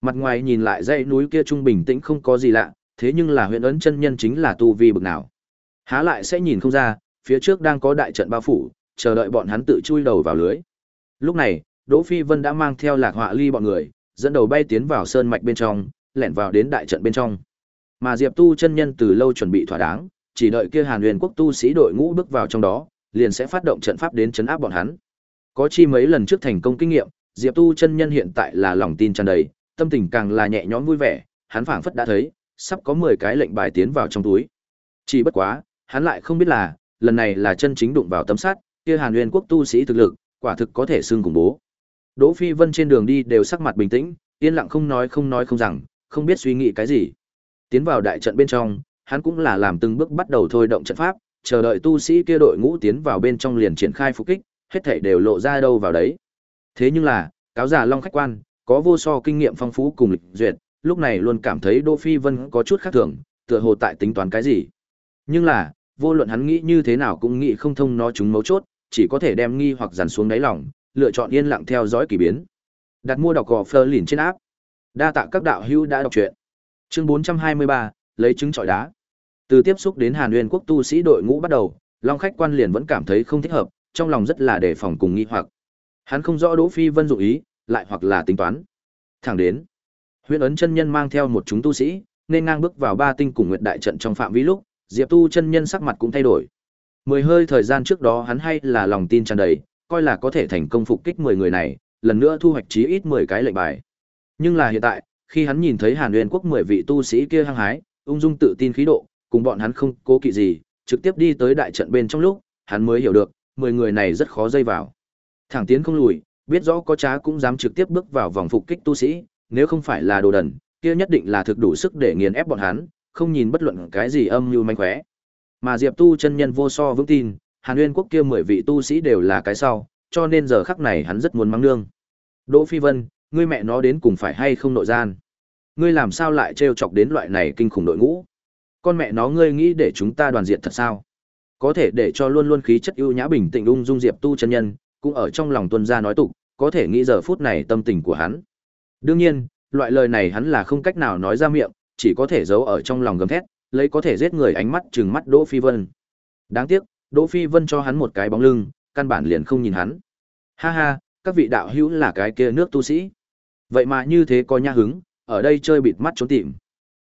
Mặt ngoài nhìn lại dãy núi kia trung bình tĩnh không có gì lạ, thế nhưng là huyện ấn chân nhân chính là tu vi bực nào. Há lại sẽ nhìn không ra, phía trước đang có đại trận bao phủ, chờ đợi bọn hắn tự chui đầu vào lưới. Lúc này, Đỗ Phi Vân đã mang theo Lạc Họa Ly bọn người, dẫn đầu bay tiến vào sơn mạch bên trong, lẻn vào đến đại trận bên trong. Mà Diệp Tu chân nhân từ lâu chuẩn bị thỏa đáng, chỉ đợi kia Hàn Huyền quốc tu sĩ đội ngũ bước vào trong đó, liền sẽ phát động trận pháp đến chấn áp bọn hắn. Có chi mấy lần trước thành công kinh nghiệm, Diệp Tu chân nhân hiện tại là lòng tin tràn đầy, tâm tình càng là nhẹ nhõm vui vẻ, hắn phảng phất đã thấy, sắp có 10 cái lệnh bài tiến vào trong túi. Chỉ bất quá, hắn lại không biết là, lần này là chân chính đụng vào tấm sắt, kia Hàn Nguyên quốc tu sĩ thực lực, quả thực có thể xưng cùng bố. Đỗ Phi Vân trên đường đi đều sắc mặt bình tĩnh, yên lặng không nói không nói không rằng, không biết suy nghĩ cái gì. Tiến vào đại trận bên trong, hắn cũng là làm từng bước bắt đầu thôi động trận pháp, chờ đợi tu sĩ kia đội ngũ tiến vào bên trong liền triển khai phục kích, hết thảy đều lộ ra đâu vào đấy. Thế nhưng là, cáo giả Long khách quan, có vô so kinh nghiệm phong phú cùng lịch duyệt, lúc này luôn cảm thấy Đỗ Phi Vân có chút khác thường, tựa hồ tại tính toán cái gì. Nhưng là, vô luận hắn nghĩ như thế nào cũng nghĩ không thông nó chúng mấu chốt, chỉ có thể đem nghi hoặc dằn xuống đáy lòng, lựa chọn yên lặng theo dõi kỳ biến. Đặt mua đọc gò Fleur lìn trên áp. Đa tạ các đạo hữu đã đọc truyện. Chương 423, lấy trứng trọi đá. Từ tiếp xúc đến Hàn Nguyên quốc tu sĩ đội ngũ bắt đầu, Long khách quan liền vẫn cảm thấy không thích hợp, trong lòng rất là đề phòng cùng nghi hoặc. Hắn không rõ Đỗ Phi Vân dụng ý, lại hoặc là tính toán. Thẳng đến, Huyễn ấn chân nhân mang theo một chúng tu sĩ, nên ngang bước vào ba tinh cùng nguyệt đại trận trong phạm vi lúc, Diệp Tu chân nhân sắc mặt cũng thay đổi. Mười hơi thời gian trước đó hắn hay là lòng tin tràn đầy, coi là có thể thành công phục kích 10 người này, lần nữa thu hoạch chí ít 10 cái lệnh bài. Nhưng là hiện tại, khi hắn nhìn thấy Hàn Nguyên quốc 10 vị tu sĩ kia hăng hái, ung dung tự tin khí độ, cùng bọn hắn không cố kỵ gì, trực tiếp đi tới đại trận bên trong lúc, hắn mới hiểu được, 10 người này rất khó dây vào. Thẳng tiến không lùi, biết rõ có trá cũng dám trực tiếp bước vào vòng phục kích tu sĩ, nếu không phải là đồ đần, kia nhất định là thực đủ sức để nghiền ép bọn hắn, không nhìn bất luận cái gì âm như manh khóe. Mà Diệp Tu chân nhân vô so vững tin, Hàn Nguyên quốc kia 10 vị tu sĩ đều là cái sau, cho nên giờ khắc này hắn rất muốn mắng nương. Đỗ Phi Vân, ngươi mẹ nó đến cùng phải hay không nội gian? Ngươi làm sao lại trêu chọc đến loại này kinh khủng đội ngũ? Con mẹ nó ngươi nghĩ để chúng ta đoàn diện thật sao? Có thể để cho luôn luôn khí chất ưu nhã bình tĩnh ung dung Diệp Tu chân nhân, cũng ở trong lòng tuân gia nói tục, có thể nghĩ giờ phút này tâm tình của hắn. Đương nhiên, loại lời này hắn là không cách nào nói ra miệng, chỉ có thể giấu ở trong lòng gầm thét, lấy có thể giết người ánh mắt chừng mắt Đỗ Phi Vân. Đáng tiếc, Đỗ Phi Vân cho hắn một cái bóng lưng, căn bản liền không nhìn hắn. Ha ha, các vị đạo hữu là cái kia nước tu sĩ. Vậy mà như thế có nha hứng, ở đây chơi bịt mắt trốn tìm.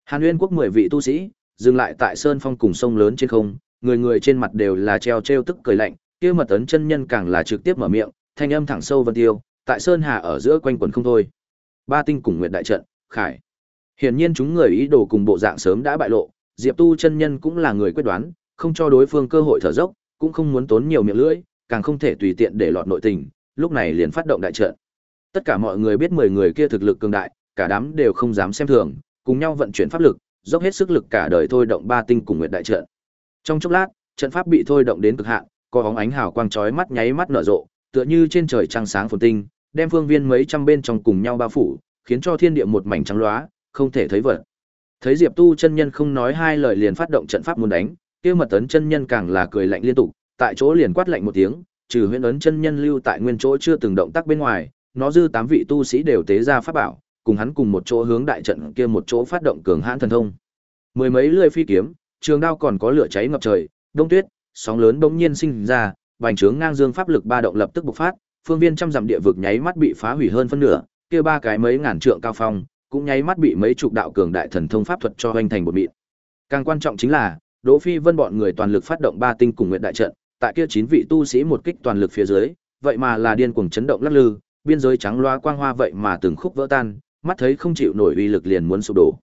Hàn Nguyên quốc 10 vị tu sĩ, dừng lại tại sơn phong cùng sông lớn trên không, người người trên mặt đều là treo treo tức cười lạnh, kia mật ấn chân nhân càng là trực tiếp mở miệng, thanh âm thẳng sâu vân tiêu, tại sơn hà ở giữa quanh quần không thôi. Ba tinh cùng nguyệt đại trận, khải. Hiển nhiên chúng người ý đồ cùng bộ dạng sớm đã bại lộ, Diệp Tu chân nhân cũng là người quyết đoán, không cho đối phương cơ hội thở dốc, cũng không muốn tốn nhiều miệng lưỡi, càng không thể tùy tiện để lọt nội tình, lúc này liền phát động đại trận. Tất cả mọi người biết 10 người kia thực lực cường đại, cả đám đều không dám xem thường, cùng nhau vận chuyển pháp lực, dốc hết sức lực cả đời thôi động ba tinh cùng nguyệt đại trận. Trong chốc lát, trận pháp bị thôi động đến cực hạn, có bóng ánh hào quang chói mắt nháy mắt nở rộ, tựa như trên trời trăng sáng phồn tinh, đem phương viên mấy trăm bên trong cùng nhau bao phủ, khiến cho thiên địa một mảnh trắng loá, không thể thấy vật. Thấy Diệp Tu chân nhân không nói hai lời liền phát động trận pháp muốn đánh, kia mật tấn chân nhân càng là cười lạnh liên tục, tại chỗ liền quát lạnh một tiếng, trừ huyễn ấn chân nhân lưu tại nguyên chỗ chưa từng động tác bên ngoài, nó dư tám vị tu sĩ đều tế ra pháp bảo, cùng hắn cùng một chỗ hướng đại trận kia một chỗ phát động cường hãn thần thông. Mười mấy lưỡi phi kiếm, trường đao còn có lửa cháy ngập trời, đông tuyết, sóng lớn bỗng nhiên sinh ra, bành trướng ngang dương pháp lực ba động lập tức bộc phát, phương viên trăm dặm địa vực nháy mắt bị phá hủy hơn phân nửa, kia ba cái mấy ngàn trượng cao phong, cũng nháy mắt bị mấy chục đạo cường đại thần thông pháp thuật cho hoành thành một mịn. Càng quan trọng chính là, Đỗ Phi Vân bọn người toàn lực phát động ba tinh cùng nguyện đại trận, tại kia chín vị tu sĩ một kích toàn lực phía dưới, vậy mà là điên cuồng chấn động lắc lư, biên giới trắng loa quang hoa vậy mà từng khúc vỡ tan, mắt thấy không chịu nổi uy lực liền muốn sụp đổ.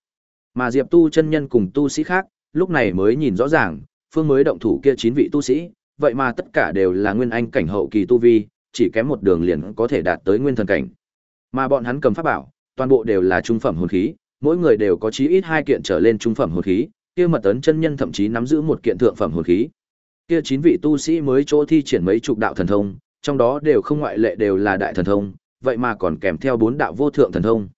Mà Diệp Tu chân nhân cùng tu sĩ khác, lúc này mới nhìn rõ ràng, phương mới động thủ kia chín vị tu sĩ, vậy mà tất cả đều là nguyên anh cảnh hậu kỳ tu vi, chỉ kém một đường liền có thể đạt tới nguyên thần cảnh. Mà bọn hắn cầm pháp bảo, toàn bộ đều là trung phẩm hồn khí, mỗi người đều có chí ít hai kiện trở lên trung phẩm hồn khí, kia mật ấn chân nhân thậm chí nắm giữ một kiện thượng phẩm hồn khí. Kia chín vị tu sĩ mới chỗ thi triển mấy chục đạo thần thông, trong đó đều không ngoại lệ đều là đại thần thông, vậy mà còn kèm theo bốn đạo vô thượng thần thông.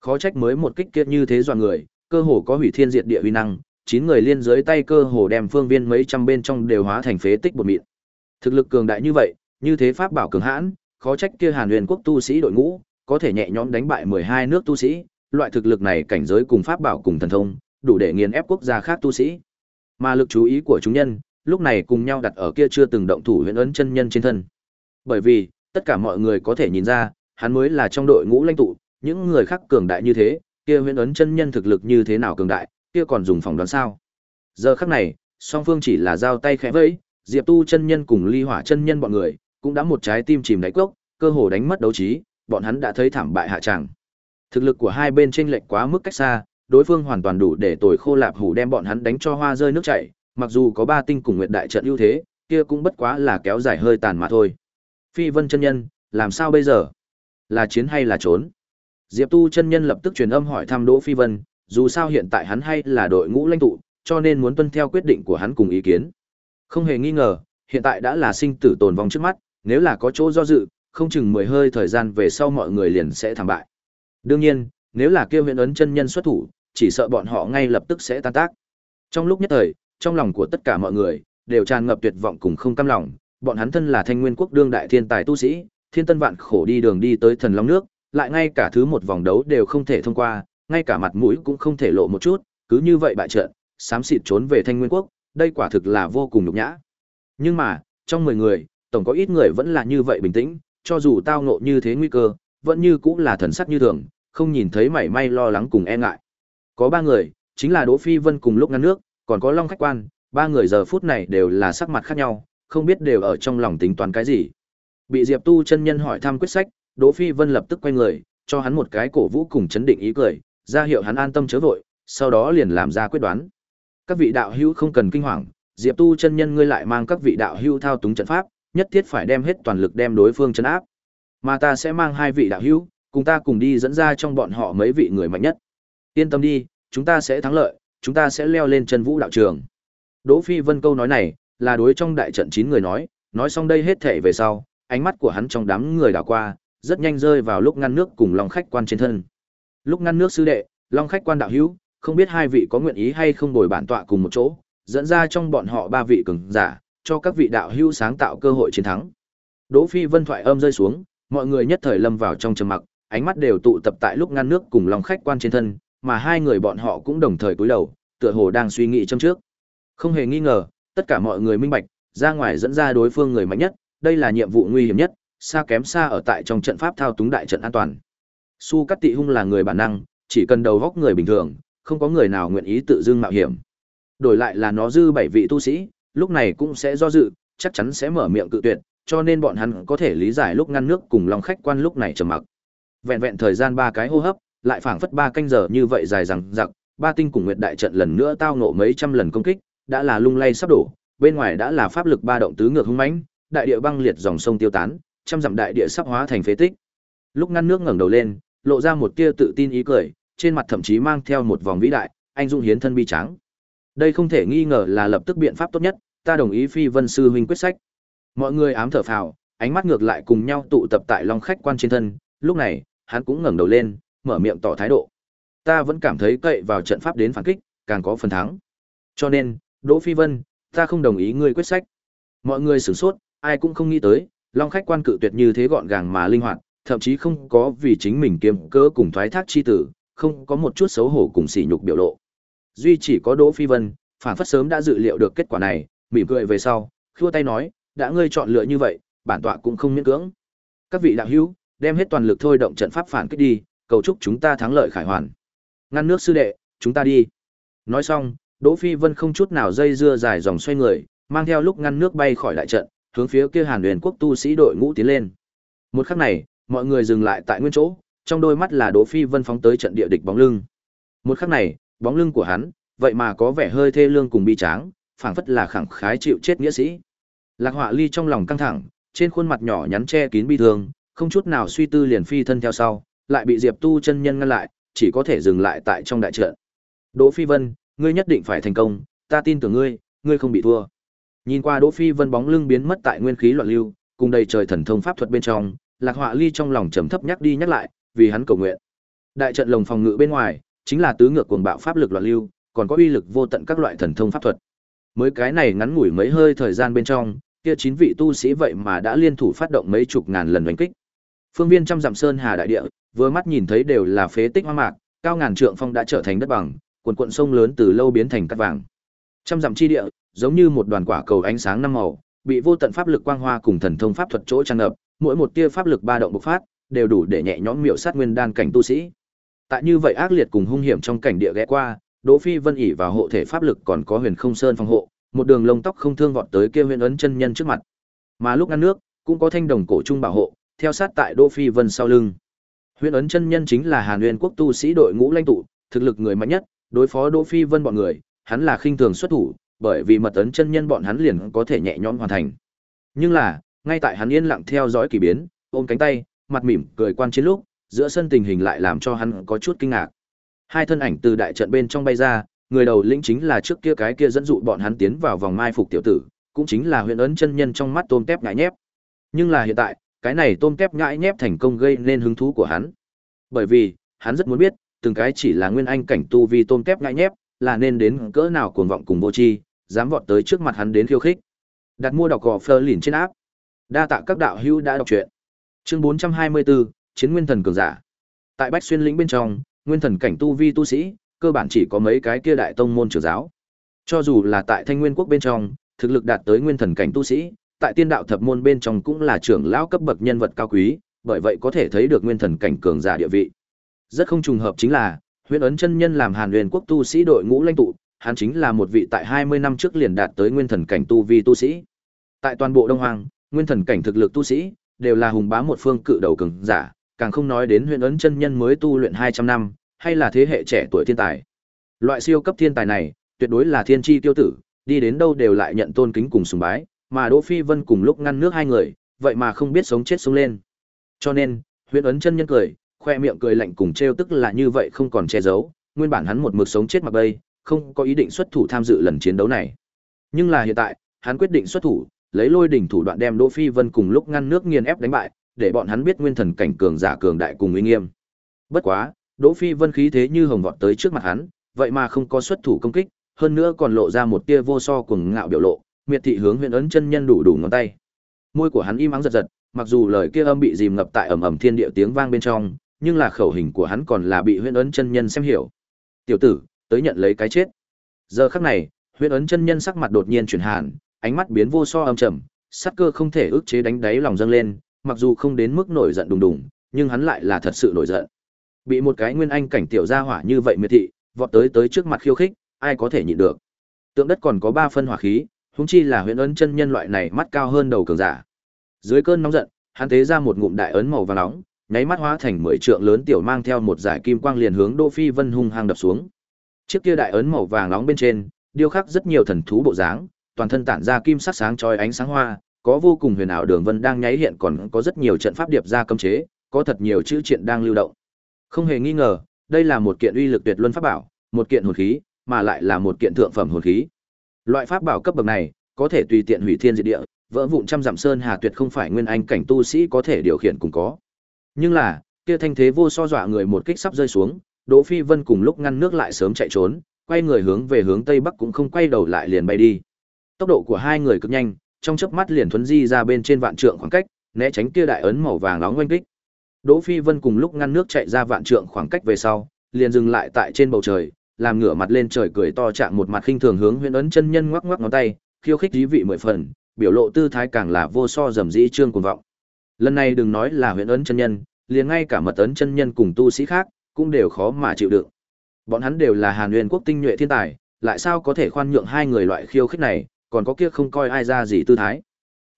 Khó trách mới một kích kia như thế dọa người, cơ hồ có hủy thiên diệt địa uy năng, chín người liên dưới tay cơ hồ đem phương viên mấy trăm bên trong đều hóa thành phế tích bột mịn. Thực lực cường đại như vậy, như thế pháp bảo cường hãn, khó trách kia Hàn Huyền quốc tu sĩ đội ngũ có thể nhẹ nhõm đánh bại 12 nước tu sĩ, loại thực lực này cảnh giới cùng pháp bảo cùng thần thông, đủ để nghiền ép quốc gia khác tu sĩ. Mà lực chú ý của chúng nhân, lúc này cùng nhau đặt ở kia chưa từng động thủ huyền ấn chân nhân trên thân. Bởi vì, tất cả mọi người có thể nhìn ra, hắn mới là trong đội ngũ lãnh tụ, những người khác cường đại như thế, kia huyền ấn chân nhân thực lực như thế nào cường đại, kia còn dùng phòng đoán sao. Giờ khắc này, song phương chỉ là giao tay khẽ vẫy, Diệp Tu chân nhân cùng Ly Hỏa chân nhân bọn người, cũng đã một trái tim chìm đáy cốc, cơ hồ đánh mất đấu trí, bọn hắn đã thấy thảm bại hạ tràng. Thực lực của hai bên chênh lệch quá mức cách xa, đối phương hoàn toàn đủ để tồi khô lạp hủ đem bọn hắn đánh cho hoa rơi nước chảy, mặc dù có ba tinh cùng nguyệt đại trận ưu thế, kia cũng bất quá là kéo dài hơi tàn mà thôi. Phi Vân chân nhân, làm sao bây giờ? Là chiến hay là trốn? Diệp Tu chân nhân lập tức truyền âm hỏi thăm Đỗ Phi Vân, dù sao hiện tại hắn hay là đội ngũ lãnh tụ, cho nên muốn tuân theo quyết định của hắn cùng ý kiến. Không hề nghi ngờ, hiện tại đã là sinh tử tồn vong trước mắt, nếu là có chỗ do dự, không chừng mười hơi thời gian về sau mọi người liền sẽ thảm bại. Đương nhiên, nếu là kêu huyện ấn chân nhân xuất thủ, chỉ sợ bọn họ ngay lập tức sẽ tan tác. Trong lúc nhất thời, trong lòng của tất cả mọi người đều tràn ngập tuyệt vọng cùng không cam lòng, bọn hắn thân là Thanh Nguyên quốc đương đại thiên tài tu sĩ, thiên tân vạn khổ đi đường đi tới thần long nước, lại ngay cả thứ một vòng đấu đều không thể thông qua, ngay cả mặt mũi cũng không thể lộ một chút, cứ như vậy bại trận, xám xịt trốn về Thanh Nguyên quốc, đây quả thực là vô cùng nhục nhã. Nhưng mà, trong 10 người, tổng có ít người vẫn là như vậy bình tĩnh, cho dù tao ngộ như thế nguy cơ, vẫn như cũng là thần sắc như thường, không nhìn thấy mảy may lo lắng cùng e ngại. Có ba người, chính là Đỗ Phi Vân cùng lúc ngăn nước, còn có Long khách quan, ba người giờ phút này đều là sắc mặt khác nhau, không biết đều ở trong lòng tính toán cái gì. Bị Diệp Tu chân nhân hỏi thăm quyết sách, Đỗ Phi Vân lập tức quay người, cho hắn một cái cổ vũ cùng chấn định ý cười, ra hiệu hắn an tâm chớ vội, sau đó liền làm ra quyết đoán. Các vị đạo hữu không cần kinh hoàng, Diệp Tu chân nhân ngươi lại mang các vị đạo hữu thao túng trận pháp, nhất thiết phải đem hết toàn lực đem đối phương trấn áp. Mà ta sẽ mang hai vị đạo hữu, cùng ta cùng đi dẫn ra trong bọn họ mấy vị người mạnh nhất. Yên tâm đi, chúng ta sẽ thắng lợi, chúng ta sẽ leo lên chân vũ đạo trường. Đỗ Phi Vân câu nói này, là đối trong đại trận chín người nói, nói xong đây hết thể về sau, ánh mắt của hắn trong đám người đảo qua, rất nhanh rơi vào lúc ngăn nước cùng lòng khách quan trên thân. Lúc ngăn nước sư đệ, Long khách quan đạo hữu, không biết hai vị có nguyện ý hay không ngồi bản tọa cùng một chỗ, dẫn ra trong bọn họ ba vị cường giả, cho các vị đạo hữu sáng tạo cơ hội chiến thắng. Đỗ Phi Vân thoại âm rơi xuống, mọi người nhất thời lâm vào trong trầm mặc, ánh mắt đều tụ tập tại lúc ngăn nước cùng Long khách quan trên thân, mà hai người bọn họ cũng đồng thời cúi đầu, tựa hồ đang suy nghĩ trong trước. Không hề nghi ngờ, tất cả mọi người minh bạch, ra ngoài dẫn ra đối phương người mạnh nhất, đây là nhiệm vụ nguy hiểm nhất, xa kém xa ở tại trong trận pháp thao túng đại trận an toàn. Su Cát Tị Hung là người bản năng, chỉ cần đầu góc người bình thường, không có người nào nguyện ý tự dưng mạo hiểm. Đổi lại là nó dư bảy vị tu sĩ, lúc này cũng sẽ do dự, chắc chắn sẽ mở miệng cự tuyệt, cho nên bọn hắn có thể lý giải lúc ngăn nước cùng lòng khách quan lúc này trầm mặc. Vẹn vẹn thời gian ba cái hô hấp, lại phảng phất ba canh giờ như vậy dài rằng giặc, ba tinh cùng nguyệt đại trận lần nữa tao nộ mấy trăm lần công kích, đã là lung lay sắp đổ, bên ngoài đã là pháp lực ba động tứ ngược hung mãnh, đại địa băng liệt dòng sông tiêu tán, trăm dặm đại địa sắp hóa thành phế tích. Lúc ngăn nước ngẩng đầu lên, lộ ra một tia tự tin ý cười, trên mặt thậm chí mang theo một vòng vĩ đại, anh dũng hiến thân bi trắng. Đây không thể nghi ngờ là lập tức biện pháp tốt nhất, ta đồng ý Phi Vân sư huynh quyết sách. Mọi người ám thở phào, ánh mắt ngược lại cùng nhau tụ tập tại Long khách quan trên thân, lúc này, hắn cũng ngẩng đầu lên, mở miệng tỏ thái độ. Ta vẫn cảm thấy cậy vào trận pháp đến phản kích, càng có phần thắng. Cho nên, Đỗ Phi Vân, ta không đồng ý ngươi quyết sách. Mọi người sửng sốt, ai cũng không nghĩ tới, Long khách quan cự tuyệt như thế gọn gàng mà linh hoạt, thậm chí không có vì chính mình kiêm cớ cùng thoái thác chi tử, không có một chút xấu hổ cùng sỉ nhục biểu lộ. Duy chỉ có Đỗ Phi Vân, phản phất sớm đã dự liệu được kết quả này, mỉm cười về sau, khua tay nói, đã ngươi chọn lựa như vậy, bản tọa cũng không miễn cưỡng. Các vị đạo hữu, đem hết toàn lực thôi động trận pháp phản kích đi, cầu chúc chúng ta thắng lợi khải hoàn. Ngăn nước sư đệ, chúng ta đi. Nói xong, Đỗ Phi Vân không chút nào dây dưa dài dòng xoay người, mang theo lúc ngăn nước bay khỏi đại trận, hướng phía kia Hàn Huyền quốc tu sĩ đội ngũ tiến lên. Một khắc này, mọi người dừng lại tại nguyên chỗ, trong đôi mắt là Đỗ Phi Vân phóng tới trận địa địch bóng lưng. Một khắc này, bóng lưng của hắn, vậy mà có vẻ hơi thê lương cùng bi tráng, phảng phất là khẳng khái chịu chết nghĩa sĩ. Lạc Họa Ly trong lòng căng thẳng, trên khuôn mặt nhỏ nhắn che kín bi thương, không chút nào suy tư liền phi thân theo sau, lại bị Diệp Tu chân nhân ngăn lại, chỉ có thể dừng lại tại trong đại trận. Đỗ Phi Vân, ngươi nhất định phải thành công, ta tin tưởng ngươi, ngươi không bị thua. Nhìn qua Đỗ Phi Vân bóng lưng biến mất tại nguyên khí loạn lưu, cùng đầy trời thần thông pháp thuật bên trong, Lạc Họa Ly trong lòng trầm thấp nhắc đi nhắc lại, vì hắn cầu nguyện. Đại trận lồng phòng ngự bên ngoài, chính là tứ ngược cuồng bạo pháp lực loạn lưu, còn có uy lực vô tận các loại thần thông pháp thuật. Mới cái này ngắn ngủi mấy hơi thời gian bên trong, kia chín vị tu sĩ vậy mà đã liên thủ phát động mấy chục ngàn lần đánh kích. Phương viên trăm dặm sơn hà đại địa, vừa mắt nhìn thấy đều là phế tích hoang mạc, cao ngàn trượng phong đã trở thành đất bằng, quần quận sông lớn từ lâu biến thành cát vàng. Trăm dặm chi địa, giống như một đoàn quả cầu ánh sáng năm màu, bị vô tận pháp lực quang hoa cùng thần thông pháp thuật chỗ tràn ngập, mỗi một tia pháp lực ba động bộc phát, đều đủ để nhẹ nhõm miểu sát nguyên đan cảnh tu sĩ. Tại như vậy ác liệt cùng hung hiểm trong cảnh địa ghé qua, Đỗ Phi Vân ỉ vào hộ thể pháp lực còn có Huyền Không Sơn phòng hộ, một đường lông tóc không thương vọt tới kia Huyền ấn chân nhân trước mặt. Mà lúc ngăn nước, cũng có thanh đồng cổ trung bảo hộ, theo sát tại Đỗ Phi Vân sau lưng. Huyền ấn chân nhân chính là Hàn Nguyên quốc tu sĩ đội ngũ lãnh tụ, thực lực người mạnh nhất, đối phó Đỗ Phi Vân bọn người, hắn là khinh thường xuất thủ, bởi vì mật ấn chân nhân bọn hắn liền có thể nhẹ nhõm hoàn thành. Nhưng là, ngay tại hắn yên lặng theo dõi kỳ biến, ôm cánh tay, mặt mỉm cười quan chiến lúc, giữa sân tình hình lại làm cho hắn có chút kinh ngạc. Hai thân ảnh từ đại trận bên trong bay ra, người đầu lĩnh chính là trước kia cái kia dẫn dụ bọn hắn tiến vào vòng mai phục tiểu tử, cũng chính là huyền ấn chân nhân trong mắt tôm tép ngại nhép. Nhưng là hiện tại, cái này tôm tép ngại nhép thành công gây nên hứng thú của hắn. Bởi vì, hắn rất muốn biết, từng cái chỉ là nguyên anh cảnh tu vi tôm tép ngại nhép, là nên đến cỡ nào cuồng vọng cùng vô tri, dám vọt tới trước mặt hắn đến khiêu khích. Đặt mua đọc gò Fleur lìn trên áp. Đa tạ các đạo hữu đã đọc truyện. Chương 424, Chiến Nguyên Thần cường giả. Tại Bách Xuyên lĩnh bên trong, nguyên thần cảnh tu vi tu sĩ, cơ bản chỉ có mấy cái kia đại tông môn trưởng giáo. Cho dù là tại Thanh Nguyên quốc bên trong, thực lực đạt tới nguyên thần cảnh tu sĩ, tại Tiên đạo thập môn bên trong cũng là trưởng lão cấp bậc nhân vật cao quý, bởi vậy có thể thấy được nguyên thần cảnh cường giả địa vị. Rất không trùng hợp chính là, Huyễn ấn chân nhân làm Hàn Nguyên quốc tu sĩ đội ngũ lãnh tụ, hắn chính là một vị tại 20 năm trước liền đạt tới nguyên thần cảnh tu vi tu sĩ. Tại toàn bộ Đông Hoàng, nguyên thần cảnh thực lực tu sĩ đều là hùng bá một phương cự đầu cường giả, càng không nói đến Huyễn ấn chân nhân mới tu luyện 200 năm, hay là thế hệ trẻ tuổi thiên tài. Loại siêu cấp thiên tài này, tuyệt đối là thiên chi tiêu tử, đi đến đâu đều lại nhận tôn kính cùng sùng bái, mà Đỗ Phi Vân cùng lúc ngăn nước hai người, vậy mà không biết sống chết sống lên. Cho nên, Huyễn ấn chân nhân cười, khoe miệng cười lạnh cùng trêu tức là như vậy không còn che giấu, nguyên bản hắn một mực sống chết mặc bay, không có ý định xuất thủ tham dự lần chiến đấu này. Nhưng là hiện tại, hắn quyết định xuất thủ, lấy lôi đỉnh thủ đoạn đem Đỗ Phi Vân cùng lúc ngăn nước nghiền ép đánh bại, để bọn hắn biết nguyên thần cảnh cường giả cường đại cùng uy nghiêm. Bất quá, Đỗ Phi Vân khí thế như hồng vọt tới trước mặt hắn, vậy mà không có xuất thủ công kích, hơn nữa còn lộ ra một tia vô so cuồng ngạo biểu lộ, miệt thị hướng huyện ấn chân nhân đủ đủ ngón tay. Môi của hắn im ắng giật giật, mặc dù lời kia âm bị dìm ngập tại ầm ầm thiên địa tiếng vang bên trong, nhưng là khẩu hình của hắn còn là bị huyễn ấn chân nhân xem hiểu. Tiểu tử, tới nhận lấy cái chết. Giờ khắc này, huyễn ấn chân nhân sắc mặt đột nhiên chuyển hàn, ánh mắt biến vô so âm trầm, sát cơ không thể ức chế đánh đáy lòng dâng lên, mặc dù không đến mức nổi giận đùng đùng, nhưng hắn lại là thật sự nổi giận. Bị một cái nguyên anh cảnh tiểu gia hỏa như vậy miệt thị, vọt tới tới trước mặt khiêu khích, ai có thể nhịn được. Tượng đất còn có ba phân hỏa khí, huống chi là huyễn ấn chân nhân loại này mắt cao hơn đầu cường giả. Dưới cơn nóng giận, hắn thế ra một ngụm đại ấn màu vàng nóng, nháy mắt hóa thành mười trượng lớn tiểu mang theo một giải kim quang liền hướng Đỗ Phi Vân hung hăng đập xuống. Chiếc kia đại ấn màu vàng nóng bên trên, điêu khắc rất nhiều thần thú bộ dáng, toàn thân tản ra kim sắc sáng chói ánh sáng hoa, có vô cùng huyền ảo đường vân đang nháy hiện còn có rất nhiều trận pháp điệp ra cấm chế, có thật nhiều chữ triện đang lưu động. Không hề nghi ngờ, đây là một kiện uy lực tuyệt luân pháp bảo, một kiện hồn khí, mà lại là một kiện thượng phẩm hồn khí. Loại pháp bảo cấp bậc này, có thể tùy tiện hủy thiên diệt địa, vỡ vụn trăm dặm sơn hà tuyệt không phải nguyên anh cảnh tu sĩ có thể điều khiển cùng có. Nhưng là, kia thanh thế vô so dọa người một kích sắp rơi xuống, Đỗ Phi Vân cùng lúc ngăn nước lại sớm chạy trốn, quay người hướng về hướng tây bắc cũng không quay đầu lại liền bay đi. Tốc độ của hai người cực nhanh, trong chớp mắt liền thuấn di ra bên trên vạn trượng khoảng cách, né tránh kia đại ấn màu vàng nóng oanh kích. Đỗ Phi Vân cùng lúc ngăn nước chạy ra vạn trượng khoảng cách về sau, liền dừng lại tại trên bầu trời, làm ngửa mặt lên trời cười to chạm một mặt khinh thường hướng Huyền ấn chân nhân ngoắc ngoắc ngón tay, khiêu khích dí vị mười phần, biểu lộ tư thái càng là vô so dầm dĩ trương cuồng vọng. Lần này đừng nói là Huyền ấn chân nhân, liền ngay cả mật ấn chân nhân cùng tu sĩ khác, cũng đều khó mà chịu đựng. Bọn hắn đều là Hàn Nguyên quốc tinh nhuệ thiên tài, lại sao có thể khoan nhượng hai người loại khiêu khích này, còn có kia không coi ai ra gì tư thái.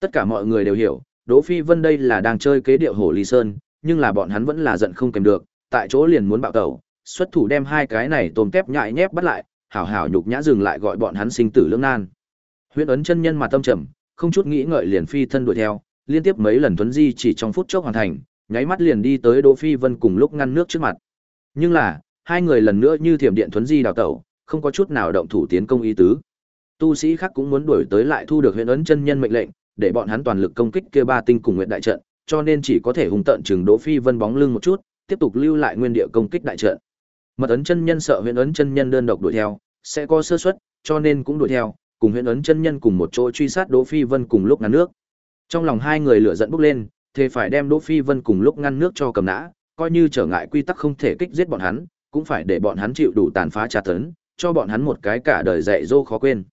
Tất cả mọi người đều hiểu, Đỗ Phi Vân đây là đang chơi kế điệu hổ ly sơn, nhưng là bọn hắn vẫn là giận không kèm được, tại chỗ liền muốn bạo tẩu, xuất thủ đem hai cái này tôm tép nhại nhép bắt lại, hảo hảo nhục nhã dừng lại gọi bọn hắn sinh tử lưỡng nan. Huyễn ấn chân nhân mà tâm trầm, không chút nghĩ ngợi liền phi thân đuổi theo, liên tiếp mấy lần tuấn di chỉ trong phút chốc hoàn thành, nháy mắt liền đi tới Đỗ Phi Vân cùng lúc ngăn nước trước mặt. Nhưng là, hai người lần nữa như thiểm điện thuấn di đào tẩu, không có chút nào động thủ tiến công ý tứ. Tu sĩ khác cũng muốn đuổi tới lại thu được huyền ấn chân nhân mệnh lệnh, để bọn hắn toàn lực công kích kia ba tinh cùng nguyện đại trận, cho nên chỉ có thể hùng tận chừng Đỗ Phi Vân bóng lưng một chút, tiếp tục lưu lại nguyên địa công kích đại trận. Mật ấn chân nhân sợ huyền ấn chân nhân đơn độc đuổi theo, sẽ có sơ suất, cho nên cũng đuổi theo, cùng huyền ấn chân nhân cùng một chỗ truy sát Đỗ Phi Vân cùng lúc ngăn nước. Trong lòng hai người lửa giận bốc lên, thề phải đem Đỗ Phi Vân cùng lúc ngăn nước cho cầm nã, coi như trở ngại quy tắc không thể kích giết bọn hắn, cũng phải để bọn hắn chịu đủ tàn phá tra tấn, cho bọn hắn một cái cả đời dạy dỗ khó quên.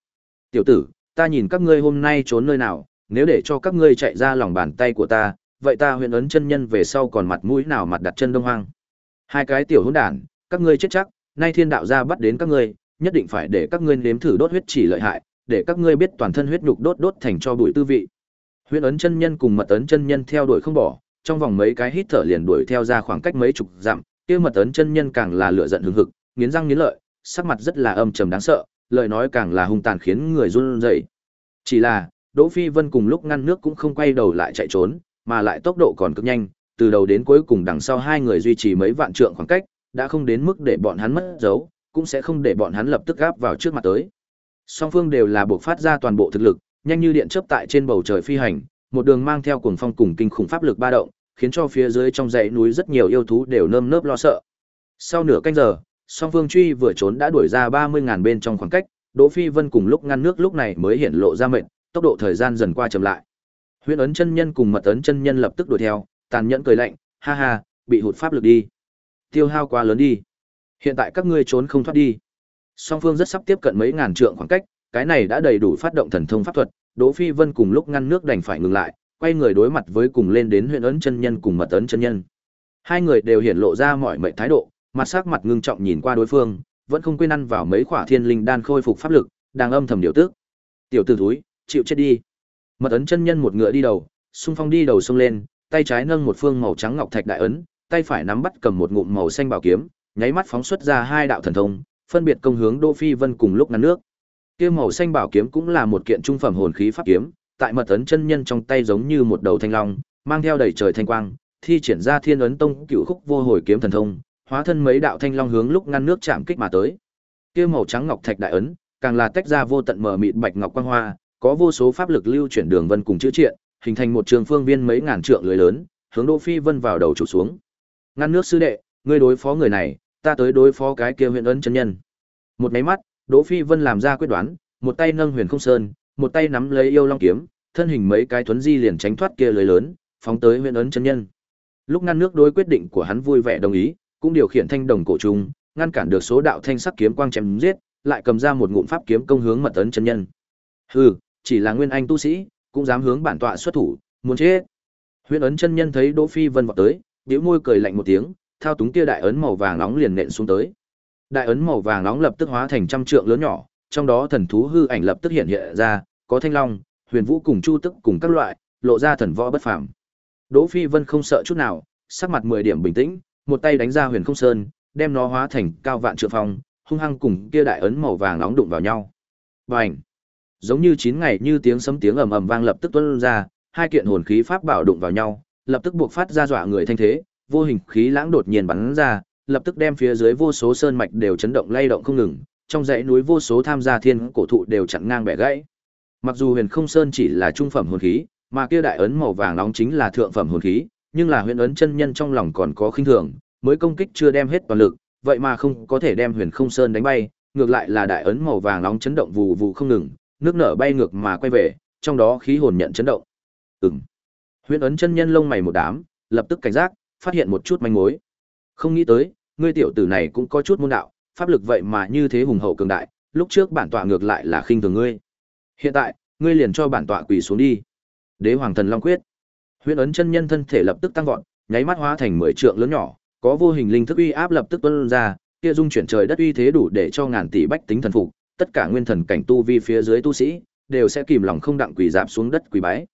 Tiểu tử, ta nhìn các ngươi hôm nay trốn nơi nào, nếu để cho các ngươi chạy ra lòng bàn tay của ta, vậy ta huyền ấn chân nhân về sau còn mặt mũi nào mặt đặt chân đông hoang. Hai cái tiểu hỗn đản, các ngươi chết chắc, nay thiên đạo gia bắt đến các ngươi, nhất định phải để các ngươi nếm thử đốt huyết chỉ lợi hại, để các ngươi biết toàn thân huyết nhục đốt đốt thành cho bụi tư vị. Huyền ấn chân nhân cùng mật ấn chân nhân theo đuổi không bỏ, trong vòng mấy cái hít thở liền đuổi theo ra khoảng cách mấy chục dặm, kia mật ấn chân nhân càng là lửa giận hừng hực, nghiến răng nghiến lợi, sắc mặt rất là âm trầm đáng sợ, lời nói càng là hung tàn khiến người run rẩy. Chỉ là, Đỗ Phi Vân cùng lúc ngăn nước cũng không quay đầu lại chạy trốn, mà lại tốc độ còn cực nhanh, từ đầu đến cuối cùng đằng sau hai người duy trì mấy vạn trượng khoảng cách, đã không đến mức để bọn hắn mất dấu, cũng sẽ không để bọn hắn lập tức gáp vào trước mặt tới. Song phương đều là buộc phát ra toàn bộ thực lực, nhanh như điện chớp tại trên bầu trời phi hành, một đường mang theo cuồng phong cùng kinh khủng pháp lực ba động, khiến cho phía dưới trong dãy núi rất nhiều yêu thú đều nơm nớp lo sợ. Sau nửa canh giờ, song Vương truy vừa trốn đã đuổi ra 30 ngàn bên trong khoảng cách, Đỗ Phi Vân cùng lúc ngăn nước lúc này mới hiện lộ ra mệt, tốc độ thời gian dần qua chậm lại. Huyễn ấn chân nhân cùng mật ấn chân nhân lập tức đuổi theo, tàn nhẫn cười lạnh, ha ha, bị hụt pháp lực đi. Tiêu hao quá lớn đi. Hiện tại các ngươi trốn không thoát đi. Song phương rất sắp tiếp cận mấy ngàn trượng khoảng cách, cái này đã đầy đủ phát động thần thông pháp thuật, Đỗ Phi Vân cùng lúc ngăn nước đành phải ngừng lại, quay người đối mặt với cùng lên đến huyện ấn chân nhân cùng mật ấn chân nhân. Hai người đều hiển lộ ra mọi mệnh thái độ, mặt sắc mặt ngưng trọng nhìn qua đối phương, vẫn không quên ăn vào mấy khỏa thiên linh đan khôi phục pháp lực, đang âm thầm điều tức. Tiểu tử thúi, chịu chết đi. Mật ấn chân nhân một ngựa đi đầu, xung phong đi đầu xông lên, tay trái nâng một phương màu trắng ngọc thạch đại ấn, tay phải nắm bắt cầm một ngụm màu xanh bảo kiếm, nháy mắt phóng xuất ra hai đạo thần thông, phân biệt công hướng Đỗ Phi Vân cùng lúc ngăn nước. Kia màu xanh bảo kiếm cũng là một kiện trung phẩm hồn khí pháp kiếm, tại mật ấn chân nhân trong tay giống như một đầu thanh long, mang theo đầy trời thanh quang, thi triển ra Thiên ấn tông cựu khúc vô hồi kiếm thần thông, hóa thân mấy đạo thanh long hướng lúc ngăn nước chạm kích mà tới. Kia màu trắng ngọc thạch đại ấn, càng là tách ra vô tận mở mịt bạch ngọc quang hoa, có vô số pháp lực lưu chuyển đường vân cùng chữ triện, hình thành một trường phương viên mấy ngàn trượng lưới lớn, hướng Đỗ Phi Vân vào đầu trụ xuống. Ngăn nước sư đệ, ngươi đối phó người này, ta tới đối phó cái kia huyền ấn chân nhân. Một máy mắt, Đỗ Phi Vân làm ra quyết đoán, một tay nâng huyền không sơn, một tay nắm lấy yêu long kiếm, thân hình mấy cái thuấn di liền tránh thoát kia lưới lớn, phóng tới huyền ấn chân nhân. Lúc ngăn nước đối quyết định của hắn vui vẻ đồng ý, cũng điều khiển thanh đồng cổ trùng, ngăn cản được số đạo thanh sắc kiếm quang chém giết, lại cầm ra một ngụm pháp kiếm công hướng mật ấn chân nhân. Hừ, chỉ là nguyên anh tu sĩ, cũng dám hướng bản tọa xuất thủ, muốn chết. Huyền ấn chân nhân thấy Đỗ Phi Vân vọt tới, bĩu môi cười lạnh một tiếng, thao túng kia đại ấn màu vàng nóng liền nện xuống tới. Đại ấn màu vàng nóng lập tức hóa thành trăm trượng lớn nhỏ, trong đó thần thú hư ảnh lập tức hiện hiện ra, có thanh long, huyền vũ cùng chu tức cùng các loại, lộ ra thần võ bất phàm. Đỗ Phi Vân không sợ chút nào, sắc mặt 10 điểm bình tĩnh, một tay đánh ra huyền không sơn, đem nó hóa thành cao vạn trượng phong, hung hăng cùng kia đại ấn màu vàng nóng đụng vào nhau. Bành! Giống như chín ngày như tiếng sấm tiếng ầm ầm vang lập tức tuôn ra, hai kiện hồn khí pháp bảo đụng vào nhau, lập tức buộc phát ra dọa người thanh thế, vô hình khí lãng đột nhiên bắn ra, lập tức đem phía dưới vô số sơn mạch đều chấn động lay động không ngừng, trong dãy núi vô số tham gia thiên cổ thụ đều chặn ngang bẻ gãy. Mặc dù Huyền Không Sơn chỉ là trung phẩm hồn khí, mà kia đại ấn màu vàng nóng chính là thượng phẩm hồn khí, nhưng là Huyền ấn chân nhân trong lòng còn có khinh thường, mới công kích chưa đem hết toàn lực, vậy mà không có thể đem Huyền Không Sơn đánh bay, ngược lại là đại ấn màu vàng nóng chấn động vù vù không ngừng, nước nở bay ngược mà quay về, trong đó khí hồn nhận chấn động. Ừm. Huyền ấn chân nhân lông mày một đám, lập tức cảnh giác, phát hiện một chút manh mối. Không nghĩ tới, ngươi tiểu tử này cũng có chút môn đạo, pháp lực vậy mà như thế hùng hậu cường đại, lúc trước bản tọa ngược lại là khinh thường ngươi. Hiện tại, ngươi liền cho bản tọa quỳ xuống đi. Đế Hoàng Thần Long quyết. huyễn ấn chân nhân thân thể lập tức tăng vọt, nháy mắt hóa thành mười trượng lớn nhỏ, có vô hình linh thức uy áp lập tức tuân ra, kia dung chuyển trời đất uy thế đủ để cho ngàn tỷ bách tính thần phục, tất cả nguyên thần cảnh tu vi phía dưới tu sĩ đều sẽ kìm lòng không đặng quỳ dạp xuống đất quỳ bái.